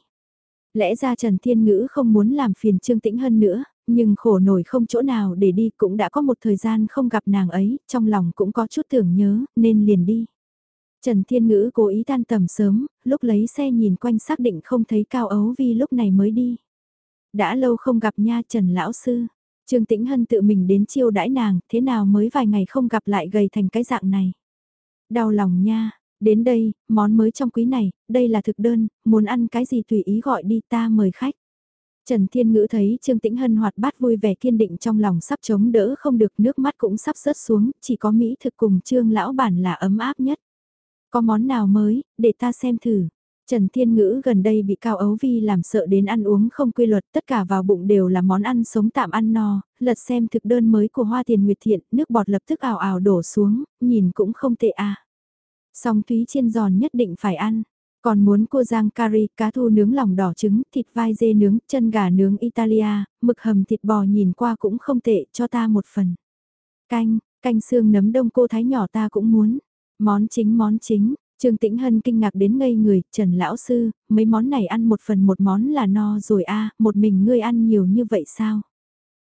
Lẽ ra Trần Thiên Ngữ không muốn làm phiền Trương Tĩnh Hân nữa, nhưng khổ nổi không chỗ nào để đi cũng đã có một thời gian không gặp nàng ấy, trong lòng cũng có chút tưởng nhớ, nên liền đi. Trần Thiên Ngữ cố ý tan tầm sớm, lúc lấy xe nhìn quanh xác định không thấy Cao Ấu Vi lúc này mới đi. Đã lâu không gặp nha Trần Lão Sư. Trương Tĩnh Hân tự mình đến chiêu đãi nàng, thế nào mới vài ngày không gặp lại gầy thành cái dạng này. Đau lòng nha, đến đây, món mới trong quý này, đây là thực đơn, muốn ăn cái gì tùy ý gọi đi ta mời khách. Trần Thiên Ngữ thấy Trương Tĩnh Hân hoạt bát vui vẻ kiên định trong lòng sắp chống đỡ không được nước mắt cũng sắp rớt xuống, chỉ có Mỹ thực cùng Trương Lão Bản là ấm áp nhất. Có món nào mới, để ta xem thử. Trần Thiên Ngữ gần đây bị Cao Ấu Vi làm sợ đến ăn uống không quy luật, tất cả vào bụng đều là món ăn sống tạm ăn no, lật xem thực đơn mới của Hoa Tiền Nguyệt Thiện, nước bọt lập tức ảo ảo đổ xuống, nhìn cũng không tệ à. Song Thúy chiên giòn nhất định phải ăn, còn muốn cô giang curry, cá thu nướng lòng đỏ trứng, thịt vai dê nướng, chân gà nướng Italia, mực hầm thịt bò nhìn qua cũng không tệ, cho ta một phần. Canh, canh xương nấm đông cô thái nhỏ ta cũng muốn. Món chính món chính, Trương Tĩnh Hân kinh ngạc đến ngây người, Trần Lão Sư, mấy món này ăn một phần một món là no rồi a một mình ngươi ăn nhiều như vậy sao?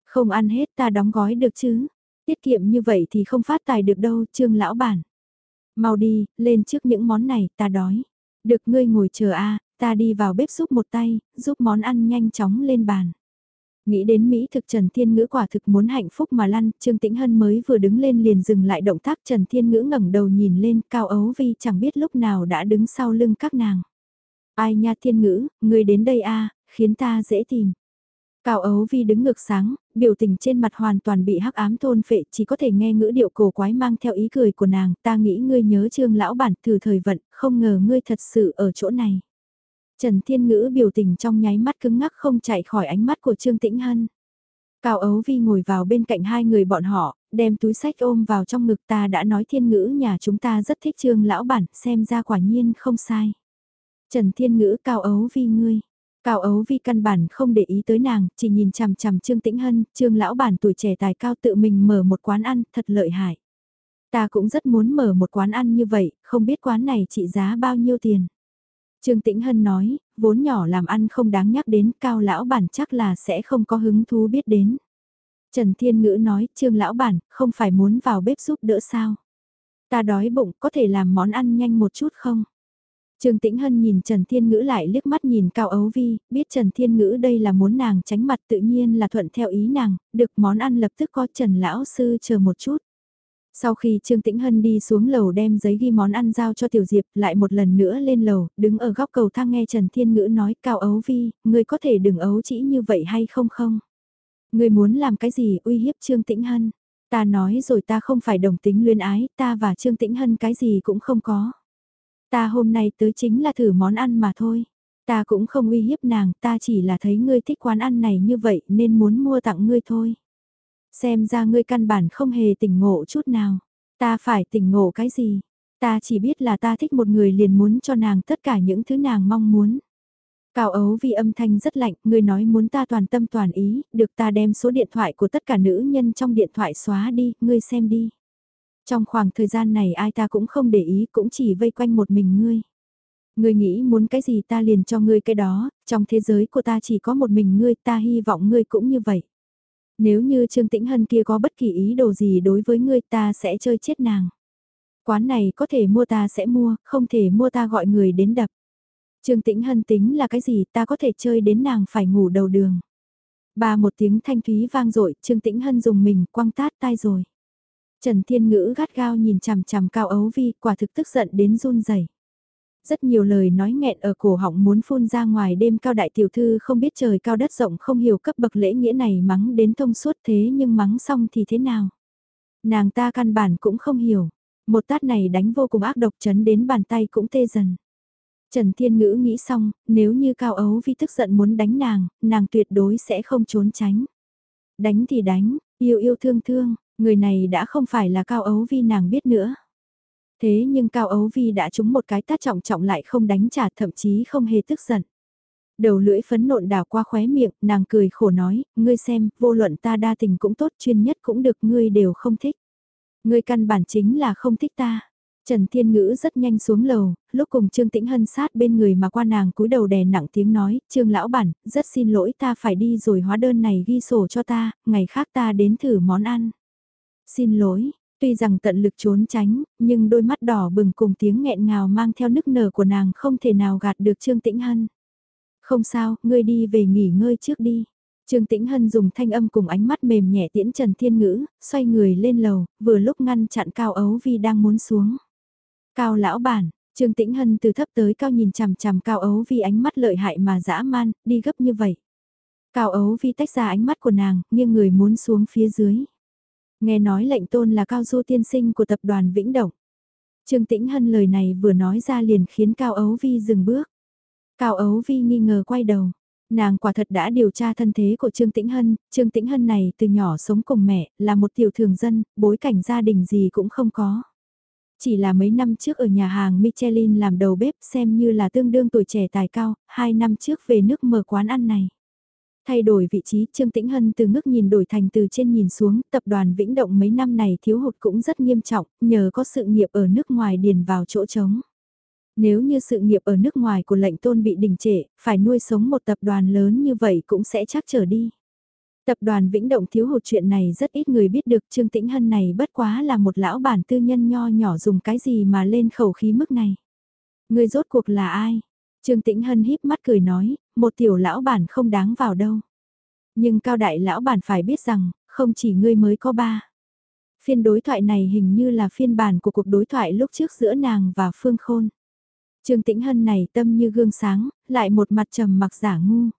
Không ăn hết ta đóng gói được chứ? Tiết kiệm như vậy thì không phát tài được đâu, Trương Lão Bản. Mau đi, lên trước những món này, ta đói. Được ngươi ngồi chờ a ta đi vào bếp giúp một tay, giúp món ăn nhanh chóng lên bàn. Nghĩ đến Mỹ thực Trần Thiên Ngữ quả thực muốn hạnh phúc mà lăn, Trương Tĩnh Hân mới vừa đứng lên liền dừng lại động tác Trần Thiên Ngữ ngẩng đầu nhìn lên, Cao Ấu Vi chẳng biết lúc nào đã đứng sau lưng các nàng. Ai nha Thiên Ngữ, người đến đây a khiến ta dễ tìm. Cao Ấu Vi đứng ngược sáng, biểu tình trên mặt hoàn toàn bị hắc ám thôn phệ, chỉ có thể nghe ngữ điệu cổ quái mang theo ý cười của nàng, ta nghĩ ngươi nhớ trương lão bản thử thời vận, không ngờ ngươi thật sự ở chỗ này. Trần Thiên Ngữ biểu tình trong nháy mắt cứng ngắc không chạy khỏi ánh mắt của Trương Tĩnh Hân. Cao Ấu Vi ngồi vào bên cạnh hai người bọn họ, đem túi sách ôm vào trong ngực ta đã nói Thiên Ngữ nhà chúng ta rất thích Trương lão bản, xem ra quả nhiên không sai. Trần Thiên Ngữ Cao Ấu Vi ngươi. Cao Ấu Vi căn bản không để ý tới nàng, chỉ nhìn chằm chằm Trương Tĩnh Hân, Trương lão bản tuổi trẻ tài cao tự mình mở một quán ăn, thật lợi hại. Ta cũng rất muốn mở một quán ăn như vậy, không biết quán này trị giá bao nhiêu tiền. Trương Tĩnh Hân nói, vốn nhỏ làm ăn không đáng nhắc đến, cao lão bản chắc là sẽ không có hứng thú biết đến. Trần Thiên Ngữ nói, Trương lão bản, không phải muốn vào bếp giúp đỡ sao? Ta đói bụng, có thể làm món ăn nhanh một chút không? Trương Tĩnh Hân nhìn Trần Thiên Ngữ lại liếc mắt nhìn Cao Ấu Vi, biết Trần Thiên Ngữ đây là muốn nàng tránh mặt tự nhiên là thuận theo ý nàng, được món ăn lập tức có Trần Lão Sư chờ một chút. Sau khi Trương Tĩnh Hân đi xuống lầu đem giấy ghi món ăn giao cho Tiểu Diệp lại một lần nữa lên lầu, đứng ở góc cầu thang nghe Trần Thiên Ngữ nói Cao Ấu Vi, người có thể đừng ấu chỉ như vậy hay không không? Người muốn làm cái gì uy hiếp Trương Tĩnh Hân? Ta nói rồi ta không phải đồng tính luyên ái, ta và Trương Tĩnh Hân cái gì cũng không có. Ta hôm nay tới chính là thử món ăn mà thôi. Ta cũng không uy hiếp nàng, ta chỉ là thấy ngươi thích quán ăn này như vậy nên muốn mua tặng ngươi thôi. Xem ra ngươi căn bản không hề tỉnh ngộ chút nào. Ta phải tỉnh ngộ cái gì? Ta chỉ biết là ta thích một người liền muốn cho nàng tất cả những thứ nàng mong muốn. Cao ấu vì âm thanh rất lạnh, ngươi nói muốn ta toàn tâm toàn ý, được ta đem số điện thoại của tất cả nữ nhân trong điện thoại xóa đi, ngươi xem đi. Trong khoảng thời gian này ai ta cũng không để ý, cũng chỉ vây quanh một mình ngươi. Ngươi nghĩ muốn cái gì ta liền cho ngươi cái đó, trong thế giới của ta chỉ có một mình ngươi, ta hy vọng ngươi cũng như vậy. Nếu như Trương Tĩnh Hân kia có bất kỳ ý đồ gì đối với ngươi ta sẽ chơi chết nàng. Quán này có thể mua ta sẽ mua, không thể mua ta gọi người đến đập. Trương Tĩnh Hân tính là cái gì ta có thể chơi đến nàng phải ngủ đầu đường. Ba một tiếng thanh thúy vang dội Trương Tĩnh Hân dùng mình quăng tát tai rồi. Trần Thiên Ngữ gắt gao nhìn chằm chằm Cao Ấu Vi quả thực tức giận đến run rẩy rất nhiều lời nói nghẹn ở cổ họng muốn phun ra ngoài đêm cao đại tiểu thư không biết trời cao đất rộng không hiểu cấp bậc lễ nghĩa này mắng đến thông suốt thế nhưng mắng xong thì thế nào. Nàng ta căn bản cũng không hiểu, một tát này đánh vô cùng ác độc chấn đến bàn tay cũng tê dần. Trần Thiên Ngữ nghĩ xong, nếu như Cao Ấu Vi tức giận muốn đánh nàng, nàng tuyệt đối sẽ không trốn tránh. Đánh thì đánh, yêu yêu thương thương, người này đã không phải là Cao Ấu Vi nàng biết nữa. Thế nhưng Cao Ấu Vi đã trúng một cái tát trọng trọng lại không đánh trả thậm chí không hề tức giận. Đầu lưỡi phấn nộn đào qua khóe miệng, nàng cười khổ nói, ngươi xem, vô luận ta đa tình cũng tốt, chuyên nhất cũng được, ngươi đều không thích. Ngươi căn bản chính là không thích ta. Trần Thiên Ngữ rất nhanh xuống lầu, lúc cùng Trương Tĩnh Hân sát bên người mà qua nàng cúi đầu đè nặng tiếng nói, Trương Lão Bản, rất xin lỗi ta phải đi rồi hóa đơn này ghi sổ cho ta, ngày khác ta đến thử món ăn. Xin lỗi, Tuy rằng tận lực trốn tránh, nhưng đôi mắt đỏ bừng cùng tiếng nghẹn ngào mang theo nức nở của nàng không thể nào gạt được Trương Tĩnh Hân. Không sao, ngươi đi về nghỉ ngơi trước đi. Trương Tĩnh Hân dùng thanh âm cùng ánh mắt mềm nhẹ tiễn Trần Thiên Ngữ, xoay người lên lầu, vừa lúc ngăn chặn Cao Ấu Vi đang muốn xuống. Cao lão bản, Trương Tĩnh Hân từ thấp tới cao nhìn chằm chằm Cao Ấu Vi ánh mắt lợi hại mà dã man, đi gấp như vậy. Cao Ấu Vi tách ra ánh mắt của nàng, nghiêng người muốn xuống phía dưới. Nghe nói lệnh tôn là cao du tiên sinh của tập đoàn Vĩnh Động. Trương Tĩnh Hân lời này vừa nói ra liền khiến Cao Ấu Vi dừng bước. Cao Ấu Vi nghi ngờ quay đầu. Nàng quả thật đã điều tra thân thế của Trương Tĩnh Hân, Trương Tĩnh Hân này từ nhỏ sống cùng mẹ, là một tiểu thường dân, bối cảnh gia đình gì cũng không có. Chỉ là mấy năm trước ở nhà hàng Michelin làm đầu bếp xem như là tương đương tuổi trẻ tài cao, hai năm trước về nước mở quán ăn này. Thay đổi vị trí Trương Tĩnh Hân từ ngước nhìn đổi thành từ trên nhìn xuống, tập đoàn Vĩnh Động mấy năm này thiếu hụt cũng rất nghiêm trọng, nhờ có sự nghiệp ở nước ngoài điền vào chỗ trống. Nếu như sự nghiệp ở nước ngoài của lệnh tôn bị đình trệ, phải nuôi sống một tập đoàn lớn như vậy cũng sẽ chắc trở đi. Tập đoàn Vĩnh Động thiếu hụt chuyện này rất ít người biết được Trương Tĩnh Hân này bất quá là một lão bản tư nhân nho nhỏ dùng cái gì mà lên khẩu khí mức này. Người rốt cuộc là ai? Trương Tĩnh Hân híp mắt cười nói, một tiểu lão bản không đáng vào đâu. Nhưng cao đại lão bản phải biết rằng, không chỉ ngươi mới có ba. Phiên đối thoại này hình như là phiên bản của cuộc đối thoại lúc trước giữa nàng và Phương Khôn. Trương Tĩnh Hân này tâm như gương sáng, lại một mặt trầm mặc giả ngu.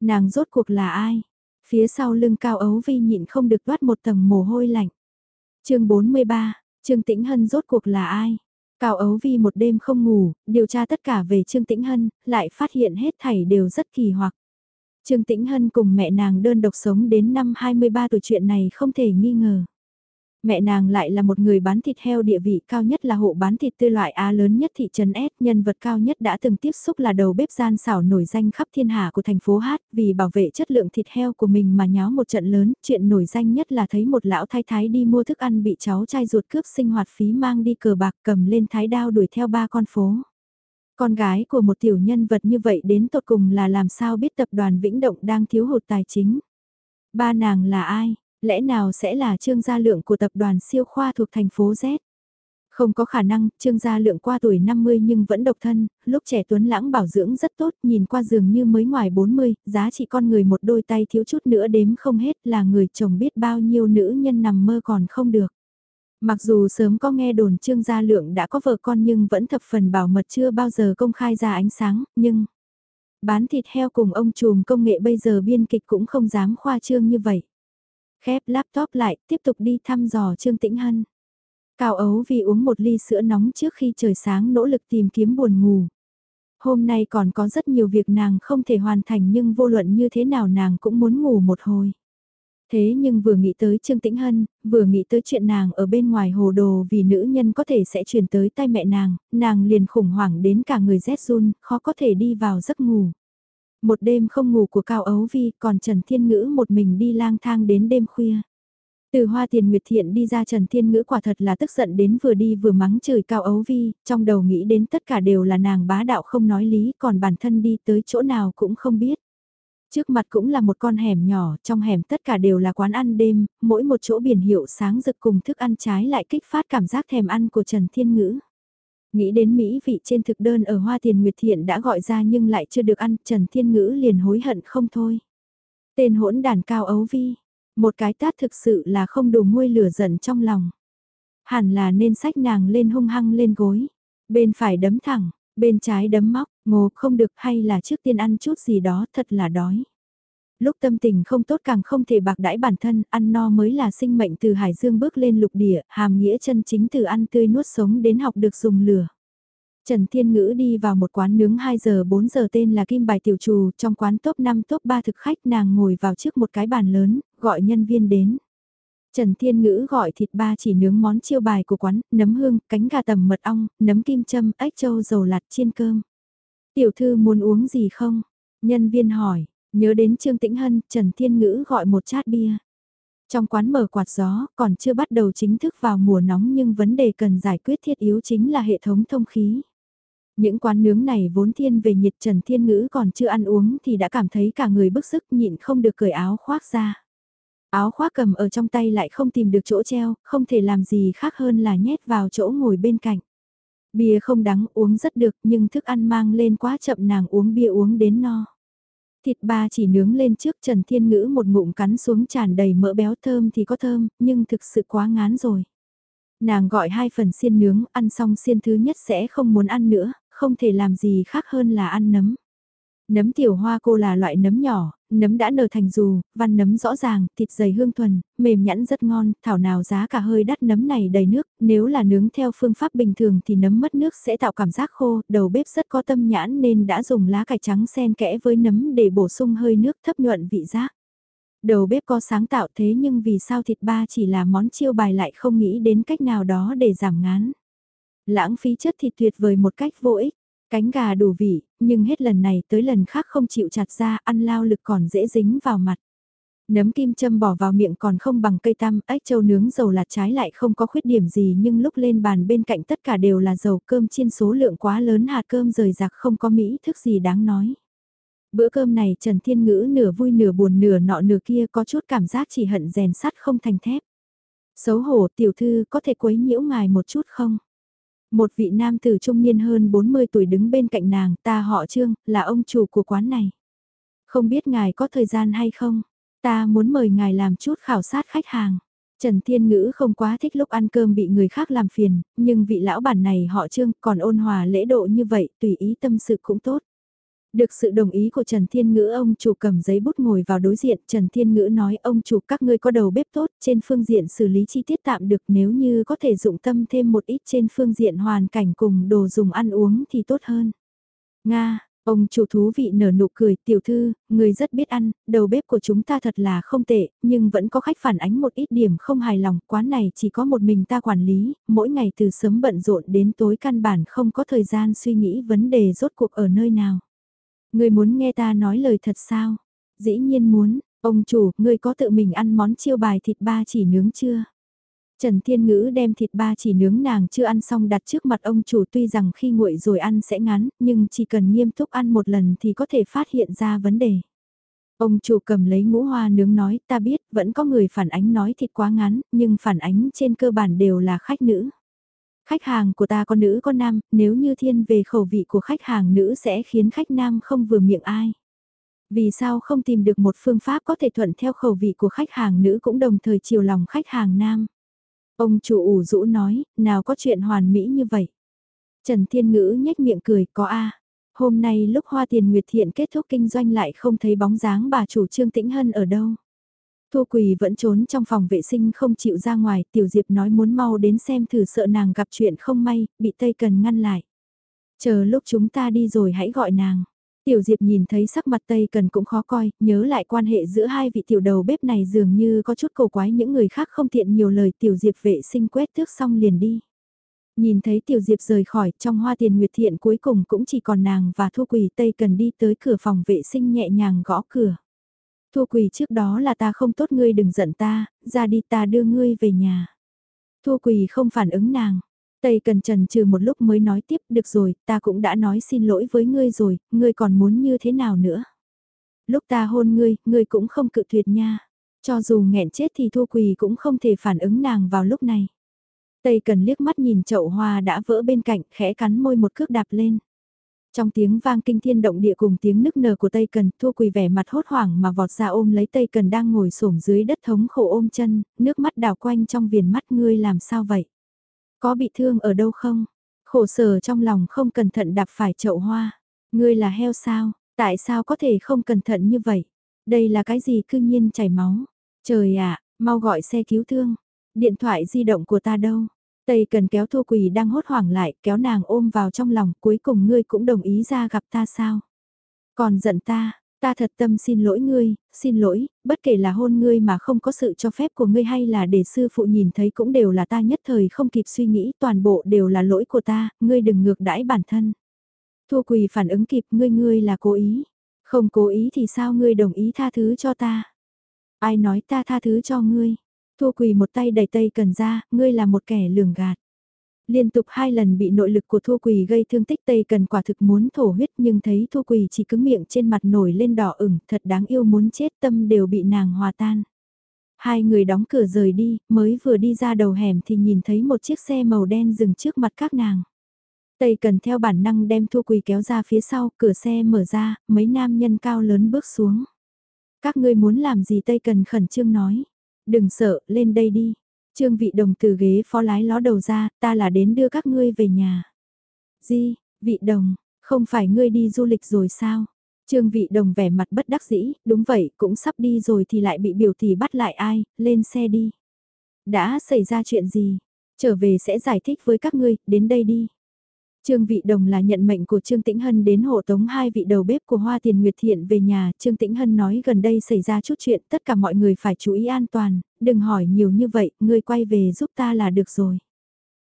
Nàng rốt cuộc là ai? Phía sau lưng cao ấu vi nhịn không được toát một tầng mồ hôi lạnh. chương 43, Trương Tĩnh Hân rốt cuộc là ai? Cao ấu vi một đêm không ngủ, điều tra tất cả về Trương Tĩnh Hân, lại phát hiện hết thảy đều rất kỳ hoặc. Trương Tĩnh Hân cùng mẹ nàng đơn độc sống đến năm 23 tuổi chuyện này không thể nghi ngờ. Mẹ nàng lại là một người bán thịt heo địa vị cao nhất là hộ bán thịt tươi loại Á lớn nhất thị trấn S, nhân vật cao nhất đã từng tiếp xúc là đầu bếp gian xảo nổi danh khắp thiên hạ của thành phố Hát, vì bảo vệ chất lượng thịt heo của mình mà nháo một trận lớn, chuyện nổi danh nhất là thấy một lão thái thái đi mua thức ăn bị cháu trai ruột cướp sinh hoạt phí mang đi cờ bạc cầm lên thái đao đuổi theo ba con phố. Con gái của một tiểu nhân vật như vậy đến tột cùng là làm sao biết tập đoàn Vĩnh Động đang thiếu hụt tài chính. Ba nàng là ai? Lẽ nào sẽ là trương gia lượng của tập đoàn siêu khoa thuộc thành phố Z? Không có khả năng, trương gia lượng qua tuổi 50 nhưng vẫn độc thân, lúc trẻ tuấn lãng bảo dưỡng rất tốt, nhìn qua giường như mới ngoài 40, giá trị con người một đôi tay thiếu chút nữa đếm không hết là người chồng biết bao nhiêu nữ nhân nằm mơ còn không được. Mặc dù sớm có nghe đồn trương gia lượng đã có vợ con nhưng vẫn thập phần bảo mật chưa bao giờ công khai ra ánh sáng, nhưng... Bán thịt heo cùng ông trùm công nghệ bây giờ biên kịch cũng không dám khoa trương như vậy. Khép laptop lại, tiếp tục đi thăm dò Trương Tĩnh Hân. Cao ấu vì uống một ly sữa nóng trước khi trời sáng nỗ lực tìm kiếm buồn ngủ. Hôm nay còn có rất nhiều việc nàng không thể hoàn thành nhưng vô luận như thế nào nàng cũng muốn ngủ một hồi. Thế nhưng vừa nghĩ tới Trương Tĩnh Hân, vừa nghĩ tới chuyện nàng ở bên ngoài hồ đồ vì nữ nhân có thể sẽ truyền tới tay mẹ nàng, nàng liền khủng hoảng đến cả người rét run, khó có thể đi vào giấc ngủ. Một đêm không ngủ của Cao Ấu Vi còn Trần Thiên Ngữ một mình đi lang thang đến đêm khuya. Từ hoa tiền nguyệt thiện đi ra Trần Thiên Ngữ quả thật là tức giận đến vừa đi vừa mắng chửi Cao Ấu Vi, trong đầu nghĩ đến tất cả đều là nàng bá đạo không nói lý còn bản thân đi tới chỗ nào cũng không biết. Trước mặt cũng là một con hẻm nhỏ, trong hẻm tất cả đều là quán ăn đêm, mỗi một chỗ biển hiệu sáng rực cùng thức ăn trái lại kích phát cảm giác thèm ăn của Trần Thiên Ngữ. Nghĩ đến Mỹ vị trên thực đơn ở Hoa Tiền Nguyệt Thiện đã gọi ra nhưng lại chưa được ăn, Trần Thiên Ngữ liền hối hận không thôi. Tên hỗn đàn cao ấu vi, một cái tát thực sự là không đủ nguôi lửa giận trong lòng. Hẳn là nên sách nàng lên hung hăng lên gối, bên phải đấm thẳng, bên trái đấm móc, ngô không được hay là trước tiên ăn chút gì đó thật là đói lúc tâm tình không tốt càng không thể bạc đãi bản thân, ăn no mới là sinh mệnh từ hải dương bước lên lục địa, hàm nghĩa chân chính từ ăn tươi nuốt sống đến học được dùng lửa. Trần Thiên Ngữ đi vào một quán nướng 2 giờ 4 giờ tên là Kim Bài Tiểu Trù, trong quán top 5 top 3 thực khách nàng ngồi vào trước một cái bàn lớn, gọi nhân viên đến. Trần Thiên Ngữ gọi thịt ba chỉ nướng món chiêu bài của quán, nấm hương, cánh gà tầm mật ong, nấm kim châm, ếch châu dầu lạt chiên cơm. Tiểu thư muốn uống gì không? Nhân viên hỏi, Nhớ đến Trương Tĩnh Hân, Trần Thiên Ngữ gọi một chát bia. Trong quán mở quạt gió, còn chưa bắt đầu chính thức vào mùa nóng nhưng vấn đề cần giải quyết thiết yếu chính là hệ thống thông khí. Những quán nướng này vốn thiên về nhiệt Trần Thiên Ngữ còn chưa ăn uống thì đã cảm thấy cả người bức sức nhịn không được cởi áo khoác ra. Áo khoác cầm ở trong tay lại không tìm được chỗ treo, không thể làm gì khác hơn là nhét vào chỗ ngồi bên cạnh. Bia không đắng uống rất được nhưng thức ăn mang lên quá chậm nàng uống bia uống đến no. Thịt ba chỉ nướng lên trước Trần Thiên Ngữ một ngụm cắn xuống tràn đầy mỡ béo thơm thì có thơm, nhưng thực sự quá ngán rồi. Nàng gọi hai phần xiên nướng, ăn xong xiên thứ nhất sẽ không muốn ăn nữa, không thể làm gì khác hơn là ăn nấm. Nấm tiểu hoa cô là loại nấm nhỏ, nấm đã nở thành dù, văn nấm rõ ràng, thịt dày hương thuần, mềm nhẵn rất ngon, thảo nào giá cả hơi đắt nấm này đầy nước, nếu là nướng theo phương pháp bình thường thì nấm mất nước sẽ tạo cảm giác khô, đầu bếp rất có tâm nhãn nên đã dùng lá cải trắng xen kẽ với nấm để bổ sung hơi nước thấp nhuận vị giác. Đầu bếp có sáng tạo thế nhưng vì sao thịt ba chỉ là món chiêu bài lại không nghĩ đến cách nào đó để giảm ngán. Lãng phí chất thịt tuyệt vời một cách vô ích. Cánh gà đủ vị, nhưng hết lần này tới lần khác không chịu chặt ra, ăn lao lực còn dễ dính vào mặt. Nấm kim châm bỏ vào miệng còn không bằng cây tăm, ếch châu nướng dầu lạt trái lại không có khuyết điểm gì nhưng lúc lên bàn bên cạnh tất cả đều là dầu cơm chiên số lượng quá lớn hạt cơm rời rạc không có mỹ thức gì đáng nói. Bữa cơm này Trần Thiên Ngữ nửa vui nửa buồn nửa nọ nửa kia có chút cảm giác chỉ hận rèn sắt không thành thép. Xấu hổ tiểu thư có thể quấy nhiễu ngài một chút không? Một vị nam tử trung niên hơn 40 tuổi đứng bên cạnh nàng, ta họ Trương, là ông chủ của quán này. Không biết ngài có thời gian hay không? Ta muốn mời ngài làm chút khảo sát khách hàng. Trần Thiên Ngữ không quá thích lúc ăn cơm bị người khác làm phiền, nhưng vị lão bản này họ Trương còn ôn hòa lễ độ như vậy, tùy ý tâm sự cũng tốt. Được sự đồng ý của Trần Thiên Ngữ ông chủ cầm giấy bút ngồi vào đối diện, Trần Thiên Ngữ nói ông chủ các ngươi có đầu bếp tốt, trên phương diện xử lý chi tiết tạm được nếu như có thể dụng tâm thêm một ít trên phương diện hoàn cảnh cùng đồ dùng ăn uống thì tốt hơn. Nga, ông chủ thú vị nở nụ cười, tiểu thư, người rất biết ăn, đầu bếp của chúng ta thật là không tệ, nhưng vẫn có khách phản ánh một ít điểm không hài lòng, quán này chỉ có một mình ta quản lý, mỗi ngày từ sớm bận rộn đến tối căn bản không có thời gian suy nghĩ vấn đề rốt cuộc ở nơi nào. Ngươi muốn nghe ta nói lời thật sao? Dĩ nhiên muốn, ông chủ, ngươi có tự mình ăn món chiêu bài thịt ba chỉ nướng chưa? Trần Thiên Ngữ đem thịt ba chỉ nướng nàng chưa ăn xong đặt trước mặt ông chủ tuy rằng khi nguội rồi ăn sẽ ngắn, nhưng chỉ cần nghiêm túc ăn một lần thì có thể phát hiện ra vấn đề. Ông chủ cầm lấy ngũ hoa nướng nói ta biết vẫn có người phản ánh nói thịt quá ngắn, nhưng phản ánh trên cơ bản đều là khách nữ. Khách hàng của ta có nữ có nam, nếu như thiên về khẩu vị của khách hàng nữ sẽ khiến khách nam không vừa miệng ai. Vì sao không tìm được một phương pháp có thể thuận theo khẩu vị của khách hàng nữ cũng đồng thời chiều lòng khách hàng nam. Ông chủ ủ rũ nói, nào có chuyện hoàn mỹ như vậy. Trần Thiên Ngữ nhếch miệng cười, có a. Hôm nay lúc Hoa Tiền Nguyệt Thiện kết thúc kinh doanh lại không thấy bóng dáng bà chủ Trương Tĩnh Hân ở đâu. Thu Quỳ vẫn trốn trong phòng vệ sinh không chịu ra ngoài, Tiểu Diệp nói muốn mau đến xem thử sợ nàng gặp chuyện không may, bị Tây Cần ngăn lại. Chờ lúc chúng ta đi rồi hãy gọi nàng. Tiểu Diệp nhìn thấy sắc mặt Tây Cần cũng khó coi, nhớ lại quan hệ giữa hai vị tiểu đầu bếp này dường như có chút cầu quái những người khác không tiện nhiều lời Tiểu Diệp vệ sinh quét thước xong liền đi. Nhìn thấy Tiểu Diệp rời khỏi trong hoa tiền nguyệt thiện cuối cùng cũng chỉ còn nàng và Thu Quỳ Tây Cần đi tới cửa phòng vệ sinh nhẹ nhàng gõ cửa. Thu quỳ trước đó là ta không tốt ngươi đừng giận ta, ra đi ta đưa ngươi về nhà. Thu quỳ không phản ứng nàng. Tây cần trần trừ một lúc mới nói tiếp được rồi, ta cũng đã nói xin lỗi với ngươi rồi, ngươi còn muốn như thế nào nữa. Lúc ta hôn ngươi, ngươi cũng không cự tuyệt nha. Cho dù nghẹn chết thì Thu Quỳ cũng không thể phản ứng nàng vào lúc này. Tây cần liếc mắt nhìn chậu hoa đã vỡ bên cạnh, khẽ cắn môi một cước đạp lên. Trong tiếng vang kinh thiên động địa cùng tiếng nức nở của Tây Cần, Thua Quỳ vẻ mặt hốt hoảng mà vọt ra ôm lấy Tây Cần đang ngồi xổm dưới đất thống khổ ôm chân, nước mắt đào quanh trong viền mắt ngươi làm sao vậy? Có bị thương ở đâu không? Khổ sở trong lòng không cẩn thận đạp phải chậu hoa. Ngươi là heo sao? Tại sao có thể không cẩn thận như vậy? Đây là cái gì cư nhiên chảy máu? Trời ạ, mau gọi xe cứu thương. Điện thoại di động của ta đâu? Tây cần kéo thua quỳ đang hốt hoảng lại, kéo nàng ôm vào trong lòng, cuối cùng ngươi cũng đồng ý ra gặp ta sao? Còn giận ta, ta thật tâm xin lỗi ngươi, xin lỗi, bất kể là hôn ngươi mà không có sự cho phép của ngươi hay là để sư phụ nhìn thấy cũng đều là ta nhất thời không kịp suy nghĩ, toàn bộ đều là lỗi của ta, ngươi đừng ngược đãi bản thân. Thua quỳ phản ứng kịp ngươi ngươi là cố ý, không cố ý thì sao ngươi đồng ý tha thứ cho ta? Ai nói ta tha thứ cho ngươi? Thua quỳ một tay đẩy tay cần ra, ngươi là một kẻ lường gạt. Liên tục hai lần bị nội lực của thu Quỳ gây thương tích Tây Cần quả thực muốn thổ huyết nhưng thấy thu Quỳ chỉ cứng miệng trên mặt nổi lên đỏ ửng thật đáng yêu muốn chết tâm đều bị nàng hòa tan. Hai người đóng cửa rời đi, mới vừa đi ra đầu hẻm thì nhìn thấy một chiếc xe màu đen dừng trước mặt các nàng. Tây Cần theo bản năng đem thu Quỳ kéo ra phía sau, cửa xe mở ra, mấy nam nhân cao lớn bước xuống. Các ngươi muốn làm gì Tây Cần khẩn trương nói. Đừng sợ, lên đây đi. Trương vị đồng từ ghế phó lái ló đầu ra, ta là đến đưa các ngươi về nhà. Di, vị đồng, không phải ngươi đi du lịch rồi sao? Trương Vị Đồng vẻ mặt bất đắc dĩ, đúng vậy, cũng sắp đi rồi thì lại bị biểu tỷ bắt lại ai, lên xe đi. Đã xảy ra chuyện gì? Trở về sẽ giải thích với các ngươi, đến đây đi. Trương Vị Đồng là nhận mệnh của Trương Tĩnh Hân đến hộ tống hai vị đầu bếp của Hoa Tiền Nguyệt Thiện về nhà. Trương Tĩnh Hân nói gần đây xảy ra chút chuyện, tất cả mọi người phải chú ý an toàn, đừng hỏi nhiều như vậy, ngươi quay về giúp ta là được rồi.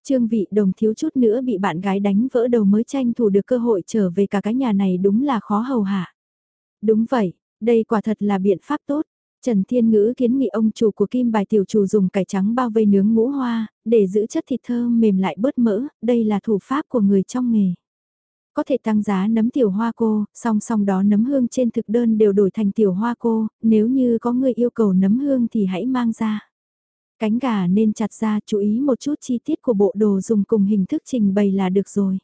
Trương Vị Đồng thiếu chút nữa bị bạn gái đánh vỡ đầu mới tranh thủ được cơ hội trở về cả cái nhà này đúng là khó hầu hạ. Đúng vậy, đây quả thật là biện pháp tốt. Trần Thiên Ngữ kiến nghị ông chủ của kim bài tiểu chủ dùng cải trắng bao vây nướng ngũ hoa, để giữ chất thịt thơm mềm lại bớt mỡ, đây là thủ pháp của người trong nghề. Có thể tăng giá nấm tiểu hoa cô, song song đó nấm hương trên thực đơn đều đổi thành tiểu hoa cô, nếu như có người yêu cầu nấm hương thì hãy mang ra. Cánh gà nên chặt ra chú ý một chút chi tiết của bộ đồ dùng cùng hình thức trình bày là được rồi.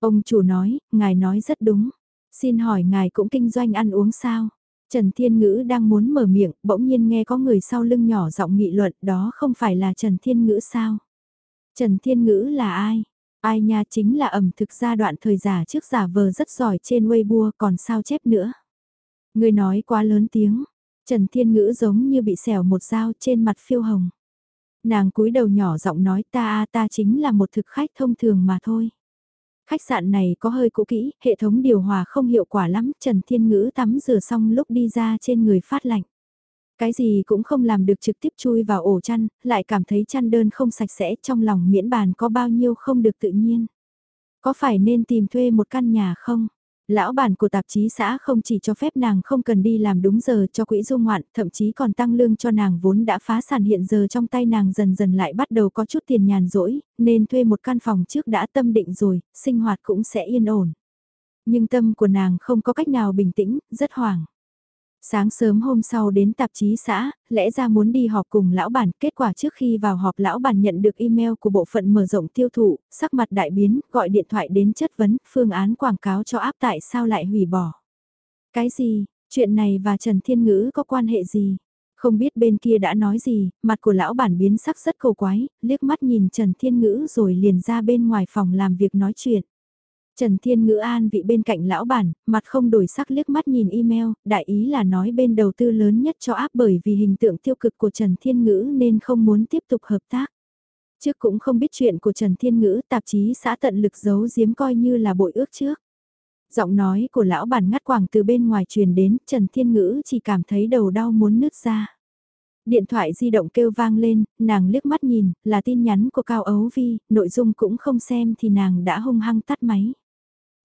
Ông chủ nói, ngài nói rất đúng. Xin hỏi ngài cũng kinh doanh ăn uống sao? Trần Thiên Ngữ đang muốn mở miệng, bỗng nhiên nghe có người sau lưng nhỏ giọng nghị luận đó không phải là Trần Thiên Ngữ sao? Trần Thiên Ngữ là ai? Ai nha chính là ẩm thực gia đoạn thời giả trước giả vờ rất giỏi trên Weibo còn sao chép nữa. Người nói quá lớn tiếng, Trần Thiên Ngữ giống như bị xẻo một dao trên mặt phiêu hồng. Nàng cúi đầu nhỏ giọng nói ta ta chính là một thực khách thông thường mà thôi. Khách sạn này có hơi cũ kỹ, hệ thống điều hòa không hiệu quả lắm, Trần Thiên Ngữ tắm rửa xong lúc đi ra trên người phát lạnh. Cái gì cũng không làm được trực tiếp chui vào ổ chăn, lại cảm thấy chăn đơn không sạch sẽ trong lòng miễn bàn có bao nhiêu không được tự nhiên. Có phải nên tìm thuê một căn nhà không? Lão bản của tạp chí xã không chỉ cho phép nàng không cần đi làm đúng giờ cho quỹ du ngoạn, thậm chí còn tăng lương cho nàng vốn đã phá sản hiện giờ trong tay nàng dần dần lại bắt đầu có chút tiền nhàn rỗi, nên thuê một căn phòng trước đã tâm định rồi, sinh hoạt cũng sẽ yên ổn. Nhưng tâm của nàng không có cách nào bình tĩnh, rất hoảng. Sáng sớm hôm sau đến tạp chí xã, lẽ ra muốn đi họp cùng lão bản, kết quả trước khi vào họp lão bản nhận được email của bộ phận mở rộng tiêu thụ, sắc mặt đại biến, gọi điện thoại đến chất vấn, phương án quảng cáo cho áp tại sao lại hủy bỏ. Cái gì, chuyện này và Trần Thiên Ngữ có quan hệ gì? Không biết bên kia đã nói gì, mặt của lão bản biến sắc rất cầu quái, liếc mắt nhìn Trần Thiên Ngữ rồi liền ra bên ngoài phòng làm việc nói chuyện. Trần Thiên Ngữ an vị bên cạnh lão bản, mặt không đổi sắc liếc mắt nhìn email, đại ý là nói bên đầu tư lớn nhất cho áp bởi vì hình tượng tiêu cực của Trần Thiên Ngữ nên không muốn tiếp tục hợp tác. Trước cũng không biết chuyện của Trần Thiên Ngữ, tạp chí xã tận lực giấu giếm coi như là bội ước trước. Giọng nói của lão bản ngắt quảng từ bên ngoài truyền đến, Trần Thiên Ngữ chỉ cảm thấy đầu đau muốn nứt ra. Điện thoại di động kêu vang lên, nàng liếc mắt nhìn, là tin nhắn của Cao Ấu Vi, nội dung cũng không xem thì nàng đã hung hăng tắt máy.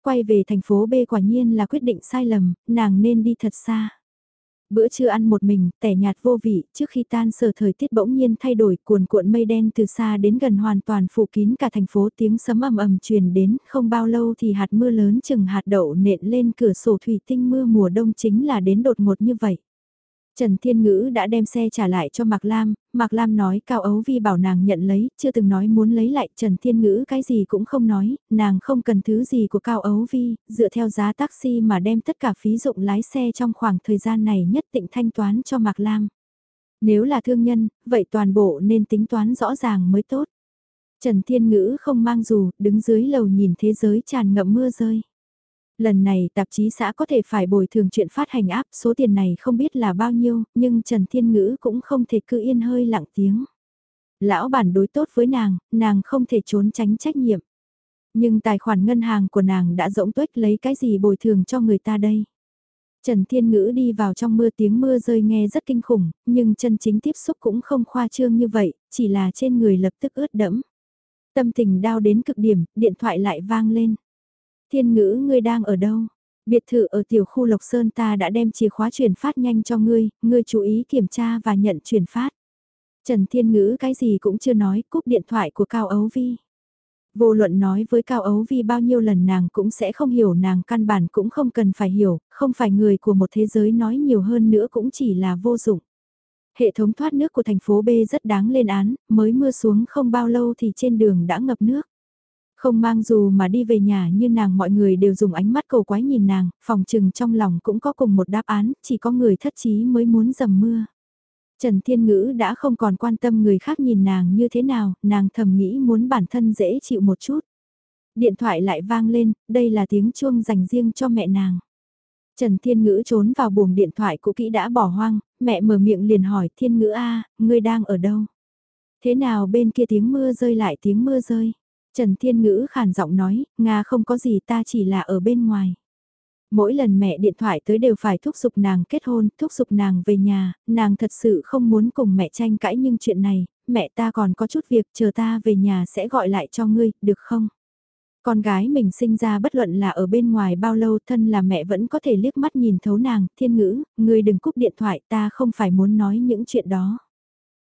Quay về thành phố B quả nhiên là quyết định sai lầm, nàng nên đi thật xa. Bữa trưa ăn một mình, tẻ nhạt vô vị, trước khi tan sở thời tiết bỗng nhiên thay đổi, cuồn cuộn mây đen từ xa đến gần hoàn toàn phủ kín cả thành phố tiếng sấm ầm ầm truyền đến, không bao lâu thì hạt mưa lớn chừng hạt đậu nện lên cửa sổ thủy tinh mưa mùa đông chính là đến đột ngột như vậy. Trần Thiên Ngữ đã đem xe trả lại cho Mạc Lam, Mạc Lam nói Cao Ấu Vi bảo nàng nhận lấy, chưa từng nói muốn lấy lại, Trần Thiên Ngữ cái gì cũng không nói, nàng không cần thứ gì của Cao Ấu Vi, dựa theo giá taxi mà đem tất cả phí dụng lái xe trong khoảng thời gian này nhất định thanh toán cho Mạc Lam. Nếu là thương nhân, vậy toàn bộ nên tính toán rõ ràng mới tốt. Trần Thiên Ngữ không mang dù, đứng dưới lầu nhìn thế giới tràn ngậm mưa rơi. Lần này tạp chí xã có thể phải bồi thường chuyện phát hành áp, số tiền này không biết là bao nhiêu, nhưng Trần Thiên Ngữ cũng không thể cứ yên hơi lặng tiếng. Lão bản đối tốt với nàng, nàng không thể trốn tránh trách nhiệm. Nhưng tài khoản ngân hàng của nàng đã rỗng tuếch lấy cái gì bồi thường cho người ta đây. Trần Thiên Ngữ đi vào trong mưa tiếng mưa rơi nghe rất kinh khủng, nhưng chân chính tiếp xúc cũng không khoa trương như vậy, chỉ là trên người lập tức ướt đẫm. Tâm tình đau đến cực điểm, điện thoại lại vang lên. Thiên ngữ ngươi đang ở đâu? Biệt thự ở tiểu khu Lộc Sơn ta đã đem chìa khóa chuyển phát nhanh cho ngươi, ngươi chú ý kiểm tra và nhận chuyển phát. Trần Thiên Ngữ cái gì cũng chưa nói, cúp điện thoại của Cao Ấu Vi. Vô luận nói với Cao Ấu Vi bao nhiêu lần nàng cũng sẽ không hiểu nàng căn bản cũng không cần phải hiểu, không phải người của một thế giới nói nhiều hơn nữa cũng chỉ là vô dụng. Hệ thống thoát nước của thành phố B rất đáng lên án, mới mưa xuống không bao lâu thì trên đường đã ngập nước. Không mang dù mà đi về nhà như nàng mọi người đều dùng ánh mắt cầu quái nhìn nàng, phòng trừng trong lòng cũng có cùng một đáp án, chỉ có người thất chí mới muốn dầm mưa. Trần Thiên Ngữ đã không còn quan tâm người khác nhìn nàng như thế nào, nàng thầm nghĩ muốn bản thân dễ chịu một chút. Điện thoại lại vang lên, đây là tiếng chuông dành riêng cho mẹ nàng. Trần Thiên Ngữ trốn vào buồng điện thoại cũ kỹ đã bỏ hoang, mẹ mở miệng liền hỏi Thiên Ngữ a, ngươi đang ở đâu? Thế nào bên kia tiếng mưa rơi lại tiếng mưa rơi? Trần Thiên Ngữ khàn giọng nói, Nga không có gì ta chỉ là ở bên ngoài. Mỗi lần mẹ điện thoại tới đều phải thúc giục nàng kết hôn, thúc giục nàng về nhà, nàng thật sự không muốn cùng mẹ tranh cãi nhưng chuyện này, mẹ ta còn có chút việc chờ ta về nhà sẽ gọi lại cho ngươi, được không? Con gái mình sinh ra bất luận là ở bên ngoài bao lâu thân là mẹ vẫn có thể liếc mắt nhìn thấu nàng, thiên ngữ, ngươi đừng cúp điện thoại ta không phải muốn nói những chuyện đó.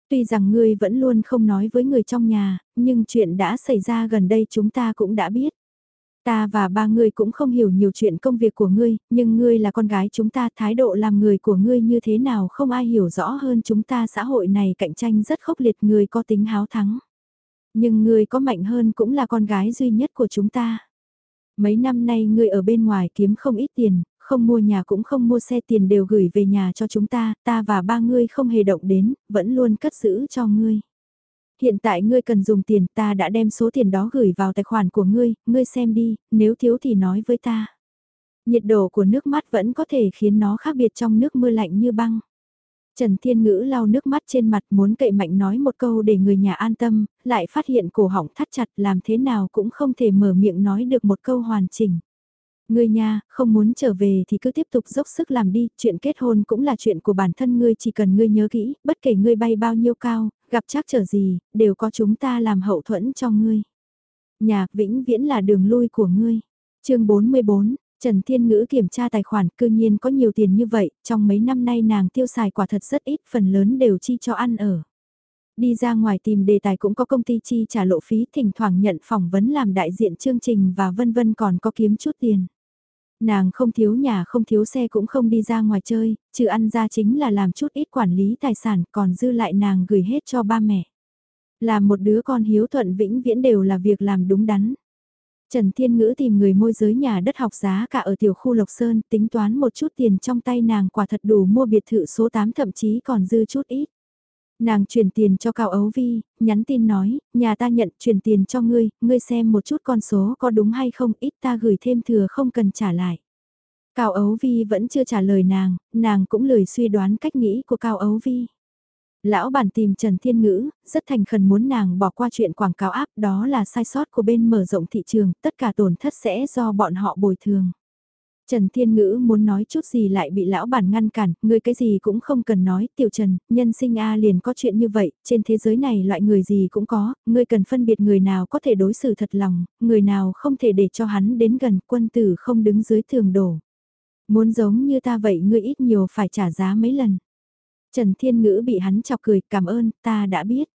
Tuy rằng ngươi vẫn luôn không nói với người trong nhà, nhưng chuyện đã xảy ra gần đây chúng ta cũng đã biết. Ta và ba ngươi cũng không hiểu nhiều chuyện công việc của ngươi, nhưng ngươi là con gái chúng ta thái độ làm người của ngươi như thế nào không ai hiểu rõ hơn chúng ta xã hội này cạnh tranh rất khốc liệt người có tính háo thắng. Nhưng ngươi có mạnh hơn cũng là con gái duy nhất của chúng ta. Mấy năm nay ngươi ở bên ngoài kiếm không ít tiền, không mua nhà cũng không mua xe tiền đều gửi về nhà cho chúng ta, ta và ba ngươi không hề động đến, vẫn luôn cất giữ cho ngươi. Hiện tại ngươi cần dùng tiền ta đã đem số tiền đó gửi vào tài khoản của ngươi, ngươi xem đi, nếu thiếu thì nói với ta. Nhiệt độ của nước mắt vẫn có thể khiến nó khác biệt trong nước mưa lạnh như băng. Trần Thiên Ngữ lau nước mắt trên mặt muốn cậy mạnh nói một câu để người nhà an tâm, lại phát hiện cổ họng thắt chặt làm thế nào cũng không thể mở miệng nói được một câu hoàn chỉnh. Ngươi nha, không muốn trở về thì cứ tiếp tục dốc sức làm đi, chuyện kết hôn cũng là chuyện của bản thân ngươi chỉ cần ngươi nhớ kỹ, bất kể ngươi bay bao nhiêu cao, gặp chắc trở gì, đều có chúng ta làm hậu thuẫn cho ngươi. Nhà vĩnh viễn là đường lui của ngươi. chương 44, Trần Thiên Ngữ kiểm tra tài khoản cư nhiên có nhiều tiền như vậy, trong mấy năm nay nàng tiêu xài quả thật rất ít, phần lớn đều chi cho ăn ở. Đi ra ngoài tìm đề tài cũng có công ty chi trả lộ phí, thỉnh thoảng nhận phỏng vấn làm đại diện chương trình và vân vân còn có kiếm chút tiền. Nàng không thiếu nhà không thiếu xe cũng không đi ra ngoài chơi, trừ ăn ra chính là làm chút ít quản lý tài sản còn dư lại nàng gửi hết cho ba mẹ. Là một đứa con hiếu thuận vĩnh viễn đều là việc làm đúng đắn. Trần Thiên Ngữ tìm người môi giới nhà đất học giá cả ở tiểu khu Lộc Sơn tính toán một chút tiền trong tay nàng quả thật đủ mua biệt thự số 8 thậm chí còn dư chút ít. Nàng chuyển tiền cho Cao Ấu Vi, nhắn tin nói, nhà ta nhận chuyển tiền cho ngươi, ngươi xem một chút con số có đúng hay không, ít ta gửi thêm thừa không cần trả lại. Cao Ấu Vi vẫn chưa trả lời nàng, nàng cũng lười suy đoán cách nghĩ của Cao Ấu Vi. Lão bản tìm Trần Thiên Ngữ, rất thành khẩn muốn nàng bỏ qua chuyện quảng cáo áp đó là sai sót của bên mở rộng thị trường, tất cả tổn thất sẽ do bọn họ bồi thường. Trần Thiên Ngữ muốn nói chút gì lại bị lão bản ngăn cản, ngươi cái gì cũng không cần nói, tiểu Trần, nhân sinh A liền có chuyện như vậy, trên thế giới này loại người gì cũng có, ngươi cần phân biệt người nào có thể đối xử thật lòng, người nào không thể để cho hắn đến gần, quân tử không đứng dưới tường đổ. Muốn giống như ta vậy ngươi ít nhiều phải trả giá mấy lần. Trần Thiên Ngữ bị hắn chọc cười, cảm ơn, ta đã biết.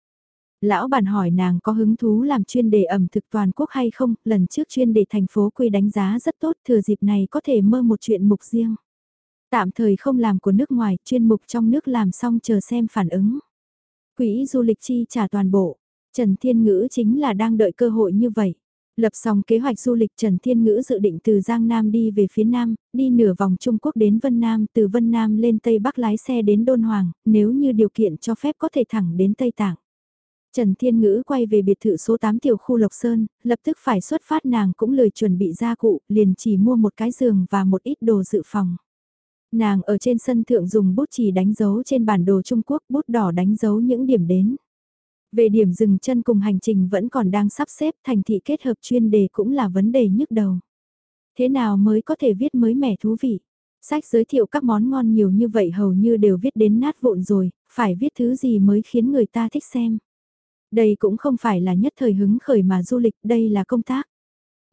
Lão bản hỏi nàng có hứng thú làm chuyên đề ẩm thực toàn quốc hay không, lần trước chuyên đề thành phố quy đánh giá rất tốt, thừa dịp này có thể mơ một chuyện mục riêng. Tạm thời không làm của nước ngoài, chuyên mục trong nước làm xong chờ xem phản ứng. Quỹ du lịch chi trả toàn bộ, Trần Thiên Ngữ chính là đang đợi cơ hội như vậy. Lập xong kế hoạch du lịch Trần Thiên Ngữ dự định từ Giang Nam đi về phía Nam, đi nửa vòng Trung Quốc đến Vân Nam, từ Vân Nam lên Tây Bắc lái xe đến Đôn Hoàng, nếu như điều kiện cho phép có thể thẳng đến Tây Tạng. Trần Thiên Ngữ quay về biệt thự số 8 tiểu khu Lộc Sơn, lập tức phải xuất phát nàng cũng lười chuẩn bị gia cụ, liền chỉ mua một cái giường và một ít đồ dự phòng. Nàng ở trên sân thượng dùng bút chì đánh dấu trên bản đồ Trung Quốc, bút đỏ đánh dấu những điểm đến. Về điểm dừng chân cùng hành trình vẫn còn đang sắp xếp thành thị kết hợp chuyên đề cũng là vấn đề nhức đầu. Thế nào mới có thể viết mới mẻ thú vị? Sách giới thiệu các món ngon nhiều như vậy hầu như đều viết đến nát vụn rồi, phải viết thứ gì mới khiến người ta thích xem. Đây cũng không phải là nhất thời hứng khởi mà du lịch, đây là công tác.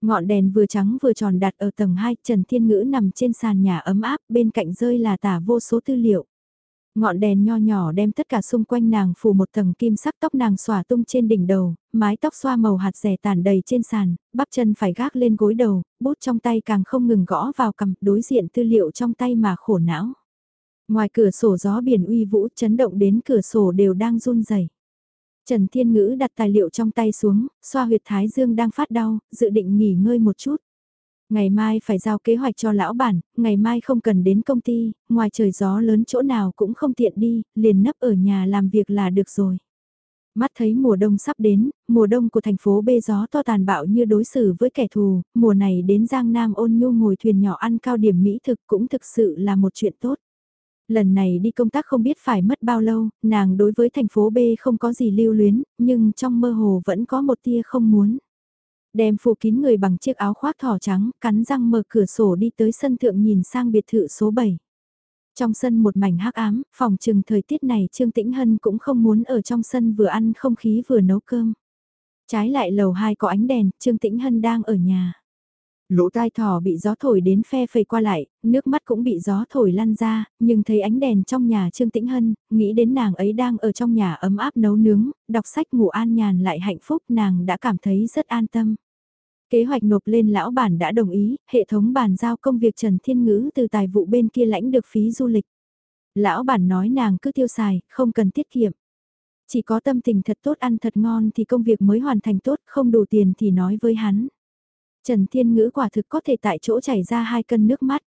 Ngọn đèn vừa trắng vừa tròn đặt ở tầng 2, Trần Thiên Ngữ nằm trên sàn nhà ấm áp, bên cạnh rơi là tả vô số tư liệu. Ngọn đèn nho nhỏ đem tất cả xung quanh nàng phủ một tầng kim sắc tóc nàng xòa tung trên đỉnh đầu, mái tóc xoa màu hạt rẻ tàn đầy trên sàn, bắp chân phải gác lên gối đầu, bút trong tay càng không ngừng gõ vào cầm đối diện tư liệu trong tay mà khổ não. Ngoài cửa sổ gió biển uy vũ chấn động đến cửa sổ đều đang run rẩy. Trần Thiên Ngữ đặt tài liệu trong tay xuống, xoa huyệt thái dương đang phát đau, dự định nghỉ ngơi một chút. Ngày mai phải giao kế hoạch cho lão bản, ngày mai không cần đến công ty, ngoài trời gió lớn chỗ nào cũng không tiện đi, liền nấp ở nhà làm việc là được rồi. Mắt thấy mùa đông sắp đến, mùa đông của thành phố bê gió to tàn bạo như đối xử với kẻ thù, mùa này đến Giang Nam ôn nhu ngồi thuyền nhỏ ăn cao điểm mỹ thực cũng thực sự là một chuyện tốt. Lần này đi công tác không biết phải mất bao lâu, nàng đối với thành phố B không có gì lưu luyến, nhưng trong mơ hồ vẫn có một tia không muốn. Đem phủ kín người bằng chiếc áo khoác thỏ trắng, cắn răng mở cửa sổ đi tới sân thượng nhìn sang biệt thự số 7. Trong sân một mảnh hắc ám, phòng trừng thời tiết này Trương Tĩnh Hân cũng không muốn ở trong sân vừa ăn không khí vừa nấu cơm. Trái lại lầu 2 có ánh đèn, Trương Tĩnh Hân đang ở nhà. Lỗ tai thỏ bị gió thổi đến phe phẩy qua lại, nước mắt cũng bị gió thổi lăn ra, nhưng thấy ánh đèn trong nhà Trương Tĩnh Hân, nghĩ đến nàng ấy đang ở trong nhà ấm áp nấu nướng, đọc sách ngủ an nhàn lại hạnh phúc nàng đã cảm thấy rất an tâm. Kế hoạch nộp lên lão bản đã đồng ý, hệ thống bàn giao công việc Trần Thiên Ngữ từ tài vụ bên kia lãnh được phí du lịch. Lão bản nói nàng cứ tiêu xài, không cần tiết kiệm. Chỉ có tâm tình thật tốt ăn thật ngon thì công việc mới hoàn thành tốt, không đủ tiền thì nói với hắn. Trần Thiên Ngữ quả thực có thể tại chỗ chảy ra hai cân nước mắt.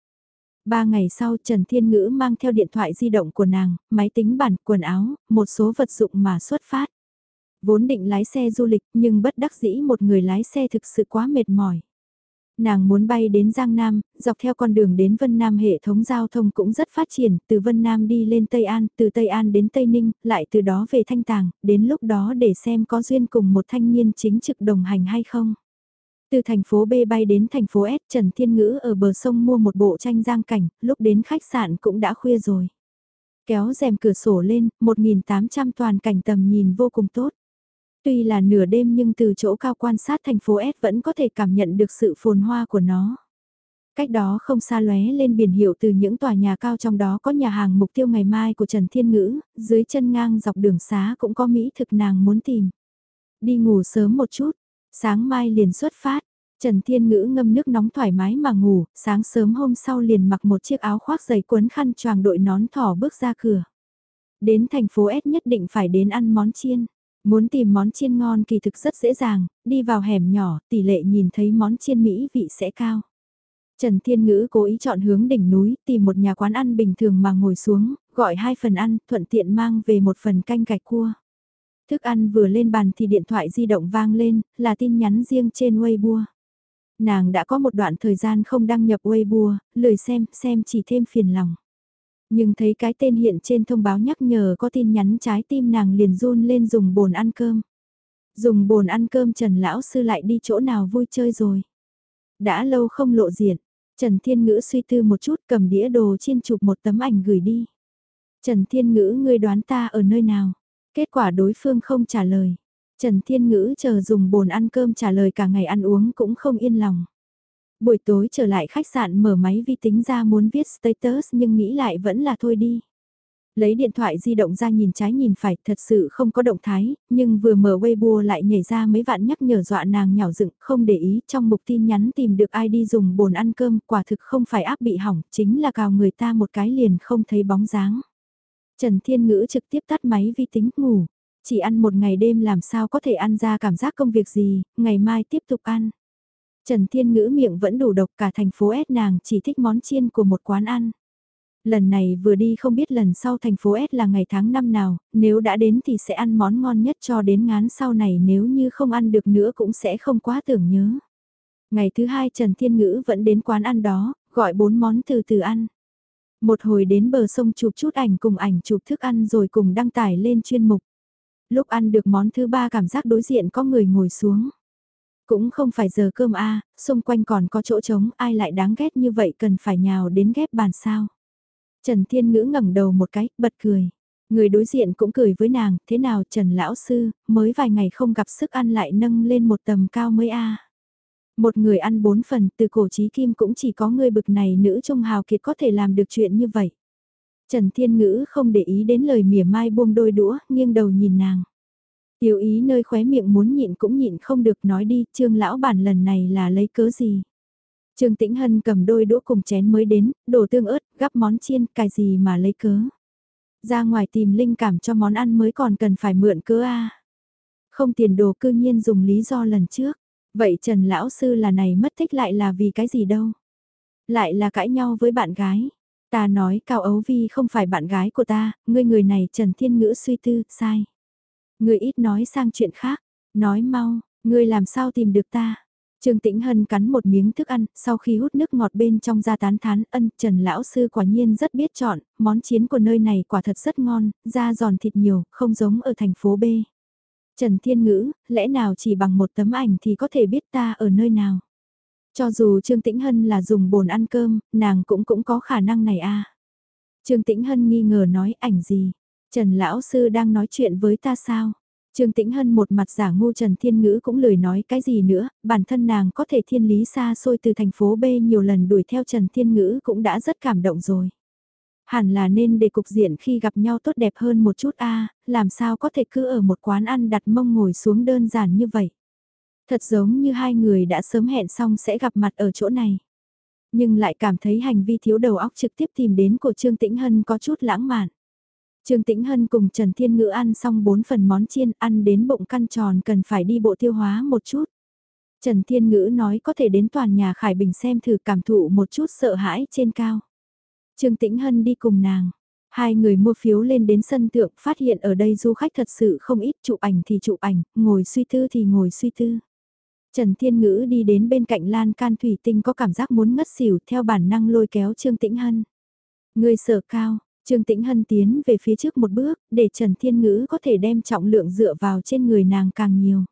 Ba ngày sau Trần Thiên Ngữ mang theo điện thoại di động của nàng, máy tính bản, quần áo, một số vật dụng mà xuất phát. Vốn định lái xe du lịch nhưng bất đắc dĩ một người lái xe thực sự quá mệt mỏi. Nàng muốn bay đến Giang Nam, dọc theo con đường đến Vân Nam hệ thống giao thông cũng rất phát triển, từ Vân Nam đi lên Tây An, từ Tây An đến Tây Ninh, lại từ đó về Thanh Tàng, đến lúc đó để xem có duyên cùng một thanh niên chính trực đồng hành hay không. Từ thành phố B bay đến thành phố S, Trần Thiên Ngữ ở bờ sông mua một bộ tranh giang cảnh, lúc đến khách sạn cũng đã khuya rồi. Kéo rèm cửa sổ lên, 1.800 toàn cảnh tầm nhìn vô cùng tốt. Tuy là nửa đêm nhưng từ chỗ cao quan sát thành phố S vẫn có thể cảm nhận được sự phồn hoa của nó. Cách đó không xa lóe lên biển hiệu từ những tòa nhà cao trong đó có nhà hàng mục tiêu ngày mai của Trần Thiên Ngữ, dưới chân ngang dọc đường xá cũng có mỹ thực nàng muốn tìm. Đi ngủ sớm một chút, sáng mai liền xuất phát. Trần Thiên Ngữ ngâm nước nóng thoải mái mà ngủ, sáng sớm hôm sau liền mặc một chiếc áo khoác dày quấn khăn choàng đội nón thỏ bước ra cửa. Đến thành phố S nhất định phải đến ăn món chiên. Muốn tìm món chiên ngon kỳ thực rất dễ dàng, đi vào hẻm nhỏ, tỷ lệ nhìn thấy món chiên Mỹ vị sẽ cao. Trần Thiên Ngữ cố ý chọn hướng đỉnh núi, tìm một nhà quán ăn bình thường mà ngồi xuống, gọi hai phần ăn, thuận tiện mang về một phần canh gạch cua. Thức ăn vừa lên bàn thì điện thoại di động vang lên, là tin nhắn riêng trên Weibo. Nàng đã có một đoạn thời gian không đăng nhập Weibo, lười xem, xem chỉ thêm phiền lòng. Nhưng thấy cái tên hiện trên thông báo nhắc nhở có tin nhắn trái tim nàng liền run lên dùng bồn ăn cơm. Dùng bồn ăn cơm Trần Lão Sư lại đi chỗ nào vui chơi rồi. Đã lâu không lộ diện, Trần Thiên Ngữ suy tư một chút cầm đĩa đồ chiên chụp một tấm ảnh gửi đi. Trần Thiên Ngữ ngươi đoán ta ở nơi nào? Kết quả đối phương không trả lời. Trần Thiên Ngữ chờ dùng bồn ăn cơm trả lời cả ngày ăn uống cũng không yên lòng. Buổi tối trở lại khách sạn mở máy vi tính ra muốn viết status nhưng nghĩ lại vẫn là thôi đi. Lấy điện thoại di động ra nhìn trái nhìn phải thật sự không có động thái, nhưng vừa mở Weibo lại nhảy ra mấy vạn nhắc nhở dọa nàng nhào dựng, không để ý trong mục tin nhắn tìm được ai đi dùng bồn ăn cơm, quả thực không phải áp bị hỏng, chính là cào người ta một cái liền không thấy bóng dáng. Trần Thiên Ngữ trực tiếp tắt máy vi tính ngủ, chỉ ăn một ngày đêm làm sao có thể ăn ra cảm giác công việc gì, ngày mai tiếp tục ăn. Trần Thiên Ngữ miệng vẫn đủ độc cả thành phố S nàng chỉ thích món chiên của một quán ăn. Lần này vừa đi không biết lần sau thành phố S là ngày tháng năm nào, nếu đã đến thì sẽ ăn món ngon nhất cho đến ngán sau này nếu như không ăn được nữa cũng sẽ không quá tưởng nhớ. Ngày thứ hai Trần Thiên Ngữ vẫn đến quán ăn đó, gọi bốn món từ từ ăn. Một hồi đến bờ sông chụp chút ảnh cùng ảnh chụp thức ăn rồi cùng đăng tải lên chuyên mục. Lúc ăn được món thứ ba cảm giác đối diện có người ngồi xuống. Cũng không phải giờ cơm a xung quanh còn có chỗ trống ai lại đáng ghét như vậy cần phải nhào đến ghép bàn sao. Trần Thiên Ngữ ngẩng đầu một cái, bật cười. Người đối diện cũng cười với nàng, thế nào Trần Lão Sư, mới vài ngày không gặp sức ăn lại nâng lên một tầm cao mới a một người ăn bốn phần, từ cổ chí kim cũng chỉ có người bực này nữ trung hào kiệt có thể làm được chuyện như vậy. Trần Thiên Ngữ không để ý đến lời mỉa mai buông đôi đũa, nghiêng đầu nhìn nàng. Tiểu ý nơi khóe miệng muốn nhịn cũng nhịn không được nói đi, trương lão bản lần này là lấy cớ gì. Trương Tĩnh Hân cầm đôi đũa cùng chén mới đến, đổ tương ớt, gắp món chiên, cài gì mà lấy cớ. Ra ngoài tìm linh cảm cho món ăn mới còn cần phải mượn cớ a. Không tiền đồ cư nhiên dùng lý do lần trước. Vậy Trần Lão Sư là này mất thích lại là vì cái gì đâu. Lại là cãi nhau với bạn gái. Ta nói Cao Ấu Vi không phải bạn gái của ta, ngươi người này Trần Thiên Ngữ suy tư, sai. Ngươi ít nói sang chuyện khác, nói mau, ngươi làm sao tìm được ta? Trương Tĩnh Hân cắn một miếng thức ăn, sau khi hút nước ngọt bên trong ra tán thán ân, Trần Lão Sư quả nhiên rất biết chọn, món chiến của nơi này quả thật rất ngon, da giòn thịt nhiều, không giống ở thành phố B. Trần Thiên Ngữ, lẽ nào chỉ bằng một tấm ảnh thì có thể biết ta ở nơi nào? Cho dù Trương Tĩnh Hân là dùng bồn ăn cơm, nàng cũng cũng có khả năng này a. À. Trương Tĩnh Hân nghi ngờ nói ảnh gì? Trần Lão Sư đang nói chuyện với ta sao? Trương Tĩnh Hân một mặt giả ngu Trần Thiên Ngữ cũng lười nói cái gì nữa, bản thân nàng có thể thiên lý xa xôi từ thành phố B nhiều lần đuổi theo Trần Thiên Ngữ cũng đã rất cảm động rồi. Hẳn là nên để cục diện khi gặp nhau tốt đẹp hơn một chút a, làm sao có thể cứ ở một quán ăn đặt mông ngồi xuống đơn giản như vậy. Thật giống như hai người đã sớm hẹn xong sẽ gặp mặt ở chỗ này. Nhưng lại cảm thấy hành vi thiếu đầu óc trực tiếp tìm đến của Trương Tĩnh Hân có chút lãng mạn. Trương Tĩnh Hân cùng Trần Thiên Ngữ ăn xong 4 phần món chiên, ăn đến bụng căn tròn cần phải đi bộ tiêu hóa một chút. Trần Thiên Ngữ nói có thể đến toàn nhà Khải Bình xem thử cảm thụ một chút sợ hãi trên cao. Trương Tĩnh Hân đi cùng nàng. Hai người mua phiếu lên đến sân thượng phát hiện ở đây du khách thật sự không ít chụp ảnh thì chụp ảnh, ngồi suy tư thì ngồi suy tư. Trần Thiên Ngữ đi đến bên cạnh lan can thủy tinh có cảm giác muốn ngất xỉu theo bản năng lôi kéo Trương Tĩnh Hân. Người sợ cao, Trương Tĩnh Hân tiến về phía trước một bước, để Trần Thiên Ngữ có thể đem trọng lượng dựa vào trên người nàng càng nhiều.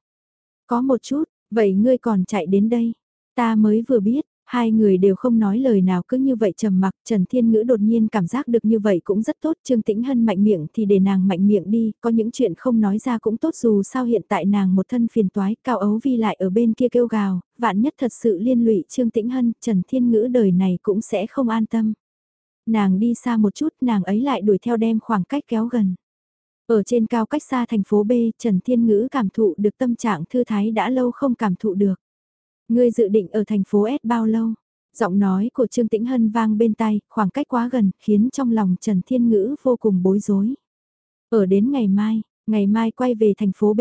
Có một chút, vậy ngươi còn chạy đến đây. Ta mới vừa biết, hai người đều không nói lời nào cứ như vậy trầm mặc. Trần Thiên Ngữ đột nhiên cảm giác được như vậy cũng rất tốt. Trương Tĩnh Hân mạnh miệng thì để nàng mạnh miệng đi, có những chuyện không nói ra cũng tốt dù sao hiện tại nàng một thân phiền toái, cao ấu vi lại ở bên kia kêu gào, vạn nhất thật sự liên lụy Trương Tĩnh Hân, Trần Thiên Ngữ đời này cũng sẽ không an tâm. Nàng đi xa một chút, nàng ấy lại đuổi theo đem khoảng cách kéo gần. Ở trên cao cách xa thành phố B, Trần Thiên Ngữ cảm thụ được tâm trạng thư thái đã lâu không cảm thụ được. Ngươi dự định ở thành phố S bao lâu? Giọng nói của Trương Tĩnh Hân vang bên tai, khoảng cách quá gần, khiến trong lòng Trần Thiên Ngữ vô cùng bối rối. Ở đến ngày mai, ngày mai quay về thành phố B.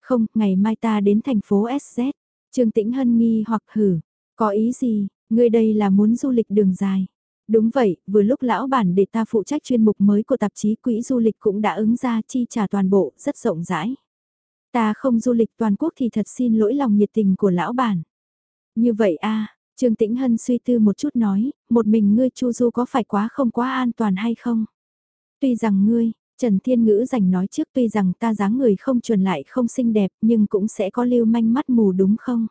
Không, ngày mai ta đến thành phố SZ. Trương Tĩnh Hân nghi hoặc hử. Có ý gì, ngươi đây là muốn du lịch đường dài. Đúng vậy, vừa lúc lão bản để ta phụ trách chuyên mục mới của tạp chí quỹ du lịch cũng đã ứng ra chi trả toàn bộ, rất rộng rãi. Ta không du lịch toàn quốc thì thật xin lỗi lòng nhiệt tình của lão bản. Như vậy a Trương Tĩnh Hân suy tư một chút nói, một mình ngươi chu du có phải quá không quá an toàn hay không? Tuy rằng ngươi, Trần Thiên Ngữ dành nói trước tuy rằng ta dáng người không chuẩn lại không xinh đẹp nhưng cũng sẽ có lưu manh mắt mù đúng không?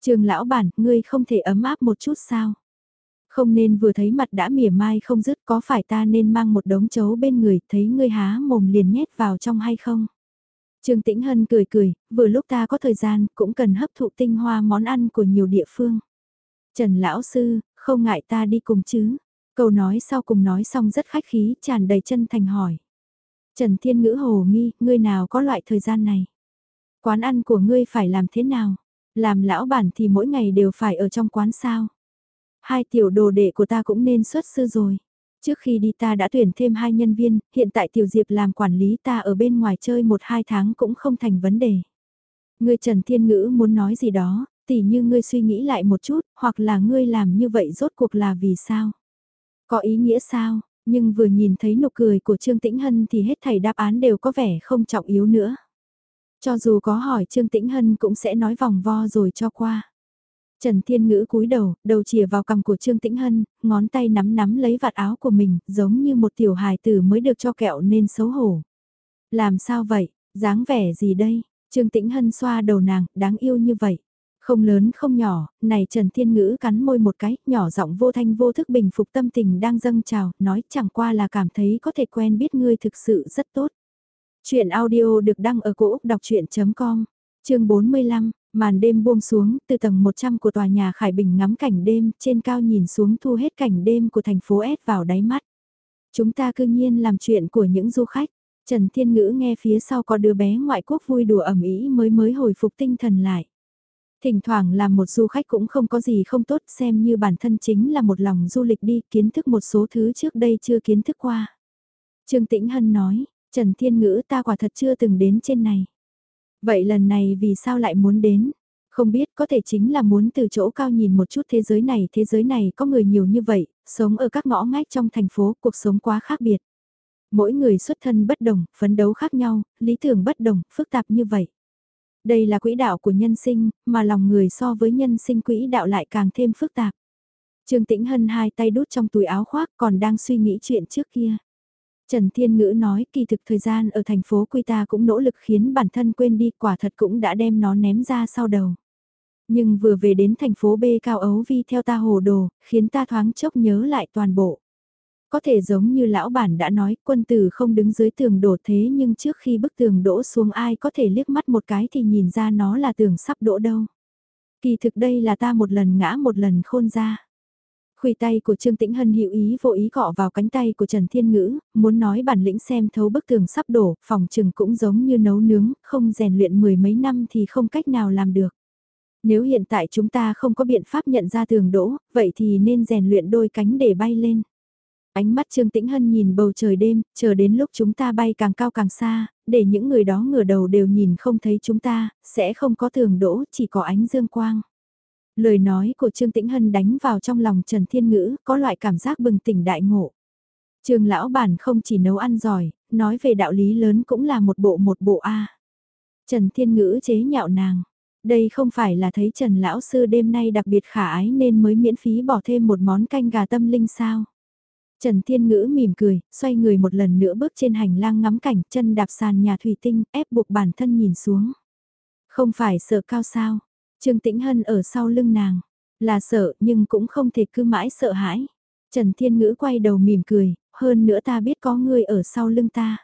Trường lão bản, ngươi không thể ấm áp một chút sao? Không nên vừa thấy mặt đã mỉa mai không dứt có phải ta nên mang một đống chấu bên người thấy ngươi há mồm liền nhét vào trong hay không? Trương Tĩnh Hân cười cười, vừa lúc ta có thời gian cũng cần hấp thụ tinh hoa món ăn của nhiều địa phương. Trần Lão Sư, không ngại ta đi cùng chứ? Câu nói sau cùng nói xong rất khách khí, tràn đầy chân thành hỏi. Trần Thiên Ngữ hồ nghi, ngươi nào có loại thời gian này? Quán ăn của ngươi phải làm thế nào? Làm lão bản thì mỗi ngày đều phải ở trong quán sao? Hai tiểu đồ đệ của ta cũng nên xuất sư rồi. Trước khi đi ta đã tuyển thêm hai nhân viên, hiện tại tiểu diệp làm quản lý ta ở bên ngoài chơi một hai tháng cũng không thành vấn đề. Ngươi Trần Thiên Ngữ muốn nói gì đó, tỉ như ngươi suy nghĩ lại một chút, hoặc là ngươi làm như vậy rốt cuộc là vì sao? Có ý nghĩa sao? Nhưng vừa nhìn thấy nụ cười của Trương Tĩnh Hân thì hết thảy đáp án đều có vẻ không trọng yếu nữa. Cho dù có hỏi Trương Tĩnh Hân cũng sẽ nói vòng vo rồi cho qua. Trần Thiên Ngữ cúi đầu, đầu chìa vào cằm của Trương Tĩnh Hân, ngón tay nắm nắm lấy vạt áo của mình, giống như một tiểu hài tử mới được cho kẹo nên xấu hổ. Làm sao vậy, dáng vẻ gì đây? Trương Tĩnh Hân xoa đầu nàng, đáng yêu như vậy. Không lớn không nhỏ, này Trần Thiên Ngữ cắn môi một cái, nhỏ giọng vô thanh vô thức bình phục tâm tình đang dâng trào, nói chẳng qua là cảm thấy có thể quen biết ngươi thực sự rất tốt. Chuyện audio được đăng ở cổ Úc đọc chuyện.com, chương 45, Màn đêm buông xuống, từ tầng 100 của tòa nhà Khải Bình ngắm cảnh đêm, trên cao nhìn xuống thu hết cảnh đêm của thành phố S vào đáy mắt. Chúng ta cư nhiên làm chuyện của những du khách. Trần Thiên Ngữ nghe phía sau có đứa bé ngoại quốc vui đùa ẩm ý mới mới hồi phục tinh thần lại. Thỉnh thoảng làm một du khách cũng không có gì không tốt xem như bản thân chính là một lòng du lịch đi kiến thức một số thứ trước đây chưa kiến thức qua. Trương Tĩnh Hân nói, Trần Thiên Ngữ ta quả thật chưa từng đến trên này. Vậy lần này vì sao lại muốn đến? Không biết có thể chính là muốn từ chỗ cao nhìn một chút thế giới này, thế giới này có người nhiều như vậy, sống ở các ngõ ngách trong thành phố, cuộc sống quá khác biệt. Mỗi người xuất thân bất đồng, phấn đấu khác nhau, lý tưởng bất đồng, phức tạp như vậy. Đây là quỹ đạo của nhân sinh, mà lòng người so với nhân sinh quỹ đạo lại càng thêm phức tạp. Trương Tĩnh Hân hai tay đút trong túi áo khoác còn đang suy nghĩ chuyện trước kia. Trần Thiên Ngữ nói kỳ thực thời gian ở thành phố Quy ta cũng nỗ lực khiến bản thân quên đi quả thật cũng đã đem nó ném ra sau đầu. Nhưng vừa về đến thành phố B cao ấu vi theo ta hồ đồ, khiến ta thoáng chốc nhớ lại toàn bộ. Có thể giống như lão bản đã nói, quân tử không đứng dưới tường đổ thế nhưng trước khi bức tường đổ xuống ai có thể liếc mắt một cái thì nhìn ra nó là tường sắp đổ đâu. Kỳ thực đây là ta một lần ngã một lần khôn ra. Khuỷu tay của Trương Tĩnh Hân hữu ý vô ý cọ vào cánh tay của Trần Thiên Ngữ, muốn nói bản lĩnh xem thấu bức tường sắp đổ, phòng trừng cũng giống như nấu nướng, không rèn luyện mười mấy năm thì không cách nào làm được. Nếu hiện tại chúng ta không có biện pháp nhận ra tường đổ, vậy thì nên rèn luyện đôi cánh để bay lên. Ánh mắt Trương Tĩnh Hân nhìn bầu trời đêm, chờ đến lúc chúng ta bay càng cao càng xa, để những người đó ngửa đầu đều nhìn không thấy chúng ta, sẽ không có tường đổ, chỉ có ánh dương quang. Lời nói của Trương Tĩnh Hân đánh vào trong lòng Trần Thiên Ngữ, có loại cảm giác bừng tỉnh đại ngộ. Trương lão bản không chỉ nấu ăn giỏi, nói về đạo lý lớn cũng là một bộ một bộ A. Trần Thiên Ngữ chế nhạo nàng. Đây không phải là thấy Trần lão sư đêm nay đặc biệt khả ái nên mới miễn phí bỏ thêm một món canh gà tâm linh sao. Trần Thiên Ngữ mỉm cười, xoay người một lần nữa bước trên hành lang ngắm cảnh, chân đạp sàn nhà thủy tinh, ép buộc bản thân nhìn xuống. Không phải sợ cao sao, Trương Tĩnh Hân ở sau lưng nàng, là sợ nhưng cũng không thể cứ mãi sợ hãi. Trần Thiên Ngữ quay đầu mỉm cười, hơn nữa ta biết có người ở sau lưng ta.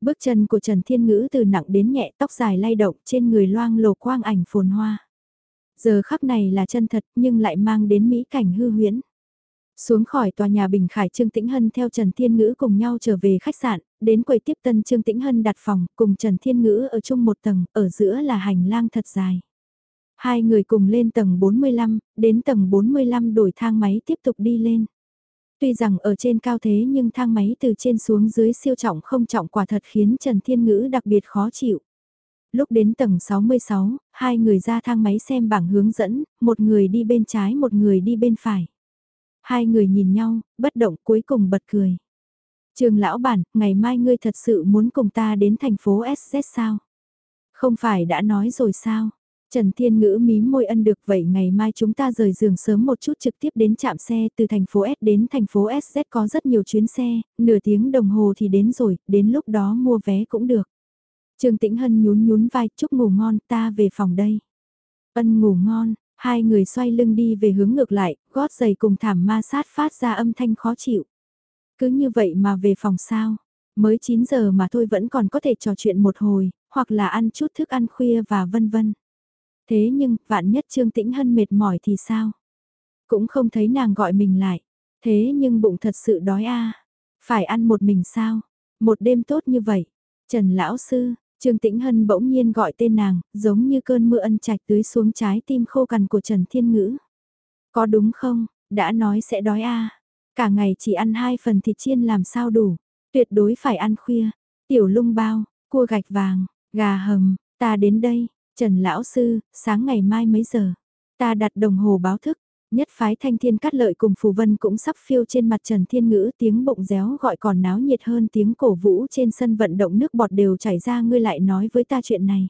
Bước chân của Trần Thiên Ngữ từ nặng đến nhẹ tóc dài lay động trên người loang lổ quang ảnh phồn hoa. Giờ khắc này là chân thật nhưng lại mang đến mỹ cảnh hư huyễn. Xuống khỏi tòa nhà Bình Khải Trương Tĩnh Hân theo Trần Thiên Ngữ cùng nhau trở về khách sạn, đến quầy tiếp tân Trương Tĩnh Hân đặt phòng cùng Trần Thiên Ngữ ở chung một tầng, ở giữa là hành lang thật dài. Hai người cùng lên tầng 45, đến tầng 45 đổi thang máy tiếp tục đi lên. Tuy rằng ở trên cao thế nhưng thang máy từ trên xuống dưới siêu trọng không trọng quả thật khiến Trần Thiên Ngữ đặc biệt khó chịu. Lúc đến tầng 66, hai người ra thang máy xem bảng hướng dẫn, một người đi bên trái một người đi bên phải. Hai người nhìn nhau, bất động cuối cùng bật cười. Trường lão bản, ngày mai ngươi thật sự muốn cùng ta đến thành phố SZ sao? Không phải đã nói rồi sao? Trần Thiên Ngữ mím môi ân được vậy ngày mai chúng ta rời giường sớm một chút trực tiếp đến trạm xe từ thành phố S đến thành phố SZ có rất nhiều chuyến xe, nửa tiếng đồng hồ thì đến rồi, đến lúc đó mua vé cũng được. Trương Tĩnh Hân nhún nhún vai chúc ngủ ngon ta về phòng đây. Ân ngủ ngon, hai người xoay lưng đi về hướng ngược lại, gót giày cùng thảm ma sát phát ra âm thanh khó chịu. Cứ như vậy mà về phòng sao, mới 9 giờ mà thôi vẫn còn có thể trò chuyện một hồi, hoặc là ăn chút thức ăn khuya và vân vân. Thế nhưng, vạn nhất Trương Tĩnh Hân mệt mỏi thì sao? Cũng không thấy nàng gọi mình lại. Thế nhưng bụng thật sự đói a Phải ăn một mình sao? Một đêm tốt như vậy. Trần Lão Sư, Trương Tĩnh Hân bỗng nhiên gọi tên nàng, giống như cơn mưa ân trạch tưới xuống trái tim khô cằn của Trần Thiên Ngữ. Có đúng không? Đã nói sẽ đói a Cả ngày chỉ ăn hai phần thịt chiên làm sao đủ. Tuyệt đối phải ăn khuya. Tiểu lung bao, cua gạch vàng, gà hầm, ta đến đây, Trần Lão Sư, sáng ngày mai mấy giờ? Ta đặt đồng hồ báo thức, nhất phái thanh thiên cắt lợi cùng phù vân cũng sắp phiêu trên mặt Trần Thiên Ngữ tiếng bụng réo gọi còn náo nhiệt hơn tiếng cổ vũ trên sân vận động nước bọt đều chảy ra ngươi lại nói với ta chuyện này.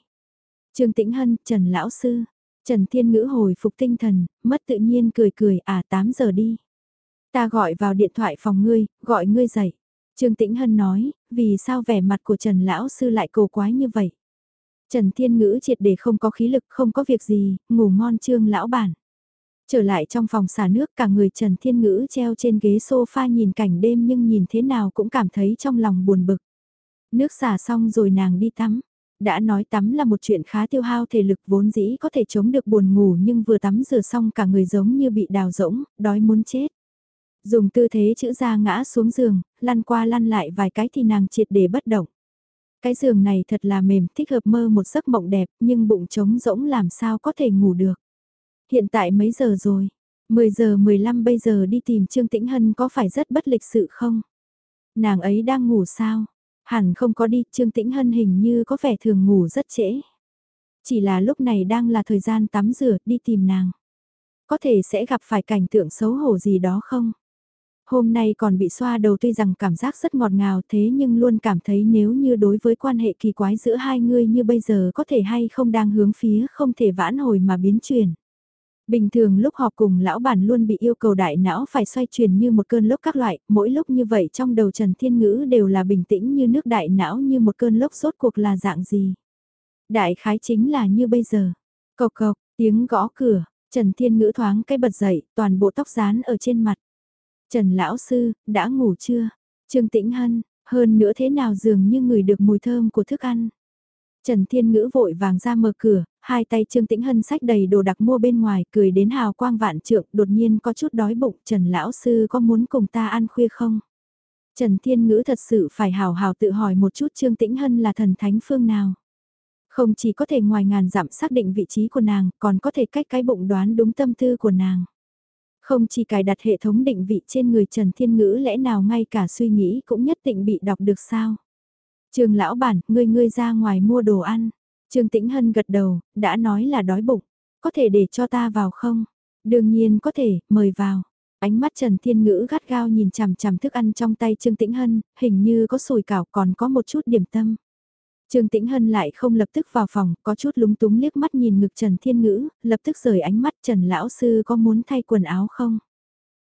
Trương Tĩnh Hân, Trần Lão Sư, Trần Thiên Ngữ hồi phục tinh thần, mất tự nhiên cười cười à 8 giờ đi. Ta gọi vào điện thoại phòng ngươi, gọi ngươi dậy. Trương Tĩnh Hân nói, vì sao vẻ mặt của Trần Lão Sư lại cổ quái như vậy? Trần Thiên Ngữ triệt để không có khí lực không có việc gì, ngủ ngon trương lão bản. Trở lại trong phòng xả nước cả người Trần Thiên Ngữ treo trên ghế sofa nhìn cảnh đêm nhưng nhìn thế nào cũng cảm thấy trong lòng buồn bực. Nước xả xong rồi nàng đi tắm. Đã nói tắm là một chuyện khá tiêu hao thể lực vốn dĩ có thể chống được buồn ngủ nhưng vừa tắm rửa xong cả người giống như bị đào rỗng, đói muốn chết. Dùng tư thế chữ ra ngã xuống giường, lăn qua lăn lại vài cái thì nàng triệt để bất động. Cái giường này thật là mềm, thích hợp mơ một giấc mộng đẹp, nhưng bụng trống rỗng làm sao có thể ngủ được. Hiện tại mấy giờ rồi? 10 giờ 15 bây giờ đi tìm Trương Tĩnh Hân có phải rất bất lịch sự không? Nàng ấy đang ngủ sao? Hẳn không có đi, Trương Tĩnh Hân hình như có vẻ thường ngủ rất trễ. Chỉ là lúc này đang là thời gian tắm rửa, đi tìm nàng. Có thể sẽ gặp phải cảnh tượng xấu hổ gì đó không? Hôm nay còn bị xoa đầu tuy rằng cảm giác rất ngọt ngào thế nhưng luôn cảm thấy nếu như đối với quan hệ kỳ quái giữa hai người như bây giờ có thể hay không đang hướng phía không thể vãn hồi mà biến chuyển. Bình thường lúc họp cùng lão bản luôn bị yêu cầu đại não phải xoay chuyển như một cơn lốc các loại, mỗi lúc như vậy trong đầu Trần Thiên Ngữ đều là bình tĩnh như nước đại não như một cơn lốc rốt cuộc là dạng gì. Đại khái chính là như bây giờ. Cộc cộc, tiếng gõ cửa, Trần Thiên Ngữ thoáng cái bật dậy, toàn bộ tóc dán ở trên mặt. Trần Lão Sư, đã ngủ chưa? Trương Tĩnh Hân, hơn nữa thế nào dường như người được mùi thơm của thức ăn. Trần Thiên Ngữ vội vàng ra mở cửa, hai tay Trương Tĩnh Hân sách đầy đồ đặc mua bên ngoài, cười đến hào quang vạn trượng, đột nhiên có chút đói bụng, Trần Lão Sư có muốn cùng ta ăn khuya không? Trần Thiên Ngữ thật sự phải hào hào tự hỏi một chút Trương Tĩnh Hân là thần thánh phương nào. Không chỉ có thể ngoài ngàn dặm xác định vị trí của nàng, còn có thể cách cái bụng đoán đúng tâm tư của nàng. Không chỉ cài đặt hệ thống định vị trên người Trần Thiên Ngữ lẽ nào ngay cả suy nghĩ cũng nhất định bị đọc được sao? Trường lão bản, ngươi ngươi ra ngoài mua đồ ăn. Trương Tĩnh Hân gật đầu, đã nói là đói bụng. Có thể để cho ta vào không? Đương nhiên có thể, mời vào. Ánh mắt Trần Thiên Ngữ gắt gao nhìn chằm chằm thức ăn trong tay Trương Tĩnh Hân, hình như có sùi cảo còn có một chút điểm tâm. Trương Tĩnh Hân lại không lập tức vào phòng, có chút lúng túng liếc mắt nhìn ngực Trần Thiên Ngữ, lập tức rời ánh mắt Trần Lão Sư có muốn thay quần áo không?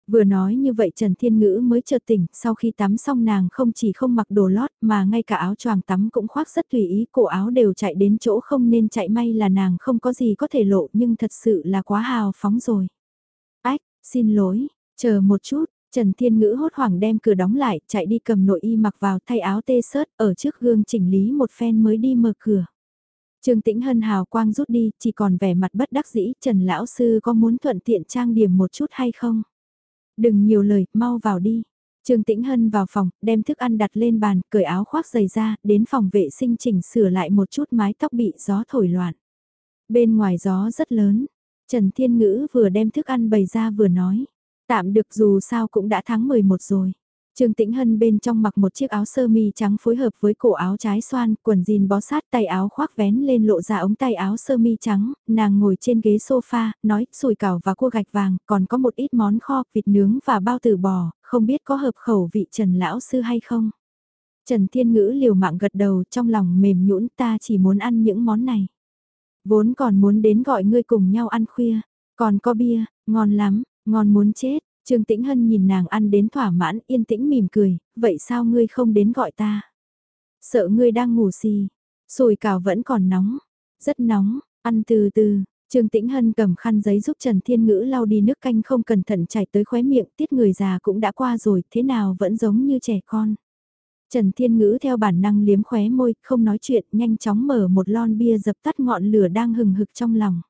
Vừa nói như vậy Trần Thiên Ngữ mới chợt tỉnh, sau khi tắm xong nàng không chỉ không mặc đồ lót mà ngay cả áo choàng tắm cũng khoác rất tùy ý, cổ áo đều chạy đến chỗ không nên chạy may là nàng không có gì có thể lộ nhưng thật sự là quá hào phóng rồi. Ách, xin lỗi, chờ một chút, Trần Thiên Ngữ hốt hoảng đem cửa đóng lại, chạy đi cầm nội y mặc vào thay áo tê sớt, ở trước gương chỉnh lý một phen mới đi mở cửa. Trương Tĩnh Hân hào quang rút đi, chỉ còn vẻ mặt bất đắc dĩ, Trần Lão Sư có muốn thuận tiện trang điểm một chút hay không? Đừng nhiều lời, mau vào đi. Trương Tĩnh Hân vào phòng, đem thức ăn đặt lên bàn, cởi áo khoác giày ra, đến phòng vệ sinh chỉnh sửa lại một chút mái tóc bị gió thổi loạn. Bên ngoài gió rất lớn, Trần Thiên Ngữ vừa đem thức ăn bày ra vừa nói. Tạm được dù sao cũng đã tháng 11 rồi. Trương Tĩnh Hân bên trong mặc một chiếc áo sơ mi trắng phối hợp với cổ áo trái xoan, quần jean bó sát tay áo khoác vén lên lộ ra ống tay áo sơ mi trắng, nàng ngồi trên ghế sofa, nói sùi cảo và cua gạch vàng, còn có một ít món kho, vịt nướng và bao tử bò, không biết có hợp khẩu vị Trần Lão Sư hay không. Trần Thiên Ngữ liều mạng gật đầu trong lòng mềm nhũn ta chỉ muốn ăn những món này. Vốn còn muốn đến gọi ngươi cùng nhau ăn khuya, còn có bia, ngon lắm, ngon muốn chết, Trương Tĩnh Hân nhìn nàng ăn đến thỏa mãn yên tĩnh mỉm cười, vậy sao ngươi không đến gọi ta? Sợ ngươi đang ngủ xì, sùi cào vẫn còn nóng, rất nóng, ăn từ từ. Trương Tĩnh Hân cầm khăn giấy giúp Trần Thiên Ngữ lau đi nước canh không cẩn thận chảy tới khóe miệng, tiết người già cũng đã qua rồi, thế nào vẫn giống như trẻ con. Trần Thiên Ngữ theo bản năng liếm khóe môi, không nói chuyện, nhanh chóng mở một lon bia dập tắt ngọn lửa đang hừng hực trong lòng.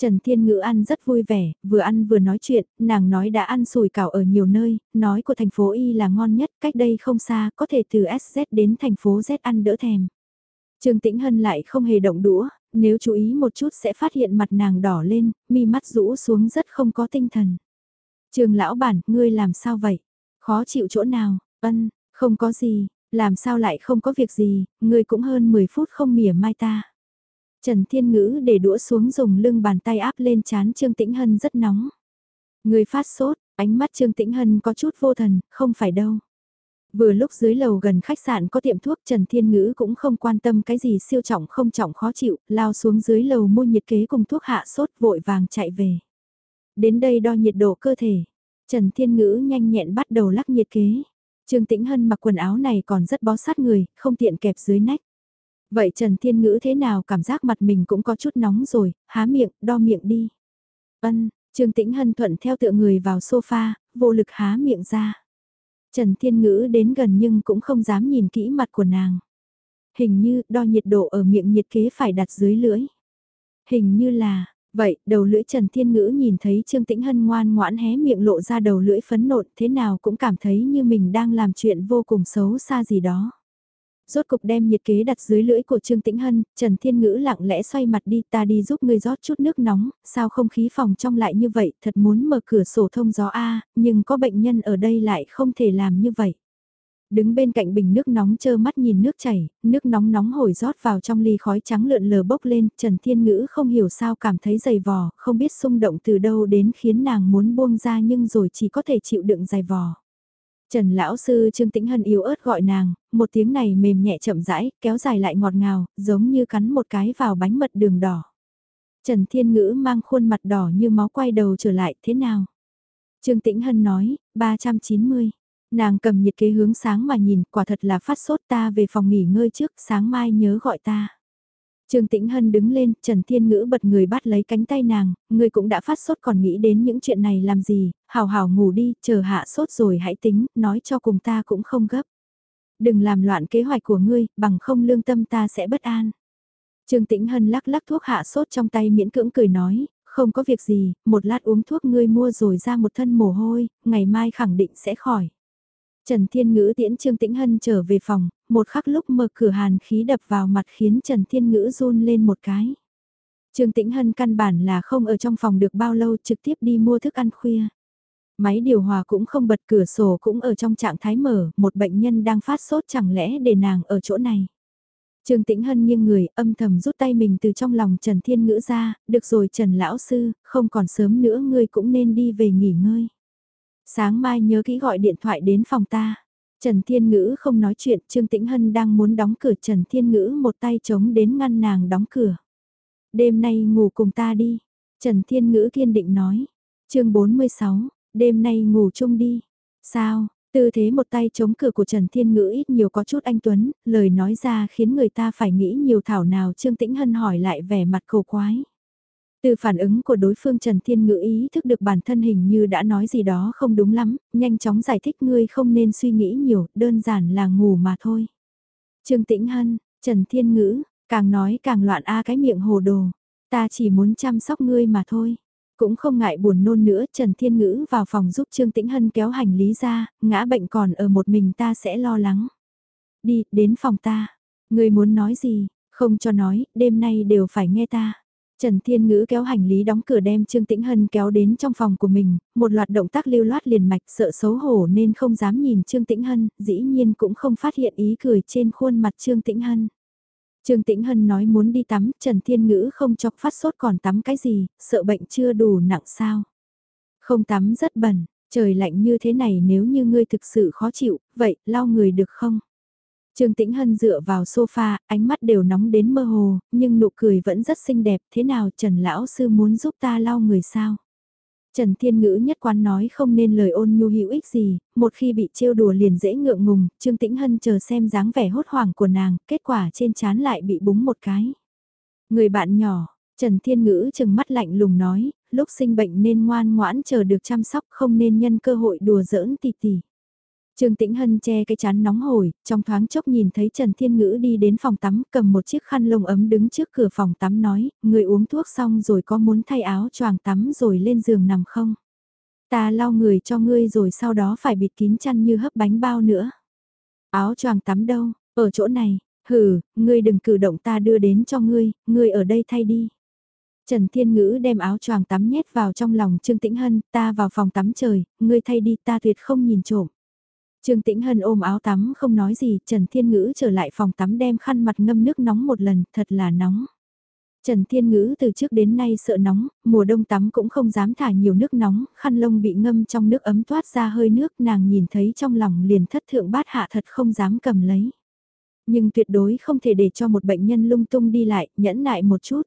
Trần Thiên Ngữ ăn rất vui vẻ, vừa ăn vừa nói chuyện, nàng nói đã ăn sủi cảo ở nhiều nơi, nói của thành phố Y là ngon nhất, cách đây không xa, có thể từ SZ đến thành phố Z ăn đỡ thèm. Trương Tĩnh Hân lại không hề động đũa, nếu chú ý một chút sẽ phát hiện mặt nàng đỏ lên, mi mắt rũ xuống rất không có tinh thần. Trường lão bản, ngươi làm sao vậy? Khó chịu chỗ nào? Ân, không có gì, làm sao lại không có việc gì, ngươi cũng hơn 10 phút không mỉa mai ta. Trần Thiên Ngữ để đũa xuống dùng lưng bàn tay áp lên chán Trương Tĩnh Hân rất nóng. Người phát sốt, ánh mắt Trương Tĩnh Hân có chút vô thần, không phải đâu. Vừa lúc dưới lầu gần khách sạn có tiệm thuốc Trần Thiên Ngữ cũng không quan tâm cái gì siêu trọng không trọng khó chịu, lao xuống dưới lầu mua nhiệt kế cùng thuốc hạ sốt vội vàng chạy về. Đến đây đo nhiệt độ cơ thể. Trần Thiên Ngữ nhanh nhẹn bắt đầu lắc nhiệt kế. Trương Tĩnh Hân mặc quần áo này còn rất bó sát người, không tiện kẹp dưới nách. Vậy Trần Thiên Ngữ thế nào cảm giác mặt mình cũng có chút nóng rồi, há miệng, đo miệng đi. Ân, Trương Tĩnh Hân thuận theo tựa người vào sofa, vô lực há miệng ra. Trần Thiên Ngữ đến gần nhưng cũng không dám nhìn kỹ mặt của nàng. Hình như đo nhiệt độ ở miệng nhiệt kế phải đặt dưới lưỡi. Hình như là, vậy đầu lưỡi Trần Thiên Ngữ nhìn thấy Trương Tĩnh Hân ngoan ngoãn hé miệng lộ ra đầu lưỡi phấn nộn thế nào cũng cảm thấy như mình đang làm chuyện vô cùng xấu xa gì đó. Rốt cục đem nhiệt kế đặt dưới lưỡi của Trương Tĩnh Hân, Trần Thiên Ngữ lặng lẽ xoay mặt đi ta đi giúp ngươi rót chút nước nóng, sao không khí phòng trong lại như vậy, thật muốn mở cửa sổ thông gió A, nhưng có bệnh nhân ở đây lại không thể làm như vậy. Đứng bên cạnh bình nước nóng chơ mắt nhìn nước chảy, nước nóng nóng hổi rót vào trong ly khói trắng lượn lờ bốc lên, Trần Thiên Ngữ không hiểu sao cảm thấy dày vò, không biết xung động từ đâu đến khiến nàng muốn buông ra nhưng rồi chỉ có thể chịu đựng dày vò. Trần lão sư Trương Tĩnh Hân yếu ớt gọi nàng, một tiếng này mềm nhẹ chậm rãi, kéo dài lại ngọt ngào, giống như cắn một cái vào bánh mật đường đỏ. Trần Thiên Ngữ mang khuôn mặt đỏ như máu quay đầu trở lại, thế nào? Trương Tĩnh Hân nói, 390. Nàng cầm nhiệt kế hướng sáng mà nhìn, quả thật là phát sốt ta về phòng nghỉ ngơi trước, sáng mai nhớ gọi ta. Trương Tĩnh Hân đứng lên, Trần Thiên Ngữ bật người bắt lấy cánh tay nàng, ngươi cũng đã phát sốt còn nghĩ đến những chuyện này làm gì, hào hào ngủ đi, chờ hạ sốt rồi hãy tính, nói cho cùng ta cũng không gấp. Đừng làm loạn kế hoạch của ngươi, bằng không lương tâm ta sẽ bất an. Trương Tĩnh Hân lắc lắc thuốc hạ sốt trong tay miễn cưỡng cười nói, không có việc gì, một lát uống thuốc ngươi mua rồi ra một thân mồ hôi, ngày mai khẳng định sẽ khỏi. Trần Thiên Ngữ tiễn Trương Tĩnh Hân trở về phòng, một khắc lúc mở cửa hàn khí đập vào mặt khiến Trần Thiên Ngữ run lên một cái. Trương Tĩnh Hân căn bản là không ở trong phòng được bao lâu trực tiếp đi mua thức ăn khuya. Máy điều hòa cũng không bật cửa sổ cũng ở trong trạng thái mở, một bệnh nhân đang phát sốt chẳng lẽ để nàng ở chỗ này. Trương Tĩnh Hân nghiêng người âm thầm rút tay mình từ trong lòng Trần Thiên Ngữ ra, được rồi Trần Lão Sư, không còn sớm nữa ngươi cũng nên đi về nghỉ ngơi. Sáng mai nhớ kỹ gọi điện thoại đến phòng ta. Trần Thiên Ngữ không nói chuyện, Trương Tĩnh Hân đang muốn đóng cửa Trần Thiên Ngữ một tay chống đến ngăn nàng đóng cửa. Đêm nay ngủ cùng ta đi. Trần Thiên Ngữ kiên định nói. chương 46, đêm nay ngủ chung đi. Sao, tư thế một tay chống cửa của Trần Thiên Ngữ ít nhiều có chút anh Tuấn, lời nói ra khiến người ta phải nghĩ nhiều thảo nào Trương Tĩnh Hân hỏi lại vẻ mặt cầu quái. Từ phản ứng của đối phương Trần Thiên Ngữ ý thức được bản thân hình như đã nói gì đó không đúng lắm, nhanh chóng giải thích ngươi không nên suy nghĩ nhiều, đơn giản là ngủ mà thôi. Trương Tĩnh Hân, Trần Thiên Ngữ, càng nói càng loạn a cái miệng hồ đồ, ta chỉ muốn chăm sóc ngươi mà thôi. Cũng không ngại buồn nôn nữa, Trần Thiên Ngữ vào phòng giúp Trương Tĩnh Hân kéo hành lý ra, ngã bệnh còn ở một mình ta sẽ lo lắng. Đi, đến phòng ta. Ngươi muốn nói gì, không cho nói, đêm nay đều phải nghe ta. Trần Thiên Ngữ kéo hành lý đóng cửa đem Trương Tĩnh Hân kéo đến trong phòng của mình, một loạt động tác lưu loát liền mạch sợ xấu hổ nên không dám nhìn Trương Tĩnh Hân, dĩ nhiên cũng không phát hiện ý cười trên khuôn mặt Trương Tĩnh Hân. Trương Tĩnh Hân nói muốn đi tắm, Trần Thiên Ngữ không cho phát sốt còn tắm cái gì, sợ bệnh chưa đủ nặng sao. Không tắm rất bẩn, trời lạnh như thế này nếu như ngươi thực sự khó chịu, vậy lau người được không? Trương Tĩnh Hân dựa vào sofa, ánh mắt đều nóng đến mơ hồ, nhưng nụ cười vẫn rất xinh đẹp, thế nào Trần Lão Sư muốn giúp ta lau người sao? Trần Thiên Ngữ nhất quán nói không nên lời ôn nhu hữu ích gì, một khi bị trêu đùa liền dễ ngượng ngùng, Trương Tĩnh Hân chờ xem dáng vẻ hốt hoảng của nàng, kết quả trên chán lại bị búng một cái. Người bạn nhỏ, Trần Thiên Ngữ chừng mắt lạnh lùng nói, lúc sinh bệnh nên ngoan ngoãn chờ được chăm sóc không nên nhân cơ hội đùa giỡn tì tì. Trương Tĩnh Hân che cái chán nóng hổi, trong thoáng chốc nhìn thấy Trần Thiên Ngữ đi đến phòng tắm cầm một chiếc khăn lông ấm đứng trước cửa phòng tắm nói, người uống thuốc xong rồi có muốn thay áo choàng tắm rồi lên giường nằm không? Ta lau người cho ngươi rồi sau đó phải bịt kín chăn như hấp bánh bao nữa. Áo choàng tắm đâu, ở chỗ này, hừ, ngươi đừng cử động ta đưa đến cho ngươi, ngươi ở đây thay đi. Trần Thiên Ngữ đem áo choàng tắm nhét vào trong lòng Trương Tĩnh Hân, ta vào phòng tắm trời, ngươi thay đi ta tuyệt không nhìn trộm. Trương Tĩnh Hân ôm áo tắm không nói gì, Trần Thiên Ngữ trở lại phòng tắm đem khăn mặt ngâm nước nóng một lần, thật là nóng. Trần Thiên Ngữ từ trước đến nay sợ nóng, mùa đông tắm cũng không dám thả nhiều nước nóng, khăn lông bị ngâm trong nước ấm toát ra hơi nước nàng nhìn thấy trong lòng liền thất thượng bát hạ thật không dám cầm lấy. Nhưng tuyệt đối không thể để cho một bệnh nhân lung tung đi lại, nhẫn nại một chút.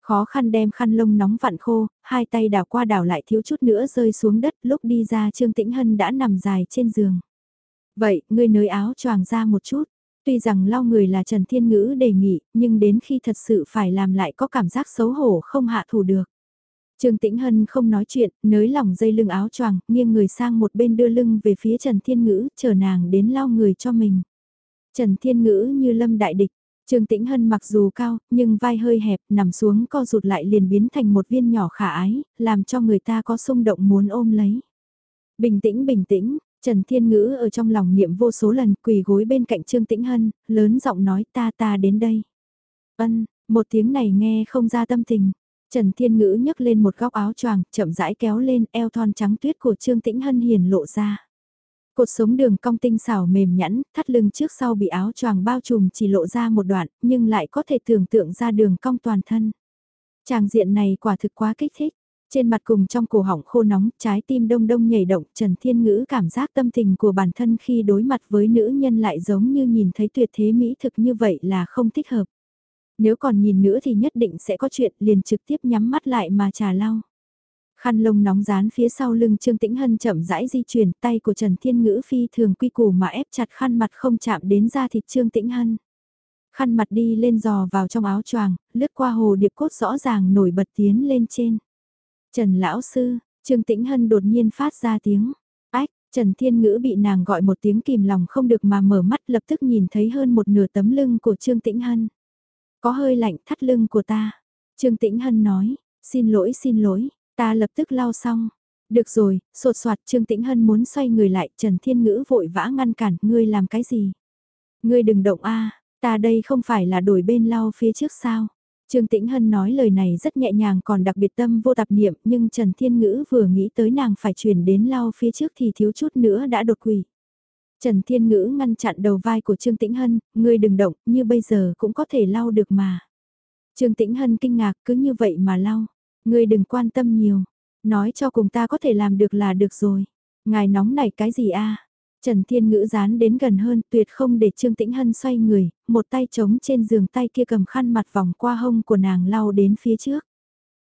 Khó khăn đem khăn lông nóng vặn khô, hai tay đảo qua đảo lại thiếu chút nữa rơi xuống đất lúc đi ra Trương Tĩnh Hân đã nằm dài trên giường. Vậy, ngươi nới áo choàng ra một chút. Tuy rằng lau người là Trần Thiên Ngữ đề nghị, nhưng đến khi thật sự phải làm lại có cảm giác xấu hổ không hạ thủ được. Trương Tĩnh Hân không nói chuyện, nới lỏng dây lưng áo choàng, nghiêng người sang một bên đưa lưng về phía Trần Thiên Ngữ, chờ nàng đến lau người cho mình. Trần Thiên Ngữ như lâm đại địch, Trương Tĩnh Hân mặc dù cao, nhưng vai hơi hẹp, nằm xuống co rụt lại liền biến thành một viên nhỏ khả ái, làm cho người ta có xung động muốn ôm lấy. Bình tĩnh bình tĩnh, Trần Thiên Ngữ ở trong lòng niệm vô số lần quỳ gối bên cạnh Trương Tĩnh Hân, lớn giọng nói ta ta đến đây. Ân, một tiếng này nghe không ra tâm tình. Trần Thiên Ngữ nhấc lên một góc áo choàng, chậm rãi kéo lên eo thon trắng tuyết của Trương Tĩnh Hân hiền lộ ra. Cột sống đường cong tinh xảo mềm nhẵn, thắt lưng trước sau bị áo choàng bao trùm chỉ lộ ra một đoạn, nhưng lại có thể tưởng tượng ra đường cong toàn thân. Tràng diện này quả thực quá kích thích. Trên mặt cùng trong cổ họng khô nóng, trái tim đông đông nhảy động, Trần Thiên Ngữ cảm giác tâm tình của bản thân khi đối mặt với nữ nhân lại giống như nhìn thấy tuyệt thế mỹ thực như vậy là không thích hợp. Nếu còn nhìn nữa thì nhất định sẽ có chuyện liền trực tiếp nhắm mắt lại mà trà lau. Khăn lông nóng dán phía sau lưng Trương Tĩnh Hân chậm rãi di chuyển tay của Trần Thiên Ngữ phi thường quy củ mà ép chặt khăn mặt không chạm đến da thịt Trương Tĩnh Hân. Khăn mặt đi lên giò vào trong áo choàng, lướt qua hồ điệp cốt rõ ràng nổi bật tiến lên trên. Trần Lão Sư, Trương Tĩnh Hân đột nhiên phát ra tiếng. Ách, Trần Thiên Ngữ bị nàng gọi một tiếng kìm lòng không được mà mở mắt lập tức nhìn thấy hơn một nửa tấm lưng của Trương Tĩnh Hân. Có hơi lạnh thắt lưng của ta. Trương Tĩnh Hân nói, xin lỗi xin lỗi, ta lập tức lau xong. Được rồi, sột soạt Trương Tĩnh Hân muốn xoay người lại, Trần Thiên Ngữ vội vã ngăn cản, ngươi làm cái gì? Ngươi đừng động a, ta đây không phải là đổi bên lau phía trước sao? Trương Tĩnh Hân nói lời này rất nhẹ nhàng còn đặc biệt tâm vô tạp niệm nhưng Trần Thiên Ngữ vừa nghĩ tới nàng phải chuyển đến lau phía trước thì thiếu chút nữa đã đột quỷ. Trần Thiên Ngữ ngăn chặn đầu vai của Trương Tĩnh Hân, ngươi đừng động, như bây giờ cũng có thể lau được mà. Trương Tĩnh Hân kinh ngạc cứ như vậy mà lau, ngươi đừng quan tâm nhiều, nói cho cùng ta có thể làm được là được rồi. Ngài nóng này cái gì a? Trần Thiên Ngữ dán đến gần hơn tuyệt không để Trương Tĩnh Hân xoay người, một tay trống trên giường tay kia cầm khăn mặt vòng qua hông của nàng lau đến phía trước.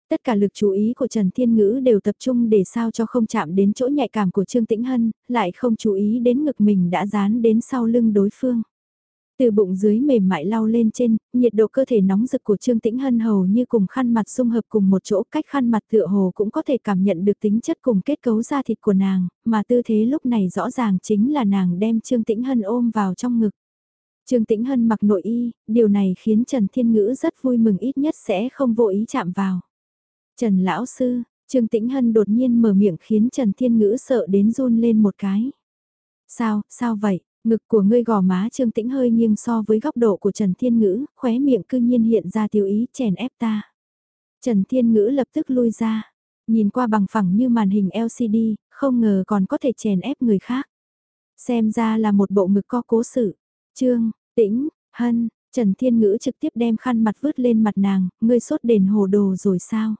Tất cả lực chú ý của Trần Thiên Ngữ đều tập trung để sao cho không chạm đến chỗ nhạy cảm của Trương Tĩnh Hân, lại không chú ý đến ngực mình đã dán đến sau lưng đối phương. Từ bụng dưới mềm mại lau lên trên, nhiệt độ cơ thể nóng rực của Trương Tĩnh Hân hầu như cùng khăn mặt xung hợp cùng một chỗ cách khăn mặt tựa hồ cũng có thể cảm nhận được tính chất cùng kết cấu da thịt của nàng, mà tư thế lúc này rõ ràng chính là nàng đem Trương Tĩnh Hân ôm vào trong ngực. Trương Tĩnh Hân mặc nội y, điều này khiến Trần Thiên Ngữ rất vui mừng ít nhất sẽ không vô ý chạm vào. Trần Lão Sư, Trương Tĩnh Hân đột nhiên mở miệng khiến Trần Thiên Ngữ sợ đến run lên một cái. Sao, sao vậy? Ngực của ngươi gò má Trương Tĩnh hơi nghiêng so với góc độ của Trần Thiên Ngữ, khóe miệng cư nhiên hiện ra tiêu ý chèn ép ta. Trần Thiên Ngữ lập tức lui ra, nhìn qua bằng phẳng như màn hình LCD, không ngờ còn có thể chèn ép người khác. Xem ra là một bộ ngực co cố sự. Trương, Tĩnh, Hân, Trần Thiên Ngữ trực tiếp đem khăn mặt vứt lên mặt nàng, ngươi sốt đền hồ đồ rồi sao?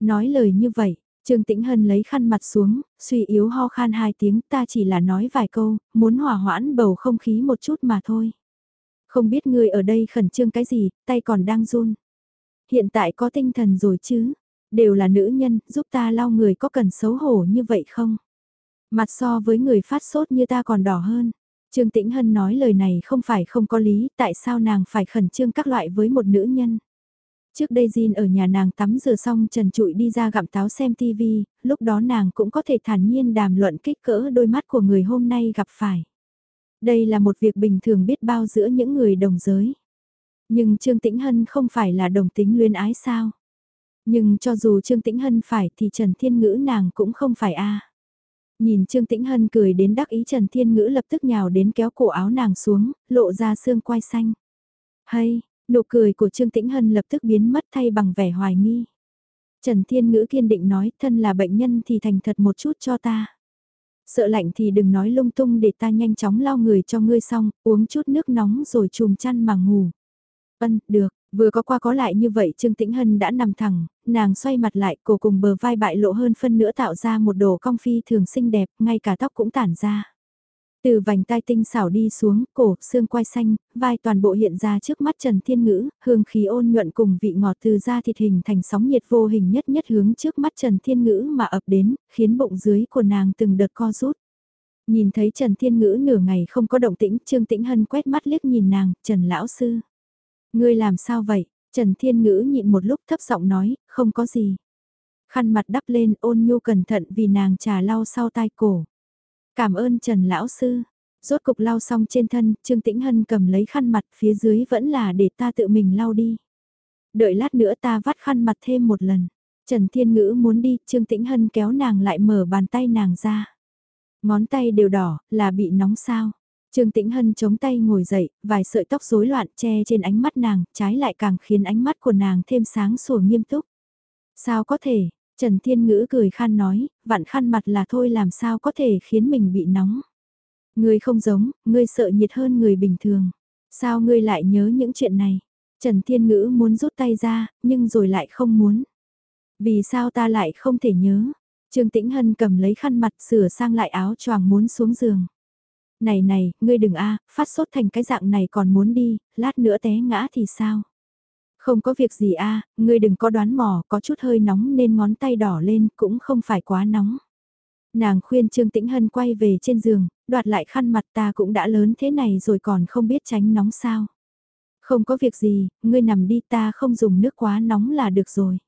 Nói lời như vậy, Trương Tĩnh Hân lấy khăn mặt xuống, suy yếu ho khan hai tiếng ta chỉ là nói vài câu, muốn hòa hoãn bầu không khí một chút mà thôi. Không biết người ở đây khẩn trương cái gì, tay còn đang run. Hiện tại có tinh thần rồi chứ, đều là nữ nhân, giúp ta lau người có cần xấu hổ như vậy không? Mặt so với người phát sốt như ta còn đỏ hơn. Trương Tĩnh Hân nói lời này không phải không có lý, tại sao nàng phải khẩn trương các loại với một nữ nhân? Trước đây Jin ở nhà nàng tắm rửa xong trần trụi đi ra gặm táo xem TV, lúc đó nàng cũng có thể thản nhiên đàm luận kích cỡ đôi mắt của người hôm nay gặp phải. Đây là một việc bình thường biết bao giữa những người đồng giới. Nhưng Trương Tĩnh Hân không phải là đồng tính luyến ái sao? Nhưng cho dù Trương Tĩnh Hân phải thì Trần Thiên Ngữ nàng cũng không phải a. Nhìn Trương Tĩnh Hân cười đến đắc ý Trần Thiên Ngữ lập tức nhào đến kéo cổ áo nàng xuống, lộ ra xương quai xanh. Hay, Nụ cười của Trương Tĩnh Hân lập tức biến mất thay bằng vẻ hoài nghi. Trần Thiên Ngữ kiên định nói thân là bệnh nhân thì thành thật một chút cho ta. Sợ lạnh thì đừng nói lung tung để ta nhanh chóng lau người cho ngươi xong, uống chút nước nóng rồi chùm chăn mà ngủ. Vân, được, vừa có qua có lại như vậy Trương Tĩnh Hân đã nằm thẳng, nàng xoay mặt lại cổ cùng bờ vai bại lộ hơn phân nữa tạo ra một đồ cong phi thường xinh đẹp, ngay cả tóc cũng tản ra. Từ vành tai tinh xảo đi xuống, cổ, xương quai xanh, vai toàn bộ hiện ra trước mắt Trần Thiên Ngữ, hương khí ôn nhuận cùng vị ngọt từ da thịt hình thành sóng nhiệt vô hình nhất nhất hướng trước mắt Trần Thiên Ngữ mà ập đến, khiến bụng dưới của nàng từng đợt co rút. Nhìn thấy Trần Thiên Ngữ nửa ngày không có động tĩnh, Trương Tĩnh Hân quét mắt liếc nhìn nàng, Trần Lão Sư. Ngươi làm sao vậy? Trần Thiên Ngữ nhịn một lúc thấp giọng nói, không có gì. Khăn mặt đắp lên ôn nhu cẩn thận vì nàng trà lau sau tai cổ. Cảm ơn Trần Lão Sư. Rốt cục lau xong trên thân, Trương Tĩnh Hân cầm lấy khăn mặt phía dưới vẫn là để ta tự mình lau đi. Đợi lát nữa ta vắt khăn mặt thêm một lần. Trần Thiên Ngữ muốn đi, Trương Tĩnh Hân kéo nàng lại mở bàn tay nàng ra. Ngón tay đều đỏ, là bị nóng sao. Trương Tĩnh Hân chống tay ngồi dậy, vài sợi tóc rối loạn che trên ánh mắt nàng, trái lại càng khiến ánh mắt của nàng thêm sáng sủa nghiêm túc. Sao có thể, Trần Thiên Ngữ cười khan nói, vặn khăn mặt là thôi làm sao có thể khiến mình bị nóng. Ngươi không giống, ngươi sợ nhiệt hơn người bình thường. Sao ngươi lại nhớ những chuyện này? Trần Thiên Ngữ muốn rút tay ra, nhưng rồi lại không muốn. Vì sao ta lại không thể nhớ? Trương Tĩnh Hân cầm lấy khăn mặt sửa sang lại áo choàng muốn xuống giường. Này này, ngươi đừng a, phát sốt thành cái dạng này còn muốn đi, lát nữa té ngã thì sao? Không có việc gì a, ngươi đừng có đoán mò, có chút hơi nóng nên ngón tay đỏ lên, cũng không phải quá nóng. Nàng khuyên Trương Tĩnh Hân quay về trên giường, đoạt lại khăn mặt ta cũng đã lớn thế này rồi còn không biết tránh nóng sao. Không có việc gì, ngươi nằm đi ta không dùng nước quá nóng là được rồi.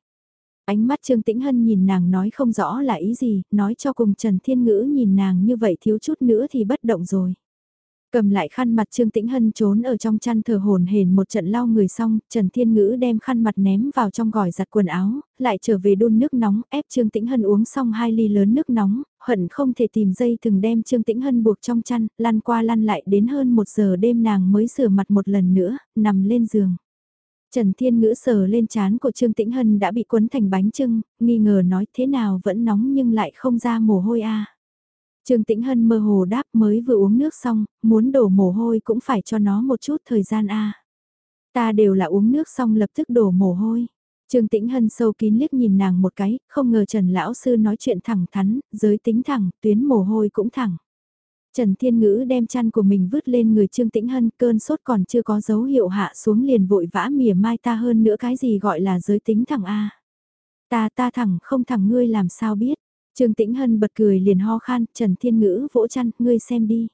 Ánh mắt Trương Tĩnh Hân nhìn nàng nói không rõ là ý gì, nói cho cùng Trần Thiên Ngữ nhìn nàng như vậy thiếu chút nữa thì bất động rồi. Cầm lại khăn mặt Trương Tĩnh Hân trốn ở trong chăn thờ hồn hển một trận lau người xong, Trần Thiên Ngữ đem khăn mặt ném vào trong gỏi giặt quần áo, lại trở về đun nước nóng, ép Trương Tĩnh Hân uống xong hai ly lớn nước nóng, hận không thể tìm dây từng đem Trương Tĩnh Hân buộc trong chăn, lăn qua lăn lại đến hơn một giờ đêm nàng mới rửa mặt một lần nữa, nằm lên giường. Trần Thiên Ngữ sờ lên chán của Trương Tĩnh Hân đã bị cuốn thành bánh trưng, nghi ngờ nói thế nào vẫn nóng nhưng lại không ra mồ hôi a. Trương Tĩnh Hân mơ hồ đáp mới vừa uống nước xong, muốn đổ mồ hôi cũng phải cho nó một chút thời gian a. Ta đều là uống nước xong lập tức đổ mồ hôi. Trương Tĩnh Hân sâu kín liếc nhìn nàng một cái, không ngờ Trần Lão Sư nói chuyện thẳng thắn, giới tính thẳng, tuyến mồ hôi cũng thẳng. Trần Thiên Ngữ đem chăn của mình vứt lên người Trương Tĩnh Hân, cơn sốt còn chưa có dấu hiệu hạ xuống liền vội vã mỉa mai ta hơn nữa cái gì gọi là giới tính thẳng A. Ta ta thẳng không thẳng ngươi làm sao biết. Trương Tĩnh Hân bật cười liền ho khan, Trần Thiên Ngữ vỗ chăn, ngươi xem đi.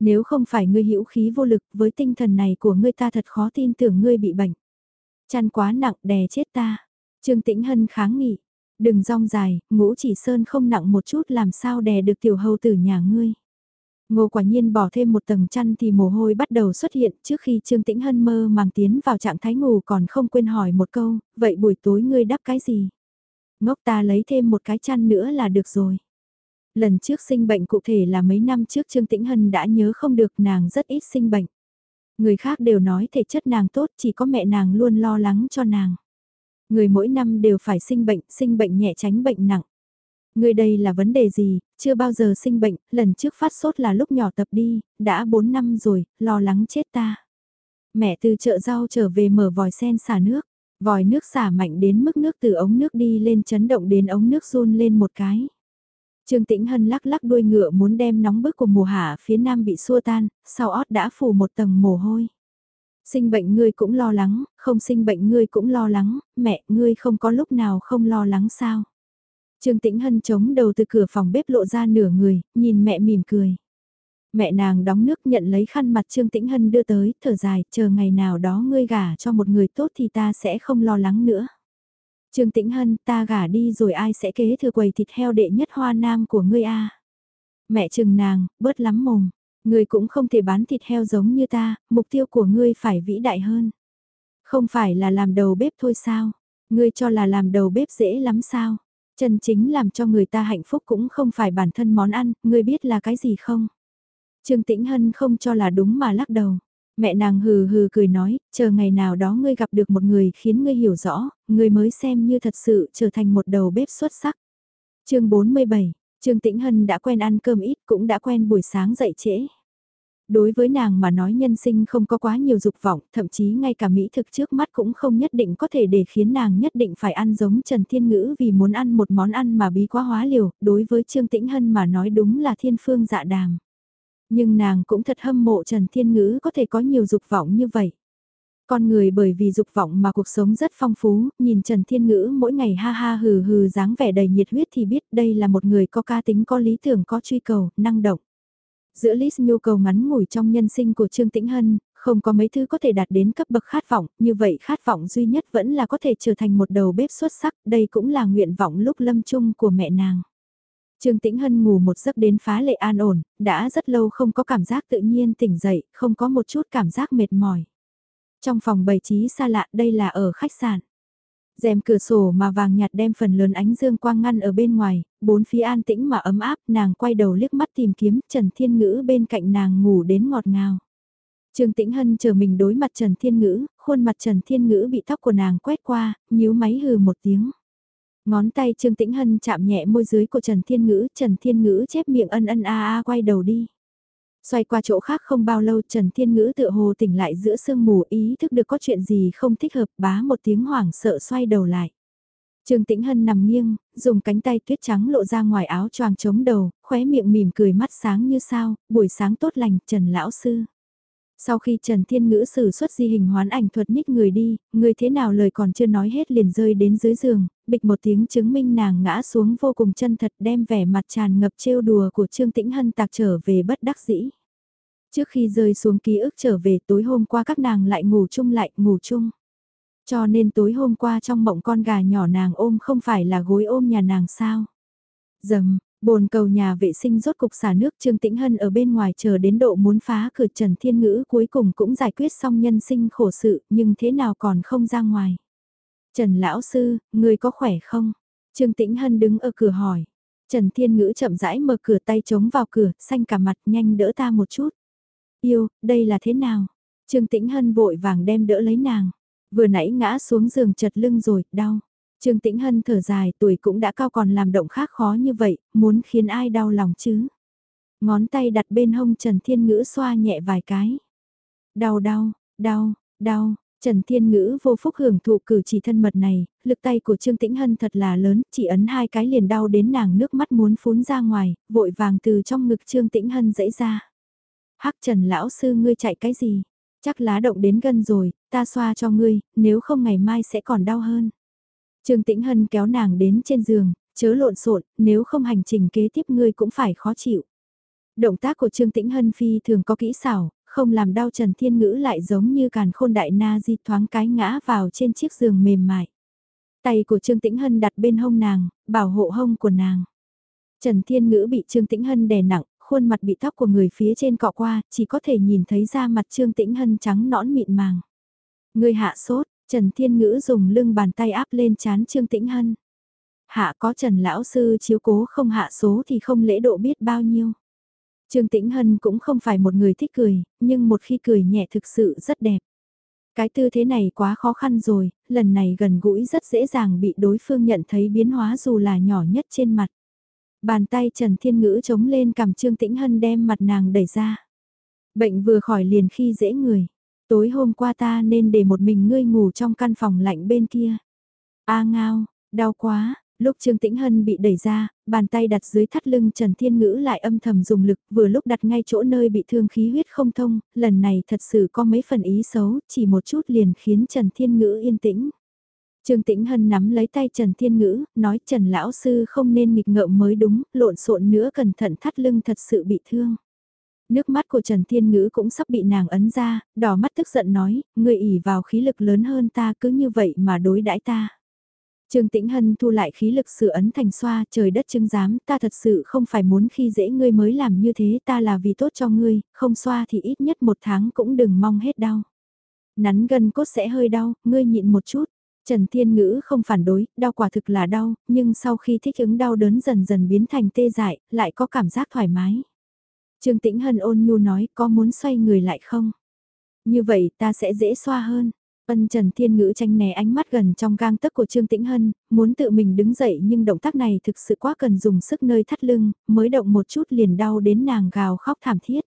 Nếu không phải ngươi hữu khí vô lực với tinh thần này của ngươi ta thật khó tin tưởng ngươi bị bệnh. Chăn quá nặng đè chết ta. Trương Tĩnh Hân kháng nghị. Đừng rong dài, ngũ chỉ sơn không nặng một chút làm sao đè được tiểu hầu tử nhà ngươi. Ngô quả nhiên bỏ thêm một tầng chăn thì mồ hôi bắt đầu xuất hiện trước khi Trương Tĩnh Hân mơ màng tiến vào trạng thái ngủ còn không quên hỏi một câu, vậy buổi tối ngươi đắp cái gì? Ngốc ta lấy thêm một cái chăn nữa là được rồi. Lần trước sinh bệnh cụ thể là mấy năm trước Trương Tĩnh Hân đã nhớ không được nàng rất ít sinh bệnh. Người khác đều nói thể chất nàng tốt chỉ có mẹ nàng luôn lo lắng cho nàng. Người mỗi năm đều phải sinh bệnh, sinh bệnh nhẹ tránh bệnh nặng. Người đây là vấn đề gì, chưa bao giờ sinh bệnh, lần trước phát sốt là lúc nhỏ tập đi, đã 4 năm rồi, lo lắng chết ta. Mẹ từ chợ rau trở về mở vòi sen xả nước, vòi nước xả mạnh đến mức nước từ ống nước đi lên chấn động đến ống nước run lên một cái. Trương Tĩnh Hân lắc lắc đuôi ngựa muốn đem nóng bức của mùa hạ phía nam bị xua tan, sau ót đã phủ một tầng mồ hôi. Sinh bệnh ngươi cũng lo lắng, không sinh bệnh ngươi cũng lo lắng, mẹ ngươi không có lúc nào không lo lắng sao. Trương Tĩnh Hân chống đầu từ cửa phòng bếp lộ ra nửa người, nhìn mẹ mỉm cười. Mẹ nàng đóng nước nhận lấy khăn mặt Trương Tĩnh Hân đưa tới, thở dài, chờ ngày nào đó ngươi gả cho một người tốt thì ta sẽ không lo lắng nữa. Trương Tĩnh Hân, ta gả đi rồi ai sẽ kế thừa quầy thịt heo đệ nhất hoa nam của ngươi a? Mẹ trừng nàng, bớt lắm mồm. Ngươi cũng không thể bán thịt heo giống như ta, mục tiêu của ngươi phải vĩ đại hơn. Không phải là làm đầu bếp thôi sao? Ngươi cho là làm đầu bếp dễ lắm sao? Chân chính làm cho người ta hạnh phúc cũng không phải bản thân món ăn, ngươi biết là cái gì không? Trương Tĩnh Hân không cho là đúng mà lắc đầu. Mẹ nàng hừ hừ cười nói, chờ ngày nào đó ngươi gặp được một người khiến ngươi hiểu rõ, ngươi mới xem như thật sự trở thành một đầu bếp xuất sắc. chương 47, Trương Tĩnh Hân đã quen ăn cơm ít cũng đã quen buổi sáng dậy trễ. Đối với nàng mà nói nhân sinh không có quá nhiều dục vọng, thậm chí ngay cả mỹ thực trước mắt cũng không nhất định có thể để khiến nàng nhất định phải ăn giống Trần Thiên Ngữ vì muốn ăn một món ăn mà bí quá hóa liều, đối với Trương Tĩnh Hân mà nói đúng là thiên phương dạ đàm. Nhưng nàng cũng thật hâm mộ Trần Thiên Ngữ có thể có nhiều dục vọng như vậy. Con người bởi vì dục vọng mà cuộc sống rất phong phú, nhìn Trần Thiên Ngữ mỗi ngày ha ha hừ hừ dáng vẻ đầy nhiệt huyết thì biết đây là một người có ca tính có lý tưởng có truy cầu, năng động. Giữa list nhu cầu ngắn ngủi trong nhân sinh của Trương Tĩnh Hân, không có mấy thứ có thể đạt đến cấp bậc khát vọng, như vậy khát vọng duy nhất vẫn là có thể trở thành một đầu bếp xuất sắc, đây cũng là nguyện vọng lúc lâm chung của mẹ nàng. Trương Tĩnh Hân ngủ một giấc đến phá lệ an ổn, đã rất lâu không có cảm giác tự nhiên tỉnh dậy, không có một chút cảm giác mệt mỏi. Trong phòng bày trí xa lạ đây là ở khách sạn rèm cửa sổ mà vàng nhạt đem phần lớn ánh dương quang ngăn ở bên ngoài, bốn phía an tĩnh mà ấm áp, nàng quay đầu liếc mắt tìm kiếm Trần Thiên Ngữ bên cạnh nàng ngủ đến ngọt ngào. Trương Tĩnh Hân chờ mình đối mặt Trần Thiên Ngữ, khuôn mặt Trần Thiên Ngữ bị tóc của nàng quét qua, nhíu máy hừ một tiếng. Ngón tay Trương Tĩnh Hân chạm nhẹ môi dưới của Trần Thiên Ngữ, Trần Thiên Ngữ chép miệng ân ân a a quay đầu đi. Xoay qua chỗ khác không bao lâu Trần Thiên Ngữ tựa hồ tỉnh lại giữa sương mù ý thức được có chuyện gì không thích hợp bá một tiếng hoảng sợ xoay đầu lại. Trương Tĩnh Hân nằm nghiêng, dùng cánh tay tuyết trắng lộ ra ngoài áo choàng chống đầu, khóe miệng mỉm cười mắt sáng như sao, buổi sáng tốt lành, Trần Lão Sư. Sau khi Trần Thiên Ngữ sử xuất di hình hoán ảnh thuật nhích người đi, người thế nào lời còn chưa nói hết liền rơi đến dưới giường, bịch một tiếng chứng minh nàng ngã xuống vô cùng chân thật đem vẻ mặt tràn ngập trêu đùa của Trương Tĩnh Hân tạc trở về bất đắc dĩ. Trước khi rơi xuống ký ức trở về tối hôm qua các nàng lại ngủ chung lại ngủ chung. Cho nên tối hôm qua trong mộng con gà nhỏ nàng ôm không phải là gối ôm nhà nàng sao. Dầm, bồn cầu nhà vệ sinh rốt cục xả nước Trương Tĩnh Hân ở bên ngoài chờ đến độ muốn phá cửa Trần Thiên Ngữ cuối cùng cũng giải quyết xong nhân sinh khổ sự nhưng thế nào còn không ra ngoài. Trần Lão Sư, người có khỏe không? Trương Tĩnh Hân đứng ở cửa hỏi. Trần Thiên Ngữ chậm rãi mở cửa tay chống vào cửa, xanh cả mặt nhanh đỡ ta một chút. Yêu, đây là thế nào? Trương Tĩnh Hân vội vàng đem đỡ lấy nàng. Vừa nãy ngã xuống giường chật lưng rồi, đau. Trương Tĩnh Hân thở dài, tuổi cũng đã cao còn làm động khác khó như vậy, muốn khiến ai đau lòng chứ. Ngón tay đặt bên hông Trần Thiên Ngữ xoa nhẹ vài cái. Đau đau, đau, đau, Trần Thiên Ngữ vô phúc hưởng thụ cử chỉ thân mật này, lực tay của Trương Tĩnh Hân thật là lớn, chỉ ấn hai cái liền đau đến nàng nước mắt muốn phún ra ngoài, vội vàng từ trong ngực Trương Tĩnh Hân dẫy ra. Hắc Trần lão sư ngươi chạy cái gì? Chắc lá động đến gân rồi, ta xoa cho ngươi, nếu không ngày mai sẽ còn đau hơn. Trương Tĩnh Hân kéo nàng đến trên giường, chớ lộn xộn, nếu không hành trình kế tiếp ngươi cũng phải khó chịu. Động tác của Trương Tĩnh Hân phi thường có kỹ xảo, không làm đau Trần Thiên Ngữ lại giống như càn khôn đại na di thoáng cái ngã vào trên chiếc giường mềm mại. Tay của Trương Tĩnh Hân đặt bên hông nàng, bảo hộ hông của nàng. Trần Thiên Ngữ bị Trương Tĩnh Hân đè nặng, khuôn mặt bị tóc của người phía trên cọ qua, chỉ có thể nhìn thấy da mặt Trương Tĩnh Hân trắng nõn mịn màng. Người hạ sốt, Trần Thiên Ngữ dùng lưng bàn tay áp lên chán Trương Tĩnh Hân. Hạ có Trần Lão Sư chiếu cố không hạ số thì không lễ độ biết bao nhiêu. Trương Tĩnh Hân cũng không phải một người thích cười, nhưng một khi cười nhẹ thực sự rất đẹp. Cái tư thế này quá khó khăn rồi, lần này gần gũi rất dễ dàng bị đối phương nhận thấy biến hóa dù là nhỏ nhất trên mặt. Bàn tay Trần Thiên Ngữ chống lên cầm Trương Tĩnh Hân đem mặt nàng đẩy ra. Bệnh vừa khỏi liền khi dễ người. Tối hôm qua ta nên để một mình ngươi ngủ trong căn phòng lạnh bên kia. A ngao, đau quá, lúc Trương Tĩnh Hân bị đẩy ra, bàn tay đặt dưới thắt lưng Trần Thiên Ngữ lại âm thầm dùng lực vừa lúc đặt ngay chỗ nơi bị thương khí huyết không thông, lần này thật sự có mấy phần ý xấu, chỉ một chút liền khiến Trần Thiên Ngữ yên tĩnh. Trương Tĩnh Hân nắm lấy tay Trần Thiên Ngữ, nói Trần Lão Sư không nên nghịch ngợm mới đúng, lộn xộn nữa cẩn thận thắt lưng thật sự bị thương. Nước mắt của Trần Thiên Ngữ cũng sắp bị nàng ấn ra, đỏ mắt tức giận nói, người ỉ vào khí lực lớn hơn ta cứ như vậy mà đối đãi ta. Trương Tĩnh Hân thu lại khí lực sửa ấn thành xoa, trời đất chứng giám, ta thật sự không phải muốn khi dễ ngươi mới làm như thế, ta là vì tốt cho ngươi, không xoa thì ít nhất một tháng cũng đừng mong hết đau. Nắn gần cốt sẽ hơi đau, ngươi nhịn một chút. Trần Thiên Ngữ không phản đối, đau quả thực là đau, nhưng sau khi thích ứng đau đớn dần dần biến thành tê dại, lại có cảm giác thoải mái. Trương Tĩnh Hân ôn nhu nói có muốn xoay người lại không? Như vậy ta sẽ dễ xoa hơn. Ân Trần Thiên Ngữ tranh né ánh mắt gần trong gang tấc của Trương Tĩnh Hân, muốn tự mình đứng dậy nhưng động tác này thực sự quá cần dùng sức nơi thắt lưng, mới động một chút liền đau đến nàng gào khóc thảm thiết.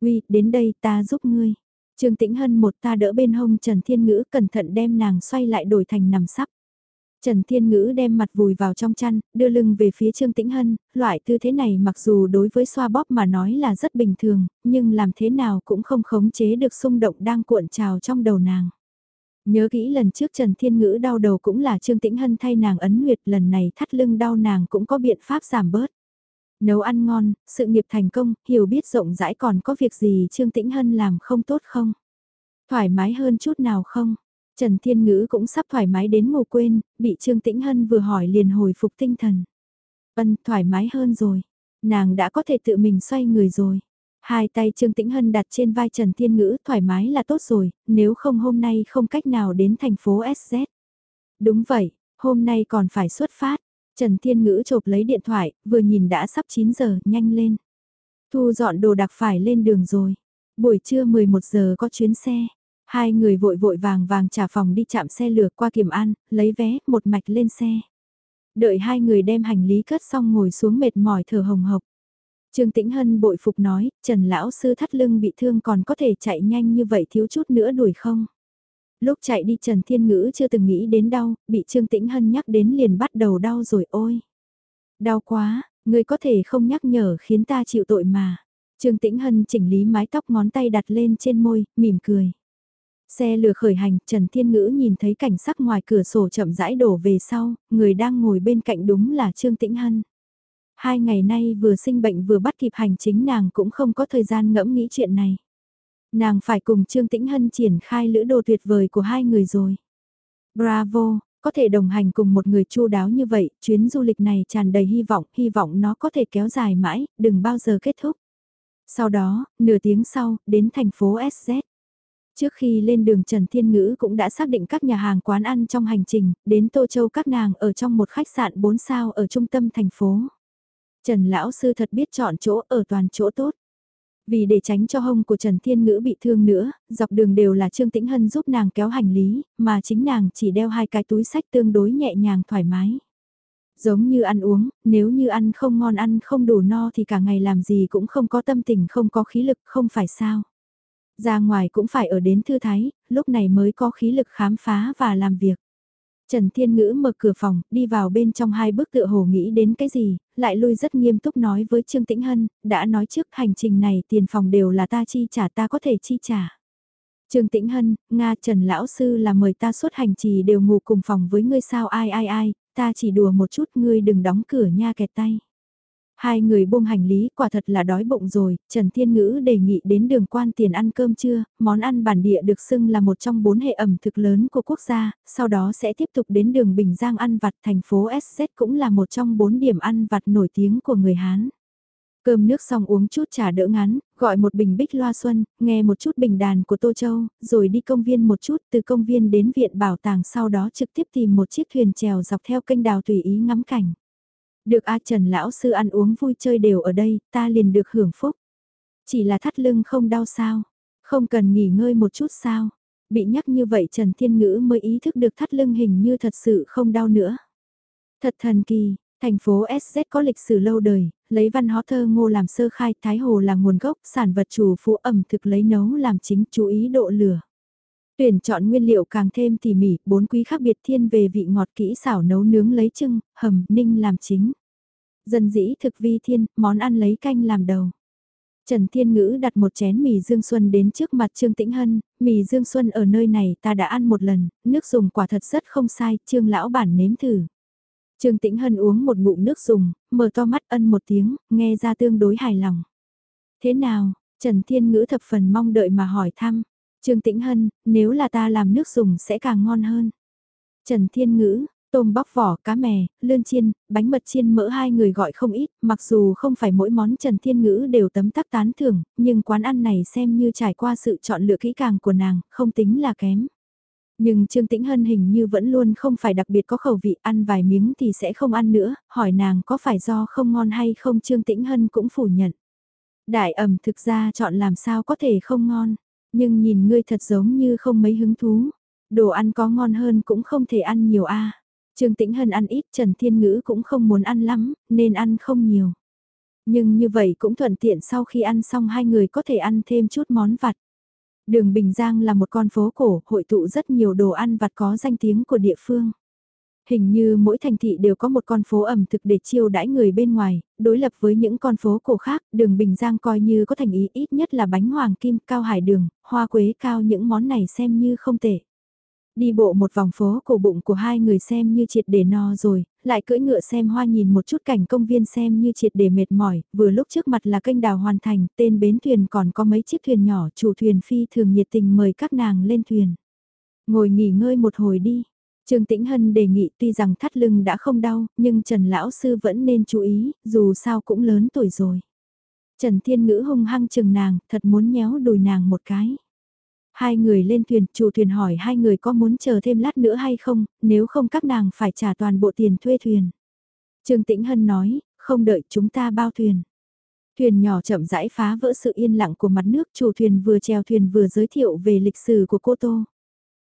Uy, đến đây ta giúp ngươi. Trương Tĩnh Hân một ta đỡ bên hông Trần Thiên Ngữ cẩn thận đem nàng xoay lại đổi thành nằm sắp. Trần Thiên Ngữ đem mặt vùi vào trong chăn, đưa lưng về phía Trương Tĩnh Hân, loại tư thế này mặc dù đối với xoa bóp mà nói là rất bình thường, nhưng làm thế nào cũng không khống chế được xung động đang cuộn trào trong đầu nàng. Nhớ kỹ lần trước Trần Thiên Ngữ đau đầu cũng là Trương Tĩnh Hân thay nàng ấn huyệt lần này thắt lưng đau nàng cũng có biện pháp giảm bớt. Nấu ăn ngon, sự nghiệp thành công, hiểu biết rộng rãi còn có việc gì Trương Tĩnh Hân làm không tốt không? Thoải mái hơn chút nào không? Trần Thiên Ngữ cũng sắp thoải mái đến ngủ quên, bị Trương Tĩnh Hân vừa hỏi liền hồi phục tinh thần. Vân thoải mái hơn rồi, nàng đã có thể tự mình xoay người rồi. Hai tay Trương Tĩnh Hân đặt trên vai Trần Thiên Ngữ thoải mái là tốt rồi, nếu không hôm nay không cách nào đến thành phố SZ. Đúng vậy, hôm nay còn phải xuất phát. Trần Thiên Ngữ chộp lấy điện thoại, vừa nhìn đã sắp 9 giờ, nhanh lên. Thu dọn đồ đặc phải lên đường rồi. Buổi trưa 11 giờ có chuyến xe. Hai người vội vội vàng vàng trả phòng đi chạm xe lửa qua Kiểm An, lấy vé, một mạch lên xe. Đợi hai người đem hành lý cất xong ngồi xuống mệt mỏi thở hồng hộc. Trương Tĩnh Hân bội phục nói, Trần Lão Sư thắt lưng bị thương còn có thể chạy nhanh như vậy thiếu chút nữa đuổi không? Lúc chạy đi Trần Thiên Ngữ chưa từng nghĩ đến đau, bị Trương Tĩnh Hân nhắc đến liền bắt đầu đau rồi ôi. Đau quá, người có thể không nhắc nhở khiến ta chịu tội mà. Trương Tĩnh Hân chỉnh lý mái tóc ngón tay đặt lên trên môi, mỉm cười. Xe lửa khởi hành, Trần Thiên Ngữ nhìn thấy cảnh sắc ngoài cửa sổ chậm rãi đổ về sau, người đang ngồi bên cạnh đúng là Trương Tĩnh Hân. Hai ngày nay vừa sinh bệnh vừa bắt kịp hành chính nàng cũng không có thời gian ngẫm nghĩ chuyện này. Nàng phải cùng Trương Tĩnh Hân triển khai lữ đồ tuyệt vời của hai người rồi. Bravo, có thể đồng hành cùng một người chu đáo như vậy, chuyến du lịch này tràn đầy hy vọng, hy vọng nó có thể kéo dài mãi, đừng bao giờ kết thúc. Sau đó, nửa tiếng sau, đến thành phố SZ. Trước khi lên đường Trần Thiên Ngữ cũng đã xác định các nhà hàng quán ăn trong hành trình, đến Tô Châu các nàng ở trong một khách sạn 4 sao ở trung tâm thành phố. Trần Lão Sư thật biết chọn chỗ ở toàn chỗ tốt. Vì để tránh cho hông của Trần Thiên Ngữ bị thương nữa, dọc đường đều là Trương Tĩnh Hân giúp nàng kéo hành lý, mà chính nàng chỉ đeo hai cái túi sách tương đối nhẹ nhàng thoải mái. Giống như ăn uống, nếu như ăn không ngon ăn không đủ no thì cả ngày làm gì cũng không có tâm tình không có khí lực không phải sao. Ra ngoài cũng phải ở đến thư thái, lúc này mới có khí lực khám phá và làm việc. Trần Thiên Ngữ mở cửa phòng, đi vào bên trong hai bước tựa hồ nghĩ đến cái gì, lại lui rất nghiêm túc nói với Trương Tĩnh Hân, đã nói trước hành trình này tiền phòng đều là ta chi trả ta có thể chi trả. Trương Tĩnh Hân, Nga Trần Lão Sư là mời ta suốt hành trì đều ngủ cùng phòng với ngươi sao ai ai ai, ta chỉ đùa một chút ngươi đừng đóng cửa nha kẹt tay. Hai người buông hành lý quả thật là đói bụng rồi, Trần Thiên Ngữ đề nghị đến đường quan tiền ăn cơm trưa, món ăn bản địa được xưng là một trong bốn hệ ẩm thực lớn của quốc gia, sau đó sẽ tiếp tục đến đường Bình Giang ăn vặt thành phố SZ cũng là một trong bốn điểm ăn vặt nổi tiếng của người Hán. Cơm nước xong uống chút trà đỡ ngắn, gọi một bình bích loa xuân, nghe một chút bình đàn của Tô Châu, rồi đi công viên một chút, từ công viên đến viện bảo tàng sau đó trực tiếp tìm một chiếc thuyền chèo dọc theo kênh đào tùy ý ngắm cảnh. Được A Trần lão sư ăn uống vui chơi đều ở đây, ta liền được hưởng phúc. Chỉ là thắt lưng không đau sao, không cần nghỉ ngơi một chút sao. Bị nhắc như vậy Trần Thiên Ngữ mới ý thức được thắt lưng hình như thật sự không đau nữa. Thật thần kỳ, thành phố SZ có lịch sử lâu đời, lấy văn hóa thơ ngô làm sơ khai, Thái Hồ là nguồn gốc, sản vật chủ phú ẩm thực lấy nấu làm chính, chú ý độ lửa. Tuyển chọn nguyên liệu càng thêm tỉ mỉ, bốn quý khác biệt thiên về vị ngọt kỹ xảo nấu nướng lấy trưng, hầm, ninh làm chính. Dân dĩ thực vi thiên, món ăn lấy canh làm đầu. Trần Thiên Ngữ đặt một chén mì Dương Xuân đến trước mặt Trương Tĩnh Hân, mì Dương Xuân ở nơi này ta đã ăn một lần, nước dùng quả thật rất không sai, Trương Lão Bản nếm thử. Trương Tĩnh Hân uống một ngụm nước dùng, mở to mắt ân một tiếng, nghe ra tương đối hài lòng. Thế nào, Trần Thiên Ngữ thập phần mong đợi mà hỏi thăm. Trương Tĩnh Hân, nếu là ta làm nước dùng sẽ càng ngon hơn. Trần Thiên Ngữ, tôm bóc vỏ, cá mè, lươn chiên, bánh mật chiên mỡ hai người gọi không ít, mặc dù không phải mỗi món Trần Thiên Ngữ đều tấm tắc tán thưởng, nhưng quán ăn này xem như trải qua sự chọn lựa kỹ càng của nàng, không tính là kém. Nhưng Trương Tĩnh Hân hình như vẫn luôn không phải đặc biệt có khẩu vị ăn vài miếng thì sẽ không ăn nữa, hỏi nàng có phải do không ngon hay không Trương Tĩnh Hân cũng phủ nhận. Đại ẩm thực ra chọn làm sao có thể không ngon. Nhưng nhìn ngươi thật giống như không mấy hứng thú. Đồ ăn có ngon hơn cũng không thể ăn nhiều a. Trương Tĩnh Hân ăn ít, Trần Thiên Ngữ cũng không muốn ăn lắm, nên ăn không nhiều. Nhưng như vậy cũng thuận tiện sau khi ăn xong hai người có thể ăn thêm chút món vặt. Đường Bình Giang là một con phố cổ, hội tụ rất nhiều đồ ăn vặt có danh tiếng của địa phương. Hình như mỗi thành thị đều có một con phố ẩm thực để chiêu đãi người bên ngoài, đối lập với những con phố cổ khác, đường Bình Giang coi như có thành ý ít nhất là bánh hoàng kim, cao hải đường, hoa quế cao những món này xem như không tệ. Đi bộ một vòng phố cổ bụng của hai người xem như triệt để no rồi, lại cưỡi ngựa xem hoa nhìn một chút cảnh công viên xem như triệt để mệt mỏi, vừa lúc trước mặt là kênh đào hoàn thành, tên bến thuyền còn có mấy chiếc thuyền nhỏ, chủ thuyền phi thường nhiệt tình mời các nàng lên thuyền. Ngồi nghỉ ngơi một hồi đi, Trương Tĩnh Hân đề nghị tuy rằng thắt lưng đã không đau, nhưng Trần Lão Sư vẫn nên chú ý, dù sao cũng lớn tuổi rồi. Trần Thiên Ngữ hung hăng chừng nàng, thật muốn nhéo đùi nàng một cái. Hai người lên thuyền, chủ thuyền hỏi hai người có muốn chờ thêm lát nữa hay không, nếu không các nàng phải trả toàn bộ tiền thuê thuyền. Trương Tĩnh Hân nói, không đợi chúng ta bao thuyền. Thuyền nhỏ chậm rãi phá vỡ sự yên lặng của mặt nước, chủ thuyền vừa chèo thuyền vừa giới thiệu về lịch sử của Cô Tô.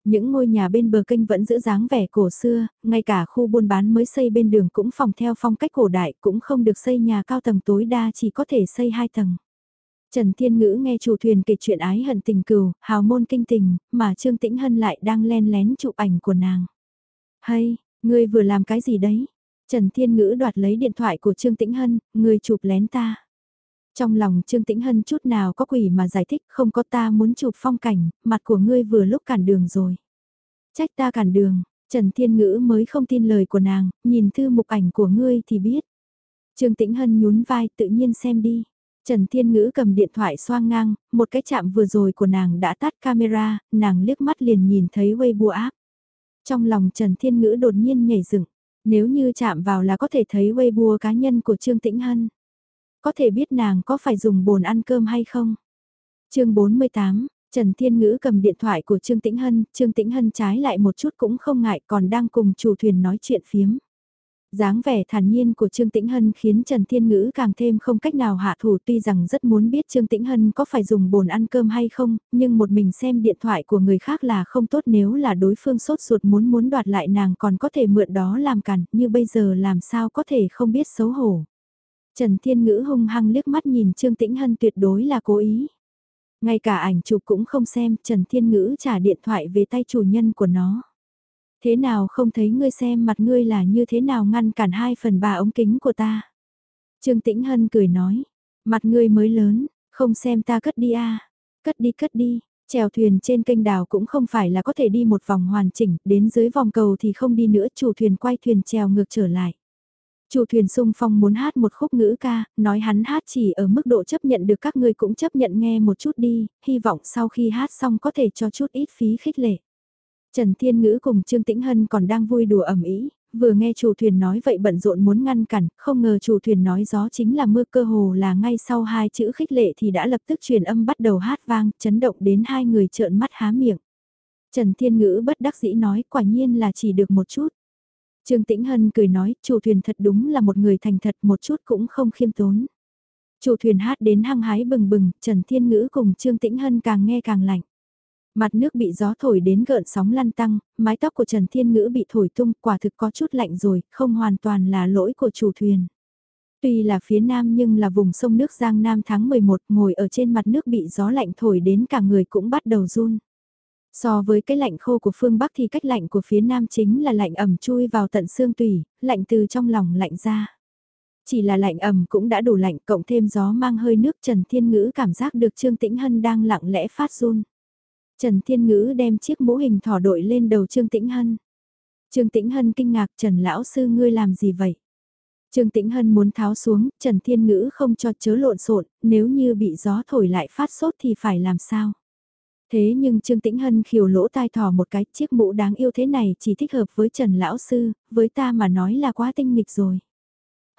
Những ngôi nhà bên bờ kênh vẫn giữ dáng vẻ cổ xưa, ngay cả khu buôn bán mới xây bên đường cũng phòng theo phong cách cổ đại, cũng không được xây nhà cao tầng tối đa chỉ có thể xây hai tầng. Trần Thiên Ngữ nghe chủ thuyền kể chuyện ái hận tình cừu, hào môn kinh tình, mà Trương Tĩnh Hân lại đang len lén chụp ảnh của nàng. Hay, ngươi vừa làm cái gì đấy? Trần Thiên Ngữ đoạt lấy điện thoại của Trương Tĩnh Hân, ngươi chụp lén ta. Trong lòng Trương Tĩnh Hân chút nào có quỷ mà giải thích không có ta muốn chụp phong cảnh, mặt của ngươi vừa lúc cản đường rồi. Trách ta cản đường, Trần Thiên Ngữ mới không tin lời của nàng, nhìn thư mục ảnh của ngươi thì biết. Trương Tĩnh Hân nhún vai tự nhiên xem đi. Trần Thiên Ngữ cầm điện thoại xoang ngang, một cái chạm vừa rồi của nàng đã tắt camera, nàng liếc mắt liền nhìn thấy Weibo app. Trong lòng Trần Thiên Ngữ đột nhiên nhảy dựng, nếu như chạm vào là có thể thấy Weibo cá nhân của Trương Tĩnh Hân. Có thể biết nàng có phải dùng bồn ăn cơm hay không. chương 48, Trần Thiên Ngữ cầm điện thoại của Trương Tĩnh Hân, Trương Tĩnh Hân trái lại một chút cũng không ngại còn đang cùng chủ thuyền nói chuyện phiếm dáng vẻ thản nhiên của Trương Tĩnh Hân khiến Trần Thiên Ngữ càng thêm không cách nào hạ thủ tuy rằng rất muốn biết Trương Tĩnh Hân có phải dùng bồn ăn cơm hay không, nhưng một mình xem điện thoại của người khác là không tốt nếu là đối phương sốt ruột muốn muốn đoạt lại nàng còn có thể mượn đó làm cản, như bây giờ làm sao có thể không biết xấu hổ. Trần Thiên Ngữ hung hăng liếc mắt nhìn Trương Tĩnh Hân tuyệt đối là cố ý. Ngay cả ảnh chụp cũng không xem, Trần Thiên Ngữ trả điện thoại về tay chủ nhân của nó. Thế nào không thấy ngươi xem mặt ngươi là như thế nào ngăn cản hai phần ba ống kính của ta. Trương Tĩnh Hân cười nói, mặt ngươi mới lớn, không xem ta cất đi à. Cất đi cất đi, chèo thuyền trên kênh đào cũng không phải là có thể đi một vòng hoàn chỉnh, đến dưới vòng cầu thì không đi nữa, chủ thuyền quay thuyền chèo ngược trở lại. Chủ thuyền sung phong muốn hát một khúc ngữ ca, nói hắn hát chỉ ở mức độ chấp nhận được các ngươi cũng chấp nhận nghe một chút đi, hy vọng sau khi hát xong có thể cho chút ít phí khích lệ. Trần Thiên Ngữ cùng Trương Tĩnh Hân còn đang vui đùa ẩm ý, vừa nghe chủ thuyền nói vậy bận rộn muốn ngăn cản, không ngờ chủ thuyền nói gió chính là mưa cơ hồ là ngay sau hai chữ khích lệ thì đã lập tức truyền âm bắt đầu hát vang, chấn động đến hai người trợn mắt há miệng. Trần Thiên Ngữ bất đắc dĩ nói quả nhiên là chỉ được một chút. Trương Tĩnh Hân cười nói, chủ thuyền thật đúng là một người thành thật một chút cũng không khiêm tốn. Chủ thuyền hát đến hăng hái bừng bừng, Trần Thiên Ngữ cùng Trương Tĩnh Hân càng nghe càng lạnh. Mặt nước bị gió thổi đến gợn sóng lăn tăng, mái tóc của Trần Thiên Ngữ bị thổi tung, quả thực có chút lạnh rồi, không hoàn toàn là lỗi của chủ thuyền. Tuy là phía nam nhưng là vùng sông nước Giang Nam tháng 11 ngồi ở trên mặt nước bị gió lạnh thổi đến cả người cũng bắt đầu run. So với cái lạnh khô của phương Bắc thì cách lạnh của phía Nam chính là lạnh ẩm chui vào tận xương tủy, lạnh từ trong lòng lạnh ra. Chỉ là lạnh ẩm cũng đã đủ lạnh cộng thêm gió mang hơi nước Trần Thiên Ngữ cảm giác được Trương Tĩnh Hân đang lặng lẽ phát run. Trần Thiên Ngữ đem chiếc mũ hình thỏ đội lên đầu Trương Tĩnh Hân. Trương Tĩnh Hân kinh ngạc Trần Lão Sư ngươi làm gì vậy? Trương Tĩnh Hân muốn tháo xuống, Trần Thiên Ngữ không cho chớ lộn xộn, nếu như bị gió thổi lại phát sốt thì phải làm sao? Thế nhưng Trương Tĩnh Hân khiều lỗ tai thỏ một cái chiếc mũ đáng yêu thế này chỉ thích hợp với Trần Lão Sư, với ta mà nói là quá tinh nghịch rồi.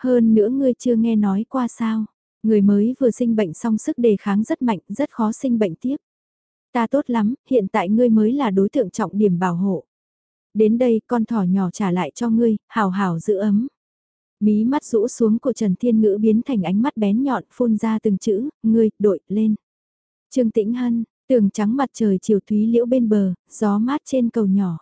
Hơn nữa ngươi chưa nghe nói qua sao, người mới vừa sinh bệnh xong sức đề kháng rất mạnh, rất khó sinh bệnh tiếp. Ta tốt lắm, hiện tại ngươi mới là đối tượng trọng điểm bảo hộ. Đến đây con thỏ nhỏ trả lại cho ngươi, hào hào giữ ấm. Mí mắt rũ xuống của Trần Thiên Ngữ biến thành ánh mắt bén nhọn phun ra từng chữ, ngươi, đội, lên. Trương Tĩnh Hân, tường trắng mặt trời chiều thúy liễu bên bờ, gió mát trên cầu nhỏ.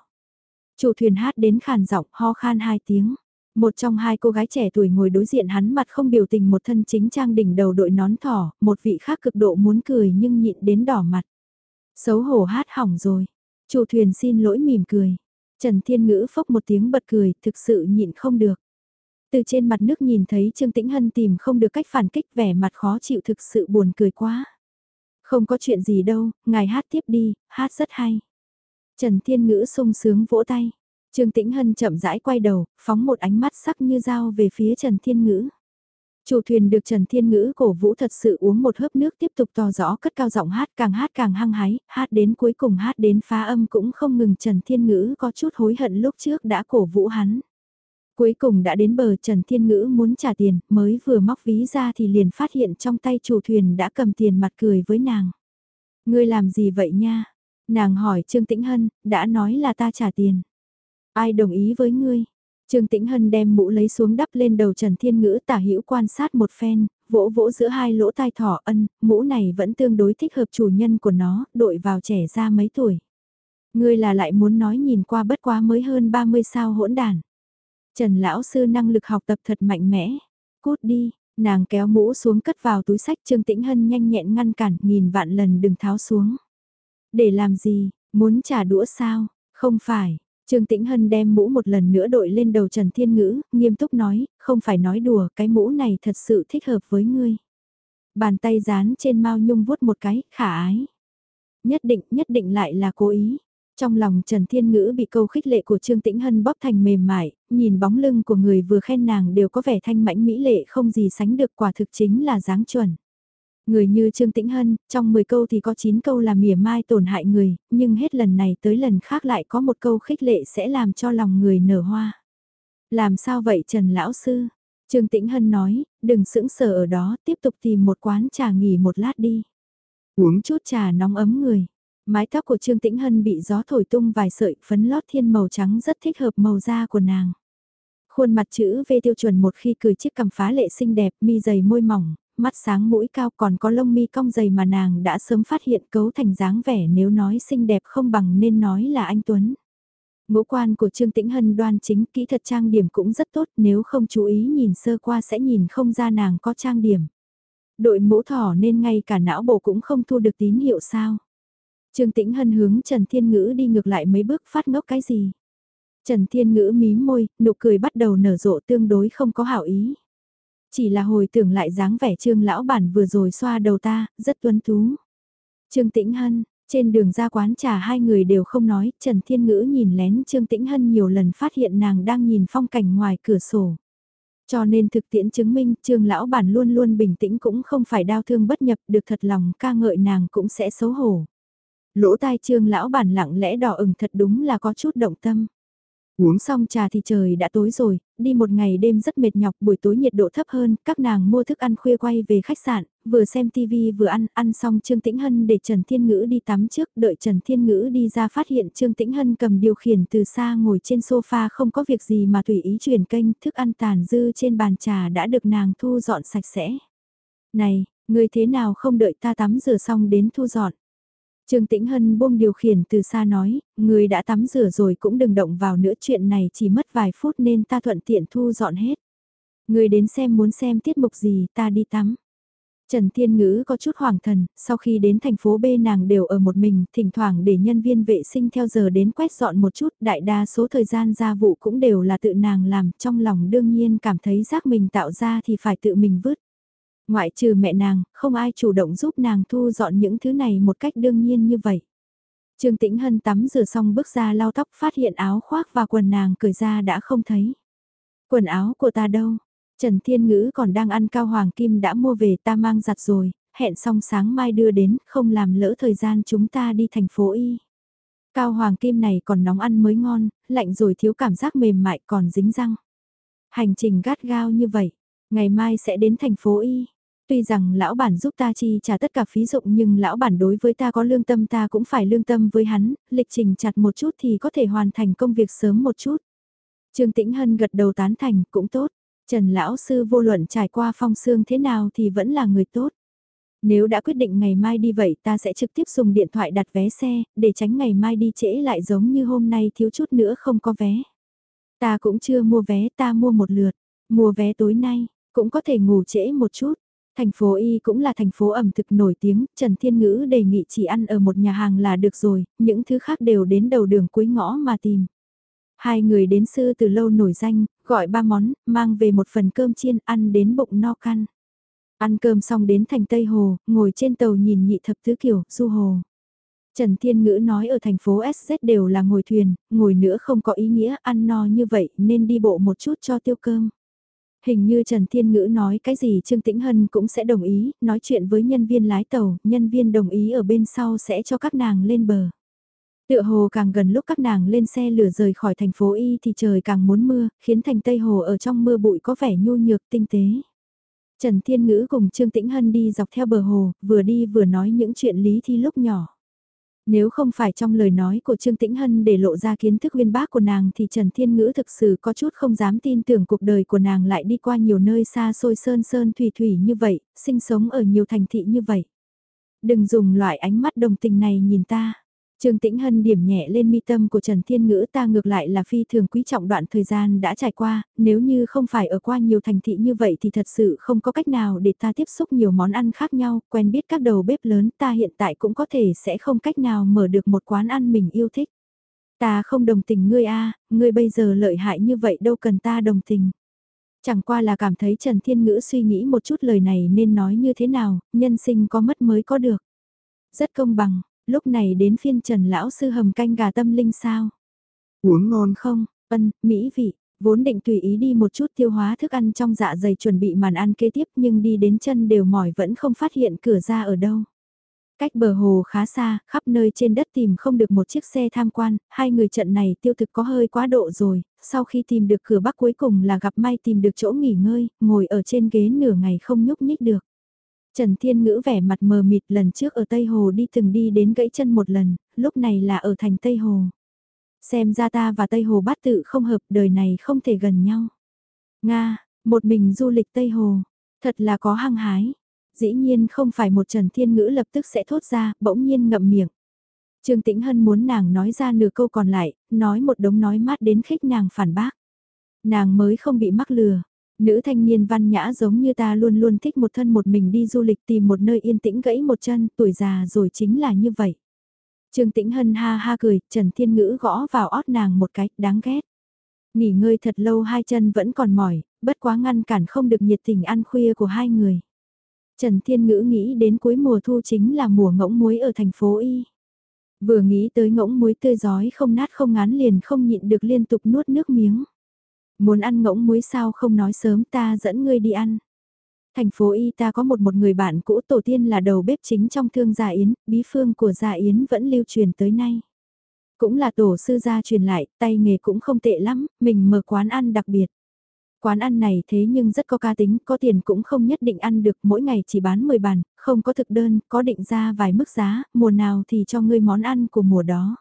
Chủ thuyền hát đến khàn giọng ho khan hai tiếng. Một trong hai cô gái trẻ tuổi ngồi đối diện hắn mặt không biểu tình một thân chính trang đỉnh đầu đội nón thỏ, một vị khác cực độ muốn cười nhưng nhịn đến đỏ mặt. Xấu hổ hát hỏng rồi. Chủ thuyền xin lỗi mỉm cười. Trần Thiên Ngữ phốc một tiếng bật cười, thực sự nhịn không được. Từ trên mặt nước nhìn thấy Trương Tĩnh Hân tìm không được cách phản kích vẻ mặt khó chịu thực sự buồn cười quá. Không có chuyện gì đâu, ngài hát tiếp đi, hát rất hay. Trần Thiên Ngữ sung sướng vỗ tay. Trương Tĩnh Hân chậm rãi quay đầu, phóng một ánh mắt sắc như dao về phía Trần Thiên Ngữ. Chủ thuyền được Trần Thiên Ngữ cổ vũ thật sự uống một hớp nước tiếp tục to rõ cất cao giọng hát càng hát càng hăng hái, hát đến cuối cùng hát đến phá âm cũng không ngừng Trần Thiên Ngữ có chút hối hận lúc trước đã cổ vũ hắn. Cuối cùng đã đến bờ Trần Thiên Ngữ muốn trả tiền, mới vừa móc ví ra thì liền phát hiện trong tay chủ thuyền đã cầm tiền mặt cười với nàng. Ngươi làm gì vậy nha? Nàng hỏi Trương Tĩnh Hân, đã nói là ta trả tiền. Ai đồng ý với ngươi? Trương Tĩnh Hân đem mũ lấy xuống đắp lên đầu Trần Thiên Ngữ tả hữu quan sát một phen, vỗ vỗ giữa hai lỗ tai thỏ ân, mũ này vẫn tương đối thích hợp chủ nhân của nó, đội vào trẻ ra mấy tuổi. Ngươi là lại muốn nói nhìn qua bất quá mới hơn 30 sao hỗn đàn. Trần Lão Sư năng lực học tập thật mạnh mẽ. Cút đi, Nàng kéo mũ xuống cất vào túi sách Trương Tĩnh Hân nhanh nhẹn ngăn cản nghìn vạn lần đừng tháo xuống. Để làm gì, muốn trả đũa sao? Không phải. Trương Tĩnh Hân đem mũ một lần nữa đội lên đầu Trần Thiên Ngữ, nghiêm túc nói, không phải nói đùa, cái mũ này thật sự thích hợp với ngươi. Bàn tay dán trên Mao Nhung vuốt một cái, khả ái. Nhất định, nhất định lại là cố ý. Trong lòng Trần Thiên Ngữ bị câu khích lệ của Trương Tĩnh Hân bóp thành mềm mại, nhìn bóng lưng của người vừa khen nàng đều có vẻ thanh mãnh mỹ lệ không gì sánh được quả thực chính là dáng chuẩn. Người như Trương Tĩnh Hân, trong 10 câu thì có 9 câu là mỉa mai tổn hại người, nhưng hết lần này tới lần khác lại có một câu khích lệ sẽ làm cho lòng người nở hoa. Làm sao vậy Trần Lão Sư? Trương Tĩnh Hân nói, đừng sững sờ ở đó, tiếp tục tìm một quán trà nghỉ một lát đi. Uống chút trà nóng ấm người. Mái tóc của Trương Tĩnh Hân bị gió thổi tung vài sợi phấn lót thiên màu trắng rất thích hợp màu da của nàng. Khuôn mặt chữ V tiêu chuẩn một khi cười chiếc cằm phá lệ xinh đẹp, mi dày môi mỏng, mắt sáng mũi cao còn có lông mi cong dày mà nàng đã sớm phát hiện cấu thành dáng vẻ nếu nói xinh đẹp không bằng nên nói là anh Tuấn. Ngũ quan của Trương Tĩnh Hân đoan chính kỹ thuật trang điểm cũng rất tốt nếu không chú ý nhìn sơ qua sẽ nhìn không ra nàng có trang điểm. Đội mũ thỏ nên ngay cả não bộ cũng không thu được tín hiệu sao. Trương Tĩnh Hân hướng Trần Thiên Ngữ đi ngược lại mấy bước phát ngốc cái gì. Trần Thiên Ngữ mí môi, nụ cười bắt đầu nở rộ tương đối không có hảo ý. Chỉ là hồi tưởng lại dáng vẻ trương lão bản vừa rồi xoa đầu ta, rất tuấn tú. Trương Tĩnh Hân, trên đường ra quán trà hai người đều không nói, Trần Thiên Ngữ nhìn lén Trương Tĩnh Hân nhiều lần phát hiện nàng đang nhìn phong cảnh ngoài cửa sổ. Cho nên thực tiễn chứng minh Trương lão bản luôn luôn bình tĩnh cũng không phải đau thương bất nhập được thật lòng ca ngợi nàng cũng sẽ xấu hổ. Lỗ tai Trương lão bản lặng lẽ đỏ ửng thật đúng là có chút động tâm. Uống xong trà thì trời đã tối rồi, đi một ngày đêm rất mệt nhọc buổi tối nhiệt độ thấp hơn, các nàng mua thức ăn khuya quay về khách sạn, vừa xem tivi vừa ăn, ăn xong Trương Tĩnh Hân để Trần Thiên Ngữ đi tắm trước, đợi Trần Thiên Ngữ đi ra phát hiện Trương Tĩnh Hân cầm điều khiển từ xa ngồi trên sofa không có việc gì mà tùy ý chuyển kênh, thức ăn tàn dư trên bàn trà đã được nàng thu dọn sạch sẽ. Này, người thế nào không đợi ta tắm rửa xong đến thu dọn? Trương Tĩnh Hân buông điều khiển từ xa nói, người đã tắm rửa rồi cũng đừng động vào nữa chuyện này chỉ mất vài phút nên ta thuận tiện thu dọn hết. Người đến xem muốn xem tiết mục gì ta đi tắm. Trần Thiên Ngữ có chút hoàng thần, sau khi đến thành phố B nàng đều ở một mình, thỉnh thoảng để nhân viên vệ sinh theo giờ đến quét dọn một chút, đại đa số thời gian gia vụ cũng đều là tự nàng làm, trong lòng đương nhiên cảm thấy rác mình tạo ra thì phải tự mình vứt. Ngoại trừ mẹ nàng, không ai chủ động giúp nàng thu dọn những thứ này một cách đương nhiên như vậy. Trương Tĩnh Hân tắm rửa xong bước ra lau tóc phát hiện áo khoác và quần nàng cởi ra đã không thấy. Quần áo của ta đâu? Trần Thiên Ngữ còn đang ăn cao hoàng kim đã mua về ta mang giặt rồi, hẹn xong sáng mai đưa đến, không làm lỡ thời gian chúng ta đi thành phố Y. Cao hoàng kim này còn nóng ăn mới ngon, lạnh rồi thiếu cảm giác mềm mại còn dính răng. Hành trình gắt gao như vậy, ngày mai sẽ đến thành phố Y. Tuy rằng lão bản giúp ta chi trả tất cả phí dụng nhưng lão bản đối với ta có lương tâm ta cũng phải lương tâm với hắn, lịch trình chặt một chút thì có thể hoàn thành công việc sớm một chút. Trương Tĩnh Hân gật đầu tán thành cũng tốt, Trần Lão Sư vô luận trải qua phong sương thế nào thì vẫn là người tốt. Nếu đã quyết định ngày mai đi vậy ta sẽ trực tiếp dùng điện thoại đặt vé xe, để tránh ngày mai đi trễ lại giống như hôm nay thiếu chút nữa không có vé. Ta cũng chưa mua vé ta mua một lượt, mua vé tối nay, cũng có thể ngủ trễ một chút. Thành phố Y cũng là thành phố ẩm thực nổi tiếng, Trần Thiên Ngữ đề nghị chỉ ăn ở một nhà hàng là được rồi, những thứ khác đều đến đầu đường cuối ngõ mà tìm. Hai người đến sư từ lâu nổi danh, gọi ba món, mang về một phần cơm chiên ăn đến bụng no căn. Ăn cơm xong đến thành Tây Hồ, ngồi trên tàu nhìn nhị thập thứ kiểu, du hồ. Trần Thiên Ngữ nói ở thành phố SZ đều là ngồi thuyền, ngồi nữa không có ý nghĩa ăn no như vậy nên đi bộ một chút cho tiêu cơm. Hình như Trần Thiên Ngữ nói cái gì Trương Tĩnh Hân cũng sẽ đồng ý, nói chuyện với nhân viên lái tàu, nhân viên đồng ý ở bên sau sẽ cho các nàng lên bờ. Tựa hồ càng gần lúc các nàng lên xe lửa rời khỏi thành phố Y thì trời càng muốn mưa, khiến thành Tây Hồ ở trong mưa bụi có vẻ nhu nhược tinh tế. Trần Thiên Ngữ cùng Trương Tĩnh Hân đi dọc theo bờ hồ, vừa đi vừa nói những chuyện lý thi lúc nhỏ. Nếu không phải trong lời nói của Trương Tĩnh Hân để lộ ra kiến thức uyên bác của nàng thì Trần Thiên Ngữ thực sự có chút không dám tin tưởng cuộc đời của nàng lại đi qua nhiều nơi xa xôi sơn sơn thủy thủy như vậy, sinh sống ở nhiều thành thị như vậy. Đừng dùng loại ánh mắt đồng tình này nhìn ta. Trương Tĩnh Hân điểm nhẹ lên mi tâm của Trần Thiên Ngữ ta ngược lại là phi thường quý trọng đoạn thời gian đã trải qua, nếu như không phải ở qua nhiều thành thị như vậy thì thật sự không có cách nào để ta tiếp xúc nhiều món ăn khác nhau, quen biết các đầu bếp lớn ta hiện tại cũng có thể sẽ không cách nào mở được một quán ăn mình yêu thích. Ta không đồng tình ngươi a, ngươi bây giờ lợi hại như vậy đâu cần ta đồng tình. Chẳng qua là cảm thấy Trần Thiên Ngữ suy nghĩ một chút lời này nên nói như thế nào, nhân sinh có mất mới có được. Rất công bằng, lúc này đến phiên Trần Lão Sư hầm canh gà tâm linh sao? Uống ngon không, ân, mỹ vị, vốn định tùy ý đi một chút tiêu hóa thức ăn trong dạ dày chuẩn bị màn ăn kế tiếp nhưng đi đến chân đều mỏi vẫn không phát hiện cửa ra ở đâu. Cách bờ hồ khá xa, khắp nơi trên đất tìm không được một chiếc xe tham quan, hai người trận này tiêu thực có hơi quá độ rồi, sau khi tìm được cửa bắc cuối cùng là gặp may tìm được chỗ nghỉ ngơi, ngồi ở trên ghế nửa ngày không nhúc nhích được. Trần Thiên Ngữ vẻ mặt mờ mịt lần trước ở Tây Hồ đi từng đi đến gãy chân một lần, lúc này là ở thành Tây Hồ. Xem ra ta và Tây Hồ bát tự không hợp đời này không thể gần nhau. Nga, một mình du lịch Tây Hồ, thật là có hăng hái. Dĩ nhiên không phải một Trần Thiên Ngữ lập tức sẽ thốt ra, bỗng nhiên ngậm miệng. Trương Tĩnh Hân muốn nàng nói ra nửa câu còn lại, nói một đống nói mát đến khích nàng phản bác. Nàng mới không bị mắc lừa, Nữ thanh niên văn nhã giống như ta luôn luôn thích một thân một mình đi du lịch tìm một nơi yên tĩnh gãy một chân, tuổi già rồi chính là như vậy. Trương Tĩnh Hân ha ha cười, Trần Thiên Ngữ gõ vào ót nàng một cái, đáng ghét. Nghỉ ngơi thật lâu hai chân vẫn còn mỏi, bất quá ngăn cản không được nhiệt tình ăn khuya của hai người. Trần Thiên Ngữ nghĩ đến cuối mùa thu chính là mùa ngỗng muối ở thành phố Y. Vừa nghĩ tới ngỗng muối tươi giói không nát không ngán liền không nhịn được liên tục nuốt nước miếng. Muốn ăn ngỗng muối sao không nói sớm ta dẫn ngươi đi ăn. Thành phố Y ta có một một người bạn cũ tổ tiên là đầu bếp chính trong thương gia Yến, bí phương của gia Yến vẫn lưu truyền tới nay. Cũng là tổ sư gia truyền lại, tay nghề cũng không tệ lắm, mình mở quán ăn đặc biệt. Quán ăn này thế nhưng rất có ca tính, có tiền cũng không nhất định ăn được, mỗi ngày chỉ bán 10 bàn, không có thực đơn, có định ra vài mức giá, mùa nào thì cho ngươi món ăn của mùa đó.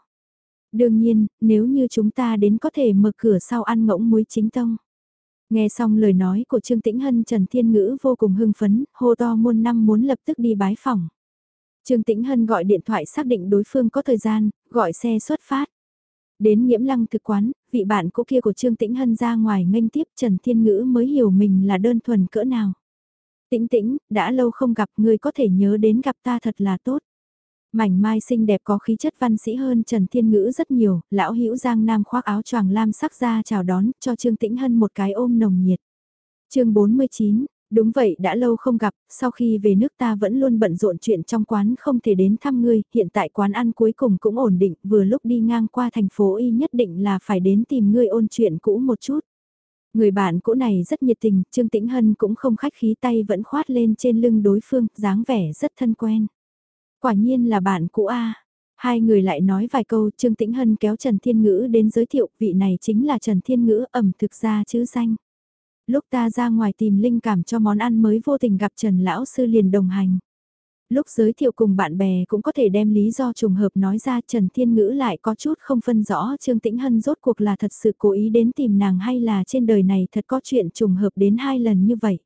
Đương nhiên, nếu như chúng ta đến có thể mở cửa sau ăn ngỗng muối chính tông. Nghe xong lời nói của Trương Tĩnh Hân Trần Thiên Ngữ vô cùng hưng phấn, hô to muôn năm muốn lập tức đi bái phòng. Trương Tĩnh Hân gọi điện thoại xác định đối phương có thời gian, gọi xe xuất phát. Đến nhiễm lăng thực quán, vị bạn cũ kia của Trương Tĩnh Hân ra ngoài nghênh tiếp Trần Thiên Ngữ mới hiểu mình là đơn thuần cỡ nào. Tĩnh tĩnh, đã lâu không gặp người có thể nhớ đến gặp ta thật là tốt. Mảnh mai xinh đẹp có khí chất văn sĩ hơn Trần Thiên Ngữ rất nhiều, lão hữu Giang Nam khoác áo choàng lam sắc ra chào đón cho Trương Tĩnh Hân một cái ôm nồng nhiệt. chương 49, đúng vậy đã lâu không gặp, sau khi về nước ta vẫn luôn bận rộn chuyện trong quán không thể đến thăm ngươi, hiện tại quán ăn cuối cùng cũng ổn định, vừa lúc đi ngang qua thành phố Y nhất định là phải đến tìm ngươi ôn chuyện cũ một chút. Người bạn cũ này rất nhiệt tình, Trương Tĩnh Hân cũng không khách khí tay vẫn khoát lên trên lưng đối phương, dáng vẻ rất thân quen. Quả nhiên là bạn cũ A. Hai người lại nói vài câu, Trương Tĩnh Hân kéo Trần Thiên Ngữ đến giới thiệu, vị này chính là Trần Thiên Ngữ ẩm thực ra chữ danh. Lúc ta ra ngoài tìm linh cảm cho món ăn mới vô tình gặp Trần Lão Sư liền đồng hành. Lúc giới thiệu cùng bạn bè cũng có thể đem lý do trùng hợp nói ra Trần Thiên Ngữ lại có chút không phân rõ Trương Tĩnh Hân rốt cuộc là thật sự cố ý đến tìm nàng hay là trên đời này thật có chuyện trùng hợp đến hai lần như vậy.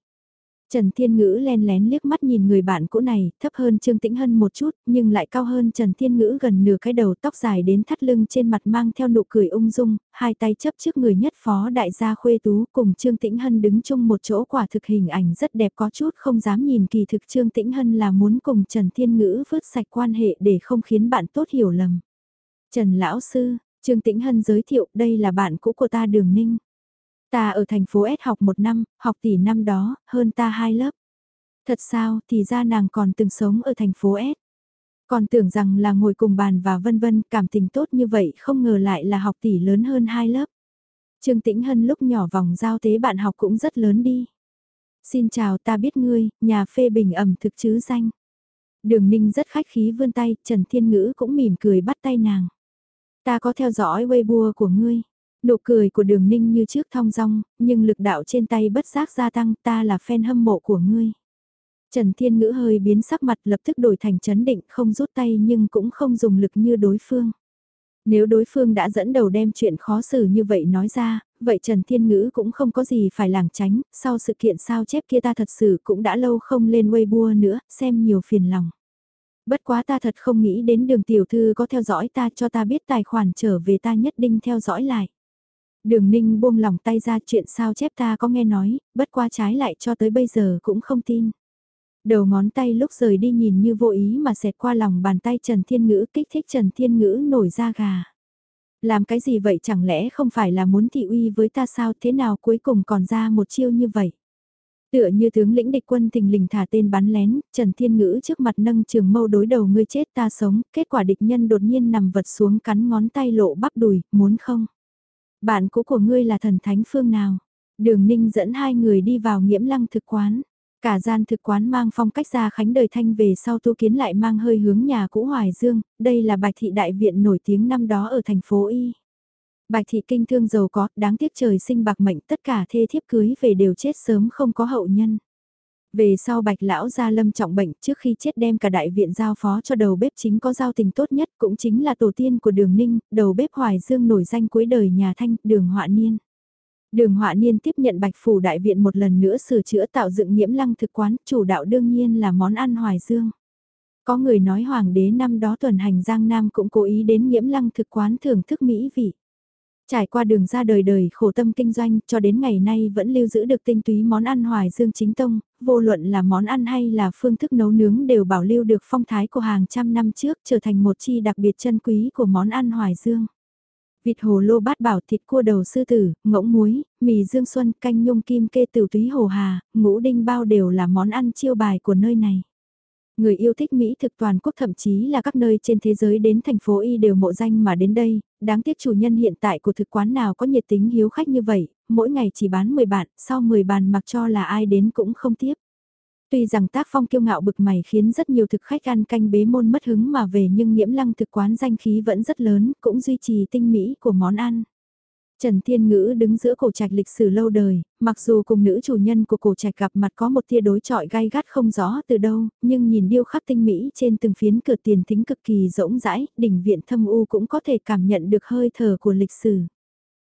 Trần Thiên Ngữ len lén liếc mắt nhìn người bạn cũ này, thấp hơn Trương Tĩnh Hân một chút, nhưng lại cao hơn Trần Thiên Ngữ gần nửa cái đầu tóc dài đến thắt lưng trên mặt mang theo nụ cười ung dung, hai tay chấp trước người nhất phó đại gia khuê tú cùng Trương Tĩnh Hân đứng chung một chỗ quả thực hình ảnh rất đẹp có chút không dám nhìn kỳ thực Trương Tĩnh Hân là muốn cùng Trần Thiên Ngữ vứt sạch quan hệ để không khiến bạn tốt hiểu lầm. Trần Lão Sư, Trương Tĩnh Hân giới thiệu đây là bạn cũ của ta Đường Ninh. Ta ở thành phố S học một năm, học tỷ năm đó, hơn ta hai lớp. Thật sao, thì ra nàng còn từng sống ở thành phố S. Còn tưởng rằng là ngồi cùng bàn và vân vân, cảm tình tốt như vậy không ngờ lại là học tỷ lớn hơn hai lớp. Trương Tĩnh Hân lúc nhỏ vòng giao tế bạn học cũng rất lớn đi. Xin chào ta biết ngươi, nhà phê bình ẩm thực chứ danh. Đường Ninh rất khách khí vươn tay, Trần Thiên Ngữ cũng mỉm cười bắt tay nàng. Ta có theo dõi Weibo của ngươi. Nụ cười của đường ninh như trước thong dong, nhưng lực đạo trên tay bất giác gia tăng ta là fan hâm mộ của ngươi. Trần Thiên Ngữ hơi biến sắc mặt lập tức đổi thành chấn định không rút tay nhưng cũng không dùng lực như đối phương. Nếu đối phương đã dẫn đầu đem chuyện khó xử như vậy nói ra, vậy Trần Thiên Ngữ cũng không có gì phải làng tránh, sau sự kiện sao chép kia ta thật sự cũng đã lâu không lên Weibo nữa, xem nhiều phiền lòng. Bất quá ta thật không nghĩ đến đường tiểu thư có theo dõi ta cho ta biết tài khoản trở về ta nhất định theo dõi lại. Đường ninh buông lòng tay ra chuyện sao chép ta có nghe nói, bất qua trái lại cho tới bây giờ cũng không tin. Đầu ngón tay lúc rời đi nhìn như vô ý mà xẹt qua lòng bàn tay Trần Thiên Ngữ kích thích Trần Thiên Ngữ nổi da gà. Làm cái gì vậy chẳng lẽ không phải là muốn thị uy với ta sao thế nào cuối cùng còn ra một chiêu như vậy. Tựa như tướng lĩnh địch quân tình lình thả tên bắn lén, Trần Thiên Ngữ trước mặt nâng trường mâu đối đầu ngươi chết ta sống, kết quả địch nhân đột nhiên nằm vật xuống cắn ngón tay lộ bắp đùi, muốn không? Bạn cũ của ngươi là thần thánh phương nào? Đường Ninh dẫn hai người đi vào nghiễm lăng thực quán. Cả gian thực quán mang phong cách gia khánh đời thanh về sau tu kiến lại mang hơi hướng nhà cũ Hoài Dương, đây là bạch thị đại viện nổi tiếng năm đó ở thành phố Y. Bạch thị kinh thương giàu có, đáng tiếc trời sinh bạc mệnh tất cả thê thiếp cưới về đều chết sớm không có hậu nhân. Về sau bạch lão gia lâm trọng bệnh trước khi chết đem cả đại viện giao phó cho đầu bếp chính có giao tình tốt nhất cũng chính là tổ tiên của đường ninh, đầu bếp Hoài Dương nổi danh cuối đời nhà thanh, đường họa niên. Đường họa niên tiếp nhận bạch phủ đại viện một lần nữa sửa chữa tạo dựng nhiễm lăng thực quán, chủ đạo đương nhiên là món ăn Hoài Dương. Có người nói hoàng đế năm đó tuần hành Giang Nam cũng cố ý đến nhiễm lăng thực quán thưởng thức mỹ vị. Trải qua đường ra đời đời khổ tâm kinh doanh cho đến ngày nay vẫn lưu giữ được tinh túy món ăn hoài dương chính tông, vô luận là món ăn hay là phương thức nấu nướng đều bảo lưu được phong thái của hàng trăm năm trước trở thành một chi đặc biệt chân quý của món ăn hoài dương. Vịt hồ lô bát bảo thịt cua đầu sư tử, ngỗng muối, mì dương xuân, canh nhung kim kê tử túy hồ hà, ngũ đinh bao đều là món ăn chiêu bài của nơi này. Người yêu thích Mỹ thực toàn quốc thậm chí là các nơi trên thế giới đến thành phố Y đều mộ danh mà đến đây, đáng tiếc chủ nhân hiện tại của thực quán nào có nhiệt tính hiếu khách như vậy, mỗi ngày chỉ bán 10 bạn, sau 10 bàn mặc cho là ai đến cũng không tiếp. Tuy rằng tác phong kiêu ngạo bực mày khiến rất nhiều thực khách ăn canh bế môn mất hứng mà về nhưng nhiễm lăng thực quán danh khí vẫn rất lớn, cũng duy trì tinh mỹ của món ăn. Trần Thiên Ngữ đứng giữa cổ trạch lịch sử lâu đời, mặc dù cùng nữ chủ nhân của cổ trạch gặp mặt có một tia đối trọi gai gắt không rõ từ đâu, nhưng nhìn điêu khắc tinh mỹ trên từng phiến cửa tiền thính cực kỳ rỗng rãi, đỉnh viện thâm u cũng có thể cảm nhận được hơi thở của lịch sử.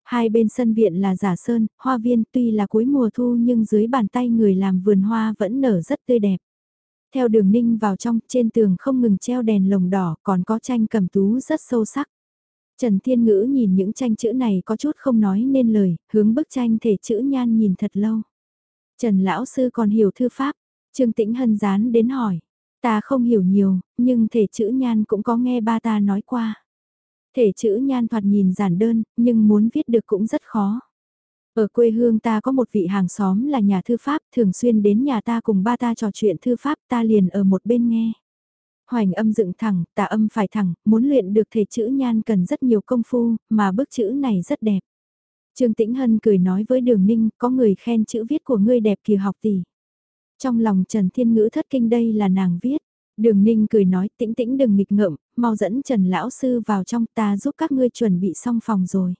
Hai bên sân viện là giả sơn, hoa viên tuy là cuối mùa thu nhưng dưới bàn tay người làm vườn hoa vẫn nở rất tươi đẹp. Theo đường ninh vào trong, trên tường không ngừng treo đèn lồng đỏ, còn có tranh cầm tú rất sâu sắc. Trần Thiên Ngữ nhìn những tranh chữ này có chút không nói nên lời, hướng bức tranh thể chữ nhan nhìn thật lâu. Trần Lão Sư còn hiểu thư pháp, Trương Tĩnh Hân dán đến hỏi. Ta không hiểu nhiều, nhưng thể chữ nhan cũng có nghe ba ta nói qua. Thể chữ nhan thoạt nhìn giản đơn, nhưng muốn viết được cũng rất khó. Ở quê hương ta có một vị hàng xóm là nhà thư pháp, thường xuyên đến nhà ta cùng ba ta trò chuyện thư pháp ta liền ở một bên nghe hoành âm dựng thẳng, tà âm phải thẳng, muốn luyện được thể chữ nhan cần rất nhiều công phu, mà bức chữ này rất đẹp. Trương Tĩnh Hân cười nói với Đường Ninh, có người khen chữ viết của ngươi đẹp kìa học tỷ. Trong lòng Trần Thiên Ngữ thất kinh đây là nàng viết. Đường Ninh cười nói tĩnh tĩnh đừng nghịch ngợm, mau dẫn Trần Lão Sư vào trong ta giúp các ngươi chuẩn bị xong phòng rồi.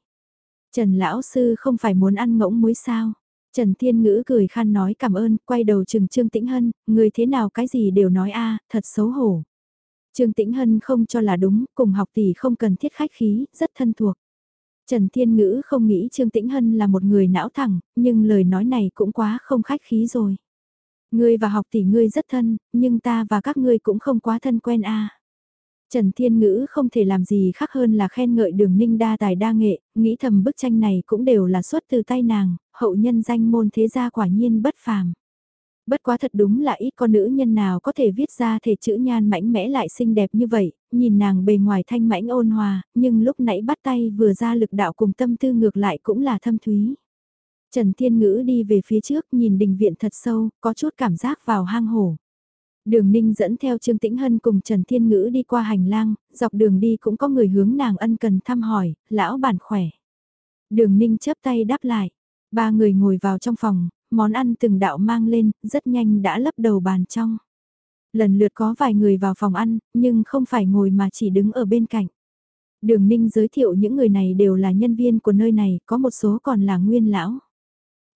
Trần Lão Sư không phải muốn ăn ngỗng muối sao? Trần Thiên Ngữ cười khan nói cảm ơn, quay đầu chừng Trương Tĩnh Hân, người thế nào cái gì đều nói a thật xấu hổ. Trương Tĩnh Hân không cho là đúng, cùng học tỷ không cần thiết khách khí, rất thân thuộc. Trần Thiên Ngữ không nghĩ Trương Tĩnh Hân là một người não thẳng, nhưng lời nói này cũng quá không khách khí rồi. Ngươi và học tỷ ngươi rất thân, nhưng ta và các ngươi cũng không quá thân quen a. Trần Thiên Ngữ không thể làm gì khác hơn là khen ngợi đường ninh đa tài đa nghệ, nghĩ thầm bức tranh này cũng đều là xuất từ tay nàng, hậu nhân danh môn thế gia quả nhiên bất phàm. Bất quá thật đúng là ít con nữ nhân nào có thể viết ra thể chữ nhan mãnh mẽ lại xinh đẹp như vậy, nhìn nàng bề ngoài thanh mãnh ôn hòa, nhưng lúc nãy bắt tay vừa ra lực đạo cùng tâm tư ngược lại cũng là thâm thúy. Trần Thiên Ngữ đi về phía trước nhìn đình viện thật sâu, có chút cảm giác vào hang hổ. Đường Ninh dẫn theo Trương Tĩnh Hân cùng Trần Thiên Ngữ đi qua hành lang, dọc đường đi cũng có người hướng nàng ân cần thăm hỏi, lão bản khỏe. Đường Ninh chấp tay đáp lại. Ba người ngồi vào trong phòng, món ăn từng đạo mang lên, rất nhanh đã lấp đầu bàn trong. Lần lượt có vài người vào phòng ăn, nhưng không phải ngồi mà chỉ đứng ở bên cạnh. Đường Ninh giới thiệu những người này đều là nhân viên của nơi này, có một số còn là nguyên lão.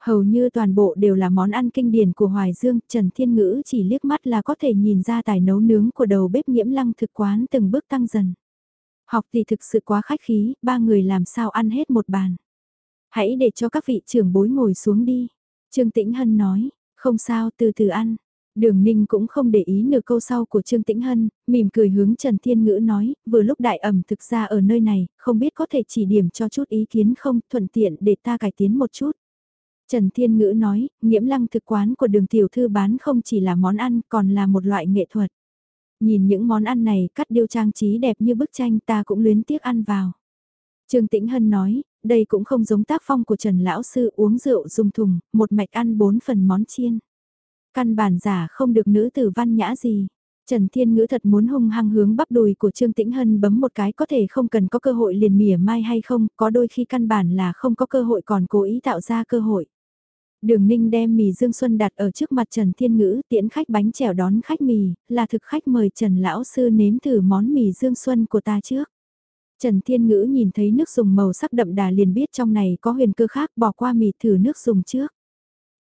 Hầu như toàn bộ đều là món ăn kinh điển của Hoài Dương, Trần Thiên Ngữ chỉ liếc mắt là có thể nhìn ra tài nấu nướng của đầu bếp nhiễm lăng thực quán từng bước tăng dần. Học thì thực sự quá khách khí, ba người làm sao ăn hết một bàn. Hãy để cho các vị trưởng bối ngồi xuống đi. Trương Tĩnh Hân nói, không sao từ từ ăn. Đường Ninh cũng không để ý nửa câu sau của Trương Tĩnh Hân, mỉm cười hướng Trần Thiên Ngữ nói, vừa lúc đại ẩm thực ra ở nơi này, không biết có thể chỉ điểm cho chút ý kiến không, thuận tiện để ta cải tiến một chút. Trần Thiên Ngữ nói, nghiễm lăng thực quán của đường tiểu thư bán không chỉ là món ăn còn là một loại nghệ thuật. Nhìn những món ăn này cắt điêu trang trí đẹp như bức tranh ta cũng luyến tiếc ăn vào. Trương Tĩnh Hân nói, đây cũng không giống tác phong của Trần Lão Sư uống rượu dùng thùng, một mạch ăn bốn phần món chiên. Căn bản giả không được nữ tử văn nhã gì. Trần Thiên Ngữ thật muốn hung hăng hướng bắp đùi của Trương Tĩnh Hân bấm một cái có thể không cần có cơ hội liền mỉa mai hay không, có đôi khi căn bản là không có cơ hội còn cố ý tạo ra cơ hội. Đường Ninh đem mì Dương Xuân đặt ở trước mặt Trần Thiên Ngữ tiễn khách bánh chèo đón khách mì, là thực khách mời Trần Lão Sư nếm thử món mì Dương Xuân của ta trước. Trần Thiên Ngữ nhìn thấy nước dùng màu sắc đậm đà liền biết trong này có huyền cơ khác bỏ qua mì thử nước dùng trước.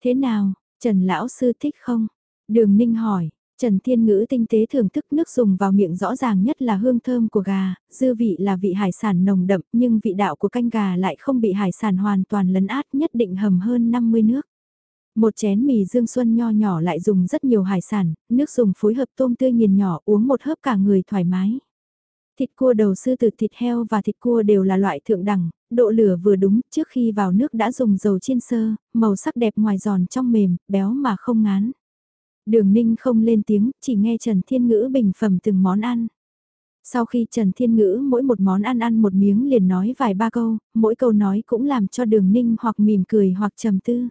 Thế nào, Trần Lão Sư thích không? Đường Ninh hỏi, Trần Thiên Ngữ tinh tế thưởng thức nước dùng vào miệng rõ ràng nhất là hương thơm của gà, dư vị là vị hải sản nồng đậm nhưng vị đạo của canh gà lại không bị hải sản hoàn toàn lấn át nhất định hầm hơn 50 nước. Một chén mì dương xuân nho nhỏ lại dùng rất nhiều hải sản, nước dùng phối hợp tôm tươi nghiền nhỏ uống một hớp cả người thoải mái. Thịt cua đầu sư từ thịt heo và thịt cua đều là loại thượng đẳng, độ lửa vừa đúng, trước khi vào nước đã dùng dầu chiên sơ, màu sắc đẹp ngoài giòn trong mềm, béo mà không ngán. Đường Ninh không lên tiếng, chỉ nghe Trần Thiên Ngữ bình phẩm từng món ăn. Sau khi Trần Thiên Ngữ mỗi một món ăn ăn một miếng liền nói vài ba câu, mỗi câu nói cũng làm cho đường Ninh hoặc mỉm cười hoặc trầm tư.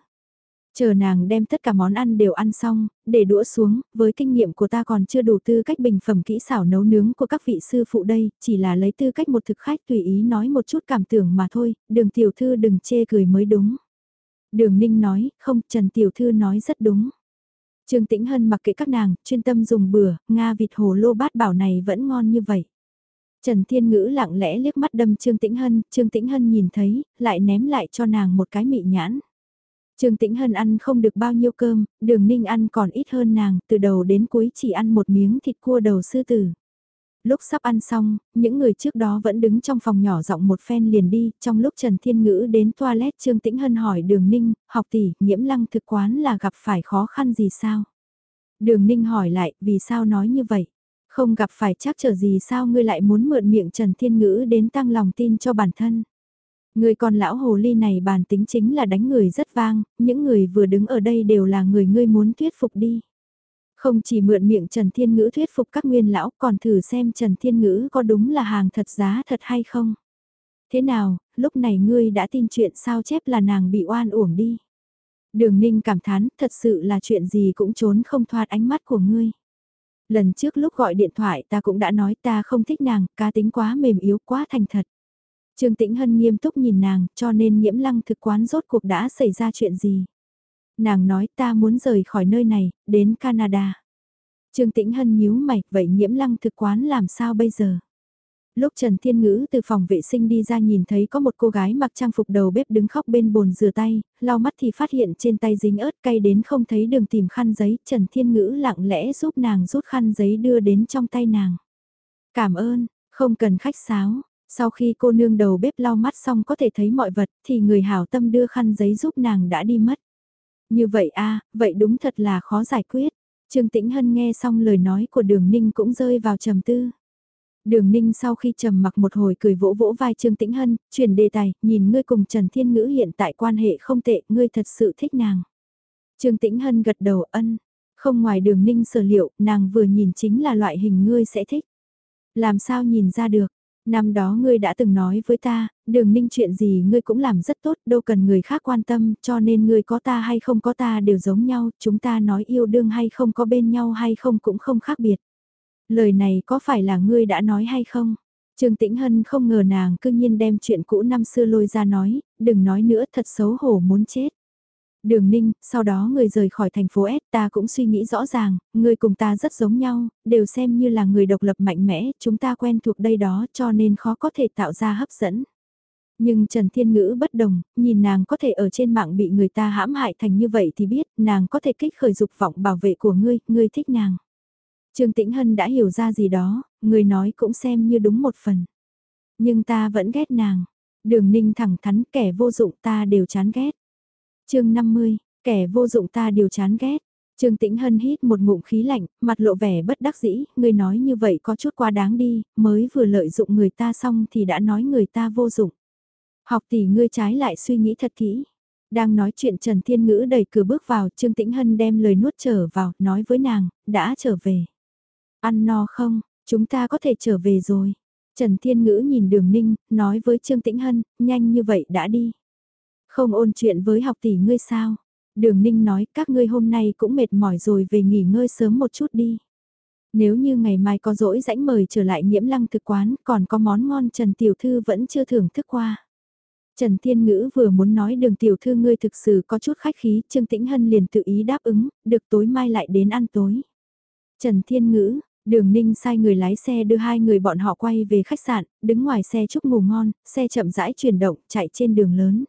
Chờ nàng đem tất cả món ăn đều ăn xong, để đũa xuống, với kinh nghiệm của ta còn chưa đủ tư cách bình phẩm kỹ xảo nấu nướng của các vị sư phụ đây, chỉ là lấy tư cách một thực khách tùy ý nói một chút cảm tưởng mà thôi, đường tiểu thư đừng chê cười mới đúng. Đường Ninh nói, không, Trần tiểu thư nói rất đúng. Trương Tĩnh Hân mặc kệ các nàng, chuyên tâm dùng bừa, Nga vịt hồ lô bát bảo này vẫn ngon như vậy. Trần Thiên Ngữ lặng lẽ liếc mắt đâm Trương Tĩnh Hân, Trương Tĩnh Hân nhìn thấy, lại ném lại cho nàng một cái mị nhãn. Trương Tĩnh Hân ăn không được bao nhiêu cơm, đường ninh ăn còn ít hơn nàng, từ đầu đến cuối chỉ ăn một miếng thịt cua đầu sư tử. Lúc sắp ăn xong, những người trước đó vẫn đứng trong phòng nhỏ giọng một phen liền đi, trong lúc Trần Thiên Ngữ đến toilet Trương Tĩnh Hân hỏi đường ninh, học tỷ, nhiễm lăng thực quán là gặp phải khó khăn gì sao? Đường ninh hỏi lại, vì sao nói như vậy? Không gặp phải chắc trở gì sao ngươi lại muốn mượn miệng Trần Thiên Ngữ đến tăng lòng tin cho bản thân? Người con lão hồ ly này bản tính chính là đánh người rất vang, những người vừa đứng ở đây đều là người ngươi muốn thuyết phục đi. Không chỉ mượn miệng Trần Thiên Ngữ thuyết phục các nguyên lão còn thử xem Trần Thiên Ngữ có đúng là hàng thật giá thật hay không. Thế nào, lúc này ngươi đã tin chuyện sao chép là nàng bị oan uổng đi. Đường Ninh cảm thán, thật sự là chuyện gì cũng trốn không thoát ánh mắt của ngươi. Lần trước lúc gọi điện thoại ta cũng đã nói ta không thích nàng, cá tính quá mềm yếu quá thành thật. Trương Tĩnh Hân nghiêm túc nhìn nàng, cho nên nhiễm lăng thực quán rốt cuộc đã xảy ra chuyện gì. Nàng nói ta muốn rời khỏi nơi này, đến Canada. Trương Tĩnh Hân nhíu mày, vậy nhiễm lăng thực quán làm sao bây giờ? Lúc Trần Thiên Ngữ từ phòng vệ sinh đi ra nhìn thấy có một cô gái mặc trang phục đầu bếp đứng khóc bên bồn rửa tay, lau mắt thì phát hiện trên tay dính ớt cay đến không thấy đường tìm khăn giấy, Trần Thiên Ngữ lặng lẽ giúp nàng rút khăn giấy đưa đến trong tay nàng. Cảm ơn, không cần khách sáo, sau khi cô nương đầu bếp lau mắt xong có thể thấy mọi vật thì người hảo tâm đưa khăn giấy giúp nàng đã đi mất. Như vậy a vậy đúng thật là khó giải quyết. Trương Tĩnh Hân nghe xong lời nói của đường ninh cũng rơi vào trầm tư. Đường ninh sau khi trầm mặc một hồi cười vỗ vỗ vai Trương Tĩnh Hân, chuyển đề tài, nhìn ngươi cùng Trần Thiên Ngữ hiện tại quan hệ không tệ, ngươi thật sự thích nàng. Trương Tĩnh Hân gật đầu ân, không ngoài đường ninh sở liệu, nàng vừa nhìn chính là loại hình ngươi sẽ thích. Làm sao nhìn ra được, Năm đó ngươi đã từng nói với ta, đường ninh chuyện gì ngươi cũng làm rất tốt, đâu cần người khác quan tâm, cho nên ngươi có ta hay không có ta đều giống nhau, chúng ta nói yêu đương hay không có bên nhau hay không cũng không khác biệt. Lời này có phải là ngươi đã nói hay không? Trương Tĩnh Hân không ngờ nàng cư nhiên đem chuyện cũ năm xưa lôi ra nói, đừng nói nữa thật xấu hổ muốn chết. Đường Ninh, sau đó người rời khỏi thành phố S ta cũng suy nghĩ rõ ràng, người cùng ta rất giống nhau, đều xem như là người độc lập mạnh mẽ, chúng ta quen thuộc đây đó cho nên khó có thể tạo ra hấp dẫn. Nhưng Trần Thiên Ngữ bất đồng, nhìn nàng có thể ở trên mạng bị người ta hãm hại thành như vậy thì biết nàng có thể kích khởi dục vọng bảo vệ của ngươi, ngươi thích nàng. Trương Tĩnh Hân đã hiểu ra gì đó, người nói cũng xem như đúng một phần. Nhưng ta vẫn ghét nàng. Đường Ninh thẳng thắn kẻ vô dụng ta đều chán ghét chương 50, kẻ vô dụng ta đều chán ghét. Trương Tĩnh Hân hít một ngụm khí lạnh, mặt lộ vẻ bất đắc dĩ, ngươi nói như vậy có chút quá đáng đi, mới vừa lợi dụng người ta xong thì đã nói người ta vô dụng. Học tỷ ngươi trái lại suy nghĩ thật kỹ. Đang nói chuyện Trần Thiên Ngữ đẩy cửa bước vào, Trương Tĩnh Hân đem lời nuốt trở vào, nói với nàng, đã trở về. Ăn no không, chúng ta có thể trở về rồi. Trần Thiên Ngữ nhìn đường ninh, nói với Trương Tĩnh Hân, nhanh như vậy đã đi. Không ôn chuyện với học tỷ ngươi sao? Đường ninh nói, các ngươi hôm nay cũng mệt mỏi rồi về nghỉ ngơi sớm một chút đi. Nếu như ngày mai có rỗi rãnh mời trở lại nhiễm lăng thực quán, còn có món ngon Trần Tiểu Thư vẫn chưa thưởng thức qua. Trần Thiên Ngữ vừa muốn nói đường tiểu thư ngươi thực sự có chút khách khí, Trương Tĩnh Hân liền tự ý đáp ứng, được tối mai lại đến ăn tối. Trần Thiên Ngữ, đường ninh sai người lái xe đưa hai người bọn họ quay về khách sạn, đứng ngoài xe chúc ngủ ngon, xe chậm rãi chuyển động, chạy trên đường lớn.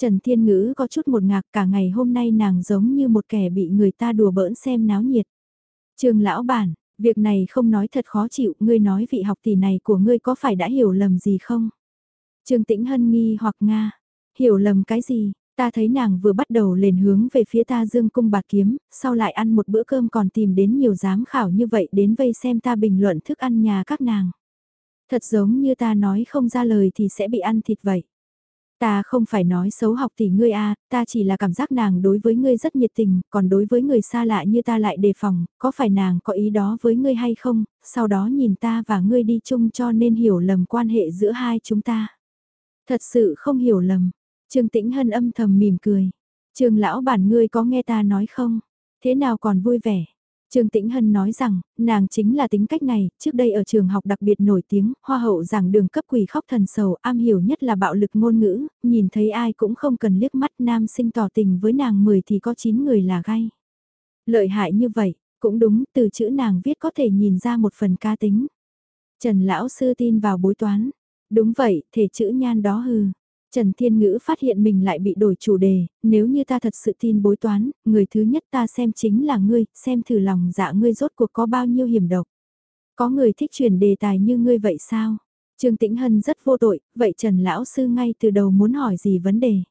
Trần Thiên Ngữ có chút một ngạc cả ngày hôm nay nàng giống như một kẻ bị người ta đùa bỡn xem náo nhiệt. Trường lão bản, việc này không nói thật khó chịu, ngươi nói vị học tỷ này của ngươi có phải đã hiểu lầm gì không? Trương Tĩnh Hân nghi hoặc Nga, hiểu lầm cái gì, ta thấy nàng vừa bắt đầu lên hướng về phía ta dương cung bạc kiếm, sau lại ăn một bữa cơm còn tìm đến nhiều giám khảo như vậy đến vây xem ta bình luận thức ăn nhà các nàng. Thật giống như ta nói không ra lời thì sẽ bị ăn thịt vậy. Ta không phải nói xấu học tỷ ngươi a, ta chỉ là cảm giác nàng đối với ngươi rất nhiệt tình, còn đối với người xa lạ như ta lại đề phòng, có phải nàng có ý đó với ngươi hay không, sau đó nhìn ta và ngươi đi chung cho nên hiểu lầm quan hệ giữa hai chúng ta. Thật sự không hiểu lầm. Trương Tĩnh Hân âm thầm mỉm cười. Trương lão bản ngươi có nghe ta nói không? Thế nào còn vui vẻ? Trương Tĩnh Hân nói rằng, nàng chính là tính cách này, trước đây ở trường học đặc biệt nổi tiếng, hoa hậu giảng đường cấp quỷ khóc thần sầu, am hiểu nhất là bạo lực ngôn ngữ, nhìn thấy ai cũng không cần liếc mắt nam sinh tỏ tình với nàng 10 thì có 9 người là gay. Lợi hại như vậy, cũng đúng, từ chữ nàng viết có thể nhìn ra một phần ca tính. Trần Lão Sư tin vào bối toán, Đúng vậy, thể chữ nhan đó hừ. Trần Thiên Ngữ phát hiện mình lại bị đổi chủ đề, nếu như ta thật sự tin bối toán, người thứ nhất ta xem chính là ngươi, xem thử lòng dạ ngươi rốt cuộc có bao nhiêu hiểm độc. Có người thích chuyển đề tài như ngươi vậy sao? Trương Tĩnh Hân rất vô tội, vậy Trần Lão Sư ngay từ đầu muốn hỏi gì vấn đề?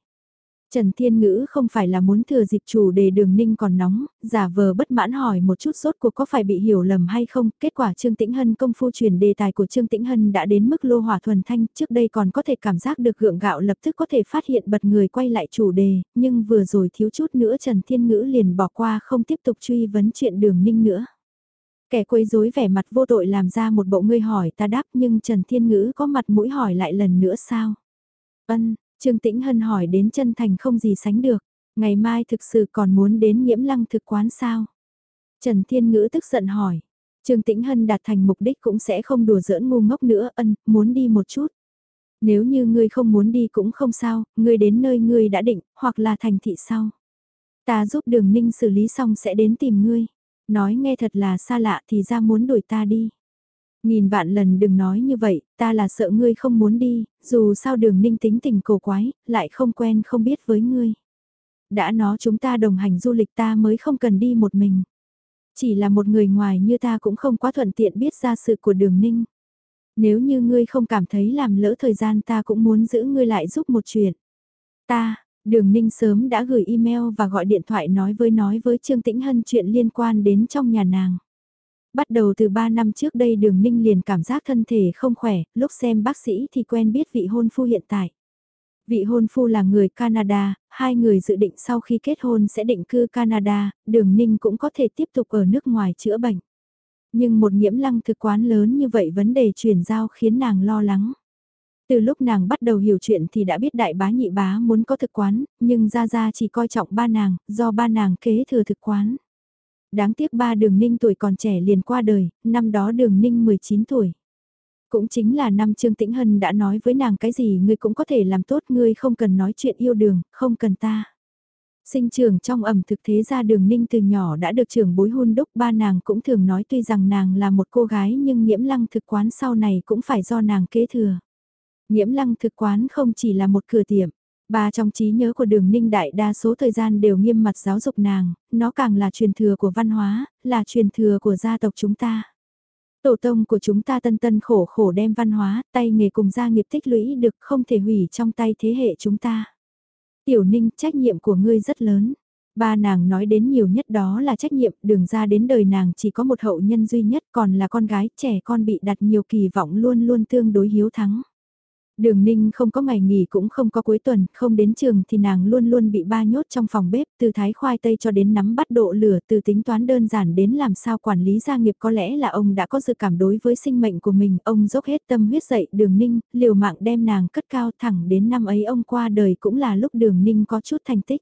Trần Thiên Ngữ không phải là muốn thừa dịp chủ đề đường ninh còn nóng, giả vờ bất mãn hỏi một chút rốt cuộc có phải bị hiểu lầm hay không, kết quả Trương Tĩnh Hân công phu truyền đề tài của Trương Tĩnh Hân đã đến mức lô hỏa thuần thanh, trước đây còn có thể cảm giác được gượng gạo lập tức có thể phát hiện bật người quay lại chủ đề, nhưng vừa rồi thiếu chút nữa Trần Thiên Ngữ liền bỏ qua không tiếp tục truy vấn chuyện đường ninh nữa. Kẻ quấy rối vẻ mặt vô tội làm ra một bộ ngươi hỏi ta đáp nhưng Trần Thiên Ngữ có mặt mũi hỏi lại lần nữa sao? Ân, Trương Tĩnh Hân hỏi đến chân thành không gì sánh được, ngày mai thực sự còn muốn đến nhiễm lăng thực quán sao? Trần Thiên Ngữ tức giận hỏi, Trương Tĩnh Hân đạt thành mục đích cũng sẽ không đùa giỡn ngu ngốc nữa, ân, muốn đi một chút. Nếu như ngươi không muốn đi cũng không sao, ngươi đến nơi ngươi đã định, hoặc là thành thị sau. Ta giúp đường ninh xử lý xong sẽ đến tìm ngươi. Nói nghe thật là xa lạ thì ra muốn đuổi ta đi. Nghìn vạn lần đừng nói như vậy, ta là sợ ngươi không muốn đi, dù sao đường ninh tính tình cổ quái, lại không quen không biết với ngươi. Đã nó chúng ta đồng hành du lịch ta mới không cần đi một mình. Chỉ là một người ngoài như ta cũng không quá thuận tiện biết ra sự của đường ninh. Nếu như ngươi không cảm thấy làm lỡ thời gian ta cũng muốn giữ ngươi lại giúp một chuyện. Ta, đường ninh sớm đã gửi email và gọi điện thoại nói với nói với Trương Tĩnh Hân chuyện liên quan đến trong nhà nàng. Bắt đầu từ 3 năm trước đây đường ninh liền cảm giác thân thể không khỏe, lúc xem bác sĩ thì quen biết vị hôn phu hiện tại. Vị hôn phu là người Canada, hai người dự định sau khi kết hôn sẽ định cư Canada, đường ninh cũng có thể tiếp tục ở nước ngoài chữa bệnh. Nhưng một nhiễm lăng thực quán lớn như vậy vấn đề chuyển giao khiến nàng lo lắng. Từ lúc nàng bắt đầu hiểu chuyện thì đã biết đại bá nhị bá muốn có thực quán, nhưng ra ra chỉ coi trọng ba nàng, do ba nàng kế thừa thực quán. Đáng tiếc ba đường ninh tuổi còn trẻ liền qua đời, năm đó đường ninh 19 tuổi. Cũng chính là năm Trương Tĩnh Hân đã nói với nàng cái gì ngươi cũng có thể làm tốt ngươi không cần nói chuyện yêu đường, không cần ta. Sinh trưởng trong ẩm thực thế gia đường ninh từ nhỏ đã được trưởng bối hôn đúc ba nàng cũng thường nói tuy rằng nàng là một cô gái nhưng nhiễm lăng thực quán sau này cũng phải do nàng kế thừa. Nhiễm lăng thực quán không chỉ là một cửa tiệm, Ba trong trí nhớ của đường ninh đại đa số thời gian đều nghiêm mặt giáo dục nàng, nó càng là truyền thừa của văn hóa, là truyền thừa của gia tộc chúng ta. Tổ tông của chúng ta tân tân khổ khổ đem văn hóa, tay nghề cùng gia nghiệp tích lũy được không thể hủy trong tay thế hệ chúng ta. Tiểu ninh, trách nhiệm của ngươi rất lớn. Ba nàng nói đến nhiều nhất đó là trách nhiệm, đường ra đến đời nàng chỉ có một hậu nhân duy nhất còn là con gái, trẻ con bị đặt nhiều kỳ vọng luôn luôn tương đối hiếu thắng. Đường Ninh không có ngày nghỉ cũng không có cuối tuần, không đến trường thì nàng luôn luôn bị ba nhốt trong phòng bếp, từ thái khoai tây cho đến nắm bắt độ lửa, từ tính toán đơn giản đến làm sao quản lý gia nghiệp có lẽ là ông đã có dự cảm đối với sinh mệnh của mình, ông dốc hết tâm huyết dậy đường Ninh, liều mạng đem nàng cất cao thẳng đến năm ấy ông qua đời cũng là lúc đường Ninh có chút thành tích.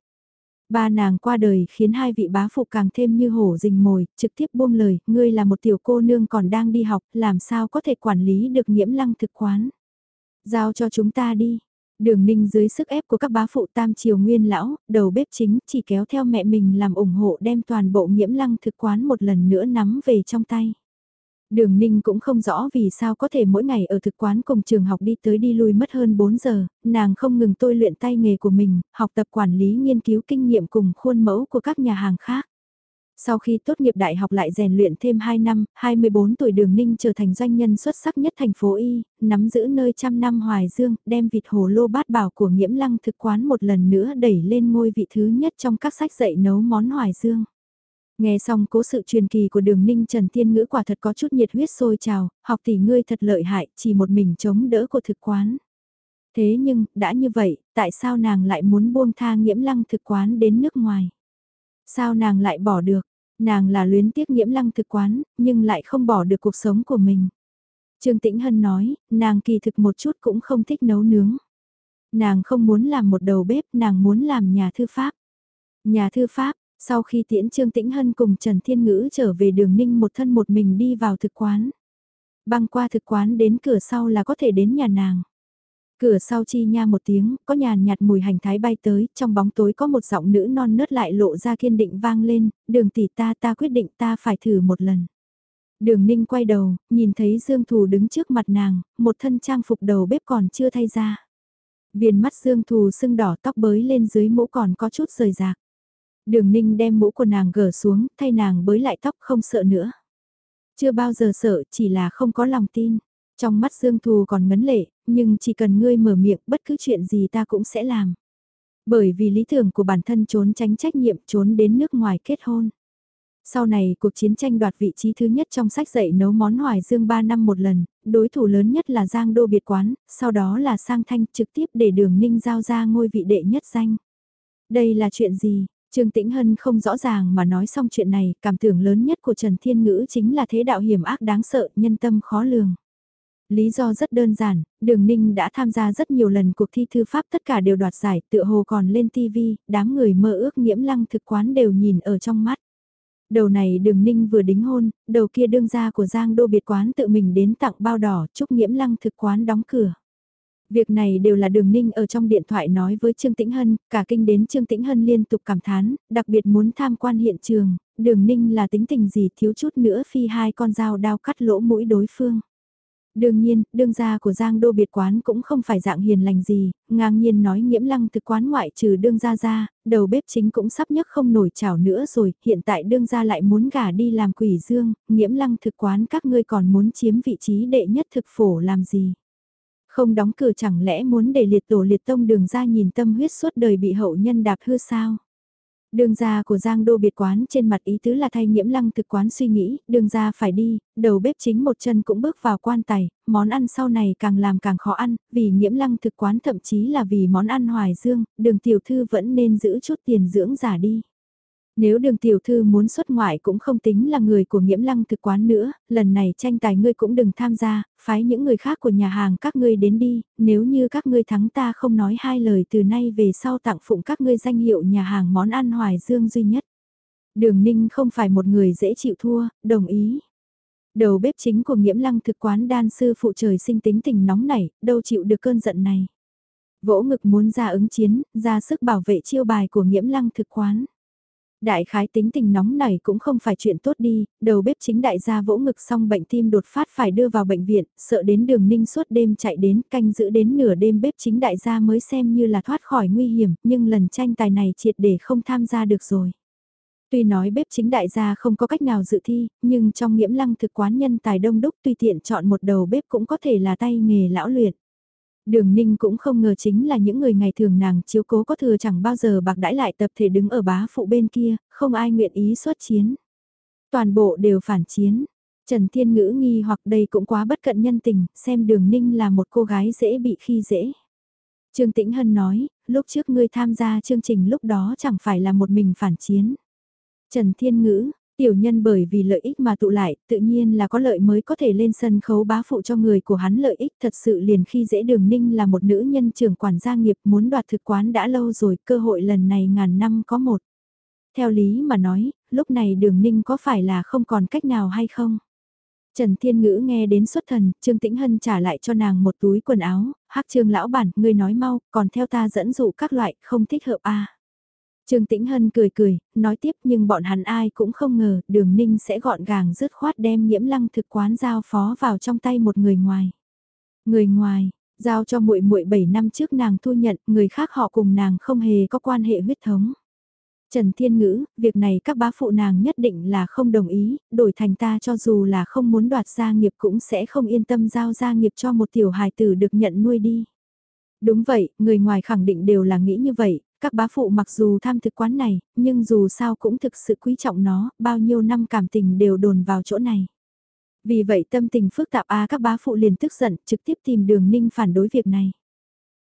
Ba nàng qua đời khiến hai vị bá phụ càng thêm như hổ rình mồi, trực tiếp buông lời, ngươi là một tiểu cô nương còn đang đi học, làm sao có thể quản lý được nhiễm lăng thực quán. Giao cho chúng ta đi. Đường ninh dưới sức ép của các bá phụ tam triều nguyên lão, đầu bếp chính chỉ kéo theo mẹ mình làm ủng hộ đem toàn bộ nhiễm lăng thực quán một lần nữa nắm về trong tay. Đường Ninh cũng không rõ vì sao có thể mỗi ngày ở thực quán cùng trường học đi tới đi lui mất hơn 4 giờ, nàng không ngừng tôi luyện tay nghề của mình, học tập quản lý nghiên cứu kinh nghiệm cùng khuôn mẫu của các nhà hàng khác. Sau khi tốt nghiệp đại học lại rèn luyện thêm 2 năm, 24 tuổi Đường Ninh trở thành doanh nhân xuất sắc nhất thành phố Y, nắm giữ nơi trăm năm Hoài Dương, đem vịt hồ lô bát bảo của nghiễm lăng thực quán một lần nữa đẩy lên ngôi vị thứ nhất trong các sách dạy nấu món Hoài Dương. Nghe xong cố sự truyền kỳ của đường ninh Trần Tiên Ngữ quả thật có chút nhiệt huyết sôi trào, học tỷ ngươi thật lợi hại, chỉ một mình chống đỡ của thực quán. Thế nhưng, đã như vậy, tại sao nàng lại muốn buông tha nghiễm lăng thực quán đến nước ngoài? Sao nàng lại bỏ được? Nàng là luyến tiếc nhiễm lăng thực quán, nhưng lại không bỏ được cuộc sống của mình. Trương Tĩnh Hân nói, nàng kỳ thực một chút cũng không thích nấu nướng. Nàng không muốn làm một đầu bếp, nàng muốn làm nhà thư pháp. Nhà thư pháp, sau khi tiễn Trương Tĩnh Hân cùng Trần Thiên Ngữ trở về đường ninh một thân một mình đi vào thực quán. Băng qua thực quán đến cửa sau là có thể đến nhà nàng. Cửa sau chi nha một tiếng, có nhàn nhạt mùi hành thái bay tới, trong bóng tối có một giọng nữ non nớt lại lộ ra kiên định vang lên, đường tỷ ta ta quyết định ta phải thử một lần. Đường ninh quay đầu, nhìn thấy Dương Thù đứng trước mặt nàng, một thân trang phục đầu bếp còn chưa thay ra. Viền mắt Dương Thù sưng đỏ tóc bới lên dưới mũ còn có chút rời rạc. Đường ninh đem mũ của nàng gỡ xuống, thay nàng bới lại tóc không sợ nữa. Chưa bao giờ sợ, chỉ là không có lòng tin. Trong mắt Dương Thù còn ngấn lệ, nhưng chỉ cần ngươi mở miệng bất cứ chuyện gì ta cũng sẽ làm. Bởi vì lý tưởng của bản thân trốn tránh trách nhiệm trốn đến nước ngoài kết hôn. Sau này cuộc chiến tranh đoạt vị trí thứ nhất trong sách dạy nấu món hoài dương 3 năm một lần, đối thủ lớn nhất là Giang Đô Biệt Quán, sau đó là Sang Thanh trực tiếp để đường ninh giao ra ngôi vị đệ nhất danh. Đây là chuyện gì? Trương Tĩnh Hân không rõ ràng mà nói xong chuyện này, cảm tưởng lớn nhất của Trần Thiên Ngữ chính là thế đạo hiểm ác đáng sợ, nhân tâm khó lường. Lý do rất đơn giản, Đường Ninh đã tham gia rất nhiều lần cuộc thi thư pháp tất cả đều đoạt giải, tựa hồ còn lên TV, đám người mơ ước nhiễm lăng thực quán đều nhìn ở trong mắt. Đầu này Đường Ninh vừa đính hôn, đầu kia đương gia của Giang Đô biệt quán tự mình đến tặng bao đỏ chúc nhiễm lăng thực quán đóng cửa. Việc này đều là đường ninh ở trong điện thoại nói với Trương Tĩnh Hân, cả kinh đến Trương Tĩnh Hân liên tục cảm thán, đặc biệt muốn tham quan hiện trường, đường ninh là tính tình gì thiếu chút nữa phi hai con dao đao cắt lỗ mũi đối phương. Đương nhiên, đương gia của Giang Đô biệt quán cũng không phải dạng hiền lành gì, ngang nhiên nói nghiễm lăng thực quán ngoại trừ đương gia ra, đầu bếp chính cũng sắp nhất không nổi chảo nữa rồi, hiện tại đương gia lại muốn gả đi làm quỷ dương, nghiễm lăng thực quán các ngươi còn muốn chiếm vị trí đệ nhất thực phổ làm gì. Không đóng cửa chẳng lẽ muốn để liệt tổ liệt tông đường ra nhìn tâm huyết suốt đời bị hậu nhân đạp hư sao? Đường ra của Giang Đô biệt quán trên mặt ý tứ là thay nhiễm lăng thực quán suy nghĩ, đường ra phải đi, đầu bếp chính một chân cũng bước vào quan tài, món ăn sau này càng làm càng khó ăn, vì nhiễm lăng thực quán thậm chí là vì món ăn hoài dương, đường tiểu thư vẫn nên giữ chút tiền dưỡng giả đi. Nếu đường tiểu thư muốn xuất ngoại cũng không tính là người của nghiễm lăng thực quán nữa, lần này tranh tài ngươi cũng đừng tham gia, phái những người khác của nhà hàng các ngươi đến đi, nếu như các ngươi thắng ta không nói hai lời từ nay về sau tặng phụng các ngươi danh hiệu nhà hàng món ăn hoài dương duy nhất. Đường ninh không phải một người dễ chịu thua, đồng ý. Đầu bếp chính của nghiễm lăng thực quán đan sư phụ trời sinh tính tình nóng nảy, đâu chịu được cơn giận này. Vỗ ngực muốn ra ứng chiến, ra sức bảo vệ chiêu bài của nghiễm lăng thực quán. Đại khái tính tình nóng này cũng không phải chuyện tốt đi, đầu bếp chính đại gia vỗ ngực xong bệnh tim đột phát phải đưa vào bệnh viện, sợ đến đường ninh suốt đêm chạy đến canh giữ đến nửa đêm bếp chính đại gia mới xem như là thoát khỏi nguy hiểm, nhưng lần tranh tài này triệt để không tham gia được rồi. Tuy nói bếp chính đại gia không có cách nào dự thi, nhưng trong nghiễm lăng thực quán nhân tài đông đúc tùy tiện chọn một đầu bếp cũng có thể là tay nghề lão luyện. Đường Ninh cũng không ngờ chính là những người ngày thường nàng chiếu cố có thừa chẳng bao giờ bạc đãi lại tập thể đứng ở bá phụ bên kia, không ai nguyện ý xuất chiến. Toàn bộ đều phản chiến. Trần Thiên Ngữ nghi hoặc đây cũng quá bất cận nhân tình, xem đường Ninh là một cô gái dễ bị khi dễ. Trương Tĩnh Hân nói, lúc trước ngươi tham gia chương trình lúc đó chẳng phải là một mình phản chiến. Trần Thiên Ngữ, tiểu nhân bởi vì lợi ích mà tụ lại, tự nhiên là có lợi mới có thể lên sân khấu bá phụ cho người của hắn lợi ích thật sự liền khi dễ đường ninh là một nữ nhân trưởng quản gia nghiệp muốn đoạt thực quán đã lâu rồi, cơ hội lần này ngàn năm có một. Theo lý mà nói, lúc này đường ninh có phải là không còn cách nào hay không? Trần Thiên Ngữ nghe đến xuất thần, Trương Tĩnh Hân trả lại cho nàng một túi quần áo, hắc trương lão bản, ngươi nói mau, còn theo ta dẫn dụ các loại, không thích hợp a. Trương Tĩnh Hân cười cười, nói tiếp nhưng bọn hắn ai cũng không ngờ đường ninh sẽ gọn gàng dứt khoát đem nhiễm lăng thực quán giao phó vào trong tay một người ngoài. Người ngoài, giao cho muội muội 7 năm trước nàng thu nhận, người khác họ cùng nàng không hề có quan hệ huyết thống. Trần Thiên Ngữ, việc này các bá phụ nàng nhất định là không đồng ý, đổi thành ta cho dù là không muốn đoạt gia nghiệp cũng sẽ không yên tâm giao gia nghiệp cho một tiểu hài tử được nhận nuôi đi. Đúng vậy, người ngoài khẳng định đều là nghĩ như vậy, các bá phụ mặc dù tham thực quán này, nhưng dù sao cũng thực sự quý trọng nó, bao nhiêu năm cảm tình đều đồn vào chỗ này. Vì vậy tâm tình phức tạp a các bá phụ liền tức giận, trực tiếp tìm đường ninh phản đối việc này.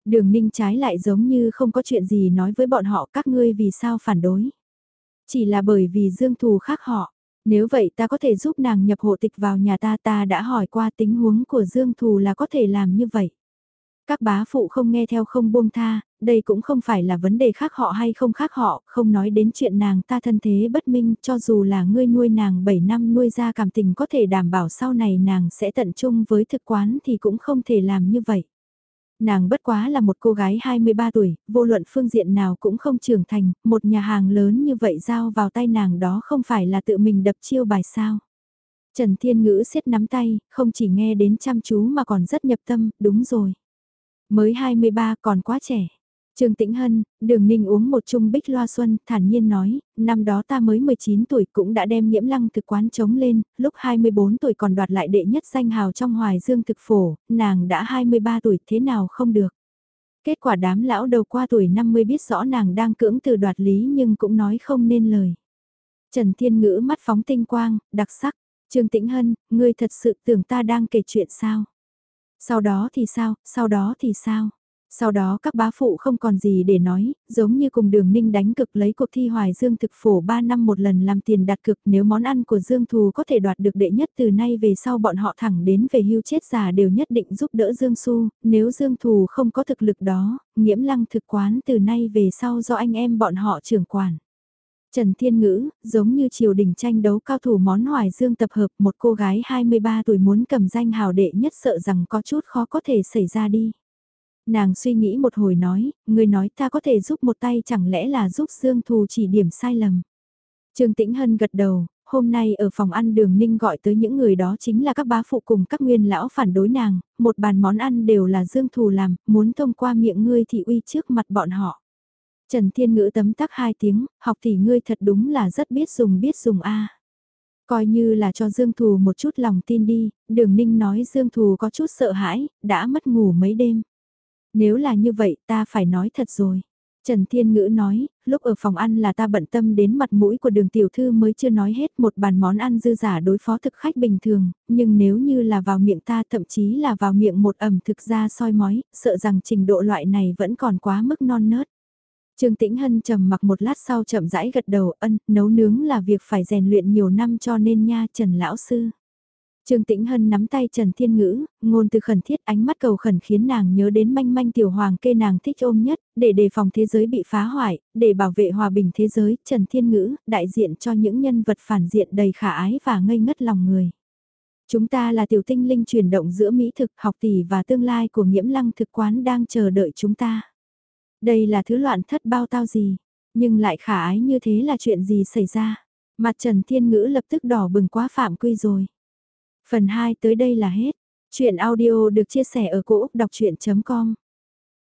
Đường ninh trái lại giống như không có chuyện gì nói với bọn họ các ngươi vì sao phản đối. Chỉ là bởi vì dương thù khác họ. Nếu vậy ta có thể giúp nàng nhập hộ tịch vào nhà ta ta đã hỏi qua tính huống của dương thù là có thể làm như vậy. Các bá phụ không nghe theo không buông tha, đây cũng không phải là vấn đề khác họ hay không khác họ, không nói đến chuyện nàng ta thân thế bất minh cho dù là ngươi nuôi nàng 7 năm nuôi ra cảm tình có thể đảm bảo sau này nàng sẽ tận trung với thực quán thì cũng không thể làm như vậy. Nàng bất quá là một cô gái 23 tuổi, vô luận phương diện nào cũng không trưởng thành, một nhà hàng lớn như vậy giao vào tay nàng đó không phải là tự mình đập chiêu bài sao. Trần Thiên Ngữ siết nắm tay, không chỉ nghe đến chăm chú mà còn rất nhập tâm, đúng rồi. Mới 23 còn quá trẻ. Trương Tĩnh Hân, đường ninh uống một chung bích loa xuân, thản nhiên nói, năm đó ta mới 19 tuổi cũng đã đem nhiễm lăng thực quán chống lên, lúc 24 tuổi còn đoạt lại đệ nhất danh hào trong hoài dương thực phổ, nàng đã 23 tuổi thế nào không được. Kết quả đám lão đầu qua tuổi 50 biết rõ nàng đang cưỡng từ đoạt lý nhưng cũng nói không nên lời. Trần Thiên Ngữ mắt phóng tinh quang, đặc sắc, Trương Tĩnh Hân, ngươi thật sự tưởng ta đang kể chuyện sao? Sau đó thì sao, sau đó thì sao? Sau đó các bá phụ không còn gì để nói, giống như cùng đường ninh đánh cực lấy cuộc thi hoài dương thực phổ 3 năm một lần làm tiền đặt cực nếu món ăn của Dương Thù có thể đoạt được đệ nhất từ nay về sau bọn họ thẳng đến về hưu chết già đều nhất định giúp đỡ Dương Su. nếu Dương Thù không có thực lực đó, nhiễm lăng thực quán từ nay về sau do anh em bọn họ trưởng quản. Trần Thiên Ngữ, giống như triều đình tranh đấu cao thủ món hoài dương tập hợp một cô gái 23 tuổi muốn cầm danh hào đệ nhất sợ rằng có chút khó có thể xảy ra đi. Nàng suy nghĩ một hồi nói, người nói ta có thể giúp một tay chẳng lẽ là giúp Dương Thù chỉ điểm sai lầm. Trương Tĩnh Hân gật đầu, hôm nay ở phòng ăn đường ninh gọi tới những người đó chính là các bá phụ cùng các nguyên lão phản đối nàng, một bàn món ăn đều là Dương Thù làm, muốn thông qua miệng ngươi thì uy trước mặt bọn họ. Trần Thiên Ngữ tấm tắc hai tiếng, học thì ngươi thật đúng là rất biết dùng biết dùng a. Coi như là cho Dương Thù một chút lòng tin đi, đường ninh nói Dương Thù có chút sợ hãi, đã mất ngủ mấy đêm. Nếu là như vậy ta phải nói thật rồi. Trần Thiên Ngữ nói, lúc ở phòng ăn là ta bận tâm đến mặt mũi của đường tiểu thư mới chưa nói hết một bàn món ăn dư giả đối phó thực khách bình thường, nhưng nếu như là vào miệng ta thậm chí là vào miệng một ẩm thực ra soi mói, sợ rằng trình độ loại này vẫn còn quá mức non nớt. Trương Tĩnh Hân trầm mặc một lát sau chậm rãi gật đầu ân, nấu nướng là việc phải rèn luyện nhiều năm cho nên nha Trần Lão Sư. Trương Tĩnh Hân nắm tay Trần Thiên Ngữ, ngôn từ khẩn thiết ánh mắt cầu khẩn khiến nàng nhớ đến manh manh tiểu hoàng kê nàng thích ôm nhất, để đề phòng thế giới bị phá hoại, để bảo vệ hòa bình thế giới, Trần Thiên Ngữ, đại diện cho những nhân vật phản diện đầy khả ái và ngây ngất lòng người. Chúng ta là tiểu tinh linh chuyển động giữa mỹ thực, học tỷ và tương lai của nghiễm lăng thực quán đang chờ đợi chúng ta. Đây là thứ loạn thất bao tao gì, nhưng lại khả ái như thế là chuyện gì xảy ra. Mặt Trần Thiên Ngữ lập tức đỏ bừng quá phạm quy rồi. Phần 2 tới đây là hết. Chuyện audio được chia sẻ ở cỗ đọc chuyện.com